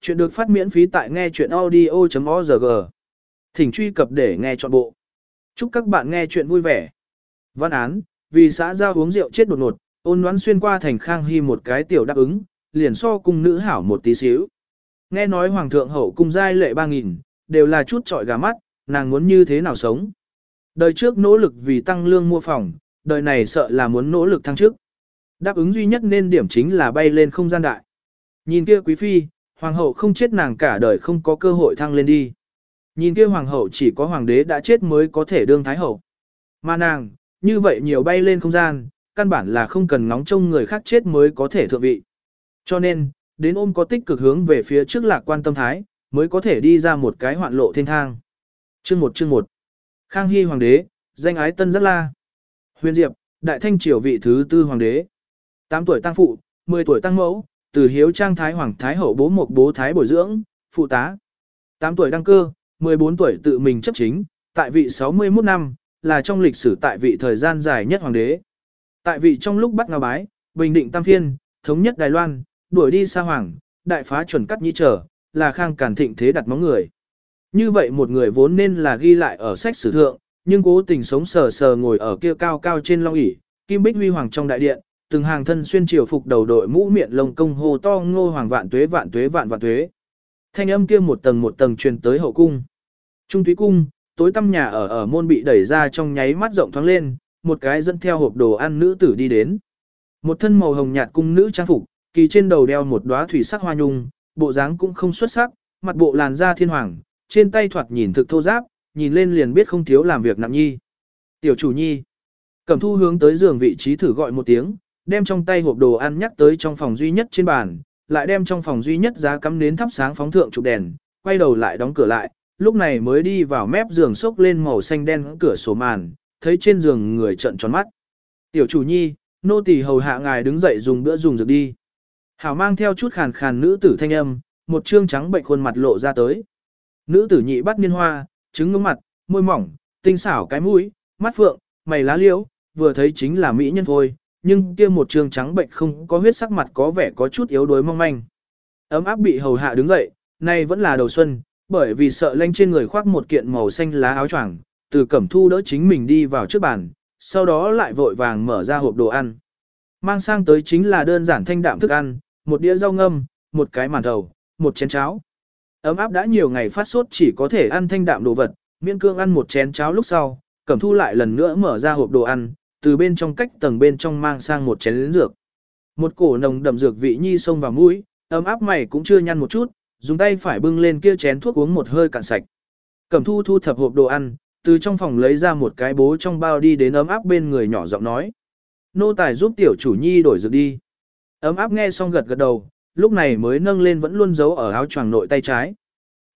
Chuyện được phát miễn phí tại nghe chuyện audio.org. Thỉnh truy cập để nghe trọn bộ. Chúc các bạn nghe chuyện vui vẻ. Văn án, vì xã giao uống rượu chết đột ngột, ôn đoán xuyên qua thành khang hy một cái tiểu đáp ứng, liền so cung nữ hảo một tí xíu. Nghe nói hoàng thượng hậu cung giai lệ ba nghìn, đều là chút trọi gà mắt, nàng muốn như thế nào sống. Đời trước nỗ lực vì tăng lương mua phòng, đời này sợ là muốn nỗ lực thăng chức. Đáp ứng duy nhất nên điểm chính là bay lên không gian đại. Nhìn kia quý phi, hoàng hậu không chết nàng cả đời không có cơ hội thăng lên đi. Nhìn kia hoàng hậu chỉ có hoàng đế đã chết mới có thể đương thái hậu. Mà nàng, như vậy nhiều bay lên không gian, căn bản là không cần ngóng trông người khác chết mới có thể thượng vị. Cho nên, đến ôm có tích cực hướng về phía trước lạc quan tâm thái, mới có thể đi ra một cái hoạn lộ thiên thang. Chương 1 chương 1 Khang Hy Hoàng đế, danh ái Tân Giác La. Huyền Diệp, Đại Thanh Triều vị thứ tư Hoàng đế. 8 tuổi tăng phụ, 10 tuổi tăng mẫu, từ hiếu trang thái hoàng thái hậu bố một bố thái bồi dưỡng, phụ tá. 8 tuổi đăng cơ, 14 tuổi tự mình chấp chính, tại vị 61 năm, là trong lịch sử tại vị thời gian dài nhất hoàng đế. Tại vị trong lúc bắt ngao bái, bình định tam phiên, thống nhất Đài Loan, đuổi đi xa hoàng, đại phá chuẩn cắt nhĩ trở, là khang cản thịnh thế đặt móng người. Như vậy một người vốn nên là ghi lại ở sách sử thượng, nhưng cố tình sống sờ sờ ngồi ở kia cao cao trên long ỷ kim bích huy hoàng trong đại điện, từng hàng thân xuyên triều phục đầu đội mũ miệng lông công hô to ngô hoàng vạn tuế vạn tuế vạn vạn tuế. Thanh âm kia một tầng một tầng truyền tới hậu cung. Trung túy cung, tối tăm nhà ở ở môn bị đẩy ra trong nháy mắt rộng thoáng lên, một cái dẫn theo hộp đồ ăn nữ tử đi đến. Một thân màu hồng nhạt cung nữ trang phục, kỳ trên đầu đeo một đóa thủy sắc hoa nhung, bộ dáng cũng không xuất sắc, mặt bộ làn da thiên hoàng, trên tay thoạt nhìn thực thô giáp, nhìn lên liền biết không thiếu làm việc nặng nhi. Tiểu chủ nhi. Cẩm thu hướng tới giường vị trí thử gọi một tiếng, đem trong tay hộp đồ ăn nhắc tới trong phòng duy nhất trên bàn, lại đem trong phòng duy nhất giá cắm nến thắp sáng phóng thượng chụp đèn, quay đầu lại đóng cửa lại, lúc này mới đi vào mép giường sốc lên màu xanh đen cửa sổ màn, thấy trên giường người trợn tròn mắt. Tiểu chủ nhi, nô tỳ hầu hạ ngài đứng dậy dùng bữa dùng dược đi. Hảo mang theo chút khàn khàn nữ tử thanh âm, một trương trắng bệnh khuôn mặt lộ ra tới. Nữ tử nhị bắt niên hoa, trứng ngưỡng mặt, môi mỏng, tinh xảo cái mũi, mắt phượng, mày lá liễu, vừa thấy chính là mỹ nhân thôi, nhưng kia một trường trắng bệnh không có huyết sắc mặt có vẻ có chút yếu đuối mong manh. Ấm áp bị hầu hạ đứng dậy, nay vẫn là đầu xuân, bởi vì sợ lanh trên người khoác một kiện màu xanh lá áo choàng, từ cẩm thu đỡ chính mình đi vào trước bàn, sau đó lại vội vàng mở ra hộp đồ ăn. Mang sang tới chính là đơn giản thanh đạm thức ăn, một đĩa rau ngâm, một cái màn thầu, một chén cháo. Ấm áp đã nhiều ngày phát sốt chỉ có thể ăn thanh đạm đồ vật, miễn cương ăn một chén cháo lúc sau, cẩm thu lại lần nữa mở ra hộp đồ ăn, từ bên trong cách tầng bên trong mang sang một chén lĩnh dược. Một cổ nồng đậm dược vị nhi xông vào mũi, ấm áp mày cũng chưa nhăn một chút, dùng tay phải bưng lên kia chén thuốc uống một hơi cạn sạch. Cẩm thu thu thập hộp đồ ăn, từ trong phòng lấy ra một cái bố trong bao đi đến ấm áp bên người nhỏ giọng nói. Nô tài giúp tiểu chủ nhi đổi dược đi. Ấm áp nghe xong gật gật đầu, lúc này mới nâng lên vẫn luôn giấu ở áo choàng nội tay trái.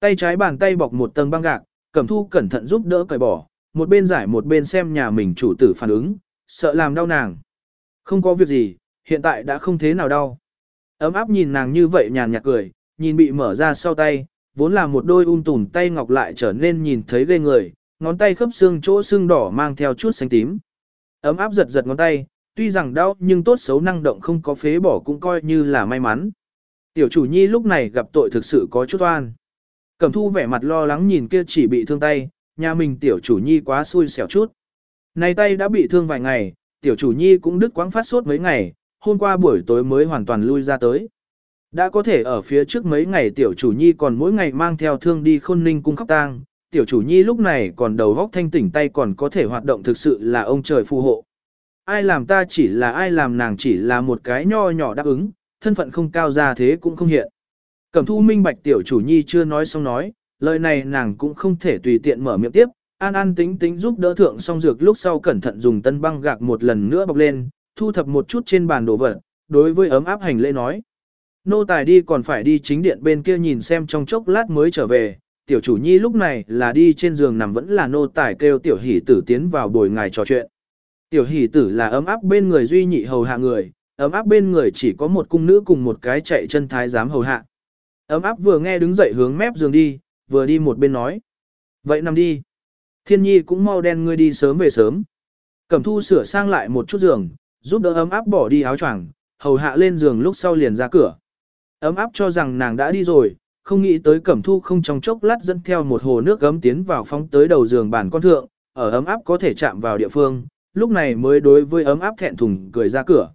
Tay trái bàn tay bọc một tầng băng gạc, cẩm thu cẩn thận giúp đỡ cởi bỏ, một bên giải một bên xem nhà mình chủ tử phản ứng, sợ làm đau nàng. Không có việc gì, hiện tại đã không thế nào đau. Ấm áp nhìn nàng như vậy nhàn nhạt cười, nhìn bị mở ra sau tay, vốn là một đôi um ung tùn tay ngọc lại trở nên nhìn thấy ghê người, ngón tay khớp xương chỗ xương đỏ mang theo chút xanh tím. Ấm áp giật giật ngón tay, tuy rằng đau nhưng tốt xấu năng động không có phế bỏ cũng coi như là may mắn. Tiểu chủ nhi lúc này gặp tội thực sự có chút oan. Cẩm thu vẻ mặt lo lắng nhìn kia chỉ bị thương tay, nhà mình tiểu chủ nhi quá xui xẻo chút. Này tay đã bị thương vài ngày, tiểu chủ nhi cũng đứt quãng phát sốt mấy ngày, hôm qua buổi tối mới hoàn toàn lui ra tới. Đã có thể ở phía trước mấy ngày tiểu chủ nhi còn mỗi ngày mang theo thương đi khôn ninh cung khóc tang, tiểu chủ nhi lúc này còn đầu góc thanh tỉnh tay còn có thể hoạt động thực sự là ông trời phù hộ. Ai làm ta chỉ là ai làm nàng chỉ là một cái nho nhỏ đáp ứng, thân phận không cao ra thế cũng không hiện. Cẩm thu minh bạch tiểu chủ nhi chưa nói xong nói, lời này nàng cũng không thể tùy tiện mở miệng tiếp, An An tính tính giúp đỡ thượng xong dược lúc sau cẩn thận dùng tân băng gạc một lần nữa bọc lên, thu thập một chút trên bàn đồ vật, đối với ấm áp hành lễ nói. Nô tài đi còn phải đi chính điện bên kia nhìn xem trong chốc lát mới trở về, tiểu chủ nhi lúc này là đi trên giường nằm vẫn là nô tài kêu tiểu hỷ tử tiến vào bồi ngài trò chuyện. Tiểu hỷ tử là ấm áp bên người duy nhị hầu hạ người, ấm áp bên người chỉ có một cung nữ cùng một cái chạy chân thái giám hầu hạ. Ấm áp vừa nghe đứng dậy hướng mép giường đi, vừa đi một bên nói. Vậy nằm đi. Thiên nhi cũng mau đen ngươi đi sớm về sớm. Cẩm thu sửa sang lại một chút giường, giúp đỡ ấm áp bỏ đi áo choàng, hầu hạ lên giường lúc sau liền ra cửa. Ấm áp cho rằng nàng đã đi rồi, không nghĩ tới cẩm thu không trong chốc lát dẫn theo một hồ nước gấm tiến vào phóng tới đầu giường bàn con thượng, ở ấm áp có thể chạm vào địa phương, lúc này mới đối với ấm áp thẹn thùng cười ra cửa.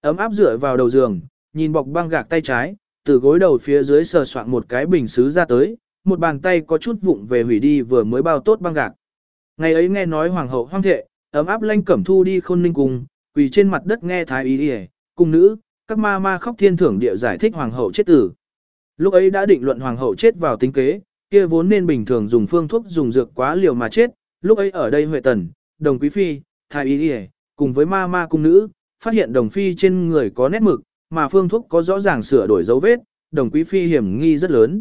Ấm áp dựa vào đầu giường, nhìn bọc băng gạc tay trái, từ gối đầu phía dưới sờ soạn một cái bình xứ ra tới, một bàn tay có chút vụng về hủy đi vừa mới bao tốt băng gạc. Ngày ấy nghe nói hoàng hậu hoang thệ, ấm áp lanh cẩm thu đi khôn ninh cùng, quỳ trên mặt đất nghe thái ý đi cung nữ, các ma ma khóc thiên thưởng địa giải thích hoàng hậu chết tử. Lúc ấy đã định luận hoàng hậu chết vào tính kế, kia vốn nên bình thường dùng phương thuốc dùng dược quá liều mà chết, lúc ấy ở đây Huệ Tần, Đồng Quý Phi, Thái Y Y, cùng với ma ma cung nữ, phát hiện Đồng Phi trên người có nét mực, mà phương thuốc có rõ ràng sửa đổi dấu vết, Đồng Quý Phi hiểm nghi rất lớn.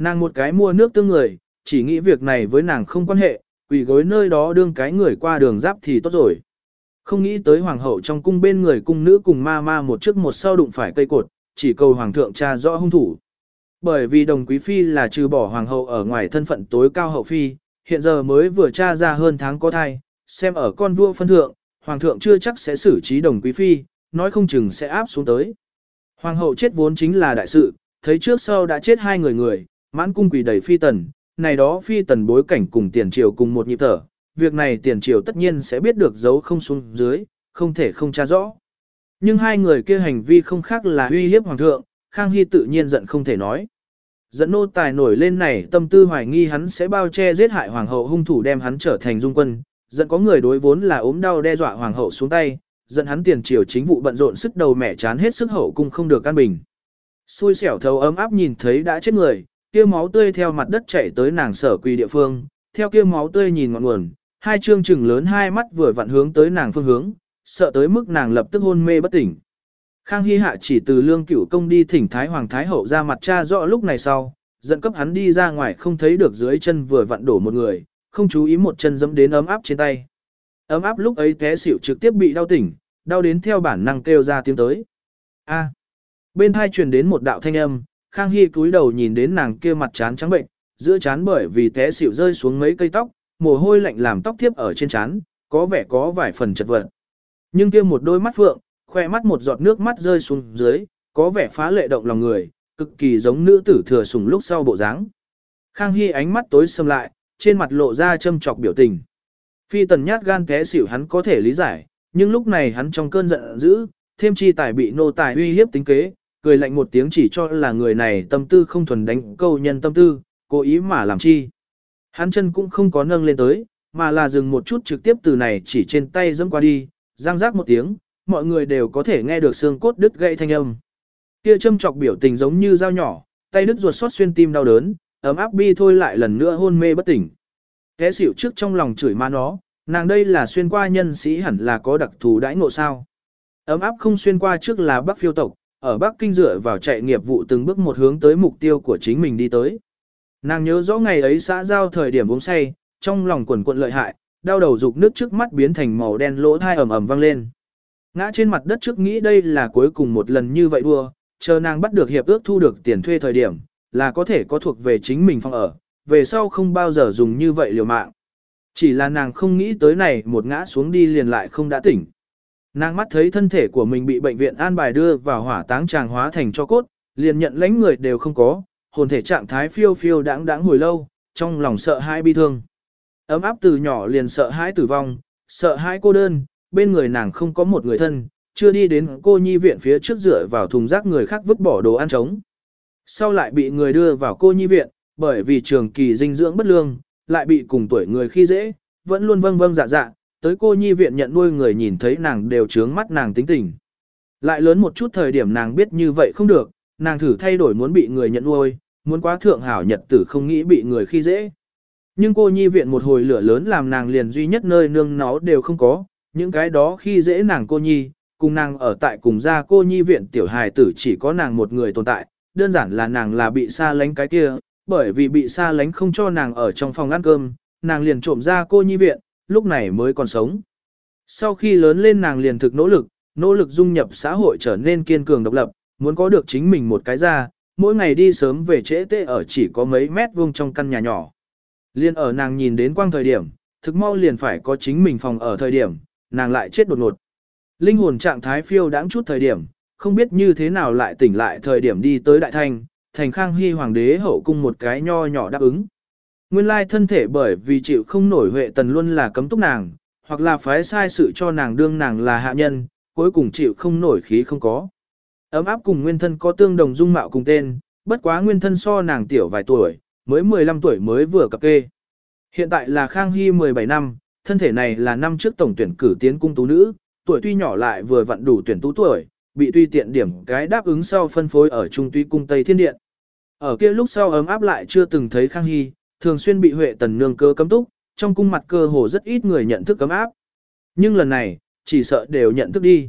Nàng một cái mua nước tương người, chỉ nghĩ việc này với nàng không quan hệ, quỷ gối nơi đó đương cái người qua đường giáp thì tốt rồi. Không nghĩ tới hoàng hậu trong cung bên người cung nữ cùng ma ma một trước một sau đụng phải cây cột, chỉ cầu hoàng thượng tra rõ hung thủ. Bởi vì đồng quý phi là trừ bỏ hoàng hậu ở ngoài thân phận tối cao hậu phi, hiện giờ mới vừa tra ra hơn tháng có thai, xem ở con vua phân thượng, hoàng thượng chưa chắc sẽ xử trí đồng quý phi, nói không chừng sẽ áp xuống tới. Hoàng hậu chết vốn chính là đại sự, thấy trước sau đã chết hai người người, mãn cung quỷ đầy phi tần, này đó phi tần bối cảnh cùng tiền triều cùng một nhịp thở, việc này tiền triều tất nhiên sẽ biết được dấu không xuống dưới, không thể không tra rõ. Nhưng hai người kia hành vi không khác là uy hiếp hoàng thượng, Khang Hy tự nhiên giận không thể nói. Dẫn nô tài nổi lên này tâm tư hoài nghi hắn sẽ bao che giết hại hoàng hậu hung thủ đem hắn trở thành dung quân, giận có người đối vốn là ốm đau đe dọa hoàng hậu xuống tay, giận hắn tiền triều chính vụ bận rộn sức đầu mẻ chán hết sức hậu cung không được căn bình. Xui xẻo thấu ấm áp nhìn thấy đã chết người, kia máu tươi theo mặt đất chảy tới nàng sở quỳ địa phương, theo kia máu tươi nhìn ngọn nguồn, hai trương trừng lớn hai mắt vừa vặn hướng tới nàng phương hướng, sợ tới mức nàng lập tức hôn mê bất tỉnh. Khang Hy Hạ chỉ từ lương cửu công đi thỉnh Thái Hoàng Thái Hậu ra mặt cha rõ lúc này sau, dẫn cấp hắn đi ra ngoài không thấy được dưới chân vừa vặn đổ một người, không chú ý một chân dẫm đến ấm áp trên tay. Ấm áp lúc ấy té xỉu trực tiếp bị đau tỉnh, đau đến theo bản năng kêu ra tiếng tới. A. Bên hai truyền đến một đạo thanh âm, Khang Hy cúi đầu nhìn đến nàng kia mặt trán trắng bệnh, giữa trán bởi vì té xỉu rơi xuống mấy cây tóc, mồ hôi lạnh làm tóc tiếp ở trên trán, có vẻ có vài phần chật vật. Nhưng kia một đôi mắt phượng, khoe mắt một giọt nước mắt rơi xuống dưới, có vẻ phá lệ động lòng người, cực kỳ giống nữ tử thừa sủng lúc sau bộ dáng. Khang Hy ánh mắt tối sầm lại, trên mặt lộ ra châm chọc biểu tình. Phi tần nhát gan té xỉu hắn có thể lý giải, nhưng lúc này hắn trong cơn giận dữ, thêm chi tài bị nô tài uy hiếp tính kế, cười lạnh một tiếng chỉ cho là người này tâm tư không thuần đánh câu nhân tâm tư, cố ý mà làm chi. Hắn chân cũng không có nâng lên tới, mà là dừng một chút trực tiếp từ này chỉ trên tay dẫm qua đi, răng rác một tiếng, mọi người đều có thể nghe được xương cốt đứt gãy thanh âm. Kia châm chọc biểu tình giống như dao nhỏ, tay đứt ruột xót xuyên tim đau đớn, ấm áp bi thôi lại lần nữa hôn mê bất tỉnh. Té xỉu trước trong lòng chửi ma nó, nàng đây là xuyên qua nhân sĩ hẳn là có đặc thù đãi ngộ sao. Ấm áp không xuyên qua trước là Bắc phiêu tộc, ở Bắc Kinh dựa vào chạy nghiệp vụ từng bước một hướng tới mục tiêu của chính mình đi tới. Nàng nhớ rõ ngày ấy xã giao thời điểm uống say, trong lòng quần quận lợi hại, đau đầu dục nước trước mắt biến thành màu đen lỗ thai ẩm ẩm vang lên. Ngã trên mặt đất trước nghĩ đây là cuối cùng một lần như vậy đua, chờ nàng bắt được hiệp ước thu được tiền thuê thời điểm, là có thể có thuộc về chính mình phòng ở, về sau không bao giờ dùng như vậy liều mạng. Chỉ là nàng không nghĩ tới này một ngã xuống đi liền lại không đã tỉnh. Nàng mắt thấy thân thể của mình bị bệnh viện an bài đưa vào hỏa táng tràng hóa thành cho cốt, liền nhận lãnh người đều không có, hồn thể trạng thái phiêu phiêu đãng đãng hồi lâu, trong lòng sợ hãi bi thương. Ấm áp từ nhỏ liền sợ hãi tử vong, sợ hãi cô đơn, bên người nàng không có một người thân, chưa đi đến cô nhi viện phía trước dựa vào thùng rác người khác vứt bỏ đồ ăn trống. Sau lại bị người đưa vào cô nhi viện, bởi vì trường kỳ dinh dưỡng bất lương, lại bị cùng tuổi người khi dễ, vẫn luôn vâng vâng dạ dạ, tới cô nhi viện nhận nuôi người nhìn thấy nàng đều trướng mắt nàng tính tình. Lại lớn một chút thời điểm nàng biết như vậy không được, nàng thử thay đổi muốn bị người nhận nuôi, muốn quá thượng hảo nhật tử không nghĩ bị người khi dễ. Nhưng cô nhi viện một hồi lửa lớn làm nàng liền duy nhất nơi nương nó đều không có, những cái đó khi dễ nàng cô nhi, cùng nàng ở tại cùng gia cô nhi viện tiểu hài tử chỉ có nàng một người tồn tại, đơn giản là nàng là bị xa lánh cái kia, bởi vì bị xa lánh không cho nàng ở trong phòng ăn cơm, nàng liền trộm ra cô nhi viện, lúc này mới còn sống. Sau khi lớn lên nàng liền thực nỗ lực, nỗ lực dung nhập xã hội trở nên kiên cường độc lập, muốn có được chính mình một cái ra, mỗi ngày đi sớm về trễ tê ở chỉ có mấy mét vuông trong căn nhà nhỏ. Liên ở nàng nhìn đến quang thời điểm, thực mau liền phải có chính mình phòng ở thời điểm, nàng lại chết đột ngột. Linh hồn trạng thái phiêu đãng chút thời điểm, không biết như thế nào lại tỉnh lại thời điểm đi tới đại thanh, thành khang hy hoàng đế hậu cung một cái nho nhỏ đáp ứng. Nguyên lai thân thể bởi vì chịu không nổi huệ tần luôn là cấm túc nàng, hoặc là phái sai sự cho nàng đương nàng là hạ nhân, cuối cùng chịu không nổi khí không có. Ấm áp cùng nguyên thân có tương đồng dung mạo cùng tên, bất quá nguyên thân so nàng tiểu vài tuổi, mới 15 tuổi mới vừa cập kê. Hiện tại là Khang Hy 17 năm, thân thể này là năm trước tổng tuyển cử tiến cung tú nữ, tuổi tuy nhỏ lại vừa vặn đủ tuyển tú tuổi, bị tuy tiện điểm cái đáp ứng sau phân phối ở trung tuy cung Tây Thiên Điện. Ở kia lúc sau ấm áp lại chưa từng thấy Khang Hy, thường xuyên bị Huệ Tần nương cơ cấm túc, trong cung mặt cơ hồ rất ít người nhận thức cấm áp. Nhưng lần này, chỉ sợ đều nhận thức đi.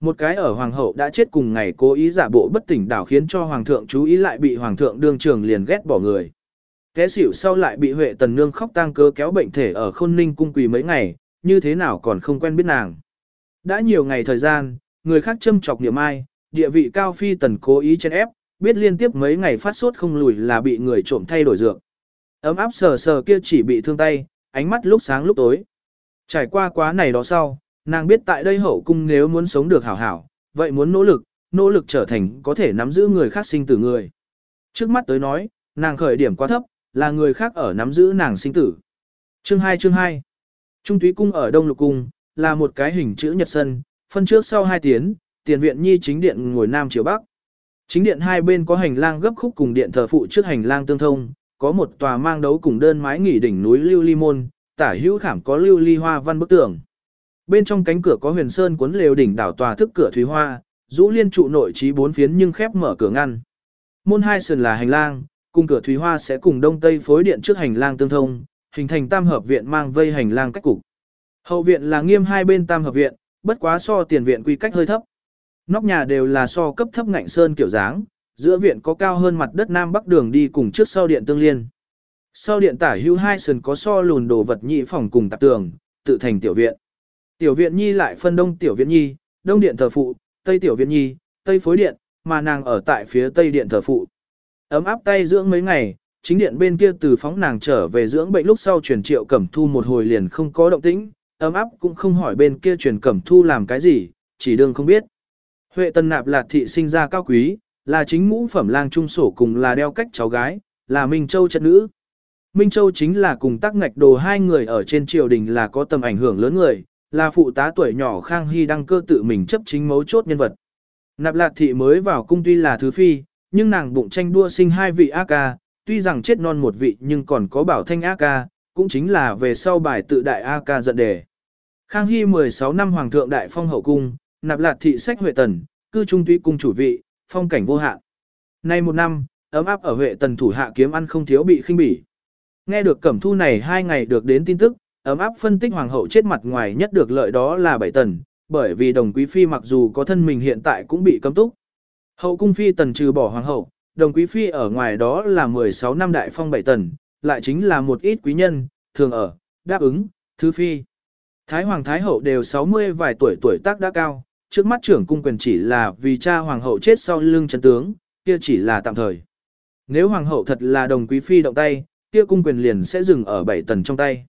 Một cái ở hoàng hậu đã chết cùng ngày cố ý giả bộ bất tỉnh đảo khiến cho hoàng thượng chú ý lại bị hoàng thượng đương trường liền ghét bỏ người. Té xỉu sau lại bị Huệ Tần nương khóc tang cơ kéo bệnh thể ở Khôn Ninh cung quỳ mấy ngày, như thế nào còn không quen biết nàng. Đã nhiều ngày thời gian, người khác châm chọc niệm ai, địa vị cao phi tần cố ý chen ép, biết liên tiếp mấy ngày phát sốt không lùi là bị người trộm thay đổi dược. Ấm áp sờ sờ kia chỉ bị thương tay, ánh mắt lúc sáng lúc tối. Trải qua quá này đó sau, nàng biết tại đây hậu cung nếu muốn sống được hảo hảo, vậy muốn nỗ lực, nỗ lực trở thành có thể nắm giữ người khác sinh tử người. Trước mắt tới nói, nàng khởi điểm quá thấp, là người khác ở nắm giữ nàng sinh tử. Chương 2 chương 2 Trung túy cung ở Đông Lục Cung, là một cái hình chữ nhật sân, phân trước sau hai tiến, tiền viện nhi chính điện ngồi nam chiều bắc. Chính điện hai bên có hành lang gấp khúc cùng điện thờ phụ trước hành lang tương thông, có một tòa mang đấu cùng đơn mái nghỉ đỉnh núi lưu ly môn, tả hữu khảm có lưu ly hoa văn bức tường. Bên trong cánh cửa có huyền sơn cuốn lều đỉnh đảo tòa thức cửa thủy hoa, rũ liên trụ nội trí bốn phiến nhưng khép mở cửa ngăn. Môn hai sườn là hành lang, cùng cửa thủy hoa sẽ cùng đông tây phối điện trước hành lang tương thông, hình thành tam hợp viện mang vây hành lang cách cục. Hậu viện là nghiêm hai bên tam hợp viện, bất quá so tiền viện quy cách hơi thấp. Nóc nhà đều là so cấp thấp ngạnh sơn kiểu dáng, giữa viện có cao hơn mặt đất nam bắc đường đi cùng trước sau điện tương liên. Sau điện tả hữu hai sườn có so lùn đồ vật nhị phòng cùng tạp tường, tự thành tiểu viện. Tiểu viện nhi lại phân đông tiểu viện nhi, đông điện thờ phụ, tây tiểu viện nhi, tây phối điện, mà nàng ở tại phía tây điện thờ phụ. Ấm áp tay dưỡng mấy ngày, chính điện bên kia từ phóng nàng trở về dưỡng bệnh lúc sau truyền triệu cẩm thu một hồi liền không có động tĩnh, ấm áp cũng không hỏi bên kia truyền cẩm thu làm cái gì, chỉ đương không biết. Huệ tân nạp lạc thị sinh ra cao quý, là chính ngũ phẩm lang trung sổ cùng là đeo cách cháu gái, là Minh Châu chất nữ. Minh Châu chính là cùng tác ngạch đồ hai người ở trên triều đình là có tầm ảnh hưởng lớn người, là phụ tá tuổi nhỏ Khang Hy đăng cơ tự mình chấp chính mấu chốt nhân vật. Nạp lạc thị mới vào cung tuy là thứ phi, nhưng nàng bụng tranh đua sinh hai vị A ca, tuy rằng chết non một vị nhưng còn có bảo thanh A ca, cũng chính là về sau bài tự đại A ca giận đề. Khang Hy 16 năm hoàng thượng đại phong hậu cung, nạp lạc thị sách Huệ Tần, cư trung tuy cung chủ vị, phong cảnh vô hạn. Nay một năm, ấm áp ở Huệ Tần thủ hạ kiếm ăn không thiếu bị khinh bỉ. Nghe được cẩm thu này hai ngày được đến tin tức, ấm áp phân tích hoàng hậu chết mặt ngoài nhất được lợi đó là bảy tần, bởi vì đồng quý phi mặc dù có thân mình hiện tại cũng bị cấm túc. Hậu cung phi tần trừ bỏ hoàng hậu, đồng quý phi ở ngoài đó là 16 năm đại phong bảy tần, lại chính là một ít quý nhân, thường ở, đáp ứng, thứ phi. Thái hoàng thái hậu đều 60 vài tuổi tuổi tác đã cao, trước mắt trưởng cung quyền chỉ là vì cha hoàng hậu chết sau lưng chân tướng, kia chỉ là tạm thời. Nếu hoàng hậu thật là đồng quý phi động tay, kia cung quyền liền sẽ dừng ở bảy tần trong tay.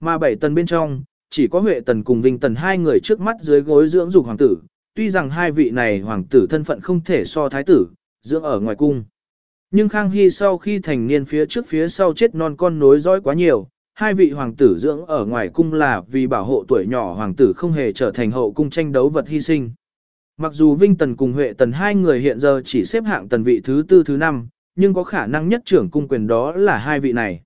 Mà bảy tần bên trong, chỉ có Huệ tần cùng Vinh tần hai người trước mắt dưới gối dưỡng dục hoàng tử, tuy rằng hai vị này hoàng tử thân phận không thể so thái tử, dưỡng ở ngoài cung. Nhưng Khang Hy sau khi thành niên phía trước phía sau chết non con nối dõi quá nhiều, hai vị hoàng tử dưỡng ở ngoài cung là vì bảo hộ tuổi nhỏ hoàng tử không hề trở thành hậu cung tranh đấu vật hy sinh. Mặc dù Vinh Tần cùng Huệ Tần hai người hiện giờ chỉ xếp hạng tần vị thứ tư thứ năm, nhưng có khả năng nhất trưởng cung quyền đó là hai vị này.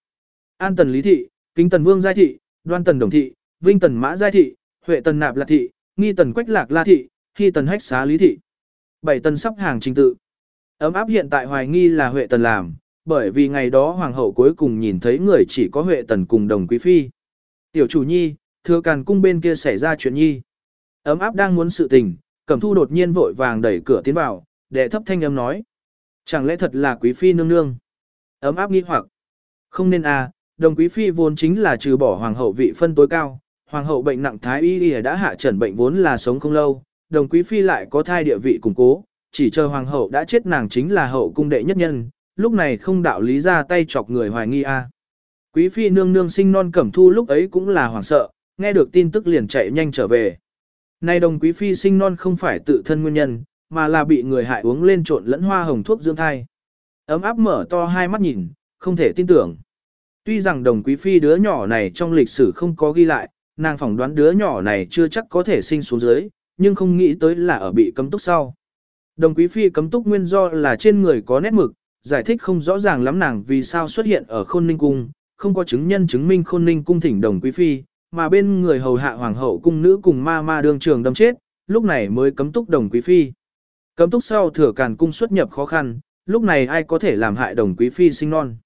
An Tần Lý Thị, Kính Tần Vương Giai Thị, Đoan Tần Đồng Thị, Vinh Tần Mã Giai Thị, Huệ Tần Nạp Lạc Thị, Nghi Tần Quách Lạc La Thị, Hy Tần Hách Xá Lý Thị. Bảy tần sắp hàng trình tự. Ấm áp hiện tại hoài nghi là Huệ Tần làm, bởi vì ngày đó Hoàng hậu cuối cùng nhìn thấy người chỉ có Huệ Tần cùng đồng quý phi. Tiểu chủ nhi, thừa càn cung bên kia xảy ra chuyện nhi. Ấm áp đang muốn sự tình, cẩm thu đột nhiên vội vàng đẩy cửa tiến vào, đệ thấp thanh âm nói. Chẳng lẽ thật là quý phi nương nương? Ấm áp nghi hoặc. Không nên à, đồng quý phi vốn chính là trừ bỏ hoàng hậu vị phân tối cao. Hoàng hậu bệnh nặng thái y y đã hạ trần bệnh vốn là sống không lâu, đồng quý phi lại có thai địa vị củng cố, chỉ chờ hoàng hậu đã chết nàng chính là hậu cung đệ nhất nhân, lúc này không đạo lý ra tay chọc người hoài nghi a. Quý phi nương nương sinh non cẩm thu lúc ấy cũng là hoảng sợ, nghe được tin tức liền chạy nhanh trở về. Nay đồng quý phi sinh non không phải tự thân nguyên nhân, mà là bị người hại uống lên trộn lẫn hoa hồng thuốc dưỡng thai. Ấm áp mở to hai mắt nhìn, không thể tin tưởng. Tuy rằng đồng quý phi đứa nhỏ này trong lịch sử không có ghi lại, nàng phỏng đoán đứa nhỏ này chưa chắc có thể sinh xuống dưới, nhưng không nghĩ tới là ở bị cấm túc sau. Đồng quý phi cấm túc nguyên do là trên người có nét mực, giải thích không rõ ràng lắm nàng vì sao xuất hiện ở khôn ninh cung, không có chứng nhân chứng minh khôn ninh cung thỉnh đồng quý phi, mà bên người hầu hạ hoàng hậu cung nữ cùng ma ma đương trường đâm chết, lúc này mới cấm túc đồng quý phi. Cấm túc sau thừa càn cung xuất nhập khó khăn, lúc này ai có thể làm hại đồng quý phi sinh non.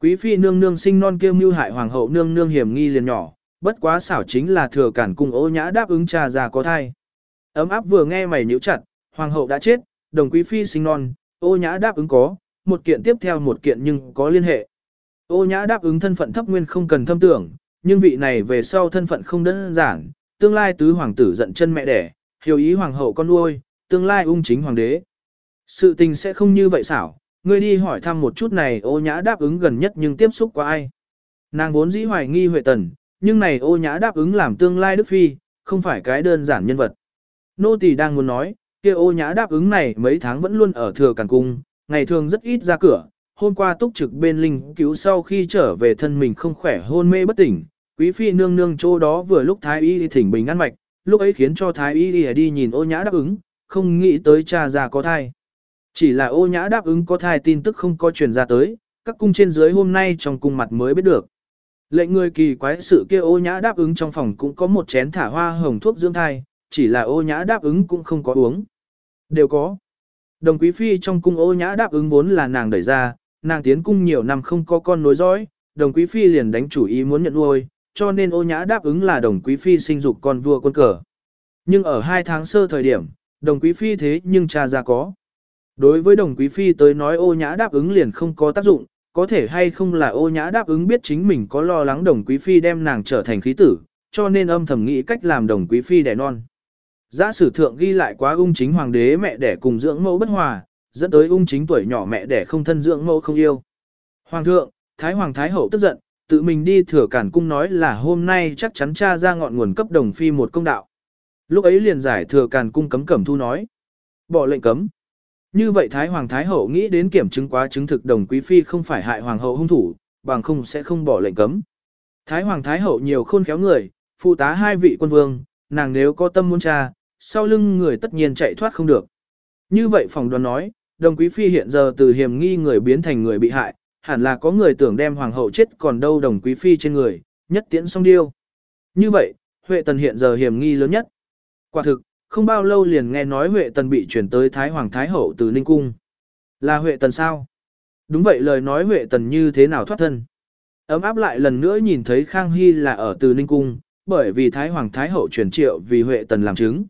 Quý phi nương nương sinh non kêu mưu hại hoàng hậu nương nương hiểm nghi liền nhỏ, bất quá xảo chính là thừa cản cung ô nhã đáp ứng trà già có thai. Ấm áp vừa nghe mày nhíu chặt, hoàng hậu đã chết, đồng quý phi sinh non, ô nhã đáp ứng có, một kiện tiếp theo một kiện nhưng có liên hệ. Ô nhã đáp ứng thân phận thấp nguyên không cần thâm tưởng, nhưng vị này về sau thân phận không đơn giản, tương lai tứ hoàng tử giận chân mẹ đẻ, hiểu ý hoàng hậu con nuôi, tương lai ung chính hoàng đế. Sự tình sẽ không như vậy xảo, ngươi đi hỏi thăm một chút này ô nhã đáp ứng gần nhất nhưng tiếp xúc qua ai. Nàng vốn dĩ hoài nghi Huệ Tần, nhưng này ô nhã đáp ứng làm tương lai Đức Phi, không phải cái đơn giản nhân vật. Nô tỳ đang muốn nói, kia ô nhã đáp ứng này mấy tháng vẫn luôn ở thừa càn cung, ngày thường rất ít ra cửa, hôm qua túc trực bên linh cứu sau khi trở về thân mình không khỏe hôn mê bất tỉnh, quý phi nương nương chỗ đó vừa lúc thái y thỉnh bình ăn mạch, lúc ấy khiến cho thái y đi nhìn ô nhã đáp ứng, không nghĩ tới cha già có thai. Chỉ là ô nhã đáp ứng có thai tin tức không có truyền ra tới, các cung trên dưới hôm nay trong cung mặt mới biết được. Lệnh người kỳ quái sự kia ô nhã đáp ứng trong phòng cũng có một chén thả hoa hồng thuốc dưỡng thai, chỉ là ô nhã đáp ứng cũng không có uống. Đều có. Đồng quý phi trong cung ô nhã đáp ứng vốn là nàng đẩy ra, nàng tiến cung nhiều năm không có con nối dõi, đồng quý phi liền đánh chủ ý muốn nhận nuôi, cho nên ô nhã đáp ứng là đồng quý phi sinh dục con vua quân cờ. Nhưng ở hai tháng sơ thời điểm, đồng quý phi thế nhưng cha ra có. Đối với đồng quý phi tới nói ô nhã đáp ứng liền không có tác dụng, có thể hay không là ô nhã đáp ứng biết chính mình có lo lắng đồng quý phi đem nàng trở thành khí tử, cho nên âm thầm nghĩ cách làm đồng quý phi đẻ non. Giả sử thượng ghi lại quá ung chính hoàng đế mẹ đẻ cùng dưỡng mẫu bất hòa, dẫn tới ung chính tuổi nhỏ mẹ đẻ không thân dưỡng mẫu không yêu. Hoàng thượng, Thái Hoàng Thái Hậu tức giận, tự mình đi thừa cản cung nói là hôm nay chắc chắn cha ra ngọn nguồn cấp đồng phi một công đạo. Lúc ấy liền giải thừa cản cung cấm cẩm thu nói. Bỏ lệnh cấm. Như vậy Thái Hoàng Thái Hậu nghĩ đến kiểm chứng quá chứng thực đồng quý phi không phải hại Hoàng hậu hung thủ, bằng không sẽ không bỏ lệnh cấm. Thái Hoàng Thái Hậu nhiều khôn khéo người, phụ tá hai vị quân vương, nàng nếu có tâm muốn tra, sau lưng người tất nhiên chạy thoát không được. Như vậy phòng đoán nói, đồng quý phi hiện giờ từ hiểm nghi người biến thành người bị hại, hẳn là có người tưởng đem hoàng hậu chết còn đâu đồng quý phi trên người, nhất tiễn xong điêu. Như vậy, Huệ Tần hiện giờ hiểm nghi lớn nhất. Quả thực, không bao lâu liền nghe nói Huệ Tần bị chuyển tới Thái Hoàng Thái Hậu từ Ninh Cung. Là Huệ Tần sao? Đúng vậy lời nói Huệ Tần như thế nào thoát thân. Ấm áp lại lần nữa nhìn thấy Khang Hy là ở từ Ninh Cung, bởi vì Thái Hoàng Thái Hậu chuyển triệu vì Huệ Tần làm chứng.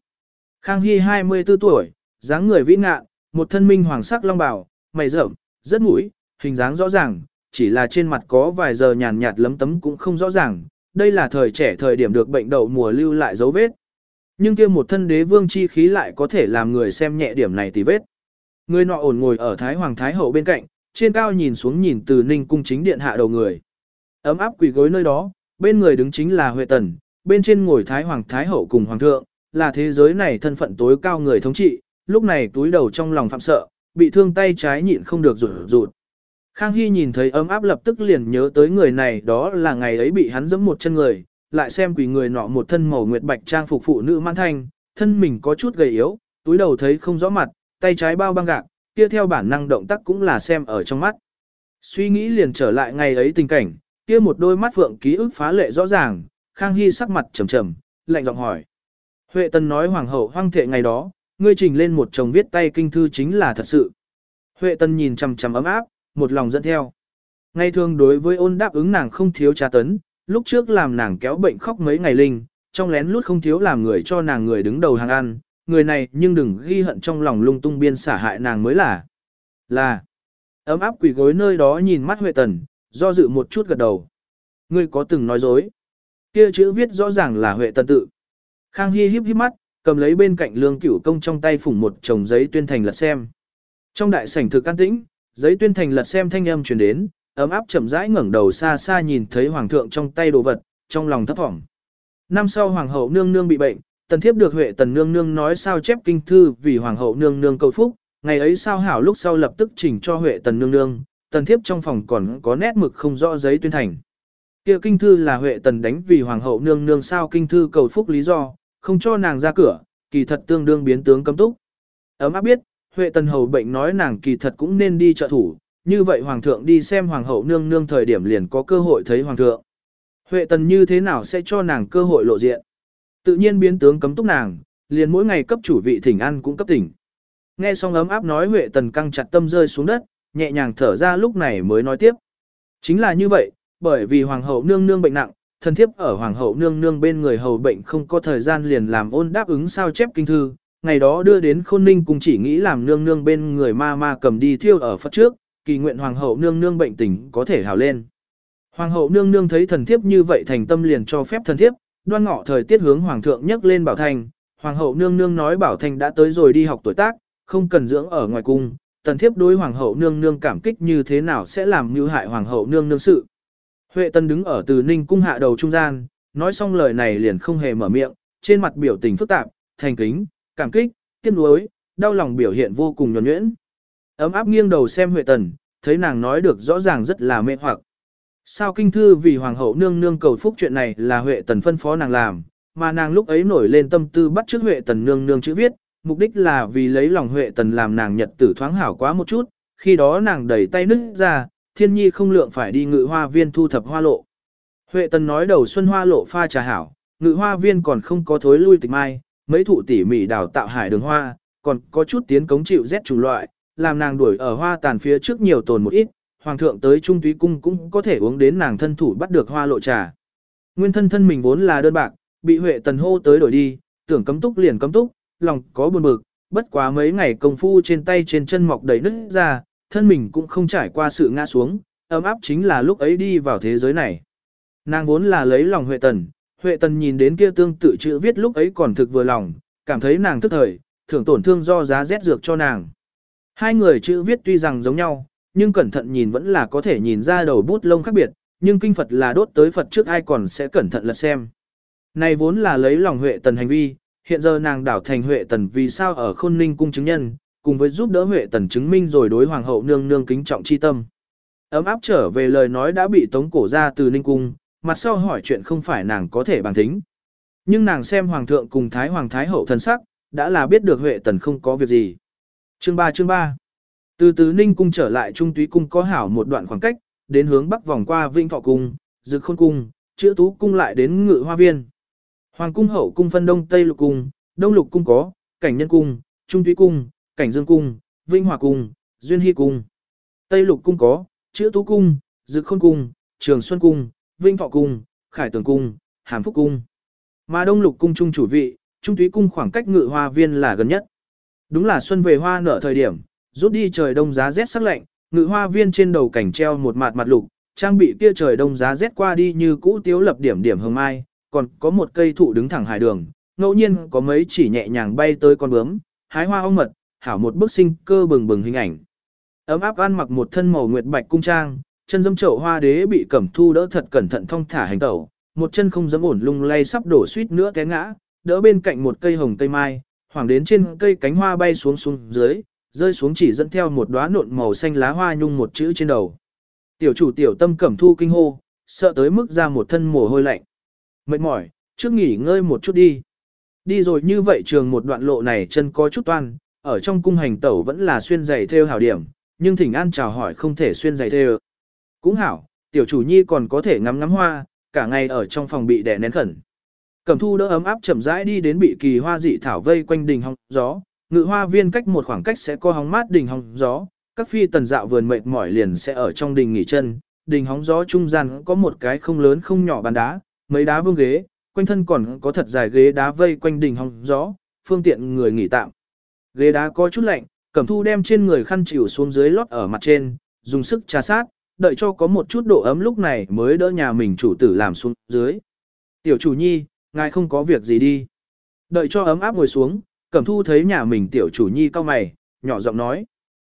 Khang Hy 24 tuổi, dáng người vĩ ngạn, một thân minh hoàng sắc long bào, mày rậm, rất mũi, hình dáng rõ ràng, chỉ là trên mặt có vài giờ nhàn nhạt lấm tấm cũng không rõ ràng, đây là thời trẻ thời điểm được bệnh đậu mùa lưu lại dấu vết. Nhưng kia một thân đế vương chi khí lại có thể làm người xem nhẹ điểm này thì vết. Người nọ ổn ngồi ở Thái Hoàng Thái Hậu bên cạnh, trên cao nhìn xuống nhìn từ ninh cung chính điện hạ đầu người. Ấm áp quỳ gối nơi đó, bên người đứng chính là Huệ Tần, bên trên ngồi Thái Hoàng Thái Hậu cùng Hoàng thượng, là thế giới này thân phận tối cao người thống trị, lúc này túi đầu trong lòng phạm sợ, bị thương tay trái nhịn không được rụt rụt. Khang Hy nhìn thấy ấm áp lập tức liền nhớ tới người này đó là ngày ấy bị hắn giẫm một chân người, lại xem quỷ người nọ một thân màu nguyệt bạch trang phục phụ nữ mãn thanh, thân mình có chút gầy yếu, túi đầu thấy không rõ mặt, tay trái bao băng gạc, kia theo bản năng động tác cũng là xem ở trong mắt. Suy nghĩ liền trở lại ngày ấy tình cảnh, kia một đôi mắt phượng ký ức phá lệ rõ ràng, Khang Hy sắc mặt trầm trầm, lạnh giọng hỏi. Huệ Tân nói hoàng hậu hoang thệ ngày đó, ngươi trình lên một chồng viết tay kinh thư chính là thật sự. Huệ Tân nhìn chằm chằm ấm áp, một lòng dẫn theo. Ngày thường đối với ôn đáp ứng nàng không thiếu trà tấn, lúc trước làm nàng kéo bệnh khóc mấy ngày linh, trong lén lút không thiếu làm người cho nàng người đứng đầu hàng ăn, người này nhưng đừng ghi hận trong lòng lung tung biên xả hại nàng mới là. Là, ấm áp quỷ gối nơi đó nhìn mắt Huệ Tần, do dự một chút gật đầu. Ngươi có từng nói dối. Kia chữ viết rõ ràng là Huệ Tần tự. Khang Hy híp híp mắt, cầm lấy bên cạnh lương cửu công trong tay phủng một chồng giấy tuyên thành lật xem. Trong đại sảnh thực an tĩnh, giấy tuyên thành lật xem thanh âm truyền đến, ấm áp chậm rãi ngẩng đầu xa xa nhìn thấy hoàng thượng trong tay đồ vật, trong lòng thấp thỏm. Năm sau hoàng hậu nương nương bị bệnh, tần thiếp được huệ tần nương nương nói sao chép kinh thư vì hoàng hậu nương nương cầu phúc, ngày ấy sao hảo lúc sau lập tức chỉnh cho Huệ Tần nương nương, tần thiếp trong phòng còn có nét mực không rõ giấy tuyên thành. Kia kinh thư là Huệ Tần đánh vì hoàng hậu nương nương sao kinh thư cầu phúc lý do, không cho nàng ra cửa, kỳ thật tương đương biến tướng cấm túc. Ấm áp biết, Huệ Tần hầu bệnh nói nàng kỳ thật cũng nên đi trợ thủ, như vậy hoàng thượng đi xem hoàng hậu nương nương thời điểm liền có cơ hội thấy hoàng thượng. Huệ Tần như thế nào sẽ cho nàng cơ hội lộ diện? Tự nhiên biến tướng cấm túc nàng, liền mỗi ngày cấp chủ vị thỉnh ăn cũng cấp tỉnh. Nghe xong ấm áp nói Huệ Tần căng chặt tâm rơi xuống đất, nhẹ nhàng thở ra lúc này mới nói tiếp. Chính là như vậy, bởi vì hoàng hậu nương nương bệnh nặng, thần thiếp ở hoàng hậu nương nương bên người hầu bệnh không có thời gian liền làm ôn đáp ứng sao chép kinh thư, ngày đó đưa đến khôn ninh cùng chỉ nghĩ làm nương nương bên người ma ma cầm đi thiêu ở phật trước, kỳ nguyện hoàng hậu nương nương bệnh tình có thể hào lên. Hoàng hậu nương nương thấy thần thiếp như vậy thành tâm liền cho phép thần thiếp, đoan ngọ thời tiết hướng hoàng thượng nhắc lên bảo thành, hoàng hậu nương nương nói bảo thành đã tới rồi đi học tuổi tác, không cần dưỡng ở ngoài cung, tần thiếp đối hoàng hậu nương nương cảm kích như thế nào sẽ làm mưu hại hoàng hậu nương nương sự. Huệ Tân đứng ở từ ninh cung hạ đầu trung gian, nói xong lời này liền không hề mở miệng, trên mặt biểu tình phức tạp, thành kính, cảm kích, tiếc nuối, đau lòng biểu hiện vô cùng nhuần nhuyễn. Ấm áp nghiêng đầu xem Huệ Tần, thấy nàng nói được rõ ràng rất là mê hoặc. Sao kinh thư vì hoàng hậu nương nương cầu phúc chuyện này là Huệ Tần phân phó nàng làm, mà nàng lúc ấy nổi lên tâm tư bắt trước Huệ Tần nương nương chữ viết, mục đích là vì lấy lòng Huệ Tần làm nàng nhật tử thoáng hảo quá một chút, khi đó nàng đẩy tay nứt ra, thiên nhi không lượng phải đi ngự hoa viên thu thập hoa lộ. Huệ Tần nói đầu xuân hoa lộ pha trà hảo, ngự hoa viên còn không có thối lui tịch mai, mấy thụ tỉ mỉ đào tạo hải đường hoa, còn có chút tiến cống chịu rét chủng loại, làm nàng đuổi ở hoa tàn phía trước nhiều tồn một ít, hoàng thượng tới trung túy cung cũng có thể uống đến nàng thân thủ bắt được hoa lộ trà. Nguyên thân thân mình vốn là đơn bạc, bị Huệ Tần hô tới đổi đi, tưởng cấm túc liền cấm túc, lòng có buồn bực, bất quá mấy ngày công phu trên tay trên chân mọc đầy nứt ra, thân mình cũng không trải qua sự ngã xuống, ấm áp chính là lúc ấy đi vào thế giới này. Nàng vốn là lấy lòng Huệ Tần, Huệ Tần nhìn đến kia tương tự chữ viết lúc ấy còn thực vừa lòng, cảm thấy nàng tức thời, thưởng tổn thương do giá rét dược cho nàng. Hai người chữ viết tuy rằng giống nhau, nhưng cẩn thận nhìn vẫn là có thể nhìn ra đầu bút lông khác biệt, nhưng kinh Phật là đốt tới Phật trước ai còn sẽ cẩn thận lật xem. Này vốn là lấy lòng Huệ Tần hành vi, hiện giờ nàng đảo thành Huệ Tần vì sao ở khôn ninh cung chứng nhân, cùng với giúp đỡ Huệ Tần chứng minh rồi đối hoàng hậu nương nương kính trọng chi tâm. Ấm áp trở về lời nói đã bị tống cổ ra từ ninh cung, mặt sau hỏi chuyện không phải nàng có thể bằng thính. Nhưng nàng xem hoàng thượng cùng thái hoàng thái hậu thần sắc, đã là biết được Huệ Tần không có việc gì. Chương 3 chương 3 Từ từ ninh cung trở lại trung túy cung có hảo một đoạn khoảng cách, đến hướng bắc vòng qua vinh thọ cung, dực khôn cung, chữ tú cung lại đến ngự hoa viên. Hoàng cung hậu cung phân đông tây lục cung, đông lục cung có, cảnh nhân cung, trung túy cung, cảnh dương cung, vinh hòa cung, duyên hy cung. Tây lục cung có, chữ tú cung, dực khôn cung, trường xuân cung, vinh thọ cung, khải tường cung, hàm phúc cung. Mà đông lục cung trung chủ vị, trung túy cung khoảng cách ngự hoa viên là gần nhất. Đúng là xuân về hoa nở thời điểm, rút đi trời đông giá rét sắc lạnh, ngự hoa viên trên đầu cảnh treo một mặt mặt lục, trang bị kia trời đông giá rét qua đi như cũ tiếu lập điểm điểm hương mai, còn có một cây thụ đứng thẳng hải đường, ngẫu nhiên có mấy chỉ nhẹ nhàng bay tới con bướm, hái hoa ong mật, hảo một bức sinh cơ bừng bừng hình ảnh. Ấm áp ăn mặc một thân màu nguyệt bạch cung trang, chân dâm chậu hoa đế bị cẩm thu đỡ thật cẩn thận thong thả hành tẩu, một chân không dám ổn lung lay sắp đổ suýt nữa té ngã, đỡ bên cạnh một cây hồng tây mai, hoàng đến trên cây cánh hoa bay xuống xuống dưới, rơi xuống chỉ dẫn theo một đóa nộn màu xanh lá hoa nhung một chữ trên đầu. Tiểu chủ tiểu tâm cẩm thu kinh hô, sợ tới mức ra một thân mồ hôi lạnh. Mệt mỏi, trước nghỉ ngơi một chút đi. Đi rồi như vậy trường một đoạn lộ này chân có chút toan, ở trong cung hành tẩu vẫn là xuyên giày theo hảo điểm, nhưng thỉnh an chào hỏi không thể xuyên giày theo. Cũng hảo, tiểu chủ nhi còn có thể ngắm ngắm hoa, cả ngày ở trong phòng bị đè nén khẩn. Cẩm thu đỡ ấm áp chậm rãi đi đến bị kỳ hoa dị thảo vây quanh đình hóng gió, ngự hoa viên cách một khoảng cách sẽ có hóng mát đình hóng gió, các phi tần dạo vườn mệt mỏi liền sẽ ở trong đình nghỉ chân, đình hóng gió trung gian có một cái không lớn không nhỏ bàn đá, mấy đá vương ghế, quanh thân còn có thật dài ghế đá vây quanh đình hóng gió, phương tiện người nghỉ tạm. Ghế đá có chút lạnh, Cẩm Thu đem trên người khăn chịu xuống dưới lót ở mặt trên, dùng sức trà sát, đợi cho có một chút độ ấm lúc này mới đỡ nhà mình chủ tử làm xuống dưới. Tiểu chủ nhi, ngài không có việc gì đi. Đợi cho ấm áp ngồi xuống, Cẩm Thu thấy nhà mình tiểu chủ nhi cao mày, nhỏ giọng nói.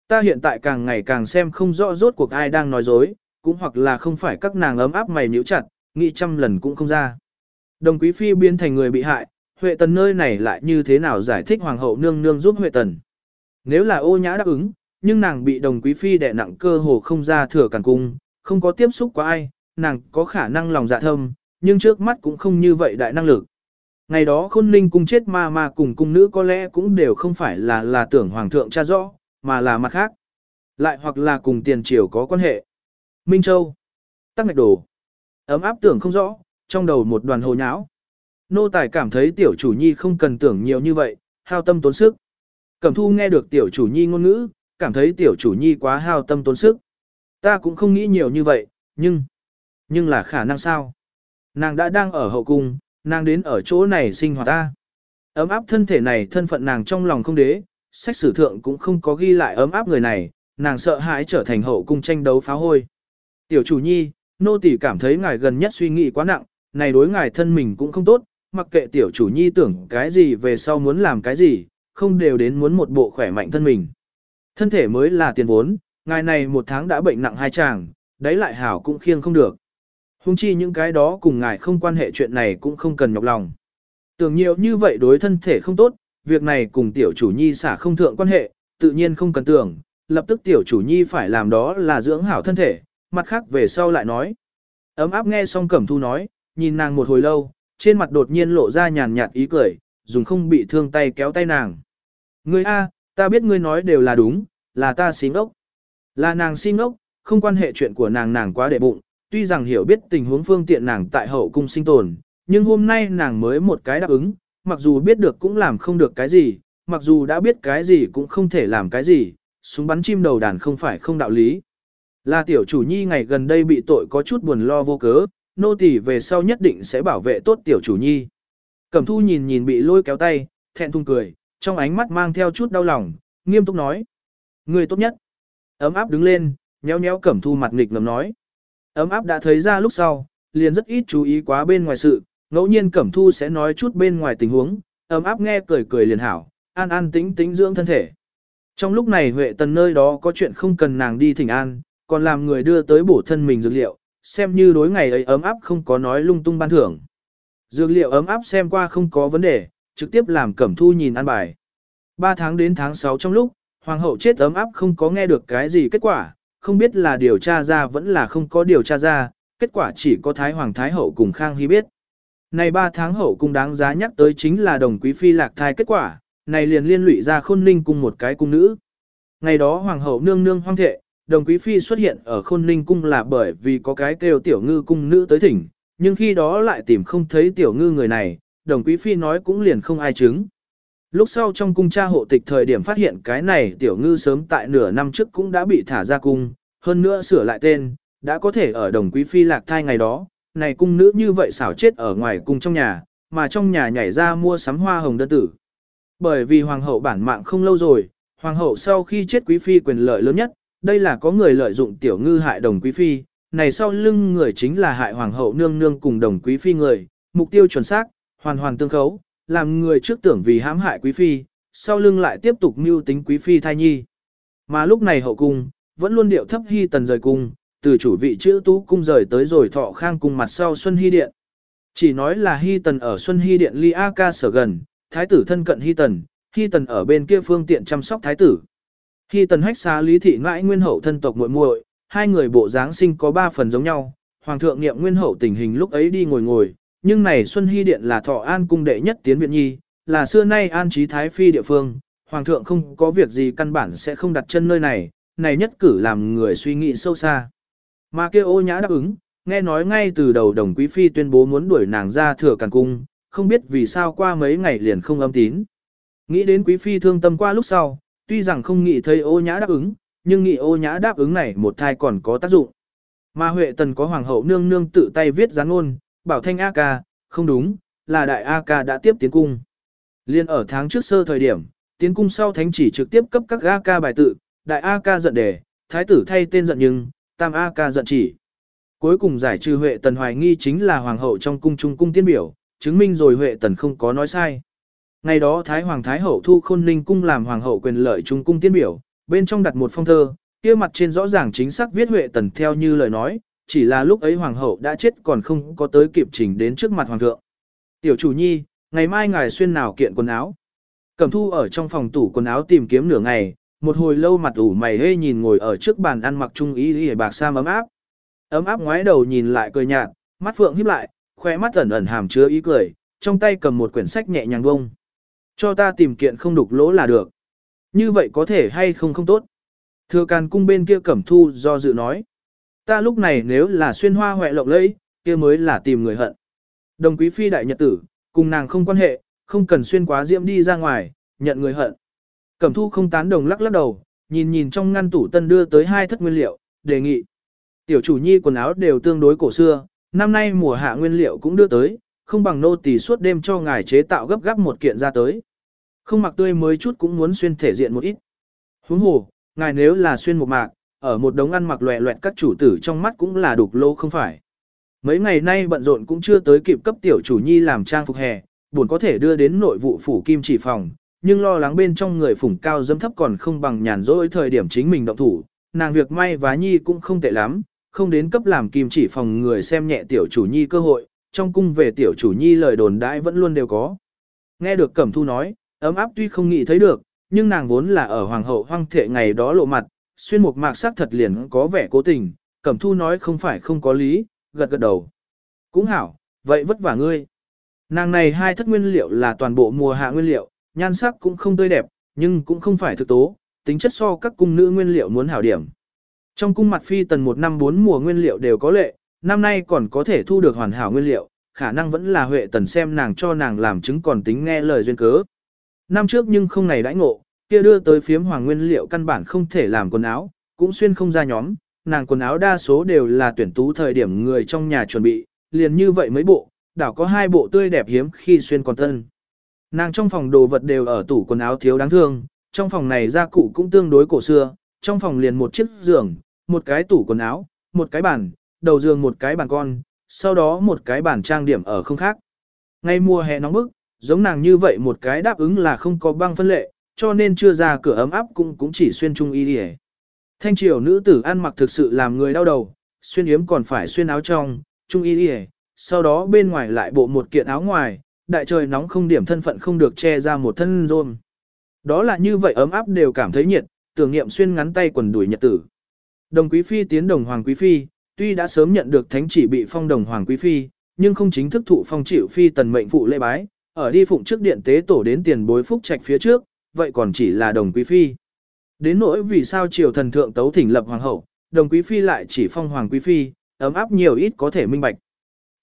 Ta hiện tại càng ngày càng xem không rõ rốt cuộc ai đang nói dối, cũng hoặc là không phải các nàng ấm áp mày nhíu chặt, nghĩ trăm lần cũng không ra. Đồng quý phi biến thành người bị hại, Huệ Tần nơi này lại như thế nào giải thích hoàng hậu nương nương giúp Huệ Tần. Nếu là ô nhã đáp ứng, nhưng nàng bị đồng quý phi đè nặng cơ hồ không ra thừa cản cung, không có tiếp xúc qua ai, nàng có khả năng lòng dạ thâm, nhưng trước mắt cũng không như vậy đại năng lực. Ngày đó khôn ninh cung chết ma ma cùng cung nữ có lẽ cũng đều không phải là là tưởng hoàng thượng cha rõ, mà là mặt khác. Lại hoặc là cùng tiền triều có quan hệ. Minh Châu. Tắc ngạch đồ. Ấm áp tưởng không rõ, trong đầu một đoàn hồ nháo. Nô tài cảm thấy tiểu chủ nhi không cần tưởng nhiều như vậy, hao tâm tốn sức. Cẩm thu nghe được tiểu chủ nhi ngôn ngữ, cảm thấy tiểu chủ nhi quá hao tâm tốn sức. Ta cũng không nghĩ nhiều như vậy, nhưng, nhưng là khả năng sao? Nàng đã đang ở hậu cung, nàng đến ở chỗ này sinh hoạt ta. Ấm áp thân thể này thân phận nàng trong lòng không đế, sách sử thượng cũng không có ghi lại ấm áp người này, nàng sợ hãi trở thành hậu cung tranh đấu phá hôi. Tiểu chủ nhi, nô tỳ cảm thấy ngài gần nhất suy nghĩ quá nặng, này đối ngài thân mình cũng không tốt, mặc kệ tiểu chủ nhi tưởng cái gì về sau muốn làm cái gì, không đều đến muốn một bộ khỏe mạnh thân mình. Thân thể mới là tiền vốn, ngài này một tháng đã bệnh nặng hai chàng, đấy lại hảo cũng khiêng không được. Hùng chi những cái đó cùng ngài không quan hệ chuyện này cũng không cần nhọc lòng. Tưởng nhiều như vậy đối thân thể không tốt, việc này cùng tiểu chủ nhi xả không thượng quan hệ, tự nhiên không cần tưởng, lập tức tiểu chủ nhi phải làm đó là dưỡng hảo thân thể, mặt khác về sau lại nói. Ấm áp nghe xong cẩm thu nói, nhìn nàng một hồi lâu, trên mặt đột nhiên lộ ra nhàn nhạt ý cười, dùng không bị thương tay kéo tay nàng. Ngươi A, ta biết ngươi nói đều là đúng, là ta xin ốc. Là nàng xin ốc, không quan hệ chuyện của nàng nàng quá để bụng, tuy rằng hiểu biết tình huống phương tiện nàng tại hậu cung sinh tồn, nhưng hôm nay nàng mới một cái đáp ứng, mặc dù biết được cũng làm không được cái gì, mặc dù đã biết cái gì cũng không thể làm cái gì, súng bắn chim đầu đàn không phải không đạo lý. Là tiểu chủ nhi ngày gần đây bị tội có chút buồn lo vô cớ, nô tỳ về sau nhất định sẽ bảo vệ tốt tiểu chủ nhi. Cẩm thu nhìn nhìn bị lôi kéo tay, thẹn thùng cười, trong ánh mắt mang theo chút đau lòng, nghiêm túc nói. Người tốt nhất. Ấm áp đứng lên, nhéo nhéo cẩm thu mặt nghịch ngầm nói. Ấm áp đã thấy ra lúc sau, liền rất ít chú ý quá bên ngoài sự, ngẫu nhiên cẩm thu sẽ nói chút bên ngoài tình huống, ấm áp nghe cười cười liền hảo, an an tĩnh tĩnh dưỡng thân thể. Trong lúc này Huệ Tần nơi đó có chuyện không cần nàng đi thỉnh an, còn làm người đưa tới bổ thân mình dược liệu, xem như đối ngày ấy ấm áp không có nói lung tung ban thưởng. Dược liệu ấm áp xem qua không có vấn đề, trực tiếp làm cẩm thu nhìn ăn bài. 3 tháng đến tháng 6 trong lúc, hoàng hậu chết ấm áp không có nghe được cái gì kết quả, không biết là điều tra ra vẫn là không có điều tra ra, kết quả chỉ có Thái Hoàng Thái Hậu cùng Khang Hy biết. Này 3 tháng hậu cung đáng giá nhắc tới chính là đồng quý phi lạc thai kết quả, này liền liên lụy ra khôn ninh cùng một cái cung nữ. Ngày đó Hoàng hậu nương nương hoang thệ, đồng quý phi xuất hiện ở khôn ninh cung là bởi vì có cái kêu tiểu ngư cung nữ tới thỉnh, nhưng khi đó lại tìm không thấy tiểu ngư người này, đồng quý phi nói cũng liền không ai chứng. Lúc sau trong cung cha hộ tịch thời điểm phát hiện cái này tiểu ngư sớm tại nửa năm trước cũng đã bị thả ra cung, hơn nữa sửa lại tên, đã có thể ở đồng quý phi lạc thai ngày đó, này cung nữ như vậy xảo chết ở ngoài cung trong nhà, mà trong nhà nhảy ra mua sắm hoa hồng đơn tử. Bởi vì hoàng hậu bản mạng không lâu rồi, hoàng hậu sau khi chết quý phi quyền lợi lớn nhất, đây là có người lợi dụng tiểu ngư hại đồng quý phi, này sau lưng người chính là hại hoàng hậu nương nương cùng đồng quý phi người, mục tiêu chuẩn xác, hoàn hoàn tương khấu, làm người trước tưởng vì hãm hại quý phi, sau lưng lại tiếp tục mưu tính quý phi thai nhi. Mà lúc này hậu cung, vẫn luôn điệu thấp hy tần rời cung, từ chủ vị chữ tú cung rời tới rồi thọ khang cung mặt sau Xuân Hy Điện. Chỉ nói là Hy Tần ở Xuân Hy Điện Ly A Ca sở gần, thái tử thân cận Hy Tần, Hy Tần ở bên kia phương tiện chăm sóc thái tử. Khi Tần hách xá Lý Thị ngãi nguyên hậu thân tộc muội muội, hai người bộ dáng sinh có ba phần giống nhau, Hoàng thượng niệm nguyên hậu tình hình lúc ấy đi ngồi ngồi, nhưng này Xuân Hy Điện là thọ an cung đệ nhất tiến viện nhi, là xưa nay an trí thái phi địa phương, Hoàng thượng không có việc gì căn bản sẽ không đặt chân nơi này, này nhất cử làm người suy nghĩ sâu xa. Mà kêu ô nhã đáp ứng, nghe nói ngay từ đầu đồng quý phi tuyên bố muốn đuổi nàng ra thừa càn cung, không biết vì sao qua mấy ngày liền không âm tín. Nghĩ đến quý phi thương tâm qua lúc sau, tuy rằng không nghĩ thấy ô nhã đáp ứng, nhưng nghĩ ô nhã đáp ứng này một thai còn có tác dụng. Mà Huệ Tần có hoàng hậu nương nương tự tay viết gián ngôn, bảo thanh A ca, không đúng, là đại A ca đã tiếp tiến cung. Liên ở tháng trước sơ thời điểm, tiến cung sau thánh chỉ trực tiếp cấp các A ca bài tự, đại A ca giận đề, thái tử thay tên giận nhưng, tam A ca giận chỉ. Cuối cùng giải trừ Huệ Tần hoài nghi chính là hoàng hậu trong cung trung cung tiên biểu, chứng minh rồi Huệ Tần không có nói sai. Ngày đó Thái Hoàng Thái Hậu thu khôn ninh cung làm hoàng hậu quyền lợi trung cung tiên biểu, bên trong đặt một phong thơ, kia mặt trên rõ ràng chính xác viết Huệ Tần theo như lời nói, chỉ là lúc ấy hoàng hậu đã chết còn không có tới kịp trình đến trước mặt hoàng thượng. Tiểu chủ nhi, ngày mai ngài xuyên nào kiện quần áo. Cẩm thu ở trong phòng tủ quần áo tìm kiếm nửa ngày, một hồi lâu mặt ủ mày hê nhìn ngồi ở trước bàn ăn mặc trung ý y bạc sam ấm áp. Ấm áp ngoái đầu nhìn lại cười nhạt, mắt phượng híp lại, khoe mắt ẩn ẩn hàm chứa ý cười, trong tay cầm một quyển sách nhẹ nhàng bông. Cho ta tìm kiện không đục lỗ là được. Như vậy có thể hay không không tốt. Thừa càn cung bên kia cẩm thu do dự nói. Ta lúc này nếu là xuyên hoa hoẹ lộng lẫy, kia mới là tìm người hận. Đồng quý phi đại nhật tử, cùng nàng không quan hệ, không cần xuyên quá diễm đi ra ngoài, nhận người hận. Cẩm thu không tán đồng lắc lắc đầu, nhìn nhìn trong ngăn tủ tân đưa tới hai thất nguyên liệu, đề nghị. Tiểu chủ nhi quần áo đều tương đối cổ xưa, năm nay mùa hạ nguyên liệu cũng đưa tới, không bằng nô tỳ suốt đêm cho ngài chế tạo gấp gáp một kiện ra tới. Không mặc tươi mới chút cũng muốn xuyên thể diện một ít. Huống hồ, ngài nếu là xuyên một mạc, ở một đống ăn mặc loẹ loẹt các chủ tử trong mắt cũng là đục lô không phải. Mấy ngày nay bận rộn cũng chưa tới kịp cấp tiểu chủ nhi làm trang phục hè, buồn có thể đưa đến nội vụ phủ kim chỉ phòng, nhưng lo lắng bên trong người phủng cao dâm thấp còn không bằng nhàn rỗi thời điểm chính mình động thủ, nàng việc may vá nhi cũng không tệ lắm, không đến cấp làm kim chỉ phòng người xem nhẹ tiểu chủ nhi cơ hội, trong cung về tiểu chủ nhi lời đồn đãi vẫn luôn đều có. Nghe được Cẩm Thu nói, ấm áp tuy không nghĩ thấy được, nhưng nàng vốn là ở hoàng hậu hoang thệ ngày đó lộ mặt, xuyên một mạc sắc thật liền có vẻ cố tình, Cẩm Thu nói không phải không có lý, gật gật đầu. Cũng hảo, vậy vất vả ngươi. Nàng này hai thất nguyên liệu là toàn bộ mùa hạ nguyên liệu, nhan sắc cũng không tươi đẹp, nhưng cũng không phải thực tố, tính chất so các cung nữ nguyên liệu muốn hảo điểm. Trong cung mặt phi tần một năm bốn mùa nguyên liệu đều có lệ, năm nay còn có thể thu được hoàn hảo nguyên liệu, khả năng vẫn là huệ tần xem nàng cho nàng làm chứng còn tính nghe lời duyên cớ. Năm trước nhưng không này đãi ngộ, kia đưa tới phiếm hoàng nguyên liệu căn bản không thể làm quần áo, cũng xuyên không ra nhóm, nàng quần áo đa số đều là tuyển tú thời điểm người trong nhà chuẩn bị, liền như vậy mấy bộ, đảo có hai bộ tươi đẹp hiếm khi xuyên còn thân Nàng trong phòng đồ vật đều ở tủ quần áo thiếu đáng thương, trong phòng này gia cụ cũng tương đối cổ xưa, trong phòng liền một chiếc giường, một cái tủ quần áo, một cái bàn, đầu giường một cái bàn con, sau đó một cái bàn trang điểm ở không khác. Ngay mùa hè nóng bức, giống nàng như vậy một cái đáp ứng là không có băng phân lệ, cho nên chưa ra cửa ấm áp cũng cũng chỉ xuyên trung y đi Thanh triều nữ tử ăn mặc thực sự làm người đau đầu, xuyên yếm còn phải xuyên áo trong, trung y đi sau đó bên ngoài lại bộ một kiện áo ngoài, đại trời nóng không điểm thân phận không được che ra một thân rôm. Đó là như vậy ấm áp đều cảm thấy nhiệt, tưởng niệm xuyên ngắn tay quần đuổi nhật tử. Đồng quý phi tiến đồng hoàng quý phi, tuy đã sớm nhận được thánh chỉ bị phong đồng hoàng quý phi, nhưng không chính thức thụ phong chịu phi tần mệnh phụ lễ bái, ở đi phụng trước điện tế tổ đến tiền bối phúc trạch phía trước, vậy còn chỉ là đồng quý phi. Đến nỗi vì sao triều thần thượng tấu thỉnh lập hoàng hậu, đồng quý phi lại chỉ phong hoàng quý phi, ấm áp nhiều ít có thể minh bạch.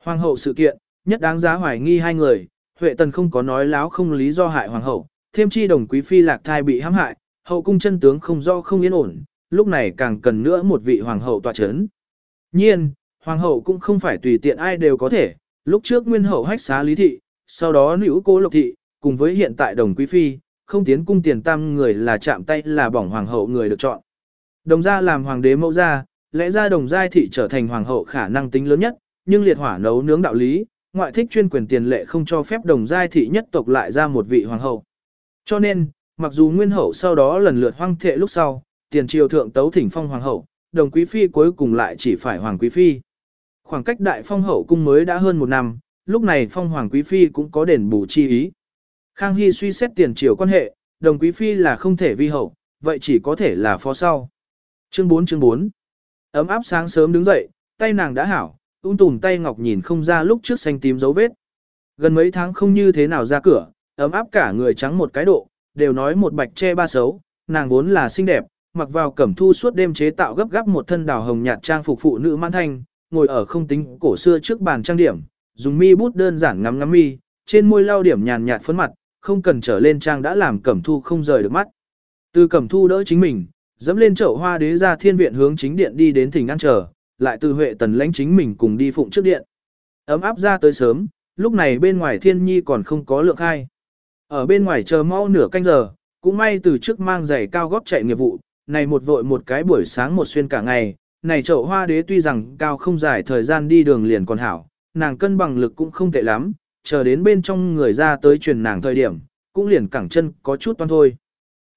Hoàng hậu sự kiện, nhất đáng giá hoài nghi hai người, Huệ tần không có nói láo không lý do hại hoàng hậu, thêm chi đồng quý phi lạc thai bị hãm hại, hậu cung chân tướng không do không yên ổn, lúc này càng cần nữa một vị hoàng hậu tọa chấn. Nhiên, hoàng hậu cũng không phải tùy tiện ai đều có thể, lúc trước nguyên hậu hách xá lý thị, sau đó nữ cô lộc thị, cùng với hiện tại đồng quý phi, không tiến cung tiền tam người là chạm tay là bỏng hoàng hậu người được chọn. Đồng gia làm hoàng đế mẫu gia, lẽ ra đồng giai thị trở thành hoàng hậu khả năng tính lớn nhất, nhưng liệt hỏa nấu nướng đạo lý, ngoại thích chuyên quyền tiền lệ không cho phép đồng giai thị nhất tộc lại ra một vị hoàng hậu. Cho nên, mặc dù nguyên hậu sau đó lần lượt hoang thệ lúc sau, tiền triều thượng tấu thỉnh phong hoàng hậu, đồng quý phi cuối cùng lại chỉ phải hoàng quý phi. Khoảng cách đại phong hậu cung mới đã hơn một năm, lúc này phong hoàng quý phi cũng có đền bù chi ý. Khang Hy suy xét tiền triều quan hệ, đồng quý phi là không thể vi hậu, vậy chỉ có thể là phó sau. Chương 4 chương 4 Ấm áp sáng sớm đứng dậy, tay nàng đã hảo, ung tùm tay ngọc nhìn không ra lúc trước xanh tím dấu vết. Gần mấy tháng không như thế nào ra cửa, ấm áp cả người trắng một cái độ, đều nói một bạch che ba xấu, nàng vốn là xinh đẹp, mặc vào cẩm thu suốt đêm chế tạo gấp gáp một thân đào hồng nhạt trang phục phụ nữ man thanh, ngồi ở không tính cổ xưa trước bàn trang điểm, dùng mi bút đơn giản ngắm ngắm mi, trên môi lau điểm nhàn nhạt phấn mặt, không cần trở lên trang đã làm cẩm thu không rời được mắt. Từ cẩm thu đỡ chính mình, dẫm lên chậu hoa đế ra thiên viện hướng chính điện đi đến thỉnh an chờ, lại từ Huệ Tần lãnh chính mình cùng đi phụng trước điện. Ấm áp ra tới sớm, lúc này bên ngoài thiên nhi còn không có lượng khai. Ở bên ngoài chờ mau nửa canh giờ, cũng may từ trước mang giày cao gót chạy nghiệp vụ, này một vội một cái buổi sáng một xuyên cả ngày, này chậu hoa đế tuy rằng cao không dài thời gian đi đường liền còn hảo, nàng cân bằng lực cũng không tệ lắm, chờ đến bên trong người ra tới truyền nàng thời điểm, cũng liền cẳng chân có chút toan thôi.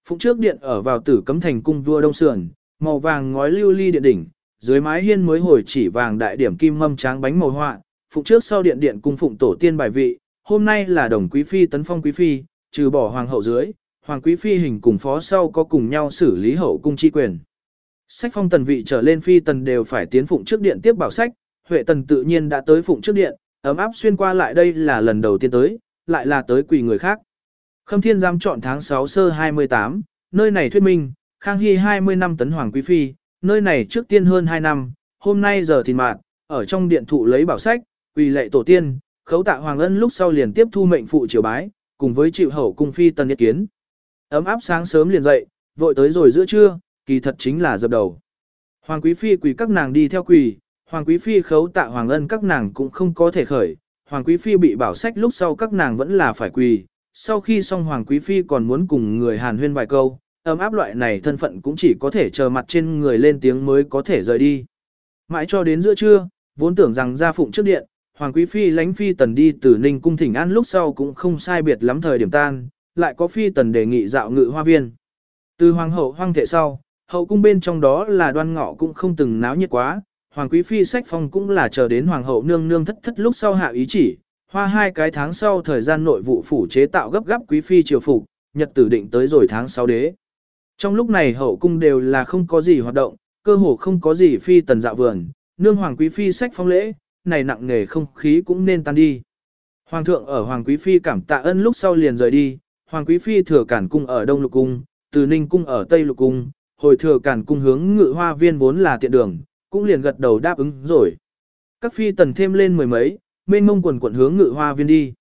Phụng trước điện ở vào tử cấm thành cung vua đông sườn, màu vàng ngói lưu ly điện đỉnh, dưới mái hiên mới hồi chỉ vàng đại điểm kim mâm tráng bánh màu họa, phụng trước sau điện điện cung phụng tổ tiên bài vị, hôm nay là đồng quý phi tấn phong quý phi, trừ bỏ hoàng hậu dưới, hoàng quý phi hình cùng phó sau có cùng nhau xử lý hậu cung chi quyền. Sách phong tần vị trở lên phi tần đều phải tiến phụng trước điện tiếp bảo sách, Huệ tần tự nhiên đã tới phụng trước điện, ấm áp xuyên qua lại đây là lần đầu tiên tới, lại là tới quỳ người khác. Khâm thiên giam chọn tháng 6 sơ 28, nơi này thuyết minh, Khang Hy 20 năm tấn hoàng quý phi, nơi này trước tiên hơn 2 năm, hôm nay giờ thì mạt, ở trong điện thụ lấy bảo sách, quỳ lệ tổ tiên, khấu tạ hoàng ân lúc sau liền tiếp thu mệnh phụ triều bái, cùng với chịu hậu cung phi tần Nhất kiến. Ấm áp sáng sớm liền dậy, vội tới rồi giữa trưa, kỳ thật chính là dập đầu. Hoàng quý phi quỳ các nàng đi theo quỳ, hoàng quý phi khấu tạ hoàng ân các nàng cũng không có thể khởi, hoàng quý phi bị bảo sách lúc sau các nàng vẫn là phải quỳ. Sau khi xong hoàng quý phi còn muốn cùng người hàn huyên vài câu, ấm áp loại này thân phận cũng chỉ có thể chờ mặt trên người lên tiếng mới có thể rời đi. Mãi cho đến giữa trưa, vốn tưởng rằng ra phụng trước điện, Hoàng Quý Phi lánh Phi Tần đi từ Ninh Cung Thỉnh An lúc sau cũng không sai biệt lắm thời điểm tan, lại có Phi Tần đề nghị dạo ngự hoa viên. Từ Hoàng hậu hoang thệ sau, hậu cung bên trong đó là đoan ngọ cũng không từng náo nhiệt quá, Hoàng Quý Phi sách phong cũng là chờ đến Hoàng hậu nương nương thất thất lúc sau hạ ý chỉ, hoa hai cái tháng sau thời gian nội vụ phủ chế tạo gấp gáp Quý Phi triều phục, nhật tử định tới rồi tháng 6 đế. Trong lúc này hậu cung đều là không có gì hoạt động, cơ hồ không có gì phi tần dạo vườn, nương hoàng quý phi sách phong lễ, này nặng nghề không khí cũng nên tan đi. Hoàng thượng ở hoàng quý phi cảm tạ ân lúc sau liền rời đi, hoàng quý phi thừa cản cung ở đông lục cung, từ ninh cung ở tây lục cung, hồi thừa cản cung hướng ngự hoa viên vốn là tiện đường, cũng liền gật đầu đáp ứng rồi. Các phi tần thêm lên mười mấy, mênh mông quần quận hướng ngự hoa viên đi.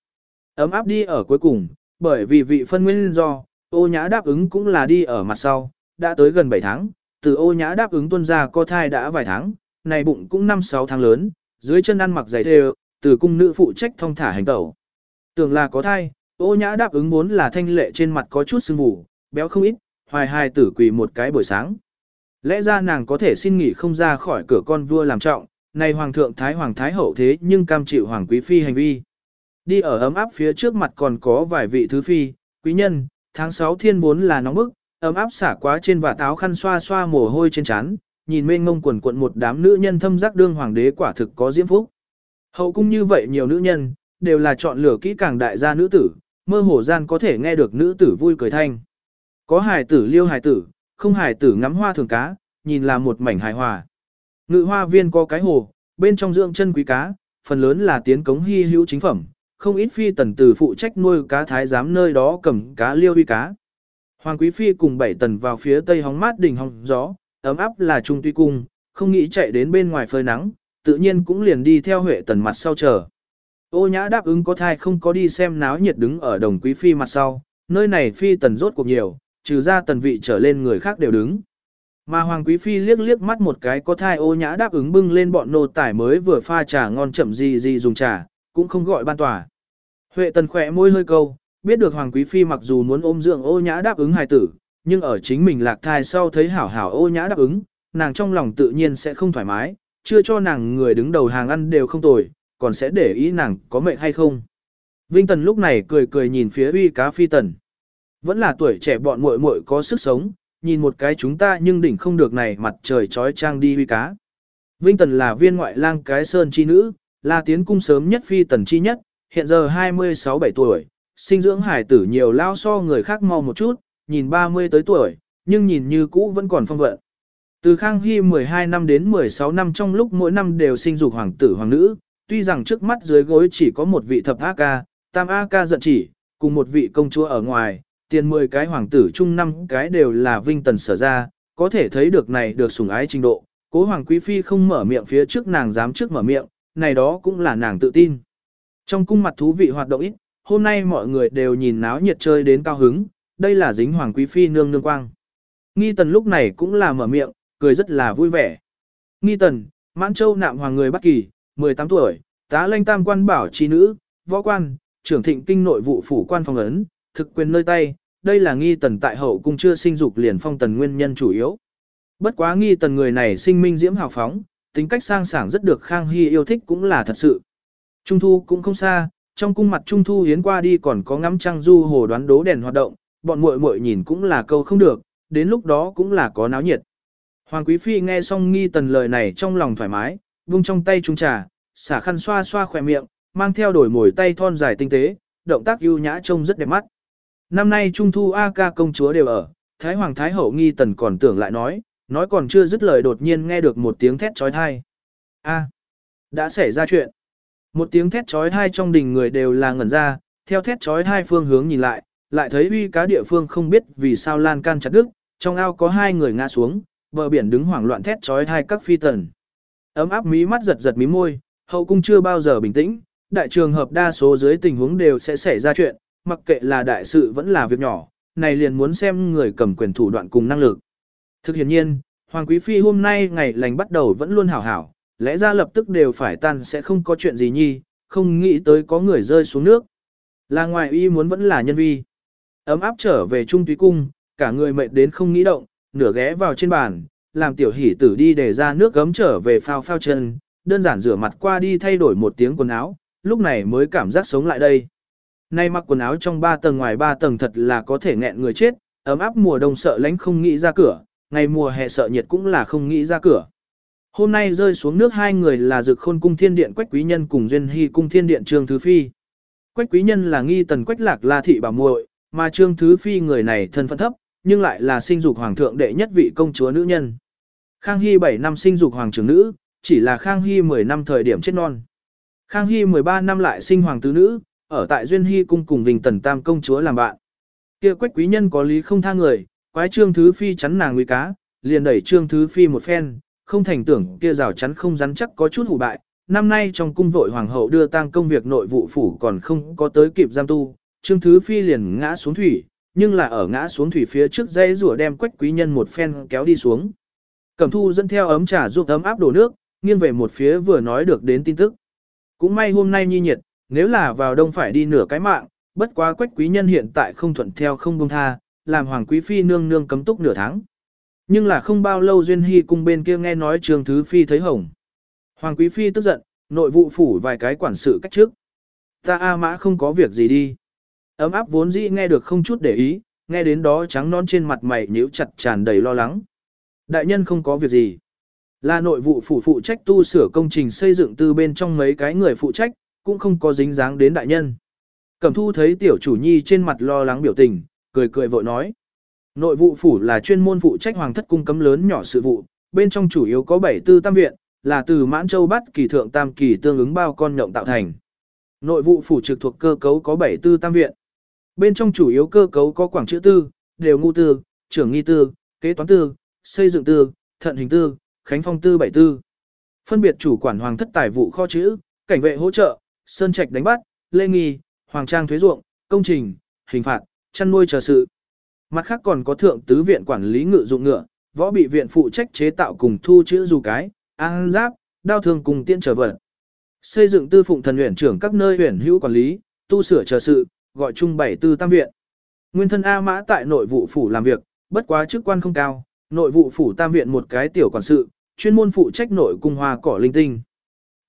Ấm áp đi ở cuối cùng, bởi vì vị phân nguyên do, ô nhã đáp ứng cũng là đi ở mặt sau, đã tới gần 7 tháng, từ ô nhã đáp ứng tuân ra co thai đã vài tháng, này bụng cũng 5-6 tháng lớn, dưới chân ăn mặc giày đều từ cung nữ phụ trách thông thả hành tẩu. Tưởng là có thai, ô nhã đáp ứng vốn là thanh lệ trên mặt có chút sưng vù, béo không ít, hoài hài tử quỳ một cái buổi sáng. Lẽ ra nàng có thể xin nghỉ không ra khỏi cửa con vua làm trọng, này hoàng thượng thái hoàng thái hậu thế nhưng cam chịu hoàng quý phi hành vi. Đi ở ấm áp phía trước mặt còn có vài vị thứ phi, quý nhân, tháng 6 thiên vốn là nóng bức, ấm áp xả quá trên và táo khăn xoa xoa mồ hôi trên trán, nhìn mênh mông quần quận một đám nữ nhân thâm giác đương hoàng đế quả thực có diễm phúc. Hậu cung như vậy nhiều nữ nhân, đều là chọn lựa kỹ càng đại gia nữ tử, mơ hồ gian có thể nghe được nữ tử vui cười thanh. Có hài tử liêu hài tử, không hài tử ngắm hoa thường cá, nhìn là một mảnh hài hòa. Ngự hoa viên có cái hồ, bên trong dưỡng chân quý cá, phần lớn là tiến cống hy hữu chính phẩm, không ít phi tần từ phụ trách nuôi cá thái giám nơi đó cầm cá liêu uy cá. Hoàng quý phi cùng bảy tần vào phía tây hóng mát đỉnh hóng gió, ấm áp là trung tuy cung, không nghĩ chạy đến bên ngoài phơi nắng, tự nhiên cũng liền đi theo huệ tần mặt sau chờ. Ô nhã đáp ứng có thai không có đi xem náo nhiệt đứng ở đồng quý phi mặt sau, nơi này phi tần rốt cuộc nhiều, trừ ra tần vị trở lên người khác đều đứng. Mà Hoàng Quý Phi liếc liếc mắt một cái có thai ô nhã đáp ứng bưng lên bọn nô tải mới vừa pha trà ngon chậm gì gì dùng trà, cũng không gọi ban tòa. Huệ tần khỏe môi hơi câu, biết được Hoàng Quý Phi mặc dù muốn ôm dưỡng ô nhã đáp ứng hài tử, nhưng ở chính mình lạc thai sau thấy hảo hảo ô nhã đáp ứng, nàng trong lòng tự nhiên sẽ không thoải mái, chưa cho nàng người đứng đầu hàng ăn đều không tồi, còn sẽ để ý nàng có mệnh hay không. Vinh Tần lúc này cười cười nhìn phía uy cá phi tần. Vẫn là tuổi trẻ bọn muội muội có sức sống, nhìn một cái chúng ta nhưng đỉnh không được này mặt trời trói trang đi uy cá. Vinh Tần là viên ngoại lang cái sơn chi nữ, là tiến cung sớm nhất phi tần chi nhất, hiện giờ 26-7 tuổi, sinh dưỡng hải tử nhiều lao so người khác mau một chút, nhìn 30 tới tuổi, nhưng nhìn như cũ vẫn còn phong vận. Từ Khang Hy 12 năm đến 16 năm trong lúc mỗi năm đều sinh dục hoàng tử hoàng nữ, tuy rằng trước mắt dưới gối chỉ có một vị thập A ca, tam A ca giận chỉ, cùng một vị công chúa ở ngoài, tiền 10 cái hoàng tử chung năm cái đều là vinh tần sở ra, có thể thấy được này được sủng ái trình độ. Cố hoàng quý phi không mở miệng phía trước nàng dám trước mở miệng, này đó cũng là nàng tự tin. Trong cung mặt thú vị hoạt động ít, hôm nay mọi người đều nhìn náo nhiệt chơi đến cao hứng, đây là dính hoàng quý phi nương nương quang. Nghi tần lúc này cũng là mở miệng, cười rất là vui vẻ. Nghi tần, mãn châu nạm hoàng người Bắc Kỳ, 18 tuổi, tá lanh tam quan bảo chi nữ, võ quan, trưởng thịnh kinh nội vụ phủ quan phòng ấn, thực quyền nơi tay, đây là nghi tần tại hậu cung chưa sinh dục liền phong tần nguyên nhân chủ yếu. Bất quá nghi tần người này sinh minh diễm hào phóng, tính cách sang sảng rất được Khang Hy yêu thích cũng là thật sự. Trung thu cũng không xa, trong cung mặt Trung thu hiến qua đi còn có ngắm trăng du hồ đoán đố đèn hoạt động, bọn muội muội nhìn cũng là câu không được, đến lúc đó cũng là có náo nhiệt. Hoàng Quý Phi nghe xong nghi tần lời này trong lòng thoải mái, vung trong tay trung trà, xả khăn xoa xoa khỏe miệng, mang theo đổi mồi tay thon dài tinh tế, động tác ưu nhã trông rất đẹp mắt. Năm nay Trung Thu A ca công chúa đều ở, Thái Hoàng Thái Hậu nghi tần còn tưởng lại nói, nói còn chưa dứt lời đột nhiên nghe được một tiếng thét trói thai. A, đã xảy ra chuyện. Một tiếng thét trói thai trong đình người đều là ngẩn ra, theo thét trói thai phương hướng nhìn lại, lại thấy uy cá địa phương không biết vì sao lan can chặt đứt, trong ao có hai người ngã xuống, bờ biển đứng hoảng loạn thét trói thai các phi tần. Ấm áp mí mắt giật giật mí môi, hậu cung chưa bao giờ bình tĩnh, đại trường hợp đa số dưới tình huống đều sẽ xảy ra chuyện, mặc kệ là đại sự vẫn là việc nhỏ, này liền muốn xem người cầm quyền thủ đoạn cùng năng lực. Thực hiện nhiên, Hoàng Quý Phi hôm nay ngày lành bắt đầu vẫn luôn hảo hảo, lẽ ra lập tức đều phải tan sẽ không có chuyện gì nhi, không nghĩ tới có người rơi xuống nước. Là ngoài y muốn vẫn là nhân vi. Ấm áp trở về trung túy cung, cả người mệt đến không nghĩ động, nửa ghé vào trên bàn, làm tiểu hỷ tử đi để ra nước gấm trở về phao phao chân, đơn giản rửa mặt qua đi thay đổi một tiếng quần áo, lúc này mới cảm giác sống lại đây. Nay mặc quần áo trong ba tầng ngoài ba tầng thật là có thể nghẹn người chết, ấm áp mùa đông sợ lánh không nghĩ ra cửa, ngày mùa hè sợ nhiệt cũng là không nghĩ ra cửa. Hôm nay rơi xuống nước hai người là Dực Khôn cung thiên điện Quách Quý Nhân cùng Duyên Hy cung thiên điện Trương Thứ Phi. Quách Quý Nhân là nghi tần Quách Lạc La thị bà muội, mà Trương Thứ Phi người này thân phận thấp, nhưng lại là sinh dục hoàng thượng đệ nhất vị công chúa nữ nhân. Khang Hy 7 năm sinh dục hoàng trưởng nữ, chỉ là Khang Hy 10 năm thời điểm chết non. Khang Hy 13 năm lại sinh hoàng tứ nữ, ở tại Duyên Hy cung cùng Vinh Tần Tam công chúa làm bạn. Kia Quách Quý Nhân có lý không tha người, quái Trương Thứ Phi chắn nàng nguy cá, liền đẩy Trương Thứ Phi một phen, không thành tưởng kia rào chắn không rắn chắc có chút hủ bại. Năm nay trong cung vội hoàng hậu đưa tang công việc nội vụ phủ còn không có tới kịp giam tu, Trương Thứ Phi liền ngã xuống thủy, nhưng là ở ngã xuống thủy phía trước dây rùa đem quách quý nhân một phen kéo đi xuống. Cẩm thu dẫn theo ấm trà giúp ấm áp đổ nước, nghiêng về một phía vừa nói được đến tin tức. Cũng may hôm nay nhi nhiệt, nếu là vào đông phải đi nửa cái mạng, bất quá quách quý nhân hiện tại không thuận theo không buông tha, làm hoàng quý phi nương nương cấm túc nửa tháng. Nhưng là không bao lâu Duyên Hy cung bên kia nghe nói Trường Thứ Phi thấy hồng. Hoàng Quý Phi tức giận, nội vụ phủ vài cái quản sự cách trước. Ta A Mã không có việc gì đi. Ấm áp vốn dĩ nghe được không chút để ý, nghe đến đó trắng non trên mặt mày nhíu chặt tràn đầy lo lắng. Đại nhân không có việc gì. Là nội vụ phủ phụ trách tu sửa công trình xây dựng từ bên trong mấy cái người phụ trách, cũng không có dính dáng đến đại nhân. Cẩm thu thấy tiểu chủ nhi trên mặt lo lắng biểu tình, cười cười vội nói. Nội vụ phủ là chuyên môn phụ trách hoàng thất cung cấm lớn nhỏ sự vụ, bên trong chủ yếu có 7 tư tam viện, là từ mãn châu bắt kỳ thượng tam kỳ tương ứng bao con nhộng tạo thành. Nội vụ phủ trực thuộc cơ cấu có 7 tư tam viện. Bên trong chủ yếu cơ cấu có quảng chữ tư, đều ngu tư, trưởng nghi tư, kế toán tư, xây dựng tư, thận hình tư, khánh phong tư bảy tư. Phân biệt chủ quản hoàng thất tài vụ kho chữ, cảnh vệ hỗ trợ, sơn trạch đánh bắt, lê nghi, hoàng trang thuế ruộng, công trình, hình phạt, chăn nuôi chờ sự. Mặt khác còn có thượng tứ viện quản lý ngự dụng ngựa, võ bị viện phụ trách chế tạo cùng thu chữ dù cái, an giáp, đao thương cùng tiên trở vật. Xây dựng tư phụng thần huyện trưởng các nơi huyện hữu quản lý, tu sửa chờ sự, gọi chung bảy tư tam viện. Nguyên thân A Mã tại nội vụ phủ làm việc, bất quá chức quan không cao, nội vụ phủ tam viện một cái tiểu quản sự, chuyên môn phụ trách nội cung hoa cỏ linh tinh.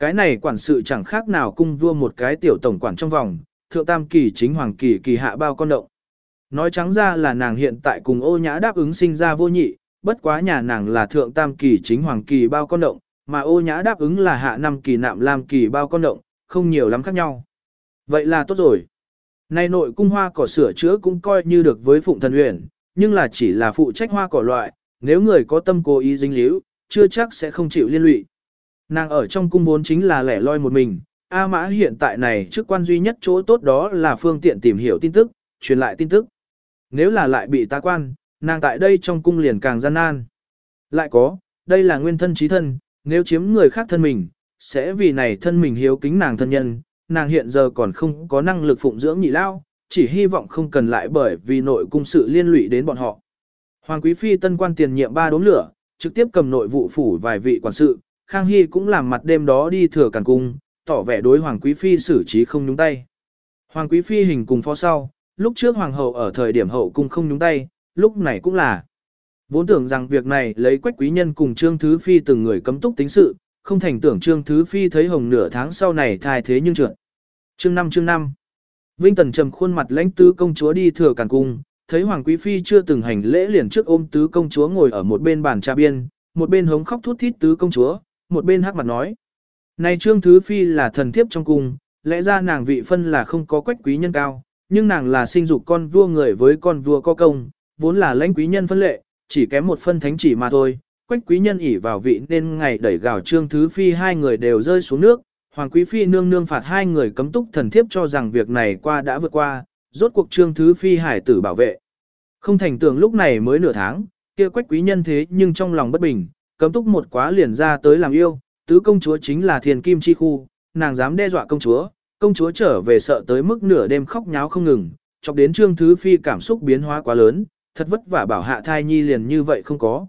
Cái này quản sự chẳng khác nào cung vua một cái tiểu tổng quản trong vòng, thượng tam kỳ chính hoàng kỳ kỳ hạ bao con động. Nói trắng ra là nàng hiện tại cùng ô nhã đáp ứng sinh ra vô nhị, bất quá nhà nàng là thượng tam kỳ chính hoàng kỳ bao con động, mà ô nhã đáp ứng là hạ năm kỳ nạm lam kỳ bao con động, không nhiều lắm khác nhau. Vậy là tốt rồi. Nay nội cung hoa cỏ sửa chữa cũng coi như được với phụng thần uyển, nhưng là chỉ là phụ trách hoa cỏ loại, nếu người có tâm cố ý dính líu, chưa chắc sẽ không chịu liên lụy. Nàng ở trong cung vốn chính là lẻ loi một mình, A Mã hiện tại này chức quan duy nhất chỗ tốt đó là phương tiện tìm hiểu tin tức, truyền lại tin tức nếu là lại bị ta quan, nàng tại đây trong cung liền càng gian nan. Lại có, đây là nguyên thân trí thân, nếu chiếm người khác thân mình, sẽ vì này thân mình hiếu kính nàng thân nhân, nàng hiện giờ còn không có năng lực phụng dưỡng nhị lao, chỉ hy vọng không cần lại bởi vì nội cung sự liên lụy đến bọn họ. Hoàng Quý Phi tân quan tiền nhiệm ba đốm lửa, trực tiếp cầm nội vụ phủ vài vị quản sự, Khang Hy cũng làm mặt đêm đó đi thừa càn cung, tỏ vẻ đối Hoàng Quý Phi xử trí không nhúng tay. Hoàng Quý Phi hình cùng phó sau, lúc trước hoàng hậu ở thời điểm hậu cung không nhúng tay, lúc này cũng là. Vốn tưởng rằng việc này lấy quách quý nhân cùng Trương Thứ Phi từng người cấm túc tính sự, không thành tưởng Trương Thứ Phi thấy hồng nửa tháng sau này thai thế nhưng trượt. Chương 5 chương 5 Vinh Tần trầm khuôn mặt lãnh tứ công chúa đi thừa càn cung, thấy Hoàng Quý Phi chưa từng hành lễ liền trước ôm tứ công chúa ngồi ở một bên bàn trà biên, một bên hống khóc thút thít tứ công chúa, một bên hắc mặt nói. Này Trương Thứ Phi là thần thiếp trong cung, lẽ ra nàng vị phân là không có quách quý nhân cao, nhưng nàng là sinh dục con vua người với con vua có công, vốn là lãnh quý nhân phân lệ, chỉ kém một phân thánh chỉ mà thôi. Quách quý nhân ỉ vào vị nên ngày đẩy gào trương thứ phi hai người đều rơi xuống nước, hoàng quý phi nương nương phạt hai người cấm túc thần thiếp cho rằng việc này qua đã vượt qua, rốt cuộc trương thứ phi hải tử bảo vệ. Không thành tưởng lúc này mới nửa tháng, kia quách quý nhân thế nhưng trong lòng bất bình, cấm túc một quá liền ra tới làm yêu, tứ công chúa chính là thiền kim chi khu, nàng dám đe dọa công chúa, công chúa trở về sợ tới mức nửa đêm khóc nháo không ngừng, chọc đến trương thứ phi cảm xúc biến hóa quá lớn, thật vất vả bảo hạ thai nhi liền như vậy không có.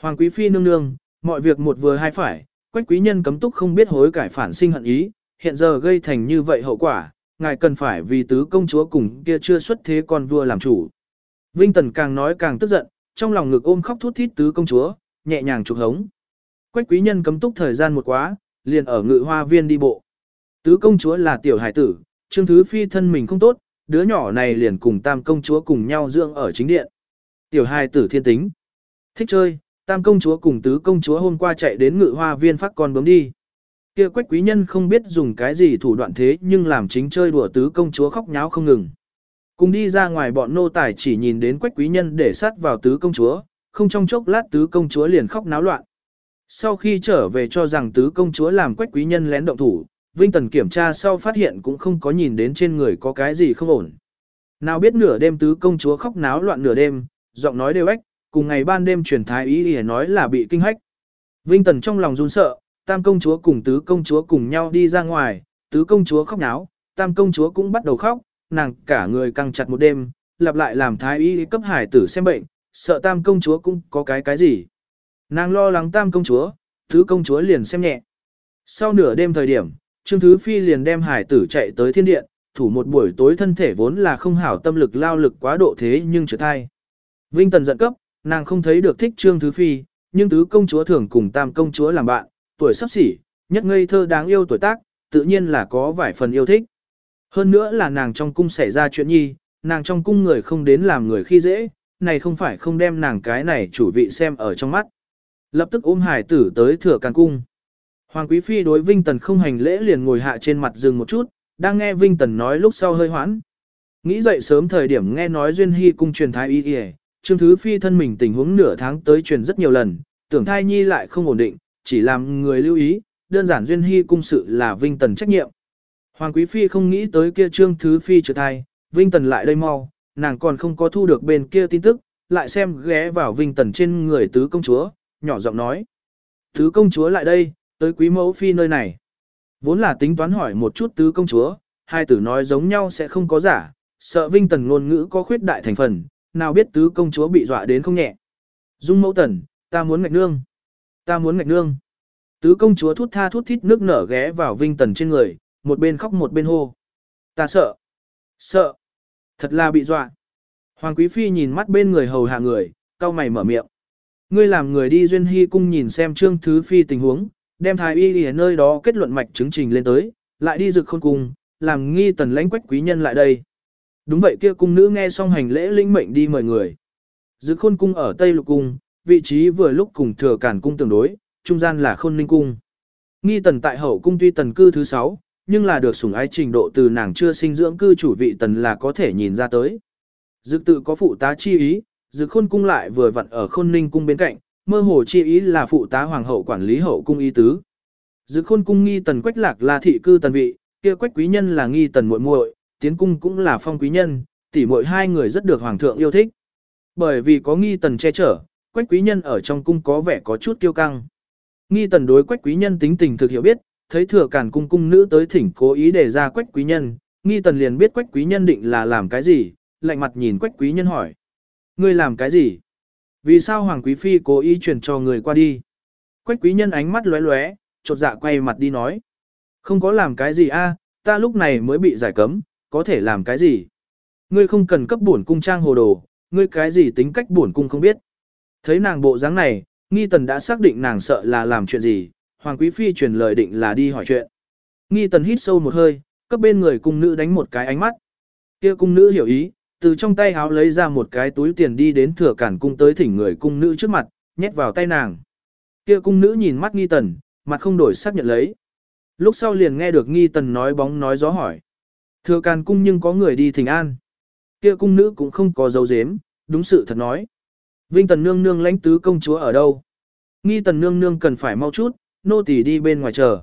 Hoàng quý phi nương nương, mọi việc một vừa hai phải, quách quý nhân cấm túc không biết hối cải phản sinh hận ý, hiện giờ gây thành như vậy hậu quả, ngài cần phải vì tứ công chúa cùng kia chưa xuất thế con vua làm chủ. Vinh Tần càng nói càng tức giận, trong lòng ngực ôm khóc thút thít tứ công chúa, nhẹ nhàng trục hống. Quách quý nhân cấm túc thời gian một quá, liền ở ngự hoa viên đi bộ. Tứ công chúa là tiểu hải tử, Trương Thứ Phi thân mình không tốt, đứa nhỏ này liền cùng tam công chúa cùng nhau dưỡng ở chính điện. Tiểu hải tử thiên tính. Thích chơi, tam công chúa cùng tứ công chúa hôm qua chạy đến ngự hoa viên phát con bấm đi. Kia quách quý nhân không biết dùng cái gì thủ đoạn thế nhưng làm chính chơi đùa tứ công chúa khóc nháo không ngừng. Cùng đi ra ngoài bọn nô tài chỉ nhìn đến quách quý nhân để sát vào tứ công chúa, không trong chốc lát tứ công chúa liền khóc náo loạn. Sau khi trở về cho rằng tứ công chúa làm quách quý nhân lén động thủ, Vinh Tần kiểm tra sau phát hiện cũng không có nhìn đến trên người có cái gì không ổn. Nào biết nửa đêm tứ công chúa khóc náo loạn nửa đêm, giọng nói đều ếch, cùng ngày ban đêm truyền thái ý để nói là bị kinh hách. Vinh Tần trong lòng run sợ, tam công chúa cùng tứ công chúa cùng nhau đi ra ngoài, tứ công chúa khóc náo, tam công chúa cũng bắt đầu khóc, nàng cả người căng chặt một đêm, lặp lại làm thái y cấp hải tử xem bệnh, sợ tam công chúa cũng có cái cái gì. Nàng lo lắng tam công chúa, thứ công chúa liền xem nhẹ. Sau nửa đêm thời điểm, Trương Thứ Phi liền đem hải tử chạy tới thiên điện, thủ một buổi tối thân thể vốn là không hảo tâm lực lao lực quá độ thế nhưng trở thai. Vinh Tần giận cấp, nàng không thấy được thích Trương Thứ Phi, nhưng tứ công chúa thường cùng tam công chúa làm bạn, tuổi sắp xỉ, nhất ngây thơ đáng yêu tuổi tác, tự nhiên là có vài phần yêu thích. Hơn nữa là nàng trong cung xảy ra chuyện nhi, nàng trong cung người không đến làm người khi dễ, này không phải không đem nàng cái này chủ vị xem ở trong mắt. Lập tức ôm hải tử tới thừa càng cung. Hoàng Quý Phi đối Vinh Tần không hành lễ liền ngồi hạ trên mặt rừng một chút, đang nghe Vinh Tần nói lúc sau hơi hoãn. Nghĩ dậy sớm thời điểm nghe nói Duyên Hy cung truyền thái y y, Trương Thứ Phi thân mình tình huống nửa tháng tới truyền rất nhiều lần, tưởng thai nhi lại không ổn định, chỉ làm người lưu ý, đơn giản Duyên Hy cung sự là Vinh Tần trách nhiệm. Hoàng Quý Phi không nghĩ tới kia Trương Thứ Phi trượt thai, Vinh Tần lại đây mau, nàng còn không có thu được bên kia tin tức, lại xem ghé vào Vinh Tần trên người tứ công chúa, nhỏ giọng nói. Tứ công chúa lại đây, tới quý mẫu phi nơi này. Vốn là tính toán hỏi một chút tứ công chúa, hai tử nói giống nhau sẽ không có giả, sợ Vinh Tần ngôn ngữ có khuyết đại thành phần, nào biết tứ công chúa bị dọa đến không nhẹ. Dung mẫu tần, ta muốn ngạch nương, ta muốn ngạch nương. Tứ công chúa thút tha thút thít nước nở ghé vào Vinh Tần trên người, một bên khóc một bên hô. Ta sợ, sợ, thật là bị dọa. Hoàng Quý Phi nhìn mắt bên người hầu hạ người, cau mày mở miệng. Ngươi làm người đi duyên hy cung nhìn xem trương thứ phi tình huống, đem thái y ở nơi đó kết luận mạch chứng trình lên tới, lại đi rực khôn cung, làm nghi tần lãnh quách quý nhân lại đây. Đúng vậy kia cung nữ nghe xong hành lễ linh mệnh đi mời người. Rực khôn cung ở Tây Lục Cung, vị trí vừa lúc cùng thừa cản cung tương đối, trung gian là khôn ninh cung. Nghi tần tại hậu cung tuy tần cư thứ 6, nhưng là được sủng ái trình độ từ nàng chưa sinh dưỡng cư chủ vị tần là có thể nhìn ra tới. Dực tự có phụ tá chi ý, dực khôn cung lại vừa vặn ở khôn ninh cung bên cạnh, mơ hồ chi ý là phụ tá hoàng hậu quản lý hậu cung ý tứ. Dực khôn cung nghi tần quách lạc là thị cư tần vị, kia quách quý nhân là nghi tần muội muội, tiến cung cũng là phong quý nhân, tỷ muội hai người rất được hoàng thượng yêu thích. Bởi vì có nghi tần che chở, quách quý nhân ở trong cung có vẻ có chút kiêu căng. Nghi tần đối quách quý nhân tính tình thực hiểu biết, thấy thừa cản cung cung nữ tới thỉnh cố ý để ra quách quý nhân, nghi tần liền biết quách quý nhân định là làm cái gì, lạnh mặt nhìn quách quý nhân hỏi. Ngươi làm cái gì? Vì sao Hoàng Quý Phi cố ý truyền cho người qua đi? Quách quý nhân ánh mắt lóe lóe, chột dạ quay mặt đi nói. Không có làm cái gì a, ta lúc này mới bị giải cấm, có thể làm cái gì? Ngươi không cần cấp bổn cung trang hồ đồ, ngươi cái gì tính cách bổn cung không biết. Thấy nàng bộ dáng này, nghi tần đã xác định nàng sợ là làm chuyện gì, Hoàng Quý Phi truyền lời định là đi hỏi chuyện. Nghi tần hít sâu một hơi, cấp bên người cung nữ đánh một cái ánh mắt. Kia cung nữ hiểu ý, từ trong tay háo lấy ra một cái túi tiền đi đến thừa cản cung tới thỉnh người cung nữ trước mặt, nhét vào tay nàng. Kia cung nữ nhìn mắt nghi tần, mặt không đổi xác nhận lấy. Lúc sau liền nghe được nghi tần nói bóng nói gió hỏi. Thừa càn cung nhưng có người đi thỉnh an. Kia cung nữ cũng không có dấu dếm, đúng sự thật nói. Vinh tần nương nương lãnh tứ công chúa ở đâu? Nghi tần nương nương cần phải mau chút, nô tỳ đi bên ngoài chờ.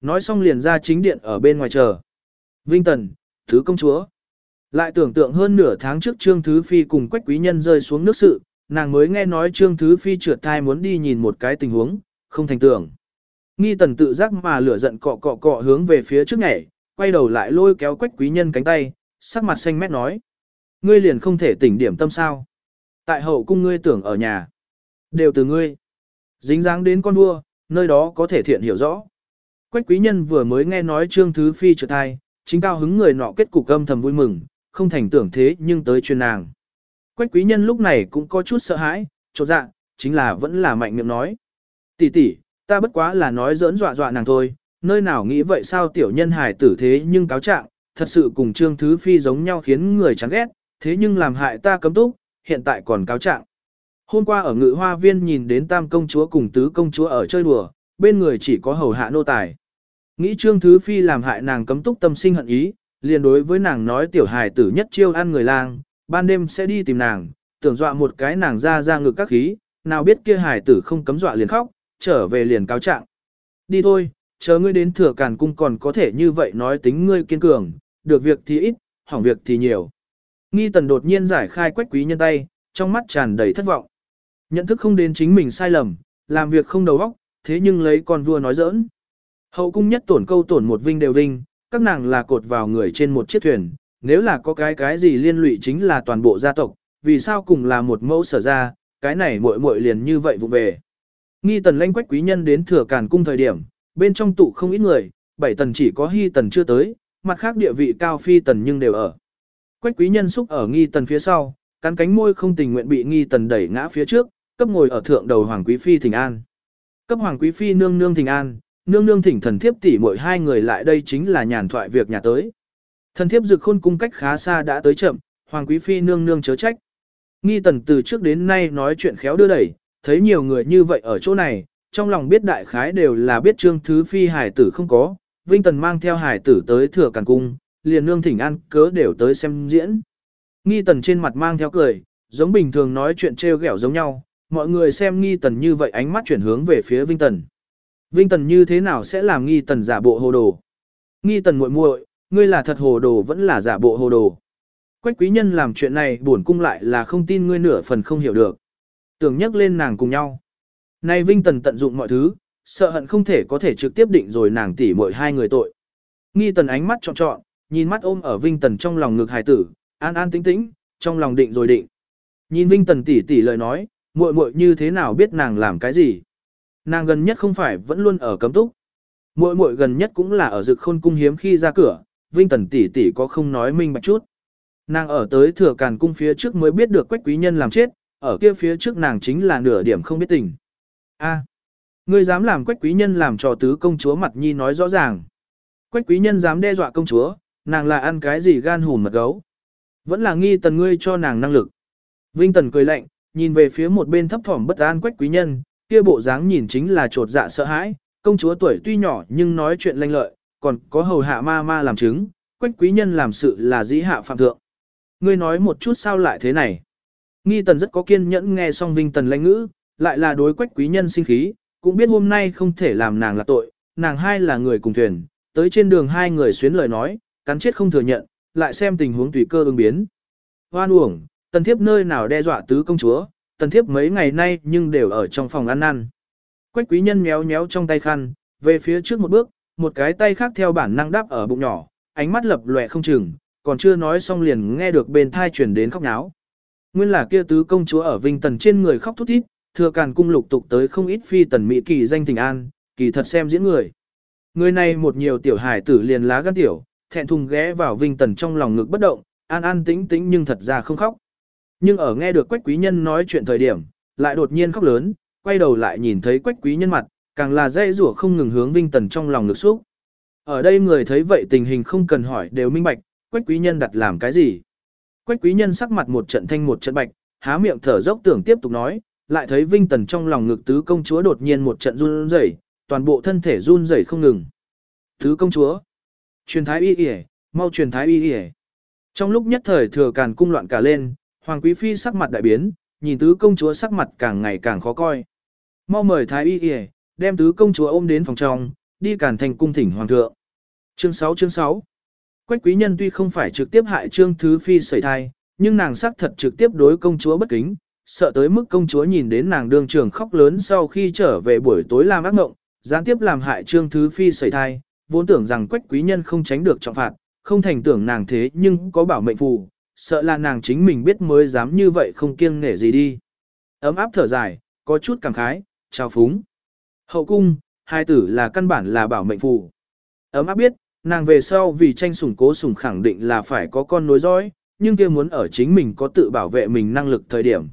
Nói xong liền ra chính điện ở bên ngoài chờ. Vinh tần, thứ công chúa. Lại tưởng tượng hơn nửa tháng trước Trương Thứ Phi cùng Quách Quý Nhân rơi xuống nước sự, nàng mới nghe nói Trương Thứ Phi trượt thai muốn đi nhìn một cái tình huống, không thành tưởng. Nghi tần tự giác mà lửa giận cọ cọ cọ hướng về phía trước nhảy, quay đầu lại lôi kéo Quách Quý Nhân cánh tay, sắc mặt xanh mét nói. Ngươi liền không thể tỉnh điểm tâm sao. Tại hậu cung ngươi tưởng ở nhà. Đều từ ngươi. Dính dáng đến con vua, nơi đó có thể thiện hiểu rõ. Quách quý nhân vừa mới nghe nói Trương Thứ Phi trượt thai, chính cao hứng người nọ kết cục âm thầm vui mừng, không thành tưởng thế nhưng tới truyền nàng. Quách quý nhân lúc này cũng có chút sợ hãi, chỗ dạ, chính là vẫn là mạnh miệng nói. tỷ tỷ, ta bất quá là nói giỡn dọa dọa nàng thôi, nơi nào nghĩ vậy sao tiểu nhân hài tử thế nhưng cáo trạng, thật sự cùng Trương Thứ Phi giống nhau khiến người chán ghét, thế nhưng làm hại ta cấm túc, hiện tại còn cáo trạng. Hôm qua ở ngự hoa viên nhìn đến tam công chúa cùng tứ công chúa ở chơi đùa, bên người chỉ có hầu hạ nô tài. Nghĩ Trương Thứ Phi làm hại nàng cấm túc tâm sinh hận ý, liền đối với nàng nói tiểu hài tử nhất chiêu ăn người lang, ban đêm sẽ đi tìm nàng, tưởng dọa một cái nàng ra ra ngực các khí, nào biết kia hài tử không cấm dọa liền khóc, trở về liền cáo trạng. Đi thôi, chờ ngươi đến thừa càn cung còn có thể như vậy nói tính ngươi kiên cường, được việc thì ít, hỏng việc thì nhiều. Nghi tần đột nhiên giải khai quách quý nhân tay, trong mắt tràn đầy thất vọng. Nhận thức không đến chính mình sai lầm, làm việc không đầu óc, thế nhưng lấy con vua nói giỡn. Hậu cung nhất tổn câu tổn một vinh đều vinh, các nàng là cột vào người trên một chiếc thuyền, nếu là có cái cái gì liên lụy chính là toàn bộ gia tộc, vì sao cùng là một mẫu sở ra, cái này muội muội liền như vậy vụ về. Nghi tần lanh quách quý nhân đến thừa càn cung thời điểm, bên trong tụ không ít người, bảy tần chỉ có hy tần chưa tới, mặt khác địa vị cao phi tần nhưng đều ở. Quách quý nhân xúc ở nghi tần phía sau, cắn cánh môi không tình nguyện bị nghi tần đẩy ngã phía trước, cấp ngồi ở thượng đầu hoàng quý phi thỉnh an. Cấp hoàng quý phi nương nương thỉnh an, nương nương thỉnh thần thiếp tỷ mỗi hai người lại đây chính là nhàn thoại việc nhà tới. Thần thiếp dực khôn cung cách khá xa đã tới chậm, hoàng quý phi nương nương chớ trách. Nghi tần từ trước đến nay nói chuyện khéo đưa đẩy, thấy nhiều người như vậy ở chỗ này, trong lòng biết đại khái đều là biết trương thứ phi hải tử không có, vinh tần mang theo hải tử tới thừa càn cung, liền nương thỉnh an cớ đều tới xem diễn. Nghi tần trên mặt mang theo cười, giống bình thường nói chuyện trêu ghẹo giống nhau, mọi người xem nghi tần như vậy ánh mắt chuyển hướng về phía vinh tần. Vinh tần như thế nào sẽ làm nghi tần giả bộ hồ đồ? Nghi tần muội muội, ngươi là thật hồ đồ vẫn là giả bộ hồ đồ. Quách quý nhân làm chuyện này buồn cung lại là không tin ngươi nửa phần không hiểu được. Tưởng nhắc lên nàng cùng nhau. Nay Vinh tần tận dụng mọi thứ, sợ hận không thể có thể trực tiếp định rồi nàng tỉ mọi hai người tội. Nghi tần ánh mắt trọn trọn, nhìn mắt ôm ở Vinh tần trong lòng ngực hài tử, an an tĩnh tĩnh, trong lòng định rồi định. Nhìn Vinh tần tỉ tỉ lời nói, muội muội như thế nào biết nàng làm cái gì. Nàng gần nhất không phải vẫn luôn ở cấm túc. Muội muội gần nhất cũng là ở dực khôn cung hiếm khi ra cửa, Vinh Tần tỷ tỷ có không nói minh bạch chút. Nàng ở tới thừa càn cung phía trước mới biết được quách quý nhân làm chết, ở kia phía trước nàng chính là nửa điểm không biết tình. A, ngươi dám làm quách quý nhân làm trò tứ công chúa mặt nhi nói rõ ràng. Quách quý nhân dám đe dọa công chúa, nàng là ăn cái gì gan hùn mật gấu. Vẫn là nghi tần ngươi cho nàng năng lực. Vinh Tần cười lạnh, nhìn về phía một bên thấp thỏm bất an quách quý nhân, kia bộ dáng nhìn chính là trột dạ sợ hãi, công chúa tuổi tuy nhỏ nhưng nói chuyện lanh lợi, còn có hầu hạ ma ma làm chứng, quách quý nhân làm sự là dĩ hạ phạm thượng. Ngươi nói một chút sao lại thế này? Nghi tần rất có kiên nhẫn nghe xong vinh tần lãnh ngữ, lại là đối quách quý nhân sinh khí, cũng biết hôm nay không thể làm nàng là tội, nàng hai là người cùng thuyền, tới trên đường hai người xuyến lời nói, cắn chết không thừa nhận, lại xem tình huống tùy cơ ứng biến. Hoan uổng, tần thiếp nơi nào đe dọa tứ công chúa, tần thiếp mấy ngày nay nhưng đều ở trong phòng ăn ăn. Quách quý nhân méo méo trong tay khăn, về phía trước một bước, một cái tay khác theo bản năng đáp ở bụng nhỏ, ánh mắt lập lòe không chừng, còn chưa nói xong liền nghe được bên thai chuyển đến khóc náo. Nguyên là kia tứ công chúa ở Vinh Tần trên người khóc thút thít, thừa càn cung lục tục tới không ít phi tần mỹ kỳ danh tình an, kỳ thật xem diễn người. Người này một nhiều tiểu hải tử liền lá gan tiểu, thẹn thùng ghé vào Vinh Tần trong lòng ngực bất động, an an tĩnh tĩnh nhưng thật ra không khóc. Nhưng ở nghe được Quách Quý Nhân nói chuyện thời điểm, lại đột nhiên khóc lớn, quay đầu lại nhìn thấy Quách Quý Nhân mặt, càng là dây rủa không ngừng hướng Vinh Tần trong lòng lực xúc. Ở đây người thấy vậy tình hình không cần hỏi đều minh bạch, Quách Quý Nhân đặt làm cái gì. Quách Quý Nhân sắc mặt một trận thanh một trận bạch, há miệng thở dốc tưởng tiếp tục nói, lại thấy Vinh Tần trong lòng ngực tứ công chúa đột nhiên một trận run rẩy, toàn bộ thân thể run rẩy không ngừng. Tứ công chúa, truyền thái y y, mau truyền thái y y. Trong lúc nhất thời thừa càn cung loạn cả lên, hoàng quý phi sắc mặt đại biến, nhìn tứ công chúa sắc mặt càng ngày càng khó coi. Mau mời thái y y, đem tứ công chúa ôm đến phòng trong, đi càn thành cung thỉnh hoàng thượng. Chương 6 chương 6 Quách quý nhân tuy không phải trực tiếp hại trương thứ phi sẩy thai, nhưng nàng sắc thật trực tiếp đối công chúa bất kính, sợ tới mức công chúa nhìn đến nàng đương trường khóc lớn sau khi trở về buổi tối làm ác mộng, gián tiếp làm hại trương thứ phi sẩy thai, vốn tưởng rằng quách quý nhân không tránh được trọng phạt, không thành tưởng nàng thế nhưng có bảo mệnh phù, sợ là nàng chính mình biết mới dám như vậy không kiêng nể gì đi. Ấm áp thở dài, có chút cảm khái, chào phúng. Hậu cung, hai tử là căn bản là bảo mệnh phù. Ấm áp biết, nàng về sau vì tranh sủng cố sủng khẳng định là phải có con nối dõi, nhưng kia muốn ở chính mình có tự bảo vệ mình năng lực thời điểm.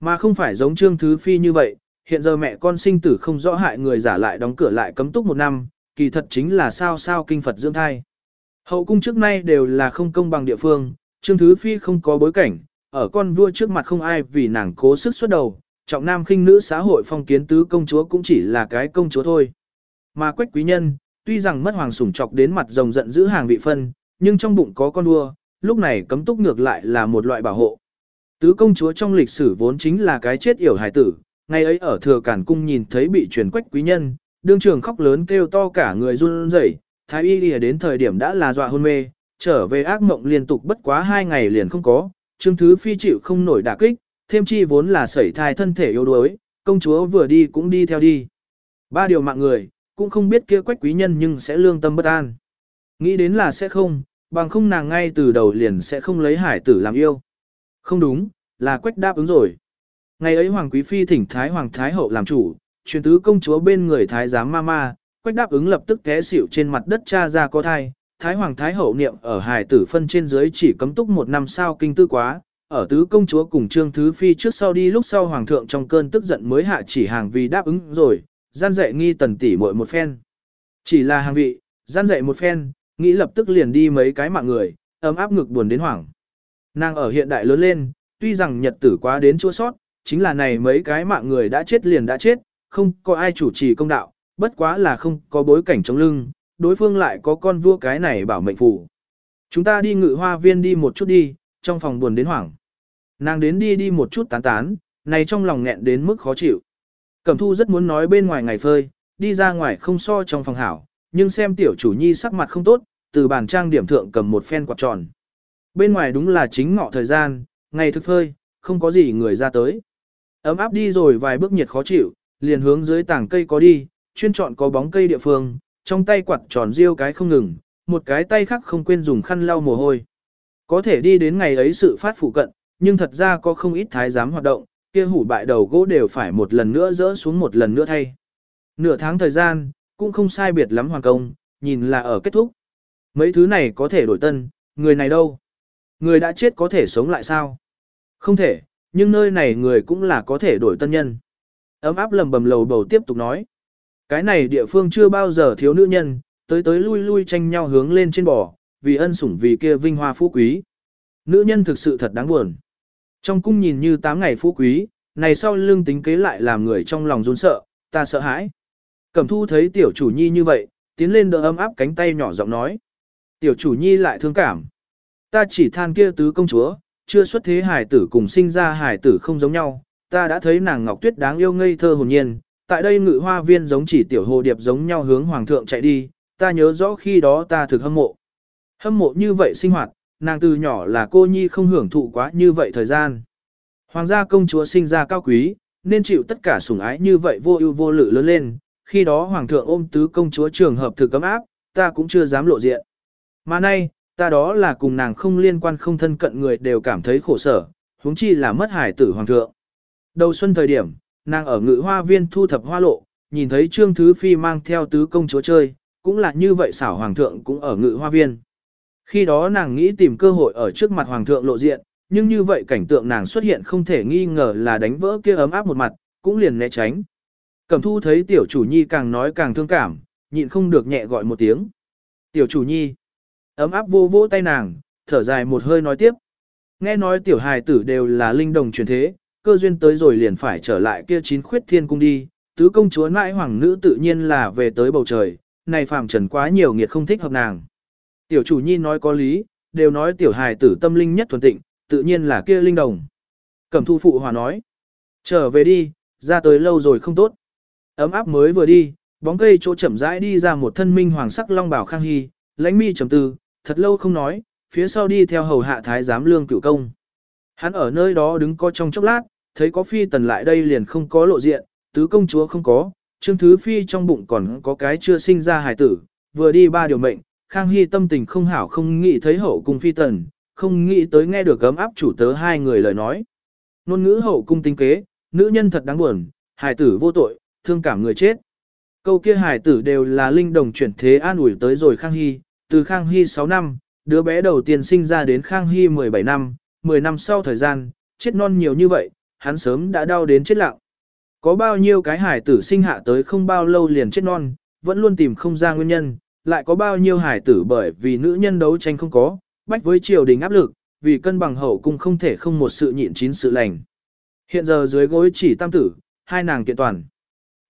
Mà không phải giống Trương Thứ Phi như vậy, hiện giờ mẹ con sinh tử không rõ hại người giả lại đóng cửa lại cấm túc một năm, kỳ thật chính là sao sao kinh Phật dưỡng thai. Hậu cung trước nay đều là không công bằng địa phương, Trương Thứ Phi không có bối cảnh, ở con vua trước mặt không ai vì nàng cố sức xuất đầu, trọng nam khinh nữ xã hội phong kiến tứ công chúa cũng chỉ là cái công chúa thôi. Mà quách quý nhân, tuy rằng mất hoàng sủng chọc đến mặt rồng giận giữ hàng vị phân, nhưng trong bụng có con vua, lúc này cấm túc ngược lại là một loại bảo hộ. Tứ công chúa trong lịch sử vốn chính là cái chết yểu hài tử, ngày ấy ở thừa cản cung nhìn thấy bị truyền quách quý nhân, đương trường khóc lớn kêu to cả người run rẩy, thái y lìa đến thời điểm đã là dọa hôn mê, trở về ác mộng liên tục bất quá hai ngày liền không có, trương thứ phi chịu không nổi đả kích, thêm chi vốn là sẩy thai thân thể yếu đuối, công chúa vừa đi cũng đi theo đi. Ba điều mạng người, cũng không biết kia quách quý nhân nhưng sẽ lương tâm bất an. Nghĩ đến là sẽ không, bằng không nàng ngay từ đầu liền sẽ không lấy hải tử làm yêu. Không đúng, là quách đáp ứng rồi. Ngày ấy Hoàng Quý Phi thỉnh Thái Hoàng Thái Hậu làm chủ, truyền tứ công chúa bên người Thái giám ma ma, quách đáp ứng lập tức té xỉu trên mặt đất cha ra có thai. Thái Hoàng Thái Hậu niệm ở hài tử phân trên dưới chỉ cấm túc một năm sao kinh tư quá, ở tứ công chúa cùng Trương Thứ Phi trước sau đi lúc sau Hoàng thượng trong cơn tức giận mới hạ chỉ hàng vì đáp ứng rồi, gian dạy nghi tần tỷ muội một phen. Chỉ là hàng vị, gian dạy một phen, nghĩ lập tức liền đi mấy cái mạng người, ấm áp ngực buồn đến hoảng. Nàng ở hiện đại lớn lên, tuy rằng nhật tử quá đến chua sót, chính là này mấy cái mạng người đã chết liền đã chết, không có ai chủ trì công đạo, bất quá là không có bối cảnh chống lưng, đối phương lại có con vua cái này bảo mệnh phủ. Chúng ta đi ngự hoa viên đi một chút đi, trong phòng buồn đến hoảng. Nàng đến đi đi một chút tán tán, này trong lòng nghẹn đến mức khó chịu. Cẩm thu rất muốn nói bên ngoài ngày phơi, đi ra ngoài không so trong phòng hảo, nhưng xem tiểu chủ nhi sắc mặt không tốt, từ bàn trang điểm thượng cầm một phen quạt tròn. Bên ngoài đúng là chính ngọ thời gian, ngày thực phơi, không có gì người ra tới. Ấm áp đi rồi vài bước nhiệt khó chịu, liền hướng dưới tảng cây có đi, chuyên chọn có bóng cây địa phương, trong tay quạt tròn riêu cái không ngừng, một cái tay khác không quên dùng khăn lau mồ hôi. Có thể đi đến ngày ấy sự phát phụ cận, nhưng thật ra có không ít thái giám hoạt động, kia hủ bại đầu gỗ đều phải một lần nữa dỡ xuống một lần nữa thay. Nửa tháng thời gian, cũng không sai biệt lắm hoàn công, nhìn là ở kết thúc. Mấy thứ này có thể đổi tân, người này đâu? Người đã chết có thể sống lại sao? Không thể, nhưng nơi này người cũng là có thể đổi tân nhân. Ấm áp lầm bầm lầu bầu tiếp tục nói. Cái này địa phương chưa bao giờ thiếu nữ nhân, tới tới lui lui tranh nhau hướng lên trên bò, vì ân sủng vì kia vinh hoa phú quý. Nữ nhân thực sự thật đáng buồn. Trong cung nhìn như 8 ngày phú quý, này sau lưng tính kế lại làm người trong lòng run sợ, ta sợ hãi. Cẩm thu thấy tiểu chủ nhi như vậy, tiến lên đỡ ấm áp cánh tay nhỏ giọng nói. Tiểu chủ nhi lại thương cảm. Ta chỉ than kia tứ công chúa, chưa xuất thế hải tử cùng sinh ra hải tử không giống nhau, ta đã thấy nàng ngọc tuyết đáng yêu ngây thơ hồn nhiên, tại đây ngự hoa viên giống chỉ tiểu hồ điệp giống nhau hướng hoàng thượng chạy đi, ta nhớ rõ khi đó ta thực hâm mộ. Hâm mộ như vậy sinh hoạt, nàng từ nhỏ là cô nhi không hưởng thụ quá như vậy thời gian. Hoàng gia công chúa sinh ra cao quý, nên chịu tất cả sủng ái như vậy vô ưu vô lự lớn lên, khi đó hoàng thượng ôm tứ công chúa trường hợp thực cấm áp, ta cũng chưa dám lộ diện. Mà nay, ta đó là cùng nàng không liên quan không thân cận người đều cảm thấy khổ sở, huống chi là mất hải tử hoàng thượng. Đầu xuân thời điểm, nàng ở ngự hoa viên thu thập hoa lộ, nhìn thấy Trương Thứ Phi mang theo tứ công chúa chơi, cũng là như vậy xảo hoàng thượng cũng ở ngự hoa viên. Khi đó nàng nghĩ tìm cơ hội ở trước mặt hoàng thượng lộ diện, nhưng như vậy cảnh tượng nàng xuất hiện không thể nghi ngờ là đánh vỡ kia ấm áp một mặt, cũng liền né tránh. Cẩm thu thấy tiểu chủ nhi càng nói càng thương cảm, nhịn không được nhẹ gọi một tiếng. Tiểu chủ nhi, ấm áp vô vỗ tay nàng, thở dài một hơi nói tiếp. Nghe nói tiểu hài tử đều là linh đồng truyền thế, cơ duyên tới rồi liền phải trở lại kia chín khuyết thiên cung đi, tứ công chúa nãi hoàng nữ tự nhiên là về tới bầu trời, này phàm trần quá nhiều nghiệt không thích hợp nàng. Tiểu chủ nhi nói có lý, đều nói tiểu hài tử tâm linh nhất thuần tịnh, tự nhiên là kia linh đồng. Cẩm thu phụ hòa nói. Trở về đi, ra tới lâu rồi không tốt. Ấm áp mới vừa đi, bóng cây chỗ chậm rãi đi ra một thân minh hoàng sắc long bảo khang hy, lãnh mi trầm tư, thật lâu không nói, phía sau đi theo hầu hạ thái giám lương cửu công. Hắn ở nơi đó đứng co trong chốc lát, thấy có phi tần lại đây liền không có lộ diện, tứ công chúa không có, trương thứ phi trong bụng còn có cái chưa sinh ra hài tử, vừa đi ba điều mệnh, khang hy tâm tình không hảo không nghĩ thấy hậu cung phi tần, không nghĩ tới nghe được gấm áp chủ tớ hai người lời nói. Nôn ngữ hậu cung tinh kế, nữ nhân thật đáng buồn, hài tử vô tội, thương cảm người chết. Câu kia hài tử đều là linh đồng chuyển thế an ủi tới rồi Khang Hy, từ Khang Hy 6 năm, đứa bé đầu tiên sinh ra đến Khang Hy 17 năm, 10 năm sau thời gian, chết non nhiều như vậy, hắn sớm đã đau đến chết lặng. Có bao nhiêu cái hải tử sinh hạ tới không bao lâu liền chết non, vẫn luôn tìm không ra nguyên nhân, lại có bao nhiêu hải tử bởi vì nữ nhân đấu tranh không có, bách với triều đình áp lực, vì cân bằng hậu cung không thể không một sự nhịn chín sự lành. Hiện giờ dưới gối chỉ tam tử, hai nàng kiện toàn.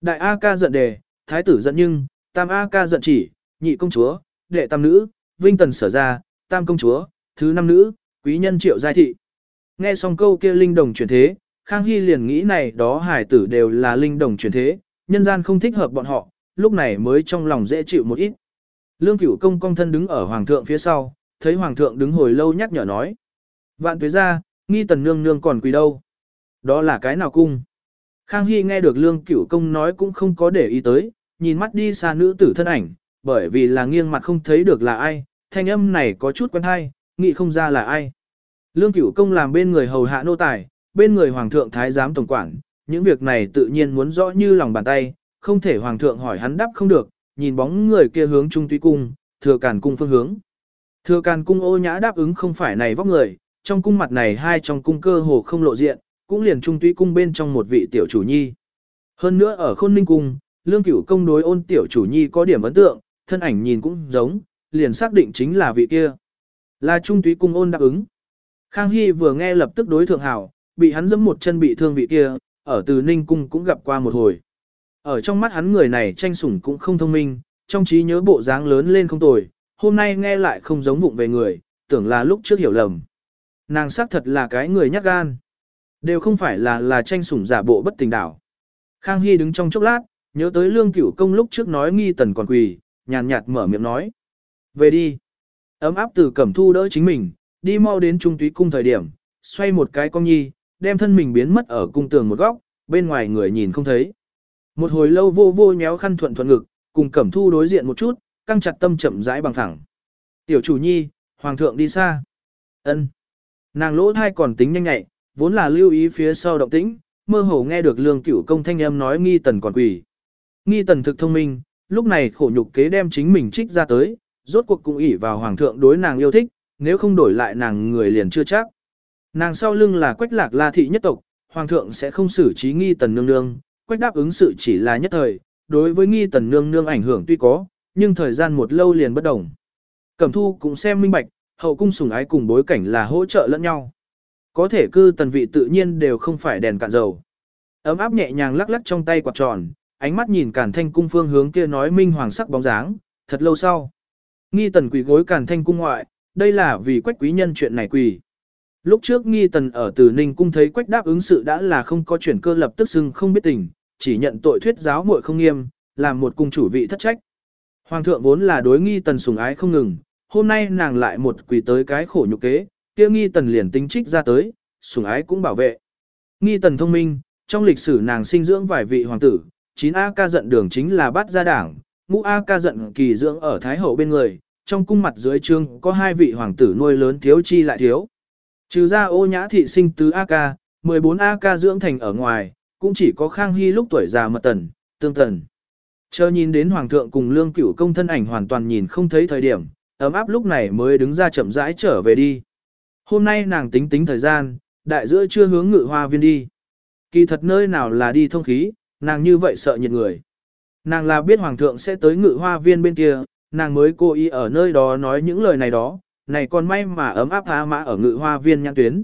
Đại A ca giận đề, thái tử giận nhưng, tam A ca giận chỉ, nhị công chúa, đệ tam nữ, vinh tần sở ra, tam công chúa, thứ năm nữ, quý nhân triệu giai thị. Nghe xong câu kia linh đồng chuyển thế, Khang Hy liền nghĩ này đó hải tử đều là linh đồng chuyển thế, nhân gian không thích hợp bọn họ, lúc này mới trong lòng dễ chịu một ít. Lương cửu công công thân đứng ở hoàng thượng phía sau, thấy hoàng thượng đứng hồi lâu nhắc nhở nói. Vạn tuế ra, nghi tần nương nương còn quỳ đâu. Đó là cái nào cung? Khang Hy nghe được lương cửu công nói cũng không có để ý tới, nhìn mắt đi xa nữ tử thân ảnh, bởi vì là nghiêng mặt không thấy được là ai, thanh âm này có chút quen hay, nghĩ không ra là ai. Lương cửu công làm bên người hầu hạ nô tài, bên người hoàng thượng thái giám tổng quản, những việc này tự nhiên muốn rõ như lòng bàn tay, không thể hoàng thượng hỏi hắn đáp không được, nhìn bóng người kia hướng trung tuy cung, thừa càn cung phương hướng. Thừa càn cung ô nhã đáp ứng không phải này vóc người, trong cung mặt này hai trong cung cơ hồ không lộ diện, cũng liền trung tuy cung bên trong một vị tiểu chủ nhi. Hơn nữa ở khôn ninh cung, lương cửu công đối ôn tiểu chủ nhi có điểm ấn tượng, thân ảnh nhìn cũng giống, liền xác định chính là vị kia. Là trung tuy cung ôn đáp ứng. Khang Hy vừa nghe lập tức đối thượng hảo, bị hắn dẫm một chân bị thương vị kia, ở từ ninh cung cũng gặp qua một hồi. Ở trong mắt hắn người này tranh sủng cũng không thông minh, trong trí nhớ bộ dáng lớn lên không tồi, hôm nay nghe lại không giống vụng về người, tưởng là lúc trước hiểu lầm. Nàng xác thật là cái người nhát gan. Đều không phải là là tranh sủng giả bộ bất tình đảo. Khang Hy đứng trong chốc lát, nhớ tới lương cửu công lúc trước nói nghi tần còn quỳ, nhàn nhạt mở miệng nói. Về đi. Ấm áp từ cẩm thu đỡ chính mình, đi mau đến trung túy cung thời điểm, xoay một cái con nhi, đem thân mình biến mất ở cung tường một góc, bên ngoài người nhìn không thấy. Một hồi lâu vô vô nhéo khăn thuận thuận ngực, cùng cẩm thu đối diện một chút, căng chặt tâm chậm rãi bằng thẳng. Tiểu chủ nhi, hoàng thượng đi xa. ân Nàng lỗ thai còn tính nhanh nhạy, vốn là lưu ý phía sau động tĩnh, mơ hồ nghe được lương cửu công thanh âm nói nghi tần còn quỷ. Nghi tần thực thông minh, lúc này khổ nhục kế đem chính mình trích ra tới, rốt cuộc cũng ỷ vào hoàng thượng đối nàng yêu thích, nếu không đổi lại nàng người liền chưa chắc. Nàng sau lưng là quách lạc la thị nhất tộc, hoàng thượng sẽ không xử trí nghi tần nương nương, quách đáp ứng sự chỉ là nhất thời, đối với nghi tần nương nương ảnh hưởng tuy có, nhưng thời gian một lâu liền bất đồng. Cẩm thu cũng xem minh bạch, hậu cung sủng ái cùng bối cảnh là hỗ trợ lẫn nhau. Có thể cư tần vị tự nhiên đều không phải đèn cạn dầu. Ấm áp nhẹ nhàng lắc lắc trong tay quạt tròn, ánh mắt nhìn cản thanh cung phương hướng kia nói minh hoàng sắc bóng dáng, thật lâu sau. Nghi tần quỳ gối cản thanh cung ngoại, đây là vì quách quý nhân chuyện này quỳ. Lúc trước nghi tần ở từ Ninh cung thấy quách đáp ứng sự đã là không có chuyển cơ lập tức xưng không biết tình, chỉ nhận tội thuyết giáo muội không nghiêm, làm một cung chủ vị thất trách. Hoàng thượng vốn là đối nghi tần sủng ái không ngừng, hôm nay nàng lại một quỳ tới cái khổ nhục kế, kia nghi tần liền tính trích ra tới, sủng ái cũng bảo vệ. Nghi tần thông minh, trong lịch sử nàng sinh dưỡng vài vị hoàng tử, 9A ca giận đường chính là bát gia đảng, ngũ A ca giận kỳ dưỡng ở Thái Hậu bên người, trong cung mặt dưới trương có hai vị hoàng tử nuôi lớn thiếu chi lại thiếu. Trừ ra ô nhã thị sinh tứ A ca, 14 A ca dưỡng thành ở ngoài, cũng chỉ có Khang Hy lúc tuổi già mật tần, tương tần. Chờ nhìn đến hoàng thượng cùng lương cửu công thân ảnh hoàn toàn nhìn không thấy thời điểm, ấm áp lúc này mới đứng ra chậm rãi trở về đi. Hôm nay nàng tính tính thời gian, đại giữa chưa hướng ngự hoa viên đi. Kỳ thật nơi nào là đi thông khí, nàng như vậy sợ nhiệt người. Nàng là biết hoàng thượng sẽ tới ngự hoa viên bên kia, nàng mới cố ý ở nơi đó nói những lời này đó, này còn may mà ấm áp tha mã ở ngự hoa viên nhãn tuyến.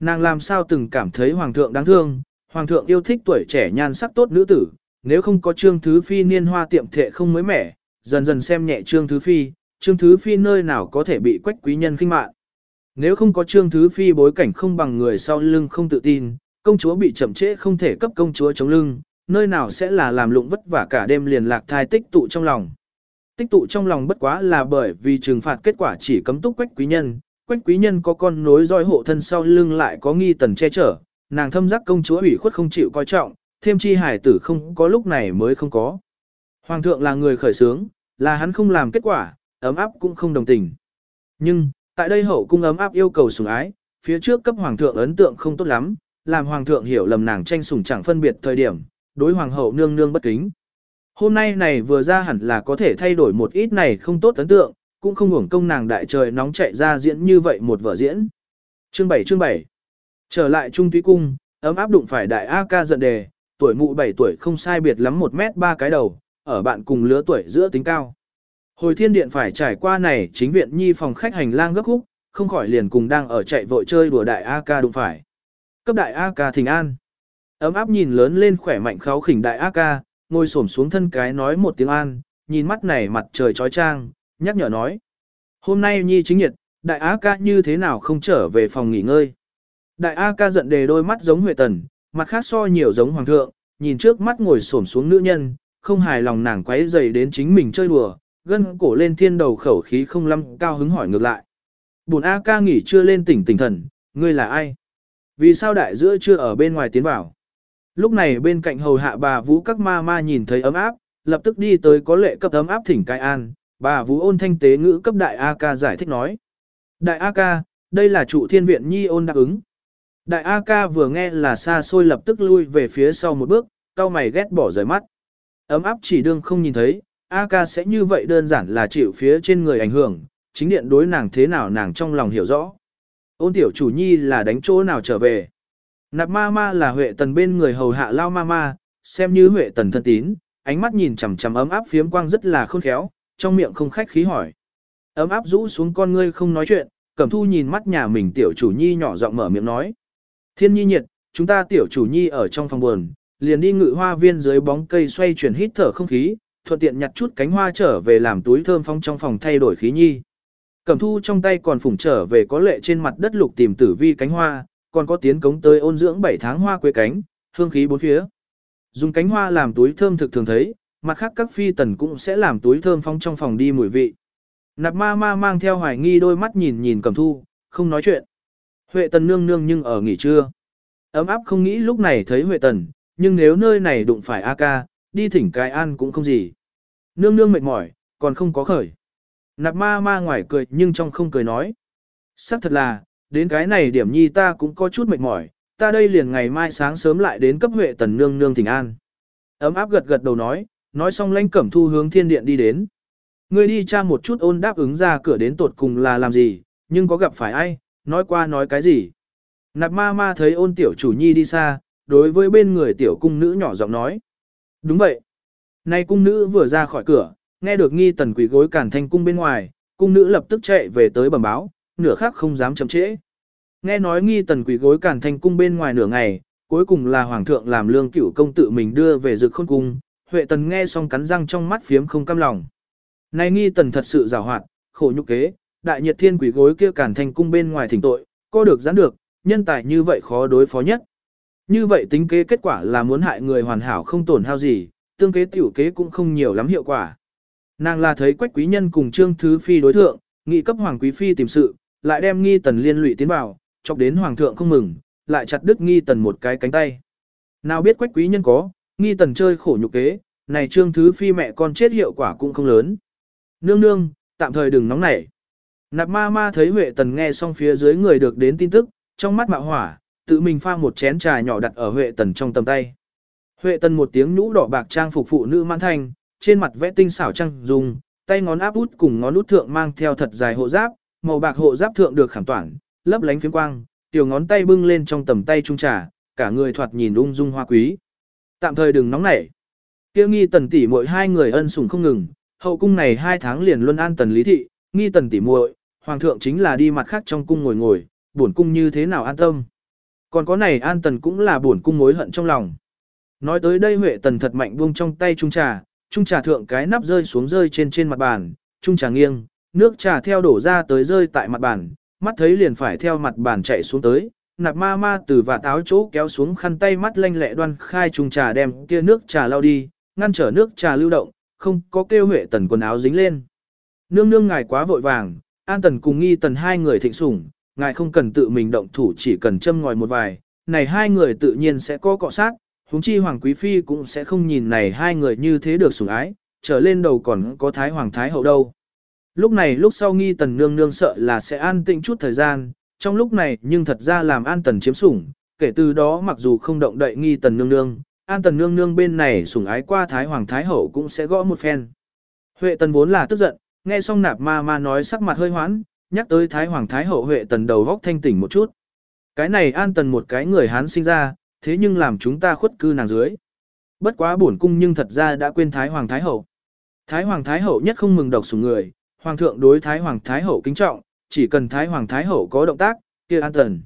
Nàng làm sao từng cảm thấy hoàng thượng đáng thương, hoàng thượng yêu thích tuổi trẻ nhan sắc tốt nữ tử, nếu không có trương thứ phi niên hoa tiệm thệ không mới mẻ, dần dần xem nhẹ trương thứ phi, Trương Thứ Phi nơi nào có thể bị quách quý nhân khinh mạn. Nếu không có Trương Thứ Phi bối cảnh không bằng người sau lưng không tự tin, công chúa bị chậm trễ không thể cấp công chúa chống lưng, nơi nào sẽ là làm lụng vất vả cả đêm liền lạc thai tích tụ trong lòng. Tích tụ trong lòng bất quá là bởi vì trừng phạt kết quả chỉ cấm túc quách quý nhân, quách quý nhân có con nối roi hộ thân sau lưng lại có nghi tần che chở, nàng thâm giác công chúa ủy khuất không chịu coi trọng, thêm chi hải tử không có lúc này mới không có. Hoàng thượng là người khởi sướng, là hắn không làm kết quả, ấm áp cũng không đồng tình. Nhưng, tại đây hậu cung ấm áp yêu cầu sủng ái, phía trước cấp hoàng thượng ấn tượng không tốt lắm, làm hoàng thượng hiểu lầm nàng tranh sủng chẳng phân biệt thời điểm, đối hoàng hậu nương nương bất kính. Hôm nay này vừa ra hẳn là có thể thay đổi một ít này không tốt ấn tượng, cũng không hưởng công nàng đại trời nóng chạy ra diễn như vậy một vở diễn. Chương 7 chương 7 Trở lại trung túy cung, ấm áp đụng phải đại A ca giận đề, tuổi mụ 7 tuổi không sai biệt lắm 1 mét 3 cái đầu, ở bạn cùng lứa tuổi giữa tính cao. Hồi thiên điện phải trải qua này chính viện nhi phòng khách hành lang gấp khúc, không khỏi liền cùng đang ở chạy vội chơi đùa đại A ca đụng phải. Cấp đại A ca thình an. Ấm áp nhìn lớn lên khỏe mạnh kháo khỉnh đại A ca, ngồi xổm xuống thân cái nói một tiếng an, nhìn mắt này mặt trời trói trang, nhắc nhở nói. Hôm nay nhi chính nhiệt, đại A ca như thế nào không trở về phòng nghỉ ngơi. Đại A ca giận đề đôi mắt giống Huệ Tần, mặt khác so nhiều giống Hoàng thượng, nhìn trước mắt ngồi xổm xuống nữ nhân, không hài lòng nàng quấy dày đến chính mình chơi đùa, gân cổ lên thiên đầu khẩu khí không lâm cao hứng hỏi ngược lại. Bùn A ca nghỉ chưa lên tỉnh tỉnh thần, ngươi là ai? Vì sao đại giữa chưa ở bên ngoài tiến vào? Lúc này bên cạnh hầu hạ bà vũ các ma ma nhìn thấy ấm áp, lập tức đi tới có lệ cấp ấm áp thỉnh cai an, bà vũ ôn thanh tế ngữ cấp đại A ca giải thích nói. Đại A ca, đây là trụ thiên viện nhi ôn đáp ứng. Đại A ca vừa nghe là xa xôi lập tức lui về phía sau một bước, cao mày ghét bỏ rời mắt. Ấm áp chỉ đương không nhìn thấy, A ca sẽ như vậy đơn giản là chịu phía trên người ảnh hưởng, chính điện đối nàng thế nào nàng trong lòng hiểu rõ. Ôn tiểu chủ nhi là đánh chỗ nào trở về. Nạp ma ma là Huệ tần bên người hầu hạ lao ma ma, xem như Huệ tần thân tín, ánh mắt nhìn chằm chằm ấm áp phiếm quang rất là khôn khéo, trong miệng không khách khí hỏi. Ấm áp rũ xuống con ngươi không nói chuyện, cẩm thu nhìn mắt nhà mình tiểu chủ nhi nhỏ giọng mở miệng nói. Thiên nhi nhiệt, chúng ta tiểu chủ nhi ở trong phòng buồn, liền đi ngự hoa viên dưới bóng cây xoay chuyển hít thở không khí, thuận tiện nhặt chút cánh hoa trở về làm túi thơm phong trong phòng thay đổi khí nhi. Cẩm thu trong tay còn phủng trở về có lệ trên mặt đất lục tìm tử vi cánh hoa, còn có tiến cống tới ôn dưỡng 7 tháng hoa quế cánh, hương khí bốn phía. Dùng cánh hoa làm túi thơm thực thường thấy, mặt khác các phi tần cũng sẽ làm túi thơm phong trong phòng đi mùi vị. Nạp ma ma mang theo hoài nghi đôi mắt nhìn nhìn cầm thu, không nói chuyện. Huệ tần nương nương nhưng ở nghỉ trưa. Ấm áp không nghĩ lúc này thấy Huệ tần, nhưng nếu nơi này đụng phải A ca, đi thỉnh cái an cũng không gì. Nương nương mệt mỏi, còn không có khởi. Nạp ma ma ngoài cười nhưng trong không cười nói. Sắc thật là, đến cái này điểm nhi ta cũng có chút mệt mỏi, ta đây liền ngày mai sáng sớm lại đến cấp Huệ tần nương nương thỉnh an. Ấm áp gật gật đầu nói, nói xong lãnh cẩm thu hướng thiên điện đi đến. Ngươi đi tra một chút ôn đáp ứng ra cửa đến tột cùng là làm gì, nhưng có gặp phải ai, nói qua nói cái gì. Nạp ma ma thấy ôn tiểu chủ nhi đi xa, đối với bên người tiểu cung nữ nhỏ giọng nói. Đúng vậy. Nay cung nữ vừa ra khỏi cửa, nghe được nghi tần quỷ gối cản thanh cung bên ngoài, cung nữ lập tức chạy về tới bẩm báo, nửa khác không dám chậm trễ. Nghe nói nghi tần quỷ gối cản thành cung bên ngoài nửa ngày, cuối cùng là hoàng thượng làm lương cửu công tự mình đưa về rực khôn cung, Huệ tần nghe xong cắn răng trong mắt phiếm không cam lòng. Nay nghi tần thật sự giàu hoạt, khổ nhục kế, đại nhiệt thiên quỷ gối kia cản thành cung bên ngoài thỉnh tội, có được gián được, nhân tài như vậy khó đối phó nhất. Như vậy tính kế kết quả là muốn hại người hoàn hảo không tổn hao gì, tương kế tiểu kế cũng không nhiều lắm hiệu quả. Nàng là thấy quách quý nhân cùng trương thứ phi đối thượng, nghị cấp hoàng quý phi tìm sự, lại đem nghi tần liên lụy tiến vào, chọc đến hoàng thượng không mừng, lại chặt đứt nghi tần một cái cánh tay. Nào biết quách quý nhân có, nghi tần chơi khổ nhục kế, này trương thứ phi mẹ con chết hiệu quả cũng không lớn. Nương nương, tạm thời đừng nóng nảy. Nạp ma ma thấy Huệ tần nghe xong phía dưới người được đến tin tức, trong mắt mạo hỏa, tự mình pha một chén trà nhỏ đặt ở Huệ tần trong tầm tay. Huệ tần một tiếng nhũ đỏ bạc trang phục phụ nữ mãn thanh, trên mặt vẽ tinh xảo trang dùng, tay ngón áp út cùng ngón út thượng mang theo thật dài hộ giáp, màu bạc hộ giáp thượng được khảm toản, lấp lánh phiếm quang, tiểu ngón tay bưng lên trong tầm tay trung trà, cả người thoạt nhìn ung dung hoa quý. Tạm thời đừng nóng nảy. Kia nghi tần tỷ muội hai người ân sủng không ngừng, hậu cung này hai tháng liền luân an tần lý thị, nghi tần tỷ muội, hoàng thượng chính là đi mặt khác trong cung ngồi ngồi, buồn cung như thế nào an tâm. Còn có này an tần cũng là buồn cung mối hận trong lòng. Nói tới đây Huệ tần thật mạnh buông trong tay trung trà, trung trà thượng cái nắp rơi xuống rơi trên trên mặt bàn, trung trà nghiêng, nước trà theo đổ ra tới rơi tại mặt bàn, mắt thấy liền phải theo mặt bàn chạy xuống tới, nạp ma ma từ và táo chỗ kéo xuống khăn tay mắt lanh lẹ đoan khai trùng trà đem kia nước trà lao đi, ngăn trở nước trà lưu động, không có kêu huệ tần quần áo dính lên. Nương nương ngài quá vội vàng, an tần cùng nghi tần hai người thịnh sủng, ngài không cần tự mình động thủ chỉ cần châm ngòi một vài, này hai người tự nhiên sẽ có cọ sát, huống chi hoàng quý phi cũng sẽ không nhìn này hai người như thế được sủng ái, trở lên đầu còn có thái hoàng thái hậu đâu. Lúc này lúc sau nghi tần nương nương sợ là sẽ an tĩnh chút thời gian, trong lúc này nhưng thật ra làm an tần chiếm sủng, kể từ đó mặc dù không động đậy nghi tần nương nương, an tần nương nương bên này sủng ái qua thái hoàng thái hậu cũng sẽ gõ một phen. Huệ tần vốn là tức giận, nghe xong nạp ma ma nói sắc mặt hơi hoãn, nhắc tới thái hoàng thái hậu huệ tần đầu góc thanh tỉnh một chút. Cái này an tần một cái người hán sinh ra, thế nhưng làm chúng ta khuất cư nàng dưới. Bất quá buồn cung nhưng thật ra đã quên thái hoàng thái hậu. Thái hoàng thái hậu nhất không mừng độc sủng người, hoàng thượng đối thái hoàng thái hậu kính trọng, chỉ cần thái hoàng thái hậu có động tác, kia an tần.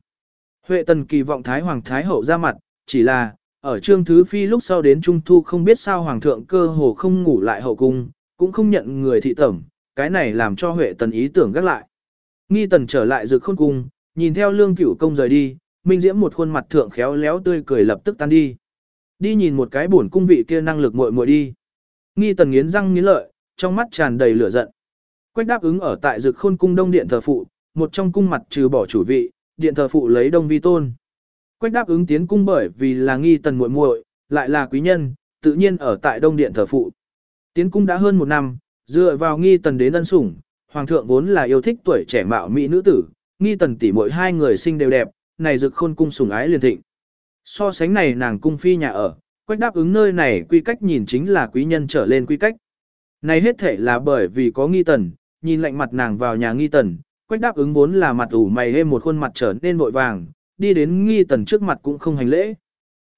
Huệ tần kỳ vọng thái hoàng thái hậu ra mặt, chỉ là, ở trương thứ phi lúc sau đến trung thu không biết sao hoàng thượng cơ hồ không ngủ lại hậu cung, cũng không nhận người thị tẩm, cái này làm cho Huệ tần ý tưởng gác lại. Nghi tần trở lại dự khôn cung, nhìn theo lương cửu công rời đi, minh diễm một khuôn mặt thượng khéo léo tươi cười lập tức tan đi. Đi nhìn một cái buồn cung vị kia năng lực muội muội đi. Nghi tần nghiến răng nghiến lợi, trong mắt tràn đầy lửa giận. Quách đáp ứng ở tại Dực khôn cung đông điện thờ phụ, một trong cung mặt trừ bỏ chủ vị, điện thờ phụ lấy đông vi tôn. Quách đáp ứng tiến cung bởi vì là nghi tần muội muội, lại là quý nhân, tự nhiên ở tại đông điện thờ phụ. Tiến cung đã hơn một năm, dựa vào nghi tần đến ân sủng, hoàng thượng vốn là yêu thích tuổi trẻ mạo mỹ nữ tử, nghi tần tỷ muội hai người sinh đều đẹp, này Dực khôn cung sủng ái liền thịnh. So sánh này nàng cung phi nhà ở, quách đáp ứng nơi này quy cách nhìn chính là quý nhân trở lên quy cách. Này hết thể là bởi vì có nghi tần, nhìn lạnh mặt nàng vào nhà nghi tần, quách đáp ứng vốn là mặt ủ mày hêm một khuôn mặt trở nên vội vàng, đi đến nghi tần trước mặt cũng không hành lễ.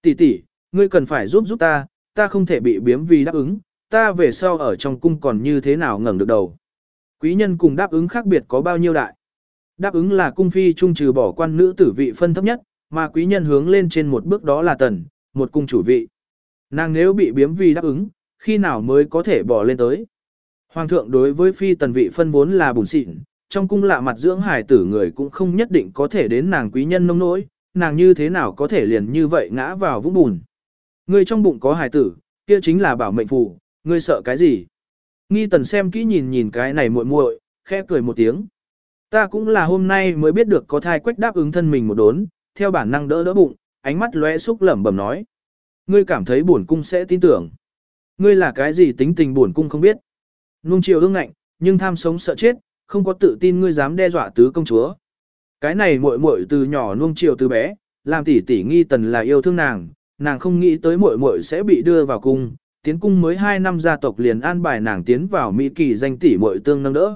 Tỷ tỷ, ngươi cần phải giúp giúp ta, ta không thể bị biếm vì đáp ứng, ta về sau ở trong cung còn như thế nào ngẩng được đầu. Quý nhân cùng đáp ứng khác biệt có bao nhiêu đại. Đáp ứng là cung phi trung trừ bỏ quan nữ tử vị phân thấp nhất, mà quý nhân hướng lên trên một bước đó là tần, một cung chủ vị. Nàng nếu bị biếm vì đáp ứng, khi nào mới có thể bỏ lên tới. Hoàng thượng đối với phi tần vị phân vốn là bùn xịn, trong cung lạ mặt dưỡng hài tử người cũng không nhất định có thể đến nàng quý nhân nông nỗi, nàng như thế nào có thể liền như vậy ngã vào vũng bùn. Người trong bụng có hài tử, kia chính là bảo mệnh phù, ngươi sợ cái gì? Nghi tần xem kỹ nhìn nhìn cái này muội muội, khẽ cười một tiếng. Ta cũng là hôm nay mới biết được có thai quách đáp ứng thân mình một đốn, theo bản năng đỡ đỡ bụng, ánh mắt lóe xúc lẩm bẩm nói. Ngươi cảm thấy buồn cung sẽ tin tưởng. Ngươi là cái gì tính tình buồn cung không biết. Nung chiều ương ngạnh, nhưng tham sống sợ chết, không có tự tin ngươi dám đe dọa tứ công chúa. Cái này muội muội từ nhỏ nuông chiều từ bé, làm tỷ tỷ nghi tần là yêu thương nàng, nàng không nghĩ tới muội muội sẽ bị đưa vào cung, tiến cung mới 2 năm gia tộc liền an bài nàng tiến vào Mỹ kỳ danh tỷ muội tương nâng đỡ.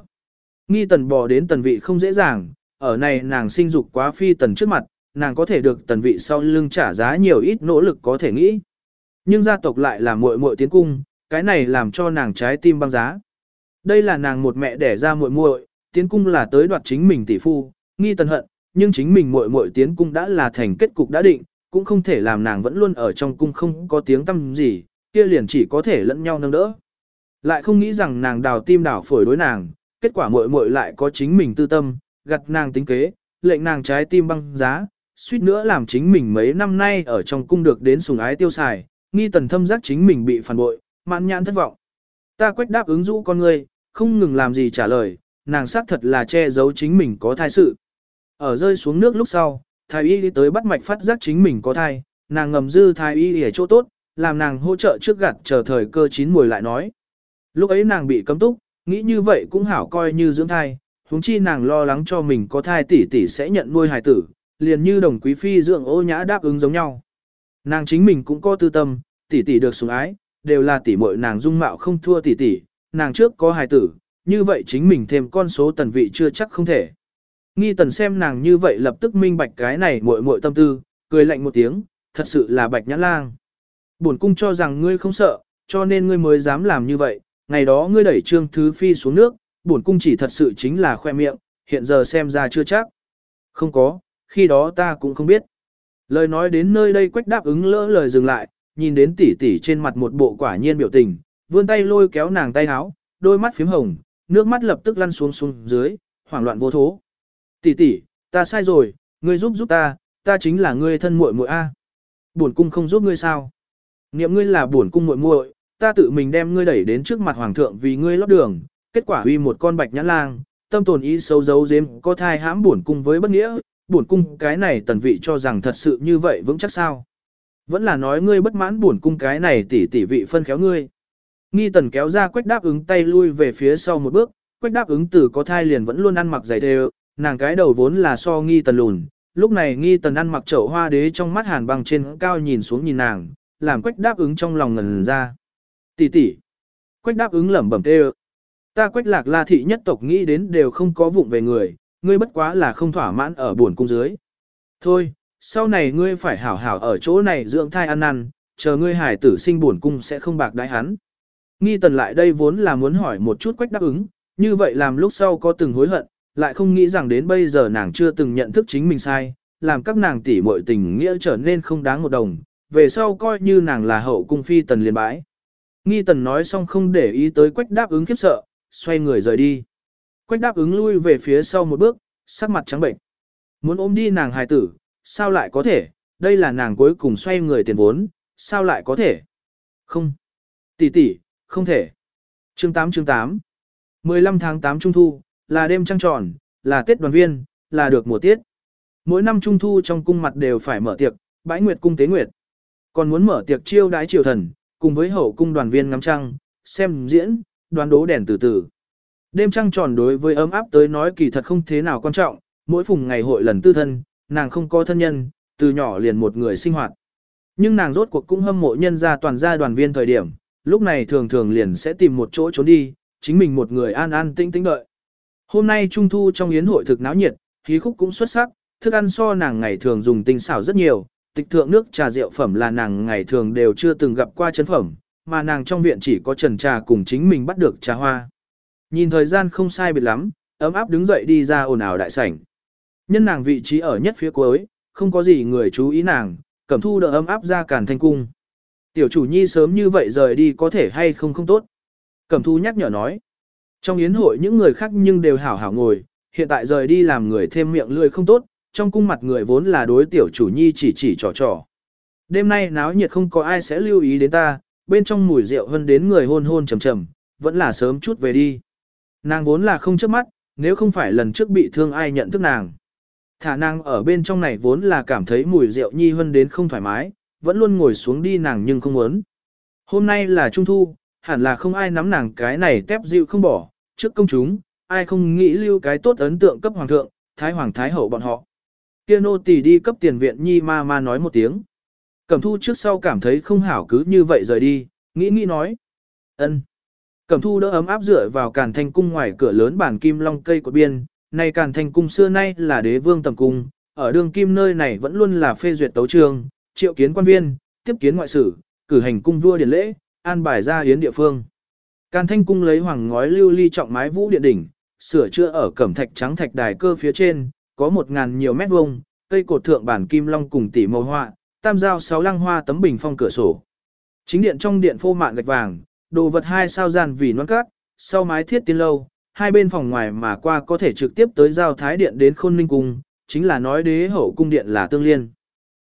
Nghi tần bò đến tần vị không dễ dàng, ở này nàng sinh dục quá phi tần trước mặt, nàng có thể được tần vị sau lưng trả giá nhiều ít nỗ lực có thể nghĩ. Nhưng gia tộc lại là muội muội tiến cung, cái này làm cho nàng trái tim băng giá. Đây là nàng một mẹ đẻ ra muội muội, tiến cung là tới đoạt chính mình tỷ phu, nghi tần hận, nhưng chính mình muội muội tiến cung đã là thành kết cục đã định, cũng không thể làm nàng vẫn luôn ở trong cung không có tiếng tâm gì, kia liền chỉ có thể lẫn nhau nâng đỡ. Lại không nghĩ rằng nàng đào tim đào phổi đối nàng, kết quả muội muội lại có chính mình tư tâm, gặt nàng tính kế, lệnh nàng trái tim băng giá, suýt nữa làm chính mình mấy năm nay ở trong cung được đến sùng ái tiêu xài, nghi tần thâm giác chính mình bị phản bội, mãn nhãn thất vọng. Ta quách đáp ứng rũ con ngươi, không ngừng làm gì trả lời, nàng xác thật là che giấu chính mình có thai sự. Ở rơi xuống nước lúc sau, thái y đi tới bắt mạch phát giác chính mình có thai, nàng ngầm dư thái y ở chỗ tốt, làm nàng hỗ trợ trước gặt chờ thời cơ chín mùi lại nói. Lúc ấy nàng bị cấm túc, nghĩ như vậy cũng hảo coi như dưỡng thai, huống chi nàng lo lắng cho mình có thai tỷ tỷ sẽ nhận nuôi hài tử, liền như đồng quý phi dưỡng ô nhã đáp ứng giống nhau. Nàng chính mình cũng có tư tâm, tỷ tỷ được sủng ái, đều là tỷ muội nàng dung mạo không thua tỷ tỷ, nàng trước có hài tử, như vậy chính mình thêm con số tần vị chưa chắc không thể. Nghi tần xem nàng như vậy lập tức minh bạch cái này muội muội tâm tư, cười lạnh một tiếng, thật sự là bạch nhã lang. Bổn cung cho rằng ngươi không sợ, cho nên ngươi mới dám làm như vậy, ngày đó ngươi đẩy trương thứ phi xuống nước, bổn cung chỉ thật sự chính là khoe miệng, hiện giờ xem ra chưa chắc. Không có, khi đó ta cũng không biết. Lời nói đến nơi đây quách đáp ứng lỡ lời dừng lại, nhìn đến tỷ tỷ trên mặt một bộ quả nhiên biểu tình, vươn tay lôi kéo nàng tay áo, đôi mắt phím hồng, nước mắt lập tức lăn xuống xuống dưới, hoảng loạn vô thố. Tỷ tỷ, ta sai rồi, ngươi giúp giúp ta, ta chính là ngươi thân muội muội a. Bổn cung không giúp ngươi sao? Niệm ngươi là bổn cung muội muội, ta tự mình đem ngươi đẩy đến trước mặt hoàng thượng vì ngươi lót đường, kết quả uy một con bạch nhãn lang, tâm tồn ý xấu giấu giếm có thai hãm bổn cung với bất nghĩa, bổn cung cái này tần vị cho rằng thật sự như vậy vững chắc sao? Vẫn là nói ngươi bất mãn buồn cung cái này tỷ tỷ vị phân khéo ngươi. Nghi tần kéo ra quách đáp ứng tay lui về phía sau một bước, quách đáp ứng từ có thai liền vẫn luôn ăn mặc giày đều, nàng cái đầu vốn là so nghi tần lùn, lúc này nghi tần ăn mặc chậu hoa đế trong mắt hàn băng trên cao nhìn xuống nhìn nàng, làm quách đáp ứng trong lòng ngần ra. Tỷ tỷ. Quách đáp ứng lẩm bẩm tê Ta quách lạc la thị nhất tộc nghĩ đến đều không có vụng về người, ngươi bất quá là không thỏa mãn ở buồn cung dưới. Thôi, sau này ngươi phải hảo hảo ở chỗ này dưỡng thai ăn năn, chờ ngươi hải tử sinh buồn cung sẽ không bạc đái hắn. Nghi tần lại đây vốn là muốn hỏi một chút quách đáp ứng, như vậy làm lúc sau có từng hối hận, lại không nghĩ rằng đến bây giờ nàng chưa từng nhận thức chính mình sai, làm các nàng tỷ muội tình nghĩa trở nên không đáng một đồng, về sau coi như nàng là hậu cung phi tần liền bãi. Nghi tần nói xong không để ý tới quách đáp ứng khiếp sợ, xoay người rời đi. Quách đáp ứng lui về phía sau một bước, sắc mặt trắng bệnh. Muốn ôm đi nàng hài tử, sao lại có thể, đây là nàng cuối cùng xoay người tiền vốn, sao lại có thể? Không. Tỷ tỷ, không thể. Chương 8 chương 8 15 tháng 8 Trung Thu, là đêm trăng tròn, là Tết đoàn viên, là được mùa tiết. Mỗi năm Trung Thu trong cung mặt đều phải mở tiệc, bãi nguyệt cung tế nguyệt. Còn muốn mở tiệc chiêu đái triều thần, cùng với hậu cung đoàn viên ngắm trăng, xem diễn, đoán đố đèn từ từ. Đêm trăng tròn đối với ấm áp tới nói kỳ thật không thế nào quan trọng, mỗi phùng ngày hội lần tư thân, nàng không có thân nhân, từ nhỏ liền một người sinh hoạt. Nhưng nàng rốt cuộc cũng hâm mộ nhân gia toàn gia đoàn viên thời điểm, lúc này thường thường liền sẽ tìm một chỗ trốn đi, chính mình một người an an tĩnh tĩnh đợi. Hôm nay trung thu trong yến hội thực náo nhiệt, khí khúc cũng xuất sắc, thức ăn so nàng ngày thường dùng tinh xảo rất nhiều, tịch thượng nước trà rượu phẩm là nàng ngày thường đều chưa từng gặp qua chân phẩm, mà nàng trong viện chỉ có trần trà cùng chính mình bắt được trà hoa. Nhìn thời gian không sai biệt lắm, ấm áp đứng dậy đi ra ồn ào đại sảnh. Nhân nàng vị trí ở nhất phía cuối, không có gì người chú ý nàng, cẩm thu đỡ ấm áp ra càn thanh cung. Tiểu chủ nhi sớm như vậy rời đi có thể hay không không tốt. Cẩm thu nhắc nhở nói. Trong yến hội những người khác nhưng đều hảo hảo ngồi, hiện tại rời đi làm người thêm miệng lười không tốt, trong cung mặt người vốn là đối tiểu chủ nhi chỉ chỉ trò trò. Đêm nay náo nhiệt không có ai sẽ lưu ý đến ta, bên trong mùi rượu hơn đến người hôn hôn trầm trầm, vẫn là sớm chút về đi. Nàng vốn là không trước mắt, nếu không phải lần trước bị thương ai nhận thức nàng. Thả nàng ở bên trong này vốn là cảm thấy mùi rượu nhi hơn đến không thoải mái, vẫn luôn ngồi xuống đi nàng nhưng không muốn. Hôm nay là trung thu, hẳn là không ai nắm nàng cái này tép dịu không bỏ, trước công chúng, ai không nghĩ lưu cái tốt ấn tượng cấp hoàng thượng, thái hoàng thái hậu bọn họ. Kia nô tỳ đi cấp tiền viện nhi ma ma nói một tiếng. Cẩm thu trước sau cảm thấy không hảo cứ như vậy rời đi, nghĩ nghĩ nói. ân. Cẩm thu đỡ ấm áp dựa vào càn thanh cung ngoài cửa lớn bản kim long cây của biên, này càn thanh cung xưa nay là đế vương tầm cung, ở đường kim nơi này vẫn luôn là phê duyệt tấu trường, triệu kiến quan viên, tiếp kiến ngoại sử, cử hành cung vua điện lễ, an bài ra hiến địa phương. Càn thanh cung lấy hoàng ngói lưu ly trọng mái vũ điện đỉnh, sửa chữa ở cẩm thạch trắng thạch đài cơ phía trên, có một ngàn nhiều mét vuông, cây cột thượng bản kim long cùng tỷ màu họa, tam giao sáu lăng hoa tấm bình phong cửa sổ. Chính điện trong điện phô mạn gạch vàng, đồ vật hai sao gian vì non cát, sau mái thiết tiên lâu, hai bên phòng ngoài mà qua có thể trực tiếp tới giao thái điện đến khôn ninh cung, chính là nói đế hậu cung điện là tương liên.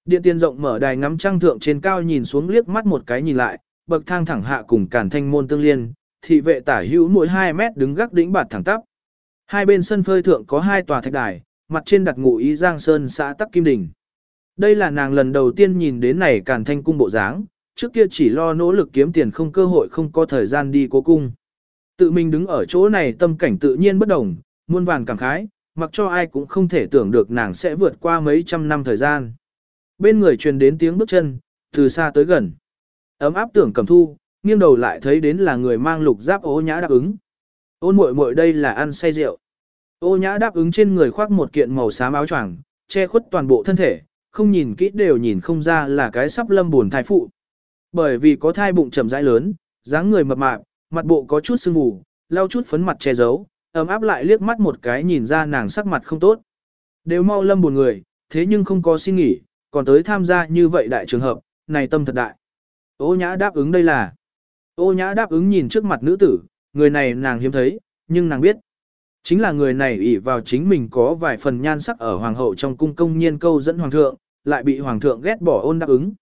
Điện tiên rộng mở đài ngắm trăng thượng trên cao nhìn xuống liếc mắt một cái nhìn lại, bậc thang thẳng hạ cùng cản thanh môn tương liên, thị vệ tả hữu mỗi 2 mét đứng gác đỉnh bạt thẳng tắp. Hai bên sân phơi thượng có hai tòa thạch đài, mặt trên đặt ngụ ý Giang Sơn xã Tắc Kim Đình. Đây là nàng lần đầu tiên nhìn đến này càn thanh cung bộ dáng, trước kia chỉ lo nỗ lực kiếm tiền không cơ hội không có thời gian đi cố cung. Tự mình đứng ở chỗ này tâm cảnh tự nhiên bất đồng, muôn vàn cảm khái, mặc cho ai cũng không thể tưởng được nàng sẽ vượt qua mấy trăm năm thời gian. Bên người truyền đến tiếng bước chân, từ xa tới gần. Ấm áp tưởng cầm thu, nghiêng đầu lại thấy đến là người mang lục giáp ô nhã đáp ứng. Ôn muội muội đây là ăn say rượu. Ô nhã đáp ứng trên người khoác một kiện màu xám áo choàng, che khuất toàn bộ thân thể, không nhìn kỹ đều nhìn không ra là cái sắp lâm buồn thai phụ. Bởi vì có thai bụng chậm rãi lớn, dáng người mập mạp, mặt bộ có chút sưng vù, lau chút phấn mặt che giấu, ấm áp lại liếc mắt một cái nhìn ra nàng sắc mặt không tốt. Đều mau lâm buồn người, thế nhưng không có xin nghỉ, còn tới tham gia như vậy đại trường hợp, này tâm thật đại. Ô nhã đáp ứng đây là. Ô nhã đáp ứng nhìn trước mặt nữ tử, người này nàng hiếm thấy, nhưng nàng biết. Chính là người này ỷ vào chính mình có vài phần nhan sắc ở hoàng hậu trong cung công nhiên câu dẫn hoàng thượng, lại bị hoàng thượng ghét bỏ ôn đáp ứng.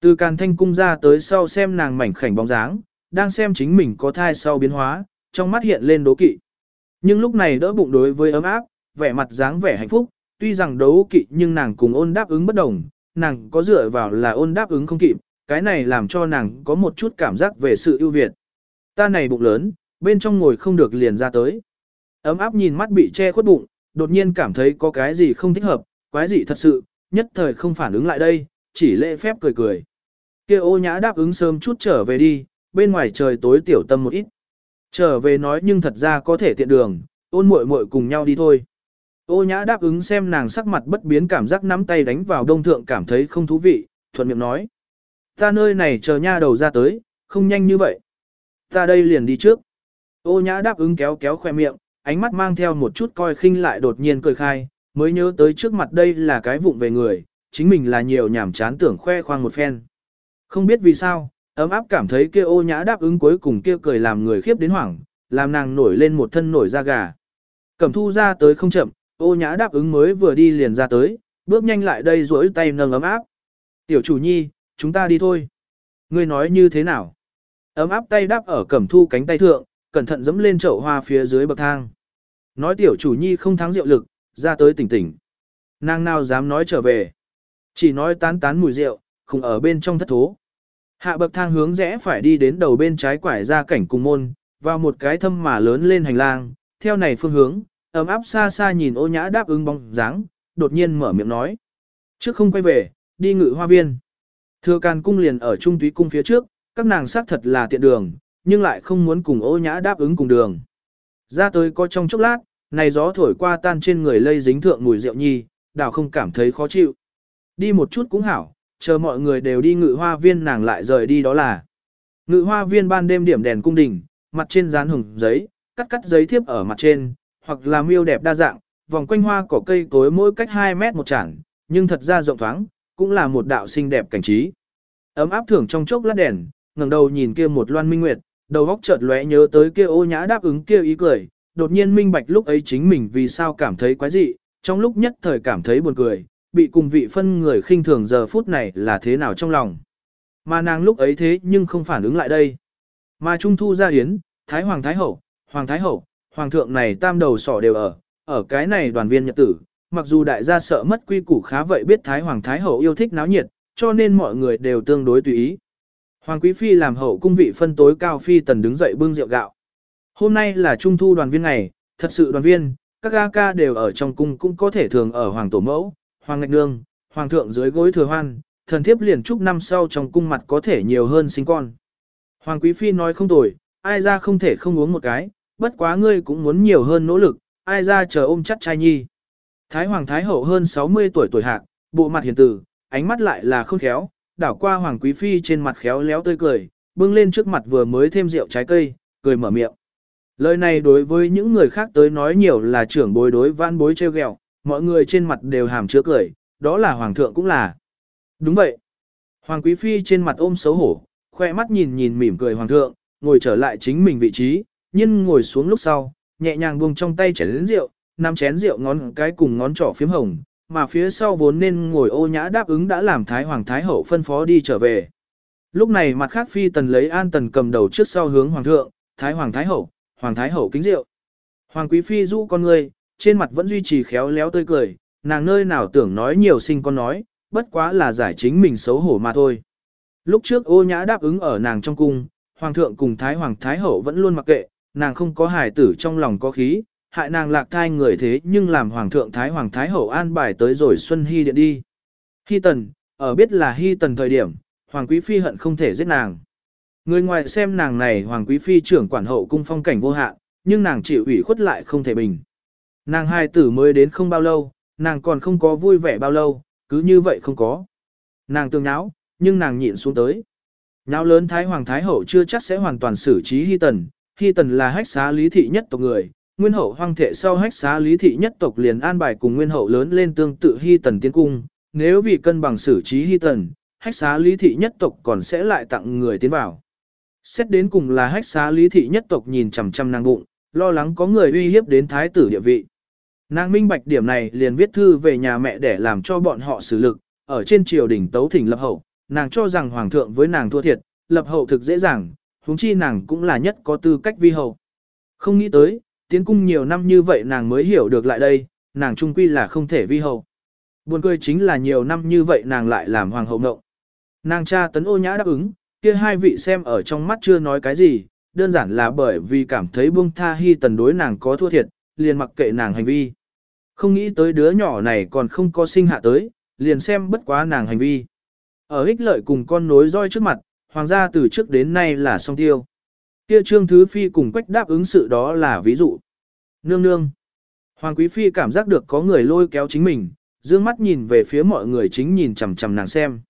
Từ càn thanh cung ra tới sau xem nàng mảnh khảnh bóng dáng, đang xem chính mình có thai sau biến hóa, trong mắt hiện lên đố kỵ. Nhưng lúc này đỡ bụng đối với ấm áp, vẻ mặt dáng vẻ hạnh phúc, tuy rằng đấu kỵ nhưng nàng cùng ôn đáp ứng bất đồng, nàng có dựa vào là ôn đáp ứng không kịp, cái này làm cho nàng có một chút cảm giác về sự ưu việt. Ta này bụng lớn, bên trong ngồi không được liền ra tới. Ấm áp nhìn mắt bị che khuất bụng, đột nhiên cảm thấy có cái gì không thích hợp, quái gì thật sự, nhất thời không phản ứng lại đây, chỉ lễ phép cười cười. kia ô nhã đáp ứng sớm chút trở về đi, bên ngoài trời tối tiểu tâm một ít. Trở về nói nhưng thật ra có thể tiện đường, ôn muội muội cùng nhau đi thôi. Ô nhã đáp ứng xem nàng sắc mặt bất biến cảm giác nắm tay đánh vào đông thượng cảm thấy không thú vị, thuận miệng nói. Ta nơi này chờ nha đầu ra tới, không nhanh như vậy. Ta đây liền đi trước. Ô nhã đáp ứng kéo kéo khoe miệng, ánh mắt mang theo một chút coi khinh lại đột nhiên cười khai, mới nhớ tới trước mặt đây là cái vụng về người, chính mình là nhiều nhảm chán tưởng khoe khoang một phen. Không biết vì sao, ấm áp cảm thấy kia ô nhã đáp ứng cuối cùng kia cười làm người khiếp đến hoảng, làm nàng nổi lên một thân nổi da gà. Cẩm thu ra tới không chậm, ô nhã đáp ứng mới vừa đi liền ra tới, bước nhanh lại đây duỗi tay nâng ấm áp. Tiểu chủ nhi, chúng ta đi thôi. Ngươi nói như thế nào? Ấm áp tay đáp ở cẩm thu cánh tay thượng, cẩn thận dẫm lên chậu hoa phía dưới bậc thang. Nói tiểu chủ nhi không thắng rượu lực, ra tới tỉnh tỉnh. Nàng nào dám nói trở về. Chỉ nói tán tán mùi rượu, không ở bên trong thất thố. Hạ bậc thang hướng rẽ phải đi đến đầu bên trái quải ra cảnh cùng môn, vào một cái thâm mà lớn lên hành lang, theo này phương hướng, ấm áp xa xa nhìn ô nhã đáp ứng bóng dáng, đột nhiên mở miệng nói. Trước không quay về, đi ngự hoa viên. Thừa càn cung liền ở trung túy cung phía trước, các nàng xác thật là tiện đường, nhưng lại không muốn cùng ô nhã đáp ứng cùng đường. Ra tới có trong chốc lát, này gió thổi qua tan trên người lây dính thượng mùi rượu nhi, đảo không cảm thấy khó chịu. Đi một chút cũng hảo, chờ mọi người đều đi ngự hoa viên nàng lại rời đi đó là. Ngự hoa viên ban đêm điểm đèn cung đình, mặt trên dán hồng giấy, cắt cắt giấy thiếp ở mặt trên, hoặc là miêu đẹp đa dạng, vòng quanh hoa cỏ cây cối mỗi cách 2 mét một chản, nhưng thật ra rộng thoáng, cũng là một đạo xinh đẹp cảnh trí. Ấm áp thưởng trong chốc lát đèn, ngẩng đầu nhìn kia một loan minh nguyệt, đầu óc chợt lóe nhớ tới kia ô nhã đáp ứng kia ý cười, đột nhiên minh bạch lúc ấy chính mình vì sao cảm thấy quái dị, trong lúc nhất thời cảm thấy buồn cười, bị cùng vị phân người khinh thường giờ phút này là thế nào trong lòng. Mà nàng lúc ấy thế nhưng không phản ứng lại đây. Mà Trung Thu gia yến Thái Hoàng Thái Hậu, Hoàng Thái Hậu, Hoàng thượng này tam đầu sỏ đều ở, ở cái này đoàn viên nhật tử, mặc dù đại gia sợ mất quy củ khá vậy biết Thái Hoàng Thái Hậu yêu thích náo nhiệt, cho nên mọi người đều tương đối tùy ý. Hoàng Quý Phi làm hậu cung vị phân tối cao Phi tần đứng dậy bưng rượu gạo. Hôm nay là Trung Thu đoàn viên ngày, thật sự đoàn viên, các ca ca đều ở trong cung cũng có thể thường ở Hoàng Tổ Mẫu, Hoàng Ngạch Nương, Hoàng thượng dưới gối thừa hoan, thần thiếp liền chúc năm sau trong cung mặt có thể nhiều hơn sinh con. Hoàng Quý Phi nói không tồi, ai ra không thể không uống một cái, bất quá ngươi cũng muốn nhiều hơn nỗ lực, ai ra chờ ôm chắc trai nhi. Thái Hoàng Thái Hậu hơn 60 tuổi tuổi hạc, bộ mặt hiền tử, ánh mắt lại là khôn khéo, đảo qua Hoàng Quý Phi trên mặt khéo léo tươi cười, bưng lên trước mặt vừa mới thêm rượu trái cây, cười mở miệng. Lời này đối với những người khác tới nói nhiều là trưởng bối đối văn bối treo gẹo mọi người trên mặt đều hàm chứa cười, đó là Hoàng thượng cũng là. Đúng vậy. Hoàng Quý Phi trên mặt ôm xấu hổ, khoe mắt nhìn nhìn mỉm cười Hoàng thượng, ngồi trở lại chính mình vị trí, nhưng ngồi xuống lúc sau, nhẹ nhàng buông trong tay chén rượu, nắm chén rượu ngón cái cùng ngón trỏ phím hồng, mà phía sau vốn nên ngồi ô nhã đáp ứng đã làm Thái Hoàng Thái Hậu phân phó đi trở về. Lúc này mặt khác phi tần lấy an tần cầm đầu trước sau hướng Hoàng thượng, Thái Hoàng Thái Hậu, Hoàng Thái Hậu kính rượu. Hoàng Quý Phi rũ con người, trên mặt vẫn duy trì khéo léo tươi cười, nàng nơi nào tưởng nói nhiều sinh con nói, bất quá là giải chính mình xấu hổ mà thôi. Lúc trước ô nhã đáp ứng ở nàng trong cung, Hoàng thượng cùng Thái Hoàng Thái Hậu vẫn luôn mặc kệ, nàng không có hài tử trong lòng có khí, hại nàng lạc thai người thế nhưng làm Hoàng thượng Thái Hoàng Thái Hậu an bài tới rồi Xuân Hy điện đi. Hy tần, ở biết là Hy tần thời điểm, Hoàng Quý Phi hận không thể giết nàng. Người ngoài xem nàng này Hoàng Quý Phi trưởng quản hậu cung phong cảnh vô hạn, nhưng nàng chịu ủy khuất lại không thể bình. Nàng hai tử mới đến không bao lâu, nàng còn không có vui vẻ bao lâu, cứ như vậy không có. Nàng tương nháo, nhưng nàng nhịn xuống tới. Nháo lớn Thái Hoàng Thái Hậu chưa chắc sẽ hoàn toàn xử trí Hy Tần, Hy Tần là hách xá lý thị nhất tộc người, nguyên hậu hoang thệ sau hách xá lý thị nhất tộc liền an bài cùng nguyên hậu lớn lên tương tự Hy Tần tiến cung, nếu vì cân bằng xử trí Hy Tần, hách xá lý thị nhất tộc còn sẽ lại tặng người tiến vào. Xét đến cùng là hách xá lý thị nhất tộc nhìn chằm chằm nàng bụng, lo lắng có người uy hiếp đến thái tử địa vị. Nàng minh bạch điểm này liền viết thư về nhà mẹ để làm cho bọn họ xử lực, ở trên triều đình tấu thỉnh lập hậu, nàng cho rằng hoàng thượng với nàng thua thiệt, lập hậu thực dễ dàng, huống chi nàng cũng là nhất có tư cách vi hậu. Không nghĩ tới, tiến cung nhiều năm như vậy nàng mới hiểu được lại đây, nàng trung quy là không thể vi hậu. Buồn cười chính là nhiều năm như vậy nàng lại làm hoàng hậu ngộng. Nàng cha tấn ô nhã đáp ứng, kia hai vị xem ở trong mắt chưa nói cái gì, đơn giản là bởi vì cảm thấy buông tha hy tần đối nàng có thua thiệt, liền mặc kệ nàng hành vi. Không nghĩ tới đứa nhỏ này còn không có sinh hạ tới, liền xem bất quá nàng hành vi. Ở ích lợi cùng con nối roi trước mặt, hoàng gia từ trước đến nay là song tiêu. Kia trương thứ phi cùng quách đáp ứng sự đó là ví dụ. Nương nương. Hoàng quý phi cảm giác được có người lôi kéo chính mình, dương mắt nhìn về phía mọi người chính nhìn chằm chằm nàng xem.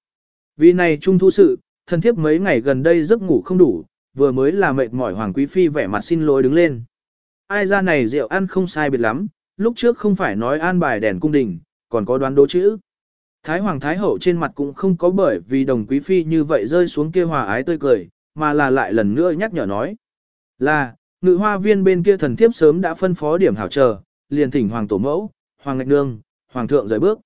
Vì này trung thu sự, thân thiếp mấy ngày gần đây giấc ngủ không đủ, vừa mới là mệt mỏi hoàng quý phi vẻ mặt xin lỗi đứng lên. Ai ra này rượu ăn không sai biệt lắm, lúc trước không phải nói an bài đèn cung đình, còn có đoán đố chữ. Thái Hoàng Thái Hậu trên mặt cũng không có bởi vì đồng quý phi như vậy rơi xuống kia hòa ái tươi cười, mà là lại lần nữa nhắc nhở nói. Là, ngự hoa viên bên kia thần thiếp sớm đã phân phó điểm hảo chờ, liền thỉnh Hoàng Tổ Mẫu, Hoàng Ngạch Nương, Hoàng Thượng rời bước.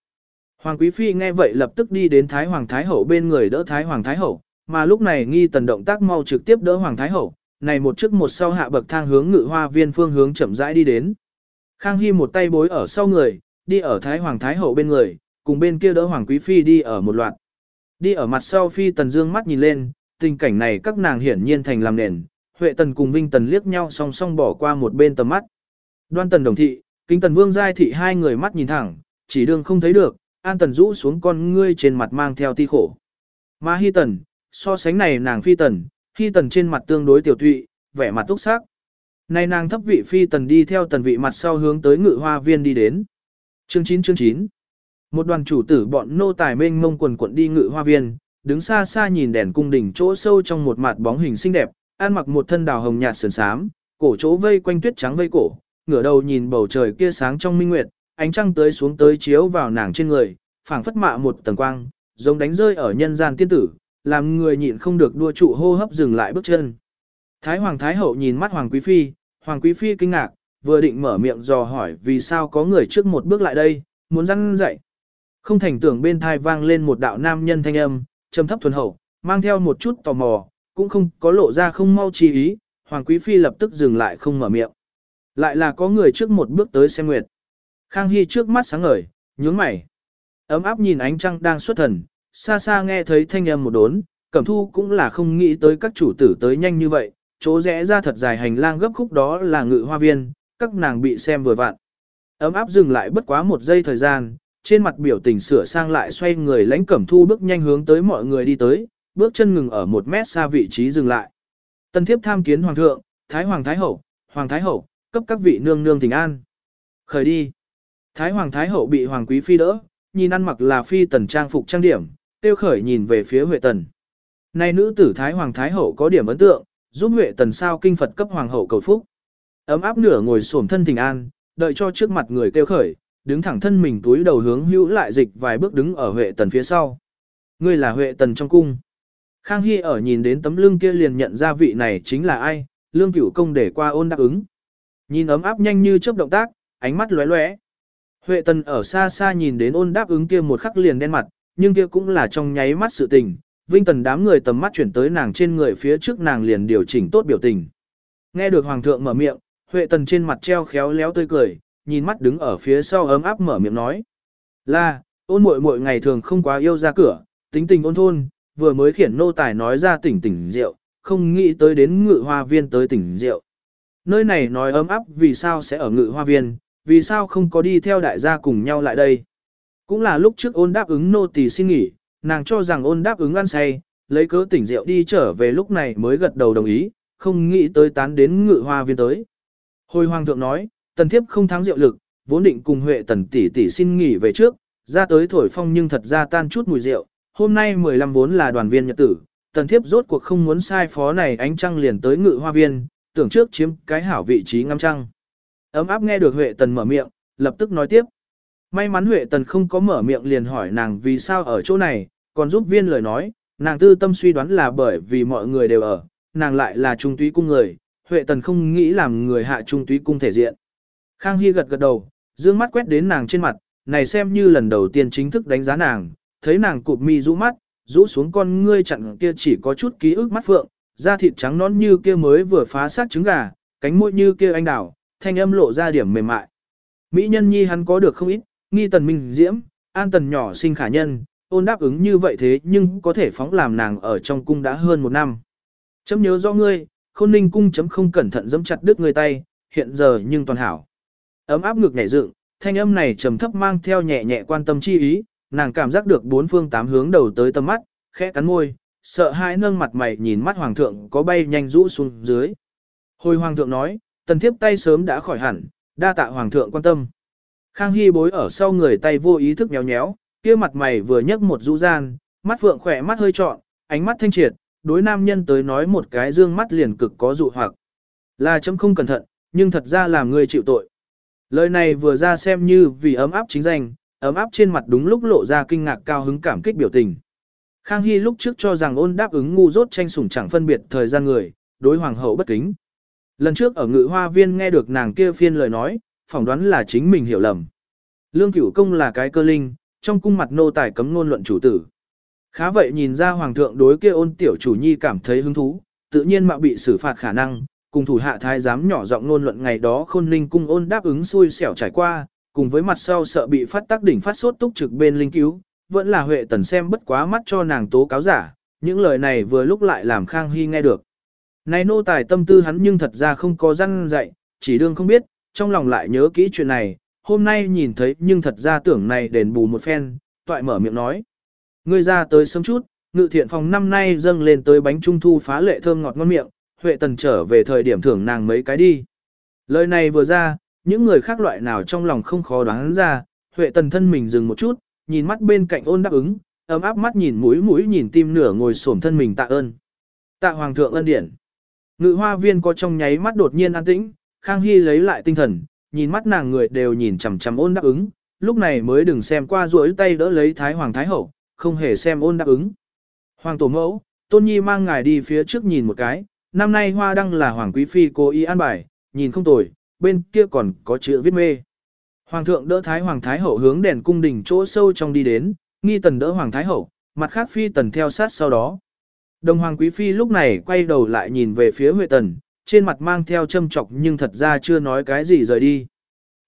Hoàng Quý Phi nghe vậy lập tức đi đến Thái Hoàng Thái Hậu bên người đỡ Thái Hoàng Thái Hậu, mà lúc này nghi tần động tác mau trực tiếp đỡ Hoàng Thái Hậu, này một trước một sau hạ bậc thang hướng ngự hoa viên phương hướng chậm rãi đi đến. Khang Hy một tay bối ở sau người, đi ở Thái Hoàng Thái Hậu bên người, cùng bên kia đỡ Hoàng Quý Phi đi ở một loạt. Đi ở mặt sau Phi Tần Dương mắt nhìn lên, tình cảnh này các nàng hiển nhiên thành làm nền, Huệ Tần cùng Vinh Tần liếc nhau song song bỏ qua một bên tầm mắt. Đoan Tần Đồng Thị, Kinh Tần Vương Giai Thị hai người mắt nhìn thẳng, chỉ đương không thấy được, An Tần rũ xuống con ngươi trên mặt mang theo ti khổ. Mà Hi Tần, so sánh này nàng Phi Tần, Hi Tần trên mặt tương đối tiểu thụy, vẻ mặt túc sắc nay nàng thấp vị Phi Tần đi theo tần vị mặt sau hướng tới ngự hoa viên đi đến. Chương 9 chương 9 Một đoàn chủ tử bọn nô tài mênh mông quần quận đi ngự hoa viên, đứng xa xa nhìn đèn cung đỉnh chỗ sâu trong một mặt bóng hình xinh đẹp, ăn mặc một thân đào hồng nhạt sườn sám, cổ chỗ vây quanh tuyết trắng vây cổ, ngửa đầu nhìn bầu trời kia sáng trong minh nguyệt, ánh trăng tới xuống tới chiếu vào nàng trên người, phảng phất mạ một tầng quang, giống đánh rơi ở nhân gian tiên tử, làm người nhịn không được đua trụ hô hấp dừng lại bước chân. Thái Hoàng Thái Hậu nhìn mắt Hoàng Quý Phi, Hoàng Quý Phi kinh ngạc, vừa định mở miệng dò hỏi vì sao có người trước một bước lại đây, muốn răn dậy. Không thành tưởng bên thai vang lên một đạo nam nhân thanh âm, trầm thấp thuần hậu, mang theo một chút tò mò, cũng không có lộ ra không mau chi ý, Hoàng Quý Phi lập tức dừng lại không mở miệng. Lại là có người trước một bước tới xem nguyệt. Khang Hy trước mắt sáng ngời, nhướng mày. Ấm áp nhìn ánh trăng đang xuất thần, xa xa nghe thấy thanh âm một đốn, cẩm thu cũng là không nghĩ tới các chủ tử tới nhanh như vậy, chỗ rẽ ra thật dài hành lang gấp khúc đó là ngự hoa viên, các nàng bị xem vừa vặn. Ấm áp dừng lại bất quá một giây thời gian, trên mặt biểu tình sửa sang lại xoay người lãnh cẩm thu bước nhanh hướng tới mọi người đi tới, bước chân ngừng ở một mét xa vị trí dừng lại. Tân thiếp tham kiến hoàng thượng, thái hoàng thái hậu, hoàng thái hậu, cấp các vị nương nương thỉnh an. Khởi đi. Thái hoàng thái hậu bị hoàng quý phi đỡ, nhìn ăn mặc là phi tần trang phục trang điểm, tiêu khởi nhìn về phía Huệ tần. Này nữ tử thái hoàng thái hậu có điểm ấn tượng, giúp Huệ tần sao kinh Phật cấp hoàng hậu cầu phúc. Ấm áp nửa ngồi xổm thân thỉnh an, đợi cho trước mặt người tiêu khởi, đứng thẳng thân mình túi đầu hướng hữu lại dịch vài bước đứng ở Huệ tần phía sau. Ngươi là Huệ tần trong cung. Khang Hy ở nhìn đến tấm lưng kia liền nhận ra vị này chính là ai, lương cửu công để qua ôn đáp ứng. Nhìn ấm áp nhanh như chớp động tác, ánh mắt lóe lóe. Huệ tần ở xa xa nhìn đến ôn đáp ứng kia một khắc liền đen mặt, nhưng kia cũng là trong nháy mắt sự tình. Vinh tần đám người tầm mắt chuyển tới nàng trên người phía trước nàng liền điều chỉnh tốt biểu tình. Nghe được hoàng thượng mở miệng, Huệ tần trên mặt treo khéo léo tươi cười, nhìn mắt đứng ở phía sau ấm áp mở miệng nói. Là, ôn muội muội ngày thường không quá yêu ra cửa, tính tình ôn thôn, vừa mới khiển nô tài nói ra tỉnh tỉnh rượu, không nghĩ tới đến ngự hoa viên tới tỉnh rượu. Nơi này nói ấm áp vì sao sẽ ở ngự hoa viên, vì sao không có đi theo đại gia cùng nhau lại đây. Cũng là lúc trước ôn đáp ứng nô tỳ xin nghỉ, nàng cho rằng ôn đáp ứng ăn say, lấy cớ tỉnh rượu đi trở về lúc này mới gật đầu đồng ý, không nghĩ tới tán đến ngự hoa viên tới. Hồi hoàng thượng nói, tần thiếp không thắng rượu lực, vốn định cùng Huệ tần tỷ tỷ xin nghỉ về trước, ra tới thổi phong nhưng thật ra tan chút mùi rượu, hôm nay 15 vốn là đoàn viên nhật tử, tần thiếp rốt cuộc không muốn sai phó này ánh trăng liền tới ngự hoa viên, tưởng trước chiếm cái hảo vị trí ngắm trăng. Ấm áp nghe được Huệ tần mở miệng, lập tức nói tiếp. May mắn Huệ tần không có mở miệng liền hỏi nàng vì sao ở chỗ này, còn giúp viên lời nói, nàng tư tâm suy đoán là bởi vì mọi người đều ở, nàng lại là trung túy cung người, Huệ Tần không nghĩ làm người hạ trung túy cung thể diện. Khang Hy gật gật đầu, dương mắt quét đến nàng trên mặt, này xem như lần đầu tiên chính thức đánh giá nàng, thấy nàng cụp mi rũ mắt, rũ xuống con ngươi chặn kia chỉ có chút ký ức mắt phượng, da thịt trắng nón như kia mới vừa phá sát trứng gà, cánh môi như kia anh đào, thanh âm lộ ra điểm mềm mại. Mỹ nhân nhi hắn có được không ít, nghi tần minh diễm, an tần nhỏ sinh khả nhân, ôn đáp ứng như vậy thế nhưng có thể phóng làm nàng ở trong cung đã hơn một năm. Chấm nhớ do ngươi, khôn ninh cung chấm không cẩn thận dẫm chặt đứt người tay, hiện giờ nhưng toàn hảo. Ấm áp ngực nhảy dựng, thanh âm này trầm thấp mang theo nhẹ nhẹ quan tâm chi ý, nàng cảm giác được bốn phương tám hướng đầu tới tầm mắt, khẽ cắn môi, sợ hãi nâng mặt mày nhìn mắt hoàng thượng có bay nhanh rũ xuống dưới. Hồi hoàng thượng nói, tần thiếp tay sớm đã khỏi hẳn, đa tạ hoàng thượng quan tâm. Khang Hy bối ở sau người tay vô ý thức nhéo nhéo, kia mặt mày vừa nhấc một rũ gian, mắt phượng khỏe mắt hơi trọn, ánh mắt thanh triệt, đối nam nhân tới nói một cái dương mắt liền cực có dụ hoặc. Là chấm không cẩn thận, nhưng thật ra làm người chịu tội. Lời này vừa ra xem như vì ấm áp chính danh, ấm áp trên mặt đúng lúc lộ ra kinh ngạc cao hứng cảm kích biểu tình. Khang Hy lúc trước cho rằng ôn đáp ứng ngu dốt tranh sủng chẳng phân biệt thời gian người, đối hoàng hậu bất kính. Lần trước ở ngự hoa viên nghe được nàng kia phiên lời nói, phỏng đoán là chính mình hiểu lầm. Lương cửu công là cái cơ linh, trong cung mặt nô tài cấm ngôn luận chủ tử. Khá vậy nhìn ra hoàng thượng đối kia ôn tiểu chủ nhi cảm thấy hứng thú, tự nhiên mạo bị xử phạt khả năng, cùng thủ hạ thái giám nhỏ giọng ngôn luận ngày đó khôn linh cung ôn đáp ứng xui xẻo trải qua, cùng với mặt sau sợ bị phát tác đỉnh phát sốt túc trực bên linh cứu, vẫn là Huệ Tần xem bất quá mắt cho nàng tố cáo giả, những lời này vừa lúc lại làm Khang Hy nghe được. Này nô tài tâm tư hắn nhưng thật ra không có răn dạy, chỉ đương không biết, trong lòng lại nhớ kỹ chuyện này, hôm nay nhìn thấy nhưng thật ra tưởng này đền bù một phen, toại mở miệng nói. Ngươi ra tới sớm chút, ngự thiện phòng năm nay dâng lên tới bánh trung thu phá lệ thơm ngọt ngon miệng, Huệ Tần trở về thời điểm thưởng nàng mấy cái đi. Lời này vừa ra, những người khác loại nào trong lòng không khó đoán ra, Huệ Tần thân mình dừng một chút, nhìn mắt bên cạnh ôn đáp ứng, ấm áp mắt nhìn mũi mũi nhìn tim nửa ngồi xổm thân mình tạ ơn. Tạ Hoàng thượng ân điển. Ngự hoa viên có trong nháy mắt đột nhiên an tĩnh, Khang Hy lấy lại tinh thần, nhìn mắt nàng người đều nhìn chằm chằm ôn đáp ứng, lúc này mới đừng xem qua duỗi tay đỡ lấy Thái Hoàng Thái Hậu, không hề xem ôn đáp ứng. Hoàng tổ mẫu, Tôn Nhi mang ngài đi phía trước nhìn một cái, năm nay hoa đăng là Hoàng Quý Phi cố ý an bài, nhìn không tồi, bên kia còn có chữ viết mê. Hoàng thượng đỡ Thái Hoàng Thái Hậu hướng đèn cung đình chỗ sâu trong đi đến, nghi tần đỡ Hoàng Thái Hậu, mặt khác Phi tần theo sát sau đó. Đồng Hoàng Quý Phi lúc này quay đầu lại nhìn về phía Huệ Tần, trên mặt mang theo châm chọc nhưng thật ra chưa nói cái gì rời đi.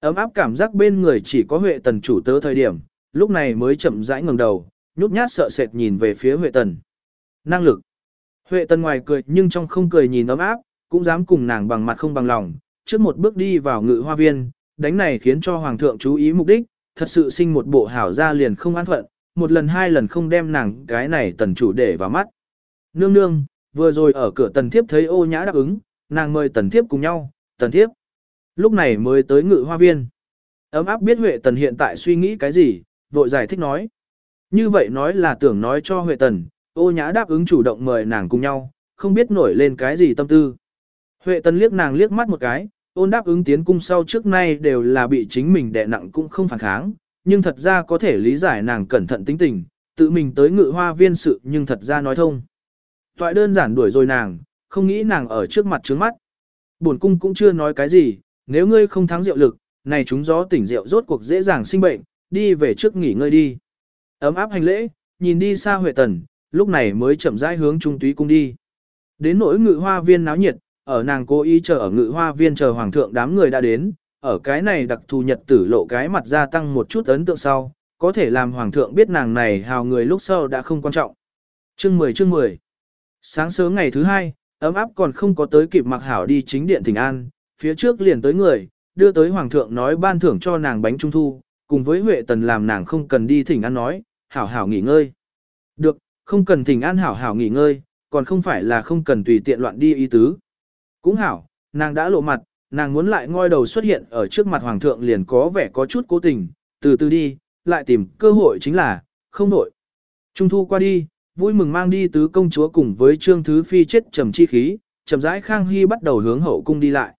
Ấm áp cảm giác bên người chỉ có Huệ Tần chủ tớ thời điểm, lúc này mới chậm rãi ngẩng đầu, nhút nhát sợ sệt nhìn về phía Huệ Tần. Năng lực. Huệ Tần ngoài cười nhưng trong không cười nhìn ấm áp, cũng dám cùng nàng bằng mặt không bằng lòng, trước một bước đi vào ngự hoa viên, đánh này khiến cho Hoàng thượng chú ý mục đích, thật sự sinh một bộ hảo ra liền không an phận, một lần hai lần không đem nàng cái này tần chủ để vào mắt. Nương nương, vừa rồi ở cửa tần thiếp thấy ô nhã đáp ứng, nàng mời tần thiếp cùng nhau, tần thiếp. Lúc này mới tới ngự hoa viên. Ấm áp biết Huệ tần hiện tại suy nghĩ cái gì, vội giải thích nói. Như vậy nói là tưởng nói cho Huệ tần, ô nhã đáp ứng chủ động mời nàng cùng nhau, không biết nổi lên cái gì tâm tư. Huệ tần liếc nàng liếc mắt một cái, ôn đáp ứng tiến cung sau trước nay đều là bị chính mình đè nặng cũng không phản kháng, nhưng thật ra có thể lý giải nàng cẩn thận tính tình, tự mình tới ngự hoa viên sự nhưng thật ra nói thông. Toại đơn giản đuổi rồi nàng, không nghĩ nàng ở trước mặt trướng mắt. Bổn cung cũng chưa nói cái gì, nếu ngươi không thắng rượu lực, này chúng gió tỉnh rượu rốt cuộc dễ dàng sinh bệnh, đi về trước nghỉ ngơi đi. Ấm áp hành lễ, nhìn đi xa Huệ Tần, lúc này mới chậm rãi hướng trung túy cung đi. Đến nỗi ngự hoa viên náo nhiệt, ở nàng cố ý chờ ở ngự hoa viên chờ hoàng thượng đám người đã đến, ở cái này đặc thù nhật tử lộ cái mặt gia tăng một chút ấn tượng sau, có thể làm hoàng thượng biết nàng này hào người lúc sau đã không quan trọng. Chương 10 chương 10 Sáng sớm ngày thứ hai, ấm áp còn không có tới kịp mặc hảo đi chính điện thỉnh an, phía trước liền tới người, đưa tới hoàng thượng nói ban thưởng cho nàng bánh trung thu, cùng với Huệ Tần làm nàng không cần đi thỉnh an nói, hảo hảo nghỉ ngơi. Được, không cần thỉnh an hảo hảo nghỉ ngơi, còn không phải là không cần tùy tiện loạn đi ý tứ. Cũng hảo, nàng đã lộ mặt, nàng muốn lại ngoi đầu xuất hiện ở trước mặt hoàng thượng liền có vẻ có chút cố tình, từ từ đi, lại tìm cơ hội chính là, không nội. Trung thu qua đi, vui mừng mang đi tứ công chúa cùng với trương thứ phi chết trầm chi khí, chậm rãi khang hy bắt đầu hướng hậu cung đi lại.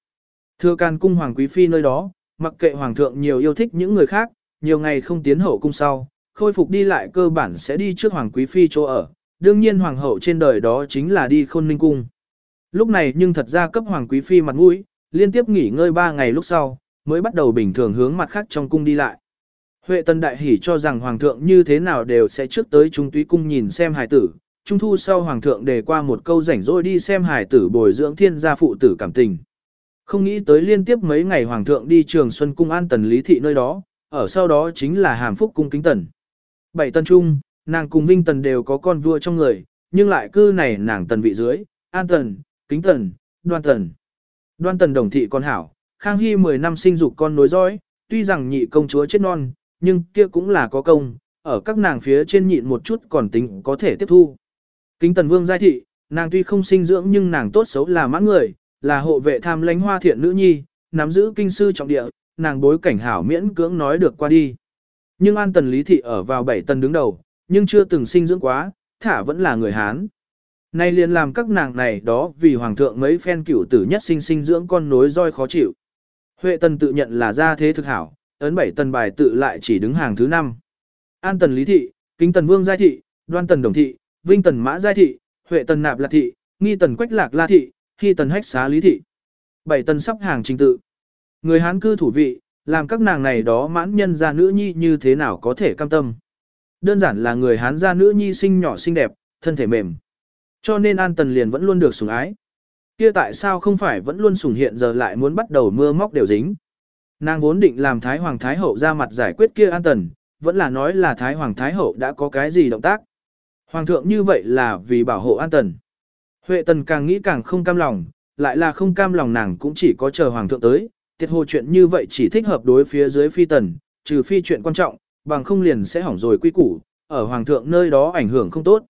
Thưa can cung hoàng quý phi nơi đó, mặc kệ hoàng thượng nhiều yêu thích những người khác, nhiều ngày không tiến hậu cung sau, khôi phục đi lại cơ bản sẽ đi trước hoàng quý phi chỗ ở, đương nhiên hoàng hậu trên đời đó chính là đi khôn ninh cung. Lúc này nhưng thật ra cấp hoàng quý phi mặt mũi, liên tiếp nghỉ ngơi 3 ngày lúc sau, mới bắt đầu bình thường hướng mặt khác trong cung đi lại. Huệ Tần Đại Hỷ cho rằng Hoàng thượng như thế nào đều sẽ trước tới Trung Túy Cung nhìn xem hài tử. Trung thu sau Hoàng thượng đề qua một câu rảnh rỗi đi xem hài tử bồi dưỡng thiên gia phụ tử cảm tình. Không nghĩ tới liên tiếp mấy ngày Hoàng thượng đi trường Xuân Cung An Tần Lý Thị nơi đó, ở sau đó chính là Hàm Phúc Cung Kính Tần. Bảy Tần Trung, nàng cùng Vinh Tần đều có con vua trong người, nhưng lại cư này nàng Tần vị dưới, An Tần, Kính Tần, Đoan Tần. Đoan Tần Đồng Thị con hảo, Khang Hy 10 năm sinh dục con nối dõi, tuy rằng nhị công chúa chết non, nhưng kia cũng là có công, ở các nàng phía trên nhịn một chút còn tính có thể tiếp thu. Kính tần vương giai thị, nàng tuy không sinh dưỡng nhưng nàng tốt xấu là mã người, là hộ vệ tham lãnh hoa thiện nữ nhi, nắm giữ kinh sư trọng địa, nàng bối cảnh hảo miễn cưỡng nói được qua đi. Nhưng an tần lý thị ở vào bảy tần đứng đầu, nhưng chưa từng sinh dưỡng quá, thả vẫn là người Hán. Nay liền làm các nàng này đó vì hoàng thượng mấy phen cửu tử nhất sinh sinh dưỡng con nối roi khó chịu. Huệ tần tự nhận là gia thế thực hảo, ấn bảy tần bài tự lại chỉ đứng hàng thứ năm. An tần lý thị, kính tần vương giai thị, đoan tần đồng thị, vinh tần mã giai thị, huệ tần nạp lạc thị, nghi tần quách lạc la thị, khi tần hách xá lý thị. Bảy tần sắp hàng trình tự. Người Hán cư thủ vị, làm các nàng này đó mãn nhân gia nữ nhi như thế nào có thể cam tâm. Đơn giản là người Hán gia nữ nhi sinh nhỏ xinh đẹp, thân thể mềm. Cho nên An Tần liền vẫn luôn được sủng ái. Kia tại sao không phải vẫn luôn sủng hiện giờ lại muốn bắt đầu mưa móc đều dính. Nàng vốn định làm Thái Hoàng Thái Hậu ra mặt giải quyết kia an tần, vẫn là nói là Thái Hoàng Thái Hậu đã có cái gì động tác. Hoàng thượng như vậy là vì bảo hộ an tần. Huệ tần càng nghĩ càng không cam lòng, lại là không cam lòng nàng cũng chỉ có chờ Hoàng thượng tới, tiết hồ chuyện như vậy chỉ thích hợp đối phía dưới phi tần, trừ phi chuyện quan trọng, bằng không liền sẽ hỏng rồi quy củ, ở Hoàng thượng nơi đó ảnh hưởng không tốt.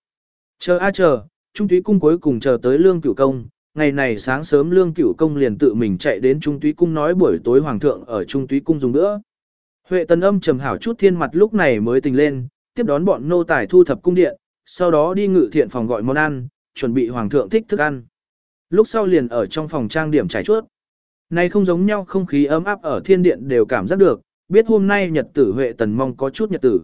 Chờ a chờ, Trung túy cung cuối cùng chờ tới lương cửu công, ngày này sáng sớm lương cửu công liền tự mình chạy đến trung túy cung nói buổi tối hoàng thượng ở trung túy cung dùng nữa. Huệ tần âm trầm hảo chút thiên mặt lúc này mới tình lên, tiếp đón bọn nô tài thu thập cung điện, sau đó đi ngự thiện phòng gọi món ăn, chuẩn bị hoàng thượng thích thức ăn. Lúc sau liền ở trong phòng trang điểm trải chuốt. nay không giống nhau không khí ấm áp ở thiên điện đều cảm giác được, biết hôm nay nhật tử Huệ tần mong có chút nhật tử.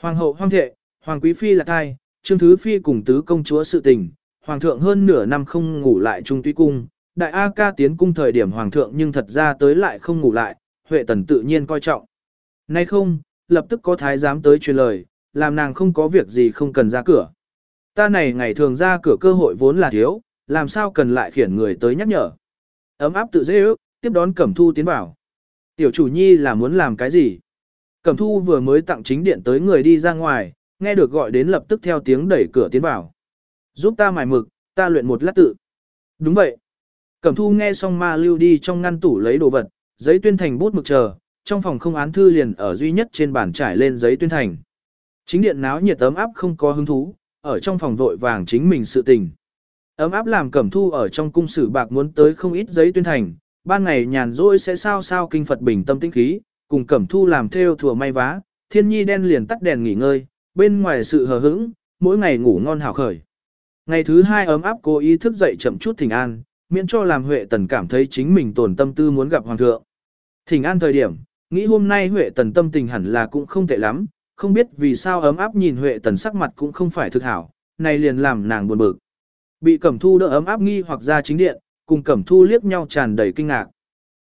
Hoàng hậu hoang thệ, hoàng quý phi là thai, trương thứ phi cùng tứ công chúa sự tình, hoàng thượng hơn nửa năm không ngủ lại trung tuy cung, đại A ca tiến cung thời điểm hoàng thượng nhưng thật ra tới lại không ngủ lại, Huệ tần tự nhiên coi trọng. Nay không, lập tức có thái giám tới truyền lời, làm nàng không có việc gì không cần ra cửa. Ta này ngày thường ra cửa cơ hội vốn là thiếu, làm sao cần lại khiển người tới nhắc nhở. Ấm áp tự dễ ước, tiếp đón Cẩm Thu tiến vào. Tiểu chủ nhi là muốn làm cái gì? Cẩm Thu vừa mới tặng chính điện tới người đi ra ngoài, nghe được gọi đến lập tức theo tiếng đẩy cửa tiến vào. Giúp ta mài mực, ta luyện một lát tự. Đúng vậy. Cẩm thu nghe xong ma lưu đi trong ngăn tủ lấy đồ vật, giấy tuyên thành bút mực chờ, trong phòng không án thư liền ở duy nhất trên bàn trải lên giấy tuyên thành. Chính điện náo nhiệt ấm áp không có hứng thú, ở trong phòng vội vàng chính mình sự tình. Ấm áp làm cẩm thu ở trong cung sử bạc muốn tới không ít giấy tuyên thành, ban ngày nhàn rỗi sẽ sao sao kinh Phật bình tâm tĩnh khí, cùng cẩm thu làm theo thừa may vá, thiên nhi đen liền tắt đèn nghỉ ngơi, bên ngoài sự hờ hững, mỗi ngày ngủ ngon hảo khởi. Ngày thứ hai ấm áp cố ý thức dậy chậm chút thỉnh an, miễn cho làm Huệ Tần cảm thấy chính mình tổn tâm tư muốn gặp Hoàng thượng. Thỉnh an thời điểm, nghĩ hôm nay Huệ Tần tâm tình hẳn là cũng không tệ lắm, không biết vì sao ấm áp nhìn Huệ Tần sắc mặt cũng không phải thực hảo, này liền làm nàng buồn bực. Bị Cẩm Thu đỡ ấm áp nghi hoặc ra chính điện, cùng Cẩm Thu liếc nhau tràn đầy kinh ngạc.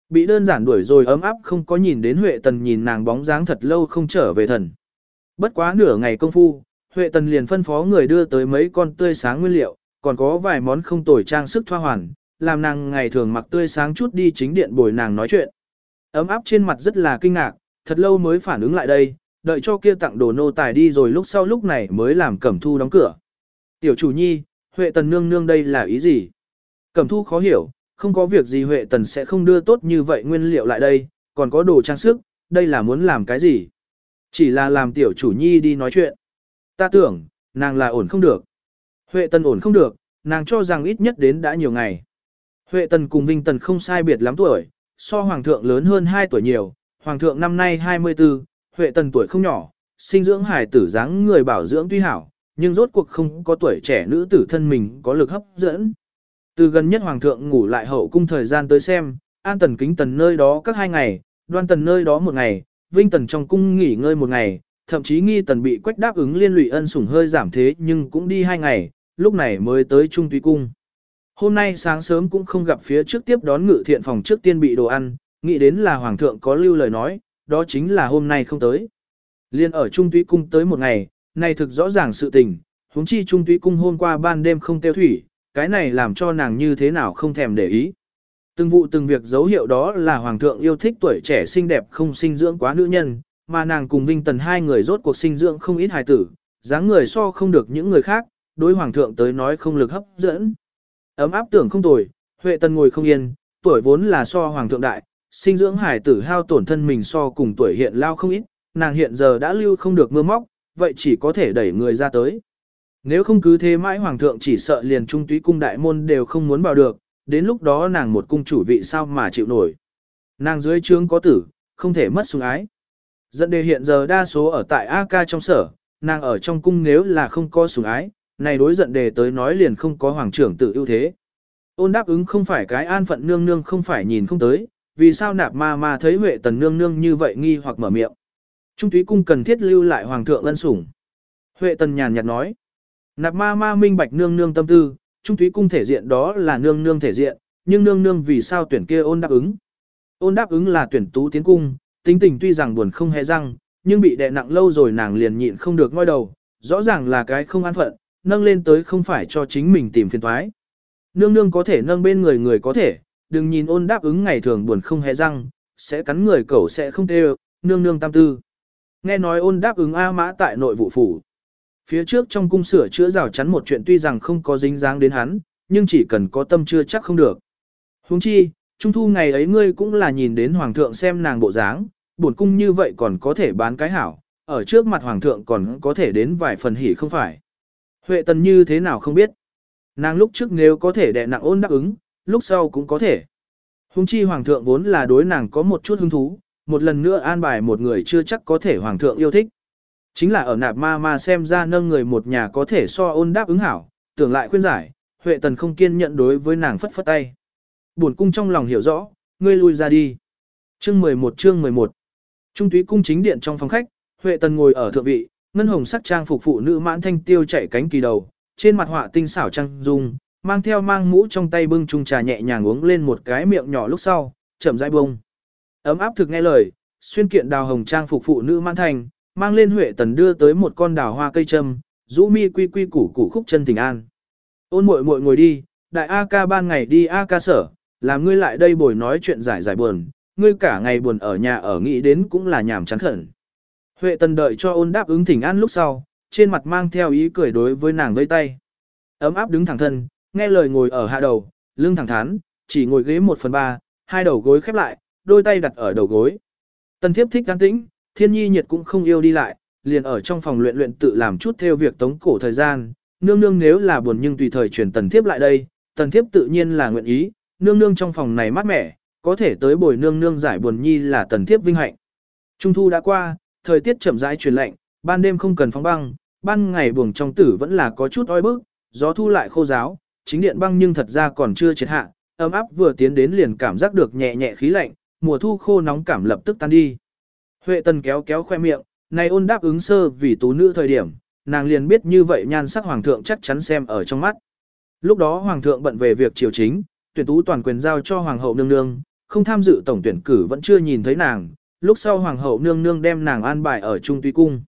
Bị đơn giản đuổi rồi ấm áp không có nhìn đến Huệ Tần nhìn nàng bóng dáng thật lâu không trở về thần. Bất quá nửa ngày công phu, Huệ Tần liền phân phó người đưa tới mấy con tươi sáng nguyên liệu, còn có vài món không tồi trang sức thoa hoàn, làm nàng ngày thường mặc tươi sáng chút đi chính điện bồi nàng nói chuyện. Ấm áp trên mặt rất là kinh ngạc, thật lâu mới phản ứng lại đây, đợi cho kia tặng đồ nô tài đi rồi lúc sau lúc này mới làm Cẩm Thu đóng cửa. Tiểu chủ nhi, Huệ Tần nương nương đây là ý gì? Cẩm Thu khó hiểu, không có việc gì Huệ Tần sẽ không đưa tốt như vậy nguyên liệu lại đây, còn có đồ trang sức, đây là muốn làm cái gì? Chỉ là làm tiểu chủ nhi đi nói chuyện. Ta tưởng, nàng là ổn không được. Huệ Tần ổn không được, nàng cho rằng ít nhất đến đã nhiều ngày. Huệ Tần cùng Vinh Tần không sai biệt lắm tuổi, so Hoàng thượng lớn hơn 2 tuổi nhiều, Hoàng thượng năm nay 24, Huệ Tần tuổi không nhỏ, sinh dưỡng hài tử dáng người bảo dưỡng tuy hảo, nhưng rốt cuộc không có tuổi trẻ nữ tử thân mình có lực hấp dẫn. Từ gần nhất Hoàng thượng ngủ lại hậu cung thời gian tới xem, An Tần kính Tần nơi đó các hai ngày, đoan Tần nơi đó một ngày, Vinh Tần trong cung nghỉ ngơi một ngày, thậm chí nghi tần bị quách đáp ứng liên lụy ân sủng hơi giảm thế nhưng cũng đi hai ngày, lúc này mới tới Trung Tuy Cung. Hôm nay sáng sớm cũng không gặp phía trước tiếp đón ngự thiện phòng trước tiên bị đồ ăn, nghĩ đến là hoàng thượng có lưu lời nói, đó chính là hôm nay không tới. Liên ở Trung Tuy Cung tới một ngày, này thực rõ ràng sự tình, huống chi Trung Tuy Cung hôm qua ban đêm không tiêu thủy, cái này làm cho nàng như thế nào không thèm để ý. Từng vụ từng việc dấu hiệu đó là Hoàng thượng yêu thích tuổi trẻ xinh đẹp không sinh dưỡng quá nữ nhân, mà nàng cùng Vinh Tần hai người rốt cuộc sinh dưỡng không ít hài tử, dáng người so không được những người khác, đối Hoàng thượng tới nói không lực hấp dẫn. Ấm áp tưởng không tồi, Huệ Tần ngồi không yên, tuổi vốn là so Hoàng thượng đại, sinh dưỡng hài tử hao tổn thân mình so cùng tuổi hiện lao không ít, nàng hiện giờ đã lưu không được mưa móc, vậy chỉ có thể đẩy người ra tới. Nếu không cứ thế mãi hoàng thượng chỉ sợ liền trung túy cung đại môn đều không muốn vào được, đến lúc đó nàng một cung chủ vị sao mà chịu nổi. Nàng dưới trướng có tử, không thể mất sủng ái. Dẫn đề hiện giờ đa số ở tại A-ca trong sở, nàng ở trong cung nếu là không có sủng ái, này đối giận đề tới nói liền không có hoàng trưởng tự ưu thế. Ôn đáp ứng không phải cái an phận nương nương không phải nhìn không tới, vì sao nạp ma ma thấy Huệ tần nương nương như vậy nghi hoặc mở miệng. Trung túy cung cần thiết lưu lại hoàng thượng ân sủng. Huệ tần nhàn nhạt nói. Nạp ma ma minh bạch nương nương tâm tư, trung túy cung thể diện đó là nương nương thể diện, nhưng nương nương vì sao tuyển kia ôn đáp ứng. Ôn đáp ứng là tuyển tú tiến cung, tính tình tuy rằng buồn không hề răng, nhưng bị đè nặng lâu rồi nàng liền nhịn không được ngoi đầu, rõ ràng là cái không an phận, nâng lên tới không phải cho chính mình tìm phiền toái. Nương nương có thể nâng bên người người có thể, đừng nhìn ôn đáp ứng ngày thường buồn không hề răng, sẽ cắn người cẩu sẽ không tê nương nương tam tư. Nghe nói ôn đáp ứng A mã tại nội vụ phủ. Phía trước trong cung sửa chữa rào chắn một chuyện tuy rằng không có dính dáng đến hắn, nhưng chỉ cần có tâm chưa chắc không được. Huống chi, trung thu ngày ấy ngươi cũng là nhìn đến hoàng thượng xem nàng bộ dáng, Bổn cung như vậy còn có thể bán cái hảo, ở trước mặt hoàng thượng còn có thể đến vài phần hỉ không phải. Huệ tần như thế nào không biết. Nàng lúc trước nếu có thể đè nặng ôn đáp ứng, lúc sau cũng có thể. Hùng chi hoàng thượng vốn là đối nàng có một chút hứng thú, một lần nữa an bài một người chưa chắc có thể hoàng thượng yêu thích. Chính là ở nạp ma ma xem ra nâng người một nhà có thể so ôn đáp ứng hảo, tưởng lại khuyên giải, Huệ tần không kiên nhận đối với nàng phất phất tay. Buồn cung trong lòng hiểu rõ, ngươi lui ra đi. Chương 11 chương 11 Trung túy cung chính điện trong phòng khách, Huệ tần ngồi ở thượng vị, ngân hồng sắc trang phục phụ nữ mãn thanh tiêu chạy cánh kỳ đầu, trên mặt họa tinh xảo trang dung, mang theo mang mũ trong tay bưng chung trà nhẹ nhàng uống lên một cái miệng nhỏ lúc sau, chậm rãi bông. Ấm áp thực nghe lời, xuyên kiện đào hồng trang phục phụ nữ mãn thanh, mang lên Huệ Tần đưa tới một con đào hoa cây trâm, rũ mi quy quy củ củ khúc chân tình an. Ôn muội muội ngồi đi, đại A ca ban ngày đi A ca sở, làm ngươi lại đây bồi nói chuyện giải giải buồn, ngươi cả ngày buồn ở nhà ở nghĩ đến cũng là nhảm chán khẩn. Huệ Tần đợi cho ôn đáp ứng thỉnh an lúc sau, trên mặt mang theo ý cười đối với nàng vây tay. Ấm áp đứng thẳng thân, nghe lời ngồi ở hạ đầu, lưng thẳng thắn, chỉ ngồi ghế một phần ba, hai đầu gối khép lại, đôi tay đặt ở đầu gối. Tần thiếp thích an tĩnh, thiên nhi nhiệt cũng không yêu đi lại, liền ở trong phòng luyện luyện tự làm chút theo việc tống cổ thời gian, nương nương nếu là buồn nhưng tùy thời chuyển tần thiếp lại đây, tần thiếp tự nhiên là nguyện ý, nương nương trong phòng này mát mẻ, có thể tới bồi nương nương giải buồn nhi là tần thiếp vinh hạnh. Trung thu đã qua, thời tiết chậm rãi chuyển lạnh, ban đêm không cần phóng băng, ban ngày buồng trong tử vẫn là có chút oi bức, gió thu lại khô giáo, chính điện băng nhưng thật ra còn chưa triệt hạ, ấm áp vừa tiến đến liền cảm giác được nhẹ nhẹ khí lạnh, mùa thu khô nóng cảm lập tức tan đi. Huệ Tần kéo kéo khoe miệng, này ôn đáp ứng sơ vì tú nữ thời điểm, nàng liền biết như vậy nhan sắc hoàng thượng chắc chắn xem ở trong mắt. Lúc đó hoàng thượng bận về việc triều chính, tuyển tú toàn quyền giao cho hoàng hậu nương nương, không tham dự tổng tuyển cử vẫn chưa nhìn thấy nàng, lúc sau hoàng hậu nương nương đem nàng an bài ở trung tuy cung.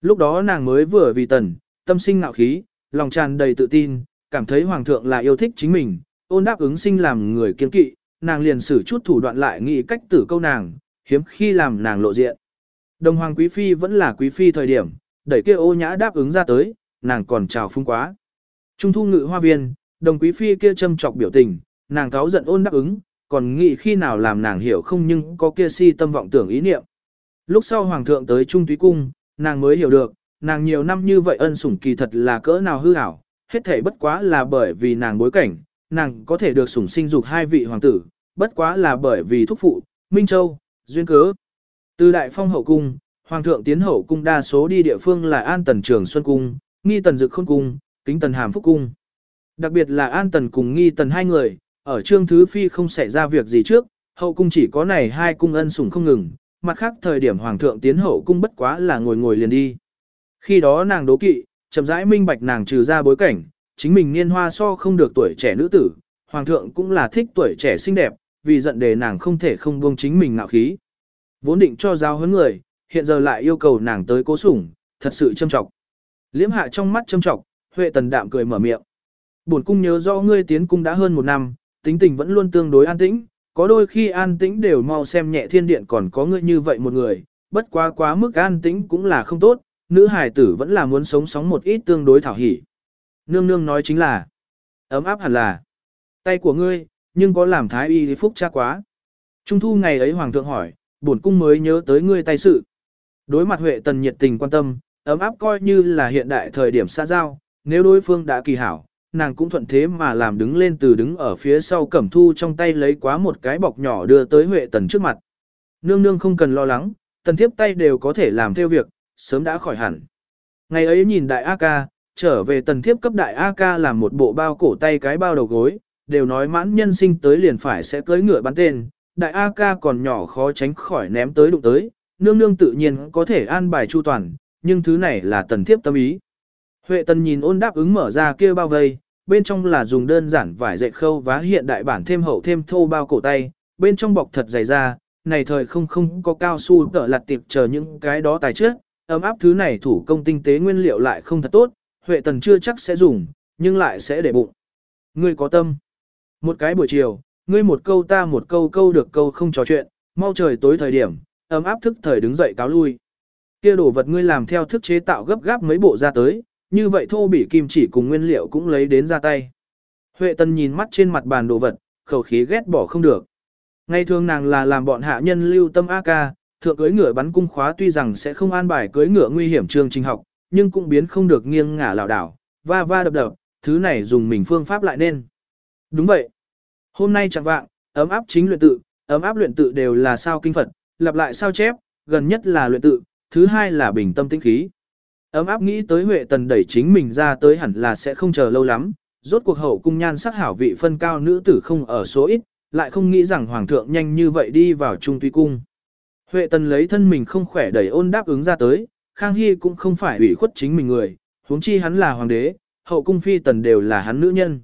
Lúc đó nàng mới vừa vì tần, tâm sinh ngạo khí, lòng tràn đầy tự tin, cảm thấy hoàng thượng là yêu thích chính mình, ôn đáp ứng sinh làm người kiên kỵ, nàng liền sử chút thủ đoạn lại nghĩ cách tử câu nàng, hiếm khi làm nàng lộ diện. Đồng hoàng quý phi vẫn là quý phi thời điểm, đẩy kia ô nhã đáp ứng ra tới, nàng còn chào phung quá. Trung thu ngự hoa viên, đồng quý phi kia châm chọc biểu tình, nàng cáo giận ôn đáp ứng, còn nghĩ khi nào làm nàng hiểu không nhưng có kia si tâm vọng tưởng ý niệm. Lúc sau hoàng thượng tới trung túy cung, nàng mới hiểu được, nàng nhiều năm như vậy ân sủng kỳ thật là cỡ nào hư ảo, hết thể bất quá là bởi vì nàng bối cảnh, nàng có thể được sủng sinh dục hai vị hoàng tử, bất quá là bởi vì thúc phụ, Minh Châu, duyên cớ. Từ đại phong hậu cung, hoàng thượng tiến hậu cung đa số đi địa phương là An Tần Trường Xuân Cung, Nghi Tần Dực Khôn Cung, Kính Tần Hàm Phúc Cung. Đặc biệt là An Tần cùng Nghi Tần hai người, ở Trương Thứ Phi không xảy ra việc gì trước, hậu cung chỉ có này hai cung ân sủng không ngừng, mặt khác thời điểm hoàng thượng tiến hậu cung bất quá là ngồi ngồi liền đi. Khi đó nàng đố kỵ, chậm rãi minh bạch nàng trừ ra bối cảnh, chính mình niên hoa so không được tuổi trẻ nữ tử, hoàng thượng cũng là thích tuổi trẻ xinh đẹp, vì giận đề nàng không thể không buông chính mình ngạo khí. Vốn định cho giao huấn người, hiện giờ lại yêu cầu nàng tới cố sủng, thật sự châm trọng. Liễm hạ trong mắt châm trọng, Huệ Tần đạm cười mở miệng. Bổn cung nhớ rõ ngươi tiến cung đã hơn một năm, tính tình vẫn luôn tương đối an tĩnh, có đôi khi an tĩnh đều mau xem nhẹ thiên điện còn có người như vậy một người, bất quá quá mức an tĩnh cũng là không tốt, nữ hài tử vẫn là muốn sống sóng một ít tương đối thảo hỉ. Nương nương nói chính là, ấm áp hẳn là, tay của ngươi, nhưng có làm thái y thì phúc cha quá. Trung thu ngày ấy hoàng thượng hỏi, bổn cung mới nhớ tới ngươi tay sự. Đối mặt Huệ Tần nhiệt tình quan tâm, ấm áp coi như là hiện đại thời điểm xa giao, nếu đối phương đã kỳ hảo, nàng cũng thuận thế mà làm đứng lên từ đứng ở phía sau cẩm thu trong tay lấy quá một cái bọc nhỏ đưa tới Huệ Tần trước mặt. Nương nương không cần lo lắng, tần thiếp tay đều có thể làm theo việc, sớm đã khỏi hẳn. Ngày ấy nhìn đại A ca, trở về tần thiếp cấp đại A ca làm một bộ bao cổ tay cái bao đầu gối, đều nói mãn nhân sinh tới liền phải sẽ cưới ngựa bắn tên, đại A ca còn nhỏ khó tránh khỏi ném tới đụng tới, nương nương tự nhiên có thể an bài chu toàn, nhưng thứ này là tần thiếp tâm ý. Huệ tần nhìn ôn đáp ứng mở ra kia bao vây, bên trong là dùng đơn giản vải dệt khâu vá hiện đại bản thêm hậu thêm thô bao cổ tay, bên trong bọc thật dày da, này thời không không có cao su tở lặt tiệp chờ những cái đó tài trước, ấm áp thứ này thủ công tinh tế nguyên liệu lại không thật tốt, Huệ tần chưa chắc sẽ dùng, nhưng lại sẽ để bụng. Ngươi có tâm. Một cái buổi chiều, ngươi một câu ta một câu câu được câu không trò chuyện, mau trời tối thời điểm, ấm áp thức thời đứng dậy cáo lui. Kia đồ vật ngươi làm theo thức chế tạo gấp gáp mấy bộ ra tới, như vậy thô bỉ kim chỉ cùng nguyên liệu cũng lấy đến ra tay. Huệ Tân nhìn mắt trên mặt bàn đồ vật, khẩu khí ghét bỏ không được. Ngày thường nàng là làm bọn hạ nhân lưu tâm A ca, thượng cưới ngựa bắn cung khóa tuy rằng sẽ không an bài cưới ngựa nguy hiểm trường trình học, nhưng cũng biến không được nghiêng ngả lảo đảo, va va đập đập, thứ này dùng mình phương pháp lại nên. Đúng vậy. Hôm nay chẳng vạng, ấm áp chính luyện tự, ấm áp luyện tự đều là sao kinh Phật, lặp lại sao chép, gần nhất là luyện tự, thứ hai là bình tâm tĩnh khí. Ấm áp nghĩ tới Huệ Tần đẩy chính mình ra tới hẳn là sẽ không chờ lâu lắm, rốt cuộc hậu cung nhan sắc hảo vị phân cao nữ tử không ở số ít, lại không nghĩ rằng hoàng thượng nhanh như vậy đi vào trung tuy cung. Huệ Tần lấy thân mình không khỏe đẩy ôn đáp ứng ra tới, Khang Hy cũng không phải ủy khuất chính mình người, huống chi hắn là hoàng đế, hậu cung phi tần đều là hắn nữ nhân.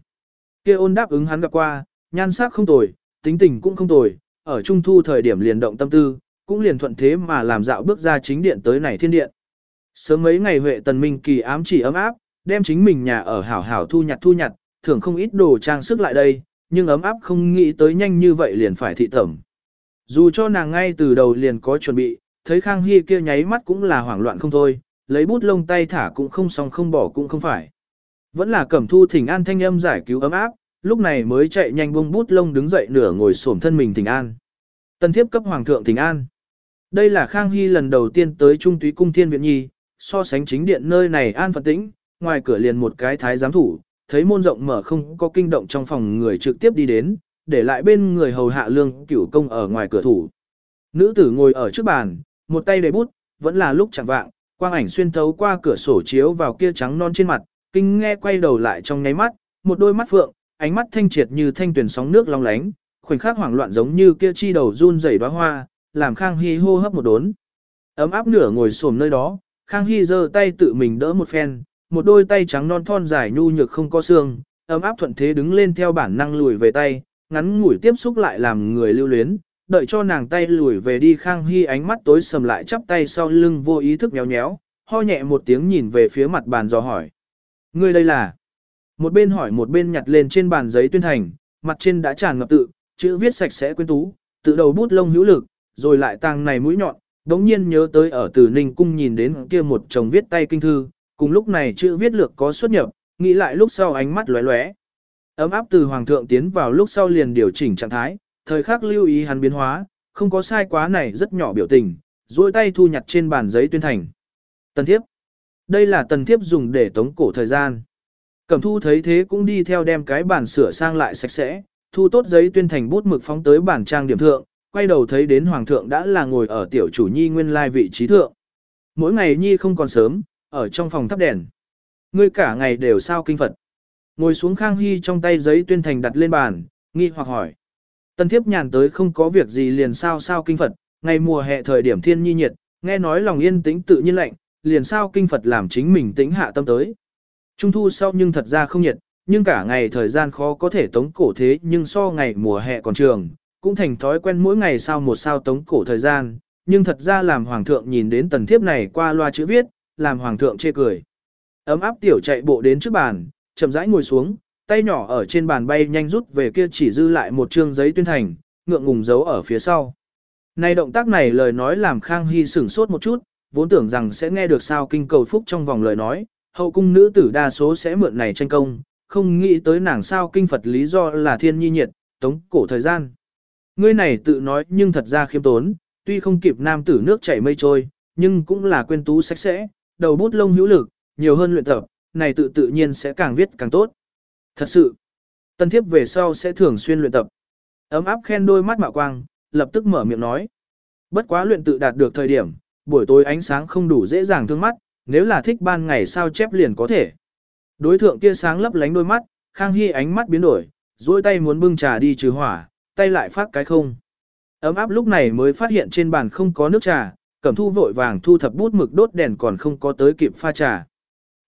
kia ôn đáp ứng hắn gặp qua, nhan sắc không tồi, tính tình cũng không tồi, ở trung thu thời điểm liền động tâm tư, cũng liền thuận thế mà làm dạo bước ra chính điện tới này thiên điện. Sớm mấy ngày Huệ Tần Minh kỳ ám chỉ ấm áp, đem chính mình nhà ở hảo hảo thu nhặt thu nhặt, thường không ít đồ trang sức lại đây, nhưng ấm áp không nghĩ tới nhanh như vậy liền phải thị tẩm. Dù cho nàng ngay từ đầu liền có chuẩn bị, thấy Khang Hy kia nháy mắt cũng là hoảng loạn không thôi, lấy bút lông tay thả cũng không xong không bỏ cũng không phải. Vẫn là cẩm thu thỉnh an thanh âm giải cứu ấm áp, lúc này mới chạy nhanh bông bút lông đứng dậy nửa ngồi xổm thân mình thỉnh an. Tân thiếp cấp hoàng thượng thỉnh an. Đây là Khang Hy lần đầu tiên tới Trung túy cung thiên viện nhi, so sánh chính điện nơi này an phận tĩnh, ngoài cửa liền một cái thái giám thủ, thấy môn rộng mở không có kinh động trong phòng người trực tiếp đi đến, để lại bên người hầu hạ lương cửu công ở ngoài cửa thủ. Nữ tử ngồi ở trước bàn, một tay đầy bút, vẫn là lúc chẳng vạng, quang ảnh xuyên thấu qua cửa sổ chiếu vào kia trắng non trên mặt, kinh nghe quay đầu lại trong nháy mắt, một đôi mắt phượng, ánh mắt thanh triệt như thanh tuyển sóng nước long lánh, khoảnh khắc hoảng loạn giống như kia chi đầu run rẩy đóa hoa, làm Khang Hy hô hấp một đốn. Ấm áp nửa ngồi xổm nơi đó, Khang Hy giơ tay tự mình đỡ một phen, một đôi tay trắng non thon dài nhu nhược không có xương, ấm áp thuận thế đứng lên theo bản năng lùi về tay, ngắn ngủi tiếp xúc lại làm người lưu luyến, đợi cho nàng tay lùi về đi Khang Hy ánh mắt tối sầm lại chắp tay sau lưng vô ý thức nhéo nhéo, ho nhẹ một tiếng nhìn về phía mặt bàn dò hỏi. Người đây là? Một bên hỏi một bên nhặt lên trên bàn giấy tuyên thành, mặt trên đã tràn ngập tự, chữ viết sạch sẽ quyến tú, tự đầu bút lông hữu lực, rồi lại tàng này mũi nhọn, đống nhiên nhớ tới ở từ Ninh Cung nhìn đến kia một chồng viết tay kinh thư, cùng lúc này chữ viết lược có xuất nhập, nghĩ lại lúc sau ánh mắt lóe lóe. Ấm áp từ Hoàng thượng tiến vào lúc sau liền điều chỉnh trạng thái, thời khắc lưu ý hắn biến hóa, không có sai quá này rất nhỏ biểu tình, duỗi tay thu nhặt trên bàn giấy tuyên thành. Tần thiếp. Đây là tần thiếp dùng để tống cổ thời gian. Cẩm thu thấy thế cũng đi theo đem cái bàn sửa sang lại sạch sẽ, thu tốt giấy tuyên thành bút mực phóng tới bản trang điểm thượng, quay đầu thấy đến hoàng thượng đã là ngồi ở tiểu chủ nhi nguyên lai vị trí thượng. Mỗi ngày nhi không còn sớm, ở trong phòng thắp đèn. Ngươi cả ngày đều sao kinh Phật. Ngồi xuống khang hy trong tay giấy tuyên thành đặt lên bàn, nghi hoặc hỏi. Tân thiếp nhàn tới không có việc gì liền sao sao kinh Phật, ngày mùa hè thời điểm thiên nhi nhiệt, nghe nói lòng yên tĩnh tự nhiên lạnh, liền sao kinh Phật làm chính mình tĩnh hạ tâm tới. Trung thu sau nhưng thật ra không nhiệt, nhưng cả ngày thời gian khó có thể tống cổ thế nhưng so ngày mùa hè còn trường, cũng thành thói quen mỗi ngày sau một sao tống cổ thời gian, nhưng thật ra làm hoàng thượng nhìn đến tần thiếp này qua loa chữ viết, làm hoàng thượng chê cười. Ấm áp tiểu chạy bộ đến trước bàn, chậm rãi ngồi xuống, tay nhỏ ở trên bàn bay nhanh rút về kia chỉ dư lại một trương giấy tuyên thành, ngượng ngùng giấu ở phía sau. Này động tác này lời nói làm Khang Hy sửng sốt một chút, vốn tưởng rằng sẽ nghe được sao kinh cầu phúc trong vòng lời nói, hậu cung nữ tử đa số sẽ mượn này tranh công, không nghĩ tới nàng sao kinh Phật lý do là thiên nhi nhiệt, tống cổ thời gian. Ngươi này tự nói nhưng thật ra khiêm tốn, tuy không kịp nam tử nước chảy mây trôi, nhưng cũng là quên tú sạch sẽ, đầu bút lông hữu lực, nhiều hơn luyện tập, này tự tự nhiên sẽ càng viết càng tốt. Thật sự, tân thiếp về sau sẽ thường xuyên luyện tập. Ấm áp khen đôi mắt mạo quang, lập tức mở miệng nói. Bất quá luyện tự đạt được thời điểm, buổi tối ánh sáng không đủ dễ dàng thương mắt, nếu là thích ban ngày sao chép liền có thể. Đối thượng kia sáng lấp lánh đôi mắt, Khang Hy ánh mắt biến đổi, duỗi tay muốn bưng trà đi trừ hỏa, tay lại phát cái không. Ấm áp lúc này mới phát hiện trên bàn không có nước trà, Cẩm Thu vội vàng thu thập bút mực đốt đèn còn không có tới kịp pha trà.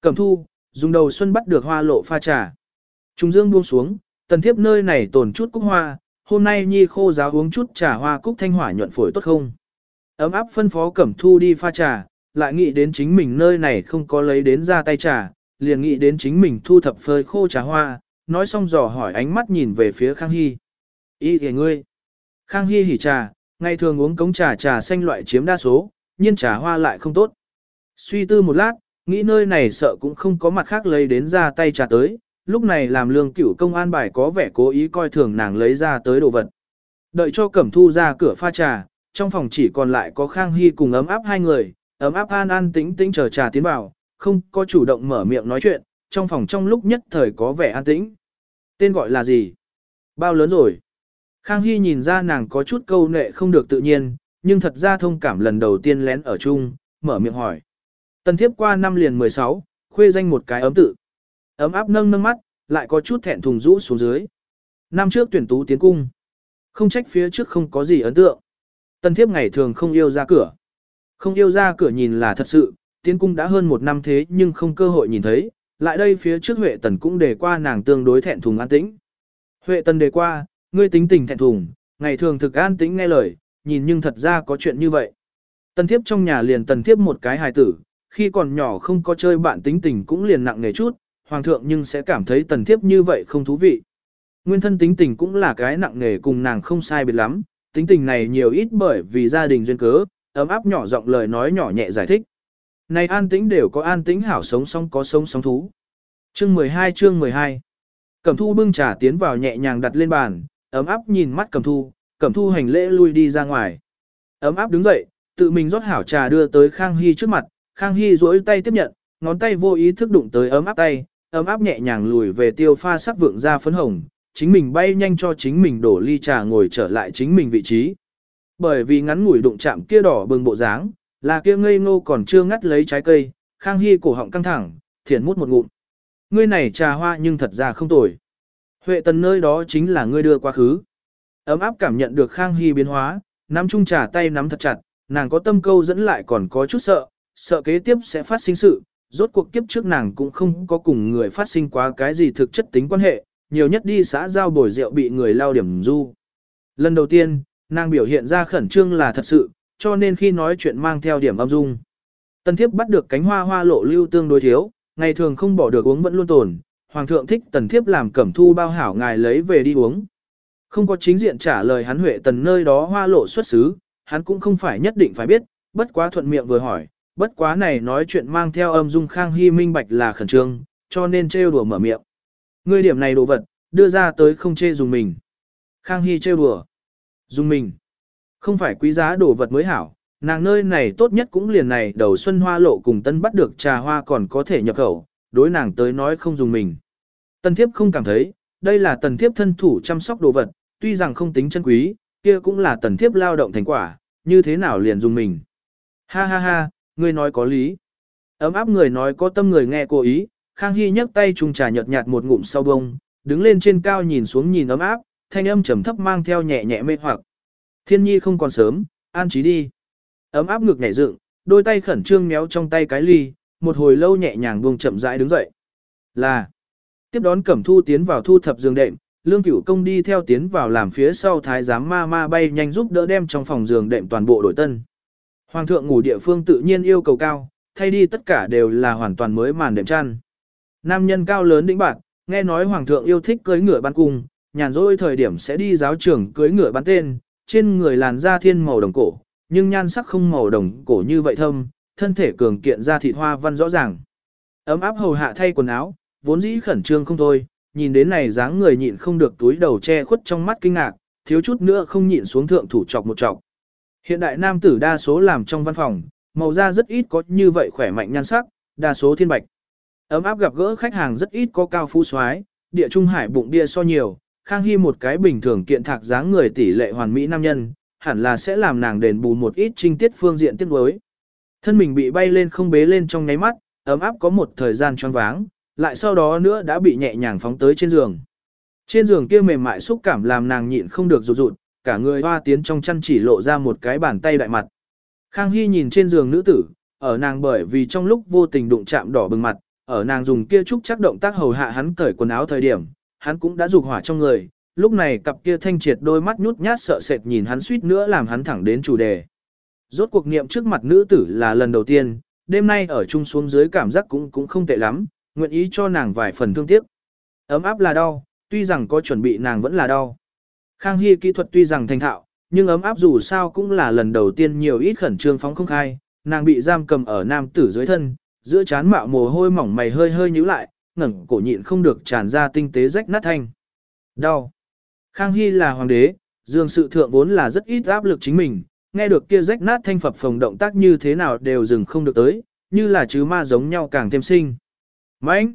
Cẩm Thu, dùng đầu xuân bắt được hoa lộ pha trà. Trung dương buông xuống, tần thiếp nơi này tồn chút cúc hoa, hôm nay nhi khô giáo uống chút trà hoa cúc thanh hỏa nhuận phổi tốt không? Ấm áp phân phó Cẩm Thu đi pha trà, lại nghĩ đến chính mình nơi này không có lấy đến ra tay trà, liền nghĩ đến chính mình thu thập phơi khô trà hoa, nói xong dò hỏi ánh mắt nhìn về phía Khang Hy. Ý thì ngươi. Khang Hy hỉ trà, ngày thường uống cống trà trà xanh loại chiếm đa số, nhưng trà hoa lại không tốt. Suy tư một lát, nghĩ nơi này sợ cũng không có mặt khác lấy đến ra tay trà tới, lúc này làm lương cửu công an bài có vẻ cố ý coi thường nàng lấy ra tới đồ vật. Đợi cho Cẩm Thu ra cửa pha trà, trong phòng chỉ còn lại có Khang Hy cùng ấm áp hai người, ấm áp an an tĩnh tĩnh chờ trà tiến vào, không có chủ động mở miệng nói chuyện, trong phòng trong lúc nhất thời có vẻ an tĩnh. Tên gọi là gì? Bao lớn rồi? Khang Hy nhìn ra nàng có chút câu nệ không được tự nhiên, nhưng thật ra thông cảm lần đầu tiên lén ở chung, mở miệng hỏi. Tần thiếp qua năm liền 16, khuê danh một cái ấm tự. Ấm áp nâng nâng mắt, lại có chút thẹn thùng rũ xuống dưới. Năm trước tuyển tú tiến cung. Không trách phía trước không có gì ấn tượng. Tần thiếp ngày thường không yêu ra cửa. Không yêu ra cửa nhìn là thật sự, tiến cung đã hơn một năm thế nhưng không cơ hội nhìn thấy. Lại đây phía trước Huệ Tần cũng đề qua nàng tương đối thẹn thùng an tĩnh. Huệ Tần đề qua, ngươi tính tình thẹn thùng, ngày thường thực an tĩnh nghe lời, nhìn nhưng thật ra có chuyện như vậy. Tần thiếp trong nhà liền tần thiếp một cái hài tử, khi còn nhỏ không có chơi bạn tính tình cũng liền nặng nề chút, hoàng thượng nhưng sẽ cảm thấy tần thiếp như vậy không thú vị. Nguyên thân tính tình cũng là cái nặng nề cùng nàng không sai biệt lắm, tính tình này nhiều ít bởi vì gia đình duyên cớ, ấm áp nhỏ giọng lời nói nhỏ nhẹ giải thích. Này an tĩnh đều có an tĩnh hảo sống song có sống song thú. Chương 12 chương 12 Cẩm thu bưng trà tiến vào nhẹ nhàng đặt lên bàn, ấm áp nhìn mắt cẩm thu, cẩm thu hành lễ lui đi ra ngoài. Ấm áp đứng dậy, tự mình rót hảo trà đưa tới Khang Hy trước mặt, Khang Hy duỗi tay tiếp nhận, ngón tay vô ý thức đụng tới ấm áp tay, ấm áp nhẹ nhàng lùi về tiêu pha sắc vượng ra phấn hồng, chính mình bay nhanh cho chính mình đổ ly trà ngồi trở lại chính mình vị trí. Bởi vì ngắn ngủi đụng chạm kia đỏ bừng bộ dáng, là kia ngây ngô còn chưa ngắt lấy trái cây, Khang Hy cổ họng căng thẳng, thiền mút một ngụm. Ngươi này trà hoa nhưng thật ra không tồi. Huệ tần nơi đó chính là ngươi đưa quá khứ. Ấm áp cảm nhận được Khang Hy biến hóa, nắm chung trà tay nắm thật chặt, nàng có tâm câu dẫn lại còn có chút sợ, sợ kế tiếp sẽ phát sinh sự, rốt cuộc kiếp trước nàng cũng không có cùng người phát sinh quá cái gì thực chất tính quan hệ, nhiều nhất đi xã giao bồi rượu bị người lao điểm du. Lần đầu tiên, nàng biểu hiện ra khẩn trương là thật sự, cho nên khi nói chuyện mang theo điểm âm dung. Tân thiếp bắt được cánh hoa hoa lộ lưu tương đối thiếu, ngày thường không bỏ được uống vẫn luôn tồn, hoàng thượng thích tần thiếp làm cẩm thu bao hảo ngài lấy về đi uống. Không có chính diện trả lời hắn huệ tần nơi đó hoa lộ xuất xứ, hắn cũng không phải nhất định phải biết, bất quá thuận miệng vừa hỏi, bất quá này nói chuyện mang theo âm dung khang hy minh bạch là khẩn trương, cho nên trêu đùa mở miệng. Ngươi điểm này đồ vật, đưa ra tới không chê dùng mình. Khang hy trêu đùa. Dùng mình. Không phải quý giá đồ vật mới hảo, nàng nơi này tốt nhất cũng liền này đầu xuân hoa lộ cùng tân bắt được trà hoa còn có thể nhập khẩu, đối nàng tới nói không dùng mình. Tần thiếp không cảm thấy, đây là tần thiếp thân thủ chăm sóc đồ vật, tuy rằng không tính chân quý, kia cũng là tần thiếp lao động thành quả, như thế nào liền dùng mình. Ha ha ha, ngươi nói có lý. Ấm áp người nói có tâm người nghe cố ý, Khang Hy nhấc tay trùng trà nhợt nhạt một ngụm sau bông, đứng lên trên cao nhìn xuống nhìn ấm áp, thanh âm trầm thấp mang theo nhẹ nhẹ mê hoặc. Thiên nhi không còn sớm, an trí đi. Ấm áp ngực nhảy dựng, đôi tay khẩn trương méo trong tay cái ly, một hồi lâu nhẹ nhàng buông chậm rãi đứng dậy. Là, Tiếp đón Cẩm Thu tiến vào thu thập giường đệm, Lương Cửu Công đi theo tiến vào làm phía sau thái giám ma ma bay nhanh giúp đỡ đem trong phòng giường đệm toàn bộ đổi tân. Hoàng thượng ngủ địa phương tự nhiên yêu cầu cao, thay đi tất cả đều là hoàn toàn mới màn đệm chăn. Nam nhân cao lớn đĩnh bạn, nghe nói hoàng thượng yêu thích cưới ngựa ban cung, nhàn rỗi thời điểm sẽ đi giáo trường cưới ngựa bắn tên, trên người làn da thiên màu đồng cổ, nhưng nhan sắc không màu đồng cổ như vậy thâm, thân thể cường kiện ra thịt hoa văn rõ ràng. Ấm áp hầu hạ thay quần áo, vốn dĩ khẩn trương không thôi, nhìn đến này dáng người nhịn không được túi đầu che khuất trong mắt kinh ngạc, thiếu chút nữa không nhịn xuống thượng thủ chọc một chọc. Hiện đại nam tử đa số làm trong văn phòng, màu da rất ít có như vậy khỏe mạnh nhan sắc, đa số thiên bạch. Ấm áp gặp gỡ khách hàng rất ít có cao phú soái, địa trung hải bụng bia so nhiều, Khang Hy một cái bình thường kiện thạc dáng người tỷ lệ hoàn mỹ nam nhân, hẳn là sẽ làm nàng đền bù một ít trinh tiết phương diện tiếc đối Thân mình bị bay lên không bế lên trong nháy mắt, ấm áp có một thời gian choáng váng, lại sau đó nữa đã bị nhẹ nhàng phóng tới trên giường. Trên giường kia mềm mại xúc cảm làm nàng nhịn không được rụt rụt, cả người hoa tiến trong chăn chỉ lộ ra một cái bàn tay đại mặt. Khang Hy nhìn trên giường nữ tử, ở nàng bởi vì trong lúc vô tình đụng chạm đỏ bừng mặt, ở nàng dùng kia trúc chắc động tác hầu hạ hắn cởi quần áo thời điểm, hắn cũng đã dục hỏa trong người, lúc này cặp kia thanh triệt đôi mắt nhút nhát sợ sệt nhìn hắn suýt nữa làm hắn thẳng đến chủ đề. Rốt cuộc niệm trước mặt nữ tử là lần đầu tiên, đêm nay ở chung xuống dưới cảm giác cũng cũng không tệ lắm, nguyện ý cho nàng vài phần thương tiếc. Ấm áp là đau, tuy rằng có chuẩn bị nàng vẫn là đau. Khang Hy kỹ thuật tuy rằng thành thạo, nhưng ấm áp dù sao cũng là lần đầu tiên nhiều ít khẩn trương phóng không khai, nàng bị giam cầm ở nam tử dưới thân, giữa chán mạo mồ hôi mỏng mày hơi hơi nhíu lại, ngẩng cổ nhịn không được tràn ra tinh tế rách nát thanh. Đau. Khang Hy là hoàng đế, dương sự thượng vốn là rất ít áp lực chính mình, nghe được kia rách nát thanh phập phồng động tác như thế nào đều dừng không được tới, như là chứ ma giống nhau càng thêm sinh. Mãnh!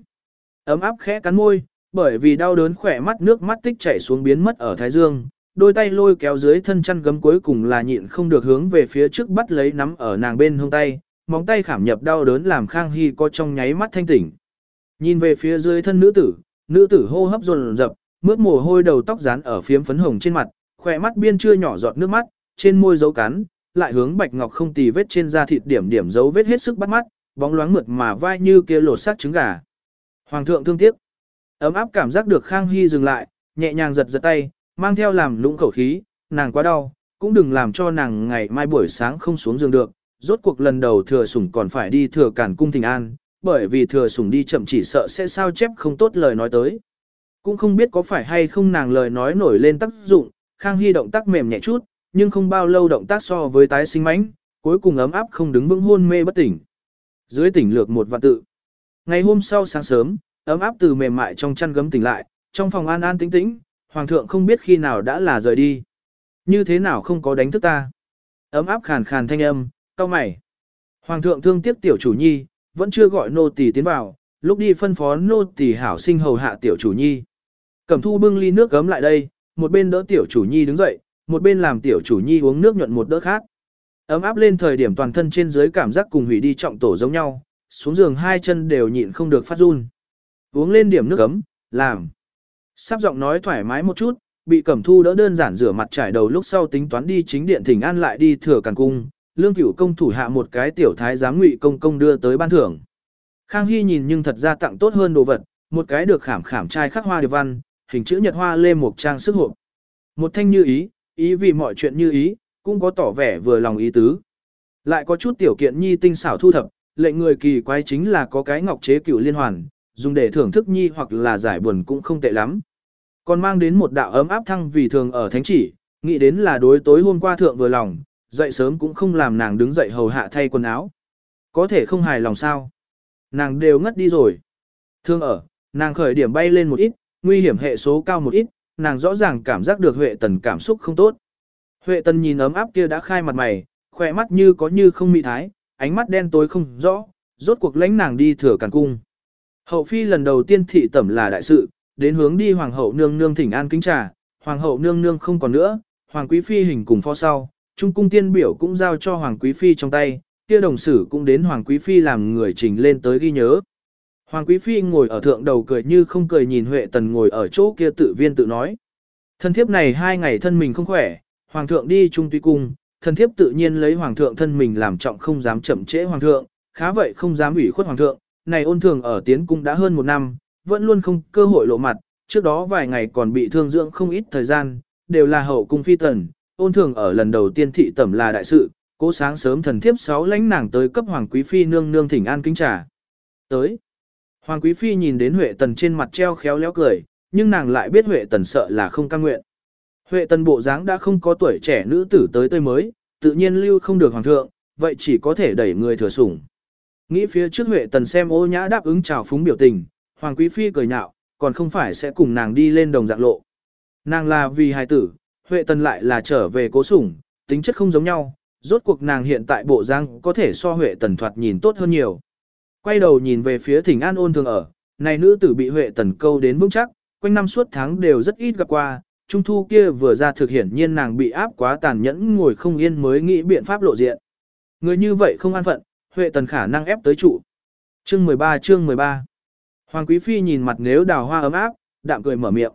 Ấm áp khẽ cắn môi, bởi vì đau đớn khỏe mắt nước mắt tích chảy xuống biến mất ở thái dương, đôi tay lôi kéo dưới thân chăn gấm cuối cùng là nhịn không được hướng về phía trước bắt lấy nắm ở nàng bên hông tay, móng tay khảm nhập đau đớn làm Khang Hy có trong nháy mắt thanh tỉnh. Nhìn về phía dưới thân nữ tử, nữ tử hô hấp dồn dập, mướt mồ hôi đầu tóc dán ở phiếm phấn hồng trên mặt, khỏe mắt biên chưa nhỏ giọt nước mắt, trên môi dấu cắn, lại hướng bạch ngọc không tì vết trên da thịt điểm điểm dấu vết hết sức bắt mắt, bóng loáng mượt mà vai như kia lột xác trứng gà. Hoàng thượng thương tiếc. Ấm áp cảm giác được Khang Hy dừng lại, nhẹ nhàng giật giật tay, mang theo làm lũng khẩu khí, nàng quá đau, cũng đừng làm cho nàng ngày mai buổi sáng không xuống giường được. Rốt cuộc lần đầu thừa sủng còn phải đi thừa cản cung thình an, bởi vì thừa sủng đi chậm chỉ sợ sẽ sao chép không tốt lời nói tới. Cũng không biết có phải hay không nàng lời nói nổi lên tác dụng, Khang Hy động tác mềm nhẹ chút, nhưng không bao lâu động tác so với tái sinh mãnh, cuối cùng ấm áp không đứng vững hôn mê bất tỉnh. Dưới tỉnh lược một vạn tự. Ngày hôm sau sáng sớm, ấm áp từ mềm mại trong chăn gấm tỉnh lại, trong phòng an an tĩnh tĩnh, hoàng thượng không biết khi nào đã là rời đi. Như thế nào không có đánh thức ta. Ấm áp khàn khàn thanh âm, cau mày. Hoàng thượng thương tiếc tiểu chủ nhi, vẫn chưa gọi nô tỳ tiến vào, lúc đi phân phó nô tỳ hảo sinh hầu hạ tiểu chủ nhi. Cẩm thu bưng ly nước gấm lại đây, một bên đỡ tiểu chủ nhi đứng dậy, một bên làm tiểu chủ nhi uống nước nhuận một đỡ khác. Ấm áp lên thời điểm toàn thân trên dưới cảm giác cùng hủy đi trọng tổ giống nhau, xuống giường hai chân đều nhịn không được phát run. Uống lên điểm nước ấm, làm. Sắp giọng nói thoải mái một chút, bị Cẩm Thu đỡ đơn giản rửa mặt trải đầu lúc sau tính toán đi chính điện thỉnh an lại đi thừa càng cung, lương cửu công thủ hạ một cái tiểu thái giám ngụy công công đưa tới ban thưởng. Khang Hy nhìn nhưng thật ra tặng tốt hơn đồ vật, một cái được khảm khảm trai khắc hoa điệp văn, hình chữ nhật hoa lê một trang sức hộp. Một thanh như ý, ý vì mọi chuyện như ý, cũng có tỏ vẻ vừa lòng ý tứ. Lại có chút tiểu kiện nhi tinh xảo thu thập, lệnh người kỳ quái chính là có cái ngọc chế cửu liên hoàn, dùng để thưởng thức nhi hoặc là giải buồn cũng không tệ lắm. Còn mang đến một đạo ấm áp thăng vì thường ở thánh chỉ, nghĩ đến là đối tối hôm qua thượng vừa lòng, dậy sớm cũng không làm nàng đứng dậy hầu hạ thay quần áo. Có thể không hài lòng sao? Nàng đều ngất đi rồi. Thương ở, nàng khởi điểm bay lên một ít, nguy hiểm hệ số cao một ít, nàng rõ ràng cảm giác được Huệ Tần cảm xúc không tốt. Huệ Tần nhìn ấm áp kia đã khai mặt mày, khỏe mắt như có như không mị thái, ánh mắt đen tối không rõ, rốt cuộc lãnh nàng đi thừa càn cung. Hậu phi lần đầu tiên thị tẩm là đại sự, đến hướng đi hoàng hậu nương nương thỉnh an kính trà, hoàng hậu nương nương không còn nữa, hoàng quý phi hình cùng phó sau, trung cung tiên biểu cũng giao cho hoàng quý phi trong tay, kia đồng sử cũng đến hoàng quý phi làm người trình lên tới ghi nhớ. Hoàng quý phi ngồi ở thượng đầu cười như không cười nhìn Huệ Tần ngồi ở chỗ kia tự viên tự nói. Thân thiếp này hai ngày thân mình không khỏe, hoàng thượng đi trung tuy cung, thân thiếp tự nhiên lấy hoàng thượng thân mình làm trọng không dám chậm trễ hoàng thượng, khá vậy không dám ủy khuất hoàng thượng, này ôn thường ở tiến cung đã hơn một năm, vẫn luôn không cơ hội lộ mặt, trước đó vài ngày còn bị thương dưỡng không ít thời gian, đều là hậu cung phi tần, ôn thường ở lần đầu tiên thị tẩm là đại sự, cố sáng sớm thần thiếp sáu lãnh nàng tới cấp hoàng quý phi nương nương thỉnh an kính trà. Tới, hoàng quý phi nhìn đến Huệ tần trên mặt treo khéo léo cười, nhưng nàng lại biết Huệ tần sợ là không cam nguyện. Huệ tần bộ dáng đã không có tuổi trẻ nữ tử tới tươi mới, tự nhiên lưu không được hoàng thượng, vậy chỉ có thể đẩy người thừa sủng. Nghĩ phía trước Huệ tần xem ô nhã đáp ứng chào phúng biểu tình, hoàng quý phi cười nhạo, còn không phải sẽ cùng nàng đi lên đồng dạng lộ. Nàng là vì hài tử, Huệ tần lại là trở về cố sủng, tính chất không giống nhau, rốt cuộc nàng hiện tại bộ dáng có thể so Huệ tần thoạt nhìn tốt hơn nhiều. Quay đầu nhìn về phía thỉnh an ôn thường ở, này nữ tử bị Huệ tần câu đến vững chắc, quanh năm suốt tháng đều rất ít gặp qua, trung thu kia vừa ra thực hiển nhiên nàng bị áp quá tàn nhẫn ngồi không yên mới nghĩ biện pháp lộ diện. Người như vậy không an phận, Huệ tần khả năng ép tới trụ. Chương 13 chương 13 Hoàng Quý Phi nhìn mặt nếu đào hoa ấm áp, đạm cười mở miệng.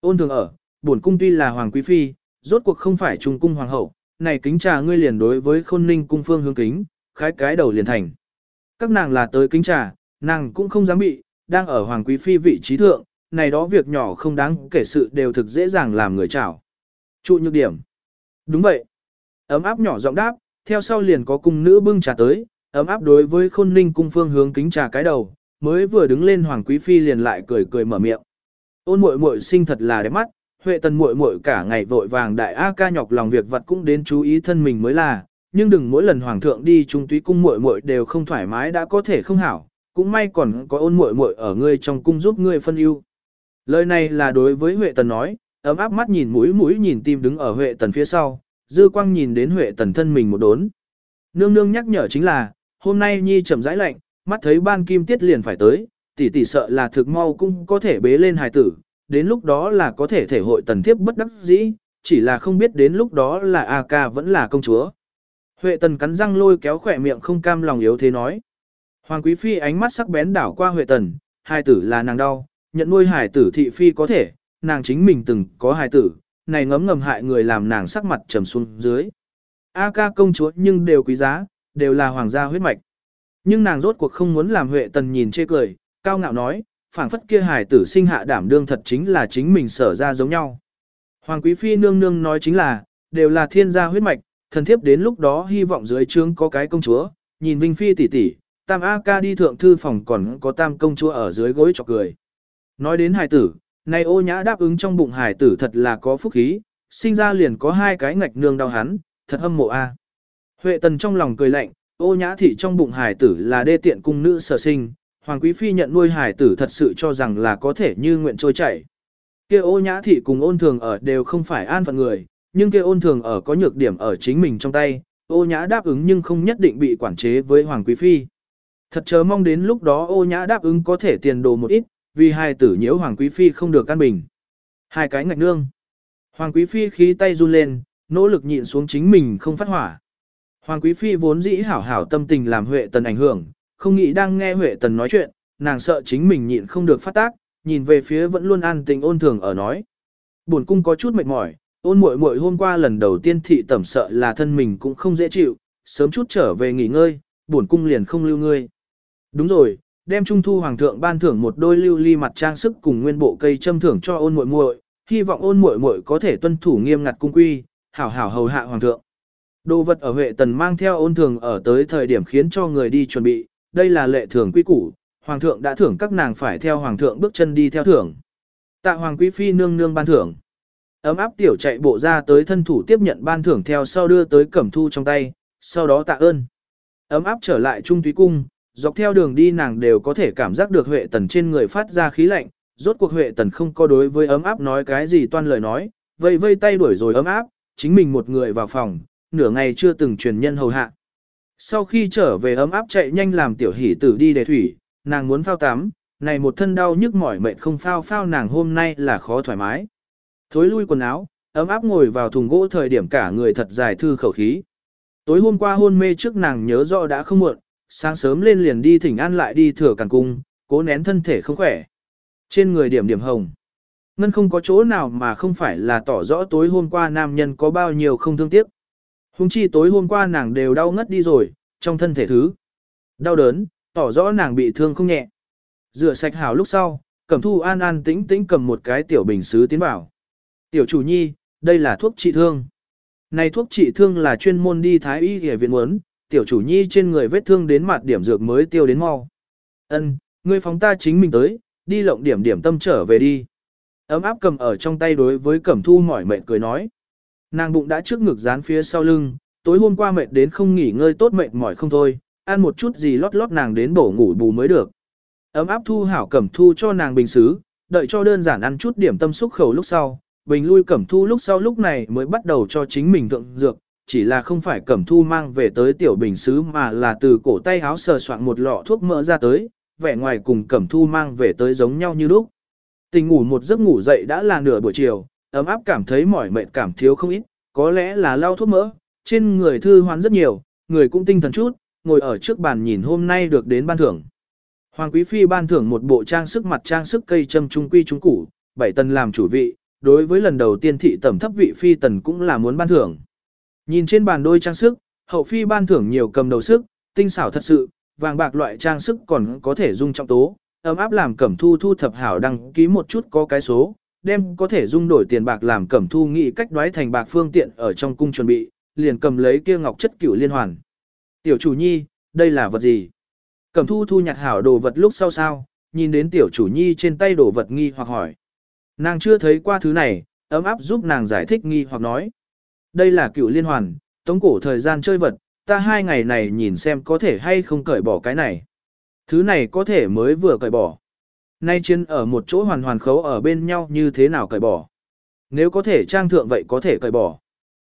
Ôn thường ở, bổn cung tuy là Hoàng Quý Phi, rốt cuộc không phải trung cung Hoàng hậu, này kính trà ngươi liền đối với khôn ninh cung phương hướng kính, khái cái đầu liền thành. Các nàng là tới kính trà, nàng cũng không dám bị, đang ở Hoàng Quý Phi vị trí thượng, này đó việc nhỏ không đáng kể sự đều thực dễ dàng làm người chảo. Trụ nhược điểm. Đúng vậy. Ấm áp nhỏ giọng đáp, theo sau liền có cung nữ bưng trà tới, ấm áp đối với khôn ninh cung phương hướng kính trà cái đầu, mới vừa đứng lên hoàng quý phi liền lại cười cười mở miệng. Ôn muội muội sinh thật là đẹp mắt, Huệ Tần muội muội cả ngày vội vàng đại a ca nhọc lòng việc vật cũng đến chú ý thân mình mới là, nhưng đừng mỗi lần hoàng thượng đi trung túy cung muội muội đều không thoải mái đã có thể không hảo, cũng may còn có ôn muội muội ở ngươi trong cung giúp ngươi phân ưu. Lời này là đối với Huệ Tần nói, ấm áp mắt nhìn mũi mũi nhìn tim đứng ở Huệ Tần phía sau, dư quang nhìn đến Huệ Tần thân mình một đốn. Nương nương nhắc nhở chính là, hôm nay nhi chậm rãi lạnh, mắt thấy ban kim tiết liền phải tới, tỷ tỷ sợ là thực mau cũng có thể bế lên hài tử, đến lúc đó là có thể thể hội tần thiếp bất đắc dĩ, chỉ là không biết đến lúc đó là A ca vẫn là công chúa. Huệ tần cắn răng lôi kéo khỏe miệng không cam lòng yếu thế nói. Hoàng quý phi ánh mắt sắc bén đảo qua Huệ tần, hài tử là nàng đau, nhận nuôi hài tử thị phi có thể, nàng chính mình từng có hài tử, này ngấm ngầm hại người làm nàng sắc mặt trầm xuống dưới. A ca công chúa nhưng đều quý giá, đều là hoàng gia huyết mạch. Nhưng nàng rốt cuộc không muốn làm Huệ Tần nhìn chê cười, cao ngạo nói, phảng phất kia hài tử sinh hạ đảm đương thật chính là chính mình sở ra giống nhau. Hoàng Quý Phi nương nương nói chính là, đều là thiên gia huyết mạch, thần thiếp đến lúc đó hy vọng dưới trướng có cái công chúa, nhìn Vinh Phi tỷ tỷ, tam A ca đi thượng thư phòng còn có tam công chúa ở dưới gối chọc cười. Nói đến hài tử, này ô nhã đáp ứng trong bụng hài tử thật là có phúc khí, sinh ra liền có hai cái ngạch nương đau hắn, thật hâm mộ a. Huệ tần trong lòng cười lạnh, Ô nhã thị trong bụng hải tử là đê tiện cung nữ sở sinh, Hoàng Quý Phi nhận nuôi hải tử thật sự cho rằng là có thể như nguyện trôi chảy. kia ô nhã thị cùng ôn thường ở đều không phải an phận người, nhưng kia ôn thường ở có nhược điểm ở chính mình trong tay, ô nhã đáp ứng nhưng không nhất định bị quản chế với Hoàng Quý Phi. Thật chớ mong đến lúc đó ô nhã đáp ứng có thể tiền đồ một ít, vì hai tử nhiễu Hoàng Quý Phi không được căn bình. Hai cái ngạch nương. Hoàng Quý Phi khí tay run lên, nỗ lực nhịn xuống chính mình không phát hỏa. Hoàng Quý Phi vốn dĩ hảo hảo tâm tình làm Huệ Tần ảnh hưởng, không nghĩ đang nghe Huệ Tần nói chuyện, nàng sợ chính mình nhịn không được phát tác, nhìn về phía vẫn luôn an tình ôn thường ở nói. Buồn cung có chút mệt mỏi, ôn muội muội hôm qua lần đầu tiên thị tẩm sợ là thân mình cũng không dễ chịu, sớm chút trở về nghỉ ngơi, buồn cung liền không lưu ngươi. Đúng rồi, đem trung thu hoàng thượng ban thưởng một đôi lưu ly mặt trang sức cùng nguyên bộ cây châm thưởng cho ôn muội muội, hy vọng ôn muội muội có thể tuân thủ nghiêm ngặt cung quy, hảo hảo hầu hạ hoàng thượng. Đồ vật ở Huệ Tần mang theo ôn thường ở tới thời điểm khiến cho người đi chuẩn bị, đây là lệ thường quy củ, Hoàng thượng đã thưởng các nàng phải theo Hoàng thượng bước chân đi theo thưởng. Tạ Hoàng Quý Phi nương nương ban thưởng. Ấm áp tiểu chạy bộ ra tới thân thủ tiếp nhận ban thưởng theo sau đưa tới cẩm thu trong tay, sau đó tạ ơn. Ấm áp trở lại trung túy cung, dọc theo đường đi nàng đều có thể cảm giác được Huệ Tần trên người phát ra khí lạnh, rốt cuộc Huệ Tần không có đối với ấm áp nói cái gì toan lời nói, vây vây tay đuổi rồi ấm áp, chính mình một người vào phòng, nửa ngày chưa từng truyền nhân hầu hạ. Sau khi trở về ấm áp chạy nhanh làm tiểu hỷ tử đi để thủy, nàng muốn phao tắm, này một thân đau nhức mỏi mệt không phao phao nàng hôm nay là khó thoải mái. Thối lui quần áo, ấm áp ngồi vào thùng gỗ thời điểm cả người thật dài thư khẩu khí. Tối hôm qua hôn mê trước nàng nhớ rõ đã không muộn, sáng sớm lên liền đi thỉnh an lại đi thừa càng cung, cố nén thân thể không khỏe. Trên người điểm điểm hồng. Ngân không có chỗ nào mà không phải là tỏ rõ tối hôm qua nam nhân có bao nhiêu không thương tiếc. Hùng chi tối hôm qua nàng đều đau ngất đi rồi, trong thân thể thứ. Đau đớn, tỏ rõ nàng bị thương không nhẹ. Rửa sạch hào lúc sau, Cẩm thu an an tĩnh tĩnh cầm một cái tiểu bình sứ tiến vào. Tiểu chủ nhi, đây là thuốc trị thương. Này thuốc trị thương là chuyên môn đi thái y y viện muốn, tiểu chủ nhi trên người vết thương đến mặt điểm dược mới tiêu đến mau. Ân, ngươi phóng ta chính mình tới, đi lộng điểm điểm tâm trở về đi. Ấm áp cầm ở trong tay đối với cẩm thu mỏi mệt cười nói. Nàng bụng đã trước ngực dán phía sau lưng, tối hôm qua mệt đến không nghỉ ngơi tốt mệt mỏi không thôi, ăn một chút gì lót lót nàng đến bổ ngủ bù mới được. Ấm áp thu hảo cẩm thu cho nàng bình xứ, đợi cho đơn giản ăn chút điểm tâm xúc khẩu lúc sau, bình lui cẩm thu lúc sau lúc này mới bắt đầu cho chính mình thượng dược, chỉ là không phải cẩm thu mang về tới tiểu bình xứ mà là từ cổ tay áo sờ soạn một lọ thuốc mỡ ra tới, vẻ ngoài cùng cẩm thu mang về tới giống nhau như lúc. Tình ngủ một giấc ngủ dậy đã là nửa buổi chiều, ấm áp cảm thấy mỏi mệt cảm thiếu không ít, có lẽ là lau thuốc mỡ, trên người thư hoán rất nhiều, người cũng tinh thần chút, ngồi ở trước bàn nhìn hôm nay được đến ban thưởng. Hoàng Quý Phi ban thưởng một bộ trang sức mặt trang sức cây châm trung quy trung củ, bảy tần làm chủ vị, đối với lần đầu tiên thị tẩm thấp vị Phi tần cũng là muốn ban thưởng. Nhìn trên bàn đôi trang sức, hậu Phi ban thưởng nhiều cầm đầu sức, tinh xảo thật sự, vàng bạc loại trang sức còn có thể dung trọng tố, ấm áp làm cẩm thu thu thập hảo đăng ký một chút có cái số, đem có thể dung đổi tiền bạc làm cẩm thu nghĩ cách đoái thành bạc phương tiện ở trong cung chuẩn bị, liền cầm lấy kia ngọc chất cửu liên hoàn. Tiểu chủ nhi, đây là vật gì? Cẩm thu thu nhặt hảo đồ vật lúc sau sao, nhìn đến tiểu chủ nhi trên tay đồ vật nghi hoặc hỏi. Nàng chưa thấy qua thứ này, ấm áp giúp nàng giải thích nghi hoặc nói. Đây là cựu liên hoàn, tống cổ thời gian chơi vật, ta hai ngày này nhìn xem có thể hay không cởi bỏ cái này. Thứ này có thể mới vừa cởi bỏ. Nay trên ở một chỗ hoàn hoàn khấu ở bên nhau như thế nào cởi bỏ. Nếu có thể trang thượng vậy có thể cởi bỏ.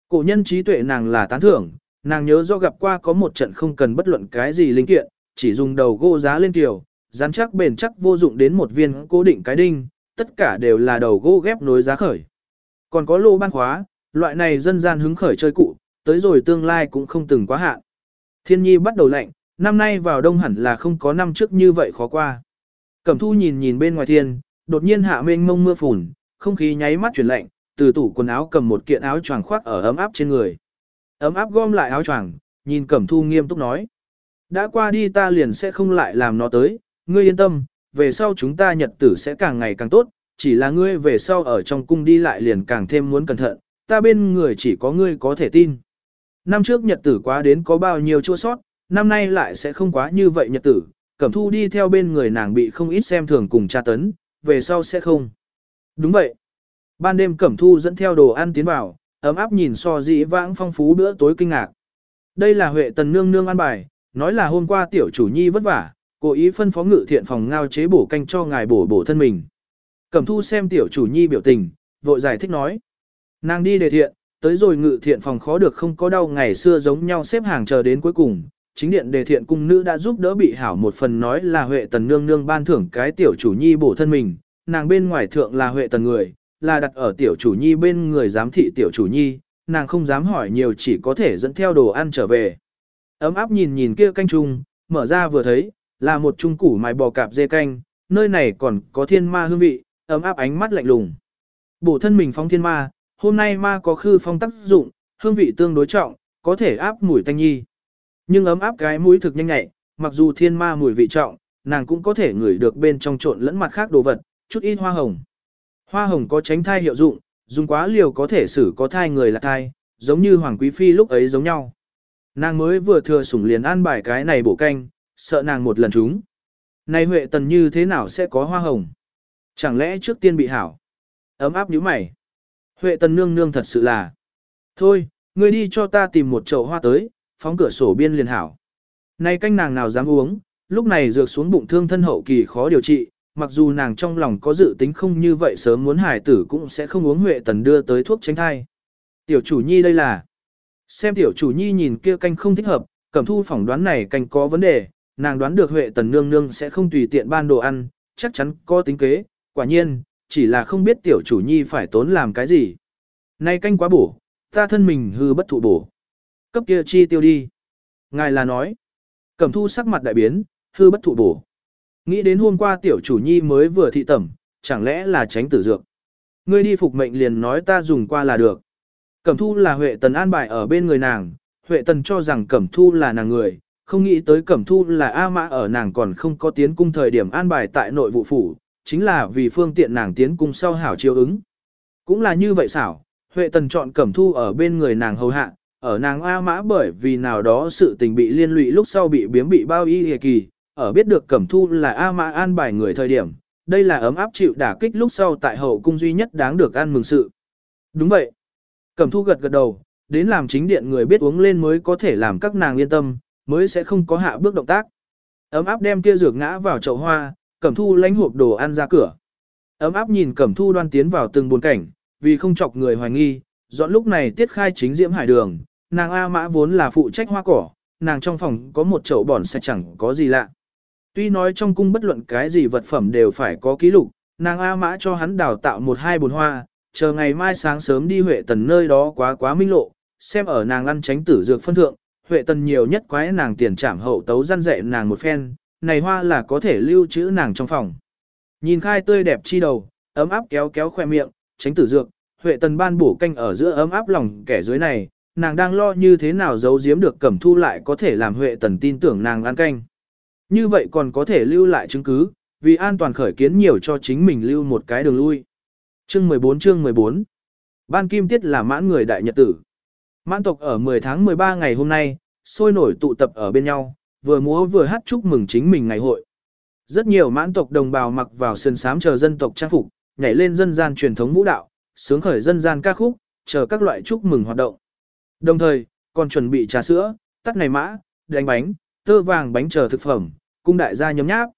Cổ nhân trí tuệ nàng là tán thưởng, nàng nhớ do gặp qua có một trận không cần bất luận cái gì linh kiện, chỉ dùng đầu gỗ giá lên tiểu, rắn chắc bền chắc vô dụng đến một viên cố định cái đinh, tất cả đều là đầu gỗ ghép nối giá khởi. Còn có lô ban khóa, loại này dân gian hứng khởi chơi cụ, tới rồi tương lai cũng không từng quá hạn. Thiên nhi bắt đầu lạnh, năm nay vào đông hẳn là không có năm trước như vậy khó qua. Cẩm thu nhìn nhìn bên ngoài thiên, đột nhiên hạ mênh mông mưa phùn, không khí nháy mắt chuyển lạnh, từ tủ quần áo cầm một kiện áo choàng khoác ở ấm áp trên người. Ấm áp gom lại áo choàng, nhìn Cẩm thu nghiêm túc nói. Đã qua đi ta liền sẽ không lại làm nó tới, ngươi yên tâm, về sau chúng ta nhật tử sẽ càng ngày càng tốt, chỉ là ngươi về sau ở trong cung đi lại liền càng thêm muốn cẩn thận, ta bên người chỉ có ngươi có thể tin. Năm trước nhật tử quá đến có bao nhiêu chua sót, năm nay lại sẽ không quá như vậy nhật tử, cẩm thu đi theo bên người nàng bị không ít xem thường cùng tra tấn, về sau sẽ không. Đúng vậy. Ban đêm cẩm thu dẫn theo đồ ăn tiến vào, ấm áp nhìn so dĩ vãng phong phú bữa tối kinh ngạc. Đây là Huệ Tần Nương Nương ăn bài, nói là hôm qua tiểu chủ nhi vất vả, cố ý phân phó ngự thiện phòng ngao chế bổ canh cho ngài bổ bổ thân mình. Cẩm thu xem tiểu chủ nhi biểu tình, vội giải thích nói. Nàng đi đề thiện, tới rồi ngự thiện phòng khó được không có đau ngày xưa giống nhau xếp hàng chờ đến cuối cùng. Chính điện đề thiện cung nữ đã giúp đỡ bị hảo một phần nói là Huệ Tần nương nương ban thưởng cái tiểu chủ nhi bổ thân mình, nàng bên ngoài thượng là Huệ Tần người, là đặt ở tiểu chủ nhi bên người giám thị tiểu chủ nhi, nàng không dám hỏi nhiều chỉ có thể dẫn theo đồ ăn trở về. Ấm áp nhìn nhìn kia canh trung, mở ra vừa thấy, là một trung củ mài bò cạp dê canh, nơi này còn có thiên ma hương vị, ấm áp ánh mắt lạnh lùng. Bổ thân mình phong thiên ma, hôm nay ma có khư phong tác dụng, hương vị tương đối trọng, có thể áp mùi tanh nhi. Nhưng ấm áp cái mũi thực nhanh nhẹ, mặc dù thiên ma mùi vị trọng, nàng cũng có thể ngửi được bên trong trộn lẫn mặt khác đồ vật, chút ít hoa hồng. Hoa hồng có tránh thai hiệu dụng, dùng quá liều có thể xử có thai người là thai, giống như Hoàng Quý Phi lúc ấy giống nhau. Nàng mới vừa thừa sủng liền ăn bài cái này bổ canh, sợ nàng một lần chúng. Này Huệ Tần như thế nào sẽ có hoa hồng? Chẳng lẽ trước tiên bị hảo? Ấm áp như mày. Huệ Tần nương nương thật sự là. Thôi, ngươi đi cho ta tìm một chậu hoa tới, phóng cửa sổ biên liền hảo. Này canh nàng nào dám uống, lúc này dược xuống bụng thương thân hậu kỳ khó điều trị, mặc dù nàng trong lòng có dự tính không như vậy sớm muốn hải tử cũng sẽ không uống Huệ Tần đưa tới thuốc tránh thai. Tiểu chủ nhi đây là. Xem tiểu chủ nhi nhìn kia canh không thích hợp, cẩm thu phỏng đoán này canh có vấn đề, nàng đoán được Huệ Tần nương nương sẽ không tùy tiện ban đồ ăn, chắc chắn có tính kế, quả nhiên, chỉ là không biết tiểu chủ nhi phải tốn làm cái gì. Nay canh quá bổ, ta thân mình hư bất thụ bổ. Cấp kia chi tiêu đi. Ngài là nói, cẩm thu sắc mặt đại biến, hư bất thụ bổ. Nghĩ đến hôm qua tiểu chủ nhi mới vừa thị tẩm, chẳng lẽ là tránh tử dược. Ngươi đi phục mệnh liền nói ta dùng qua là được. Cẩm thu là Huệ Tần an bài ở bên người nàng, Huệ Tần cho rằng Cẩm thu là nàng người, không nghĩ tới Cẩm thu là A Mã ở nàng còn không có tiến cung thời điểm an bài tại nội vụ phủ, chính là vì phương tiện nàng tiến cung sau hảo chiếu ứng. Cũng là như vậy xảo, Huệ Tần chọn Cẩm Thu ở bên người nàng hầu hạ, ở nàng A Mã bởi vì nào đó sự tình bị liên lụy lúc sau bị biếm bị bao y hề kỳ, ở biết được Cẩm Thu là A Mã an bài người thời điểm, đây là ấm áp chịu đả kích lúc sau tại hậu cung duy nhất đáng được ăn mừng sự. Đúng vậy. Cẩm Thu gật gật đầu, đến làm chính điện người biết uống lên mới có thể làm các nàng yên tâm, mới sẽ không có hạ bước động tác. Ấm áp đem kia dược ngã vào chậu hoa, Cẩm Thu lánh hộp đồ ăn ra cửa. Ấm áp nhìn Cẩm Thu đoan tiến vào từng buồn cảnh, vì không chọc người hoài nghi, dọn lúc này tiết khai chính diễm hải đường, nàng A Mã vốn là phụ trách hoa cỏ, nàng trong phòng có một chậu bòn sẽ chẳng có gì lạ. Tuy nói trong cung bất luận cái gì vật phẩm đều phải có ký lục, nàng A Mã cho hắn đào tạo một hai bồn hoa, chờ ngày mai sáng sớm đi Huệ Tần nơi đó quá quá minh lộ, xem ở nàng ăn tránh tử dược phân thượng, Huệ Tần nhiều nhất quái nàng tiền trảm hậu tấu răn dạy nàng một phen, này hoa là có thể lưu trữ nàng trong phòng. Nhìn khai tươi đẹp chi đầu, ấm áp kéo kéo khoe miệng, tránh tử dược, Huệ Tần ban bổ canh ở giữa ấm áp lòng kẻ dưới này, nàng đang lo như thế nào giấu giếm được Cẩm Thu lại có thể làm Huệ Tần tin tưởng nàng ăn canh. Như vậy còn có thể lưu lại chứng cứ, vì an toàn khởi kiến nhiều cho chính mình lưu một cái đường lui. Chương 14 chương 14 Ban Kim Tiết là mãn người đại nhật tử. Mãn tộc ở 10 tháng 13 ngày hôm nay, sôi nổi tụ tập ở bên nhau, vừa múa vừa hát chúc mừng chính mình ngày hội. Rất nhiều mãn tộc đồng bào mặc vào sườn sám chờ dân tộc trang phục, nhảy lên dân gian truyền thống vũ đạo, sướng khởi dân gian ca khúc, chờ các loại chúc mừng hoạt động. Đồng thời, còn chuẩn bị trà sữa, tắt này mã, đánh bánh, tơ vàng bánh chờ thực phẩm, cung đại gia nhóm nháp.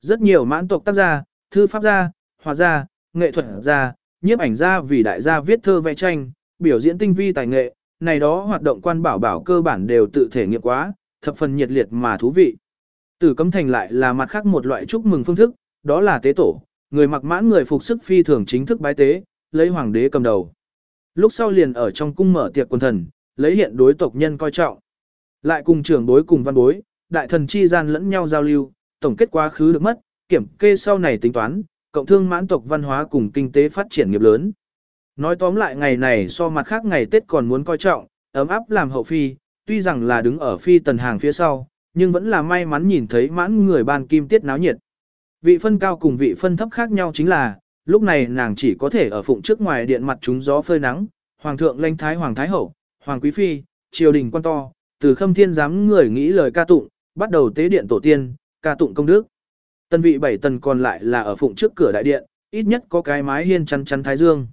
Rất nhiều mãn tộc tác gia, thư pháp gia, hòa gia, nghệ thuật gia, nhiếp ảnh gia vì đại gia viết thơ vẽ tranh, biểu diễn tinh vi tài nghệ, này đó hoạt động quan bảo bảo cơ bản đều tự thể nghiệm quá, thập phần nhiệt liệt mà thú vị. Tử cấm thành lại là mặt khác một loại chúc mừng phương thức, đó là tế tổ, người mặc mãn người phục sức phi thường chính thức bái tế, lấy hoàng đế cầm đầu. Lúc sau liền ở trong cung mở tiệc quân thần, lấy hiện đối tộc nhân coi trọng. Lại cùng trưởng bối cùng văn bối, đại thần chi gian lẫn nhau giao lưu, tổng kết quá khứ được mất, kiểm kê sau này tính toán, cộng thương mãn tộc văn hóa cùng kinh tế phát triển nghiệp lớn. Nói tóm lại ngày này so mặt khác ngày Tết còn muốn coi trọng, ấm áp làm hậu phi, tuy rằng là đứng ở phi tần hàng phía sau, nhưng vẫn là may mắn nhìn thấy mãn người ban kim tiết náo nhiệt. Vị phân cao cùng vị phân thấp khác nhau chính là, lúc này nàng chỉ có thể ở phụng trước ngoài điện mặt chúng gió phơi nắng, hoàng thượng lãnh thái hoàng thái hậu, hoàng quý phi, triều đình quan to, từ khâm thiên giám người nghĩ lời ca tụng, bắt đầu tế điện tổ tiên, ca tụng công đức. Tân vị bảy tần còn lại là ở phụng trước cửa đại điện, ít nhất có cái mái hiên chăn chăn thái dương.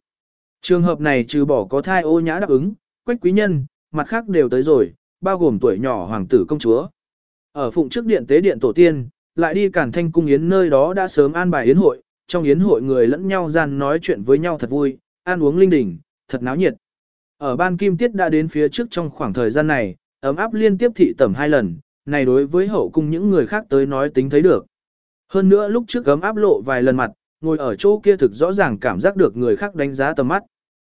Trường hợp này trừ bỏ có thai ô nhã đáp ứng, quách quý nhân, mặt khác đều tới rồi, bao gồm tuổi nhỏ hoàng tử công chúa. Ở phụng trước điện tế điện tổ tiên, lại đi cản thanh cung yến nơi đó đã sớm an bài yến hội, trong yến hội người lẫn nhau gian nói chuyện với nhau thật vui, ăn uống linh đình, thật náo nhiệt. Ở ban kim tiết đã đến phía trước trong khoảng thời gian này, ấm áp liên tiếp thị tẩm hai lần, này đối với hậu cung những người khác tới nói tính thấy được. Hơn nữa lúc trước ấm áp lộ vài lần mặt, ngồi ở chỗ kia thực rõ ràng cảm giác được người khác đánh giá tầm mắt.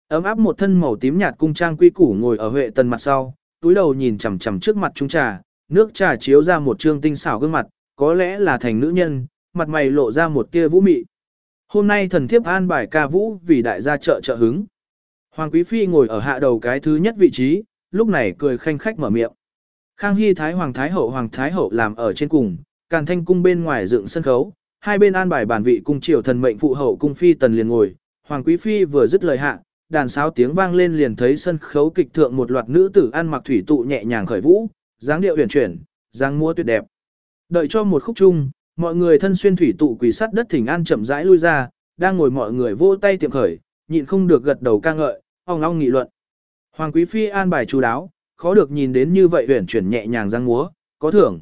Ấm áp một thân màu tím nhạt cung trang quy củ ngồi ở huệ tần mặt sau, túi đầu nhìn chằm chằm trước mặt trung trà, nước trà chiếu ra một trương tinh xảo gương mặt, có lẽ là thành nữ nhân, mặt mày lộ ra một tia vũ mị. Hôm nay thần thiếp an bài ca vũ vì đại gia trợ trợ hứng. Hoàng Quý Phi ngồi ở hạ đầu cái thứ nhất vị trí, lúc này cười khanh khách mở miệng. Khang Hy Thái Hoàng Thái Hậu Hoàng Thái Hậu làm ở trên cùng, Càn Thanh Cung bên ngoài dựng sân khấu, hai bên an bài bản vị cung triều thần mệnh phụ hậu cung phi tần liền ngồi, Hoàng Quý Phi vừa dứt lời hạ, đàn sáo tiếng vang lên liền thấy sân khấu kịch thượng một loạt nữ tử ăn mặc thủy tụ nhẹ nhàng khởi vũ, dáng điệu uyển chuyển, dáng múa tuyệt đẹp. Đợi cho một khúc chung, mọi người thân xuyên thủy tụ quỳ sắt đất thỉnh an chậm rãi lui ra, đang ngồi mọi người vỗ tay tiệm khởi, nhịn không được gật đầu ca ngợi, ong ong nghị luận. Hoàng quý phi an bài chú đáo, khó được nhìn đến như vậy uyển chuyển nhẹ nhàng dáng múa, có thưởng.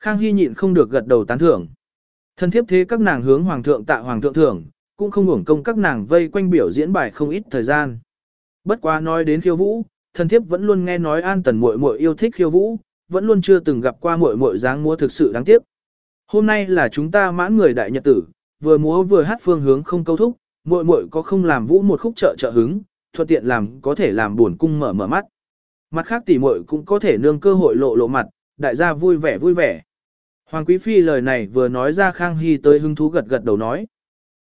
Khang Hy nhịn không được gật đầu tán thưởng. Thân thiếp thế các nàng hướng hoàng thượng tạ hoàng thượng thưởng, cũng không hưởng công các nàng vây quanh biểu diễn bài không ít thời gian. Bất quá nói đến khiêu vũ, thân thiếp vẫn luôn nghe nói an tần muội muội yêu thích khiêu vũ, vẫn luôn chưa từng gặp qua muội muội dáng múa thực sự đáng tiếc. Hôm nay là chúng ta mãn người đại nhật tử, vừa múa vừa hát phương hướng không câu thúc, muội muội có không làm vũ một khúc trợ trợ hứng, thuận tiện làm có thể làm buồn cung mở mở mắt. Mặt khác tỷ muội cũng có thể nương cơ hội lộ lộ mặt, đại gia vui vẻ vui vẻ. Hoàng Quý Phi lời này vừa nói ra Khang Hy tới hứng thú gật gật đầu nói.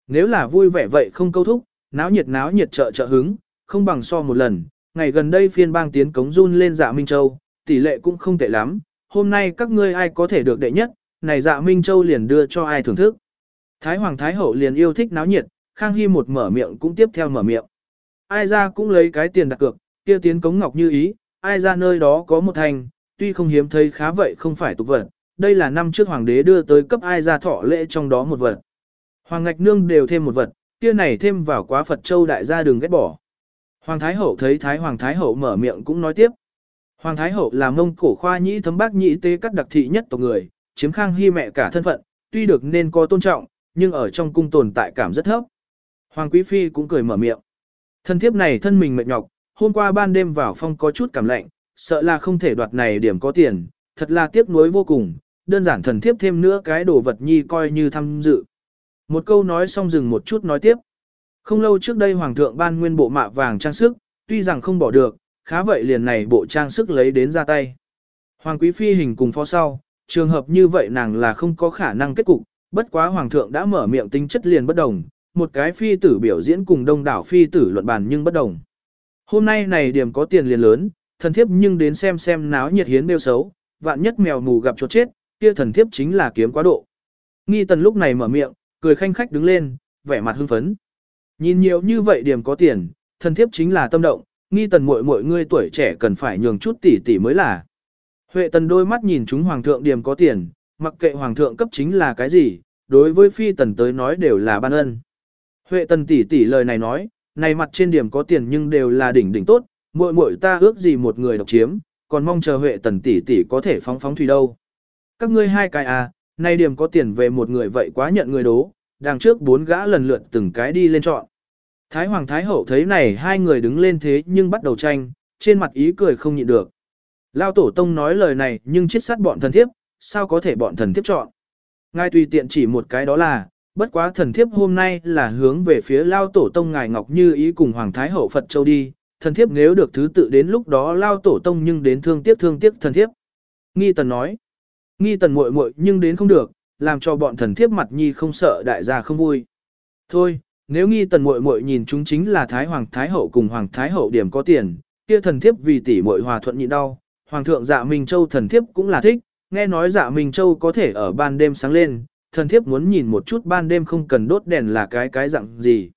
Nếu là vui vẻ vậy không câu thúc, náo nhiệt náo nhiệt trợ trợ hứng, không bằng so một lần, ngày gần đây phiên bang tiến cống run lên dạ Minh Châu, tỷ lệ cũng không tệ lắm, hôm nay các ngươi ai có thể được đệ nhất, này dạ Minh Châu liền đưa cho ai thưởng thức. Thái Hoàng Thái Hậu liền yêu thích náo nhiệt, Khang Hy một mở miệng cũng tiếp theo mở miệng. Ai ra cũng lấy cái tiền đặt cược, kia tiến cống ngọc như ý, ai ra nơi đó có một thành, tuy không hiếm thấy khá vậy không phải tục vật, đây là năm trước hoàng đế đưa tới cấp ai ra thọ lễ trong đó một vật. Hoàng ngạch nương đều thêm một vật, kia này thêm vào quá Phật Châu đại gia đường ghét bỏ. Hoàng Thái Hậu thấy Thái Hoàng Thái Hậu mở miệng cũng nói tiếp. Hoàng Thái Hậu là mông cổ khoa nhĩ thấm bác nhĩ tế cắt đặc thị nhất tộc người, chiếm khang hy mẹ cả thân phận, tuy được nên có tôn trọng, nhưng ở trong cung tồn tại cảm rất thấp. Hoàng Quý Phi cũng cười mở miệng. Thân thiếp này thân mình mệt nhọc, hôm qua ban đêm vào phong có chút cảm lạnh, sợ là không thể đoạt này điểm có tiền, thật là tiếc nuối vô cùng, đơn giản thần thiếp thêm nữa cái đồ vật nhi coi như tham dự. Một câu nói xong dừng một chút nói tiếp. Không lâu trước đây Hoàng thượng ban nguyên bộ mạ vàng trang sức, tuy rằng không bỏ được, khá vậy liền này bộ trang sức lấy đến ra tay. Hoàng quý phi hình cùng phó sau, trường hợp như vậy nàng là không có khả năng kết cục, bất quá Hoàng thượng đã mở miệng tính chất liền bất đồng, một cái phi tử biểu diễn cùng đông đảo phi tử luận bàn nhưng bất đồng. Hôm nay này điểm có tiền liền lớn, thần thiếp nhưng đến xem xem náo nhiệt hiến đều xấu, vạn nhất mèo mù gặp chuột chết, kia thần thiếp chính là kiếm quá độ. Nghi tần lúc này mở miệng, cười khanh khách đứng lên, vẻ mặt hưng phấn. Nhìn nhiều như vậy điểm có tiền, thần thiếp chính là tâm động, nghi tần muội muội ngươi tuổi trẻ cần phải nhường chút tỷ tỷ mới là. Huệ tần đôi mắt nhìn chúng hoàng thượng điểm có tiền, mặc kệ hoàng thượng cấp chính là cái gì, đối với phi tần tới nói đều là ban ân. Huệ tần tỷ tỷ lời này nói, này mặt trên điểm có tiền nhưng đều là đỉnh đỉnh tốt, muội muội ta ước gì một người độc chiếm, còn mong chờ Huệ tần tỷ tỷ có thể phóng phóng thủy đâu. Các ngươi hai cái à, nay điểm có tiền về một người vậy quá nhận người đố, đằng trước bốn gã lần lượt từng cái đi lên chọn. Thái Hoàng Thái Hậu thấy này hai người đứng lên thế nhưng bắt đầu tranh, trên mặt ý cười không nhịn được. Lao Tổ Tông nói lời này nhưng chết sát bọn thần thiếp, sao có thể bọn thần thiếp chọn. Ngài tùy tiện chỉ một cái đó là, bất quá thần thiếp hôm nay là hướng về phía Lao Tổ Tông Ngài Ngọc Như ý cùng Hoàng Thái Hậu Phật Châu đi, thần thiếp nếu được thứ tự đến lúc đó Lao Tổ Tông nhưng đến thương tiếc thương tiếc thần thiếp. Nghi Tần nói, Nghi Tần muội muội nhưng đến không được, làm cho bọn thần thiếp mặt nhi không sợ đại gia không vui. Thôi, nếu nghi tần muội muội nhìn chúng chính là Thái Hoàng Thái Hậu cùng Hoàng Thái Hậu điểm có tiền, kia thần thiếp vì tỷ muội hòa thuận nhịn đau, Hoàng thượng dạ Minh Châu thần thiếp cũng là thích, nghe nói dạ Minh Châu có thể ở ban đêm sáng lên, thần thiếp muốn nhìn một chút ban đêm không cần đốt đèn là cái cái dạng gì.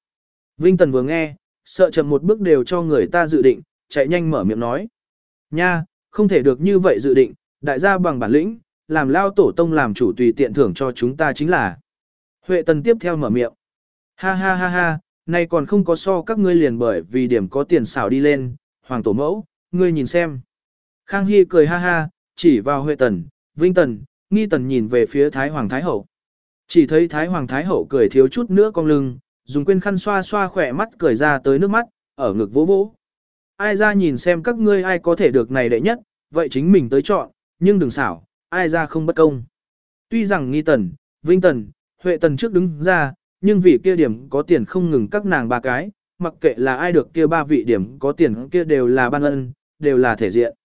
Vinh Tần vừa nghe, sợ chậm một bước đều cho người ta dự định, chạy nhanh mở miệng nói. Nha, không thể được như vậy dự định, đại gia bằng bản lĩnh, làm lao tổ tông làm chủ tùy tiện thưởng cho chúng ta chính là. Huệ tần tiếp theo mở miệng. Ha ha ha ha, nay còn không có so các ngươi liền bởi vì điểm có tiền xảo đi lên, hoàng tổ mẫu, ngươi nhìn xem. Khang Hy cười ha ha, chỉ vào Huệ tần, Vinh tần, nghi tần nhìn về phía Thái Hoàng Thái Hậu. Chỉ thấy Thái Hoàng Thái Hậu cười thiếu chút nữa cong lưng, dùng quên khăn xoa xoa khỏe mắt cười ra tới nước mắt, ở ngực vỗ vỗ. Ai ra nhìn xem các ngươi ai có thể được này đệ nhất, vậy chính mình tới chọn, nhưng đừng xảo, ai ra không bất công. Tuy rằng nghi tần, vinh tần, huệ tần trước đứng ra, nhưng vì kia điểm có tiền không ngừng các nàng ba cái, mặc kệ là ai được kia ba vị điểm có tiền kia đều là ban ân, đều là thể diện.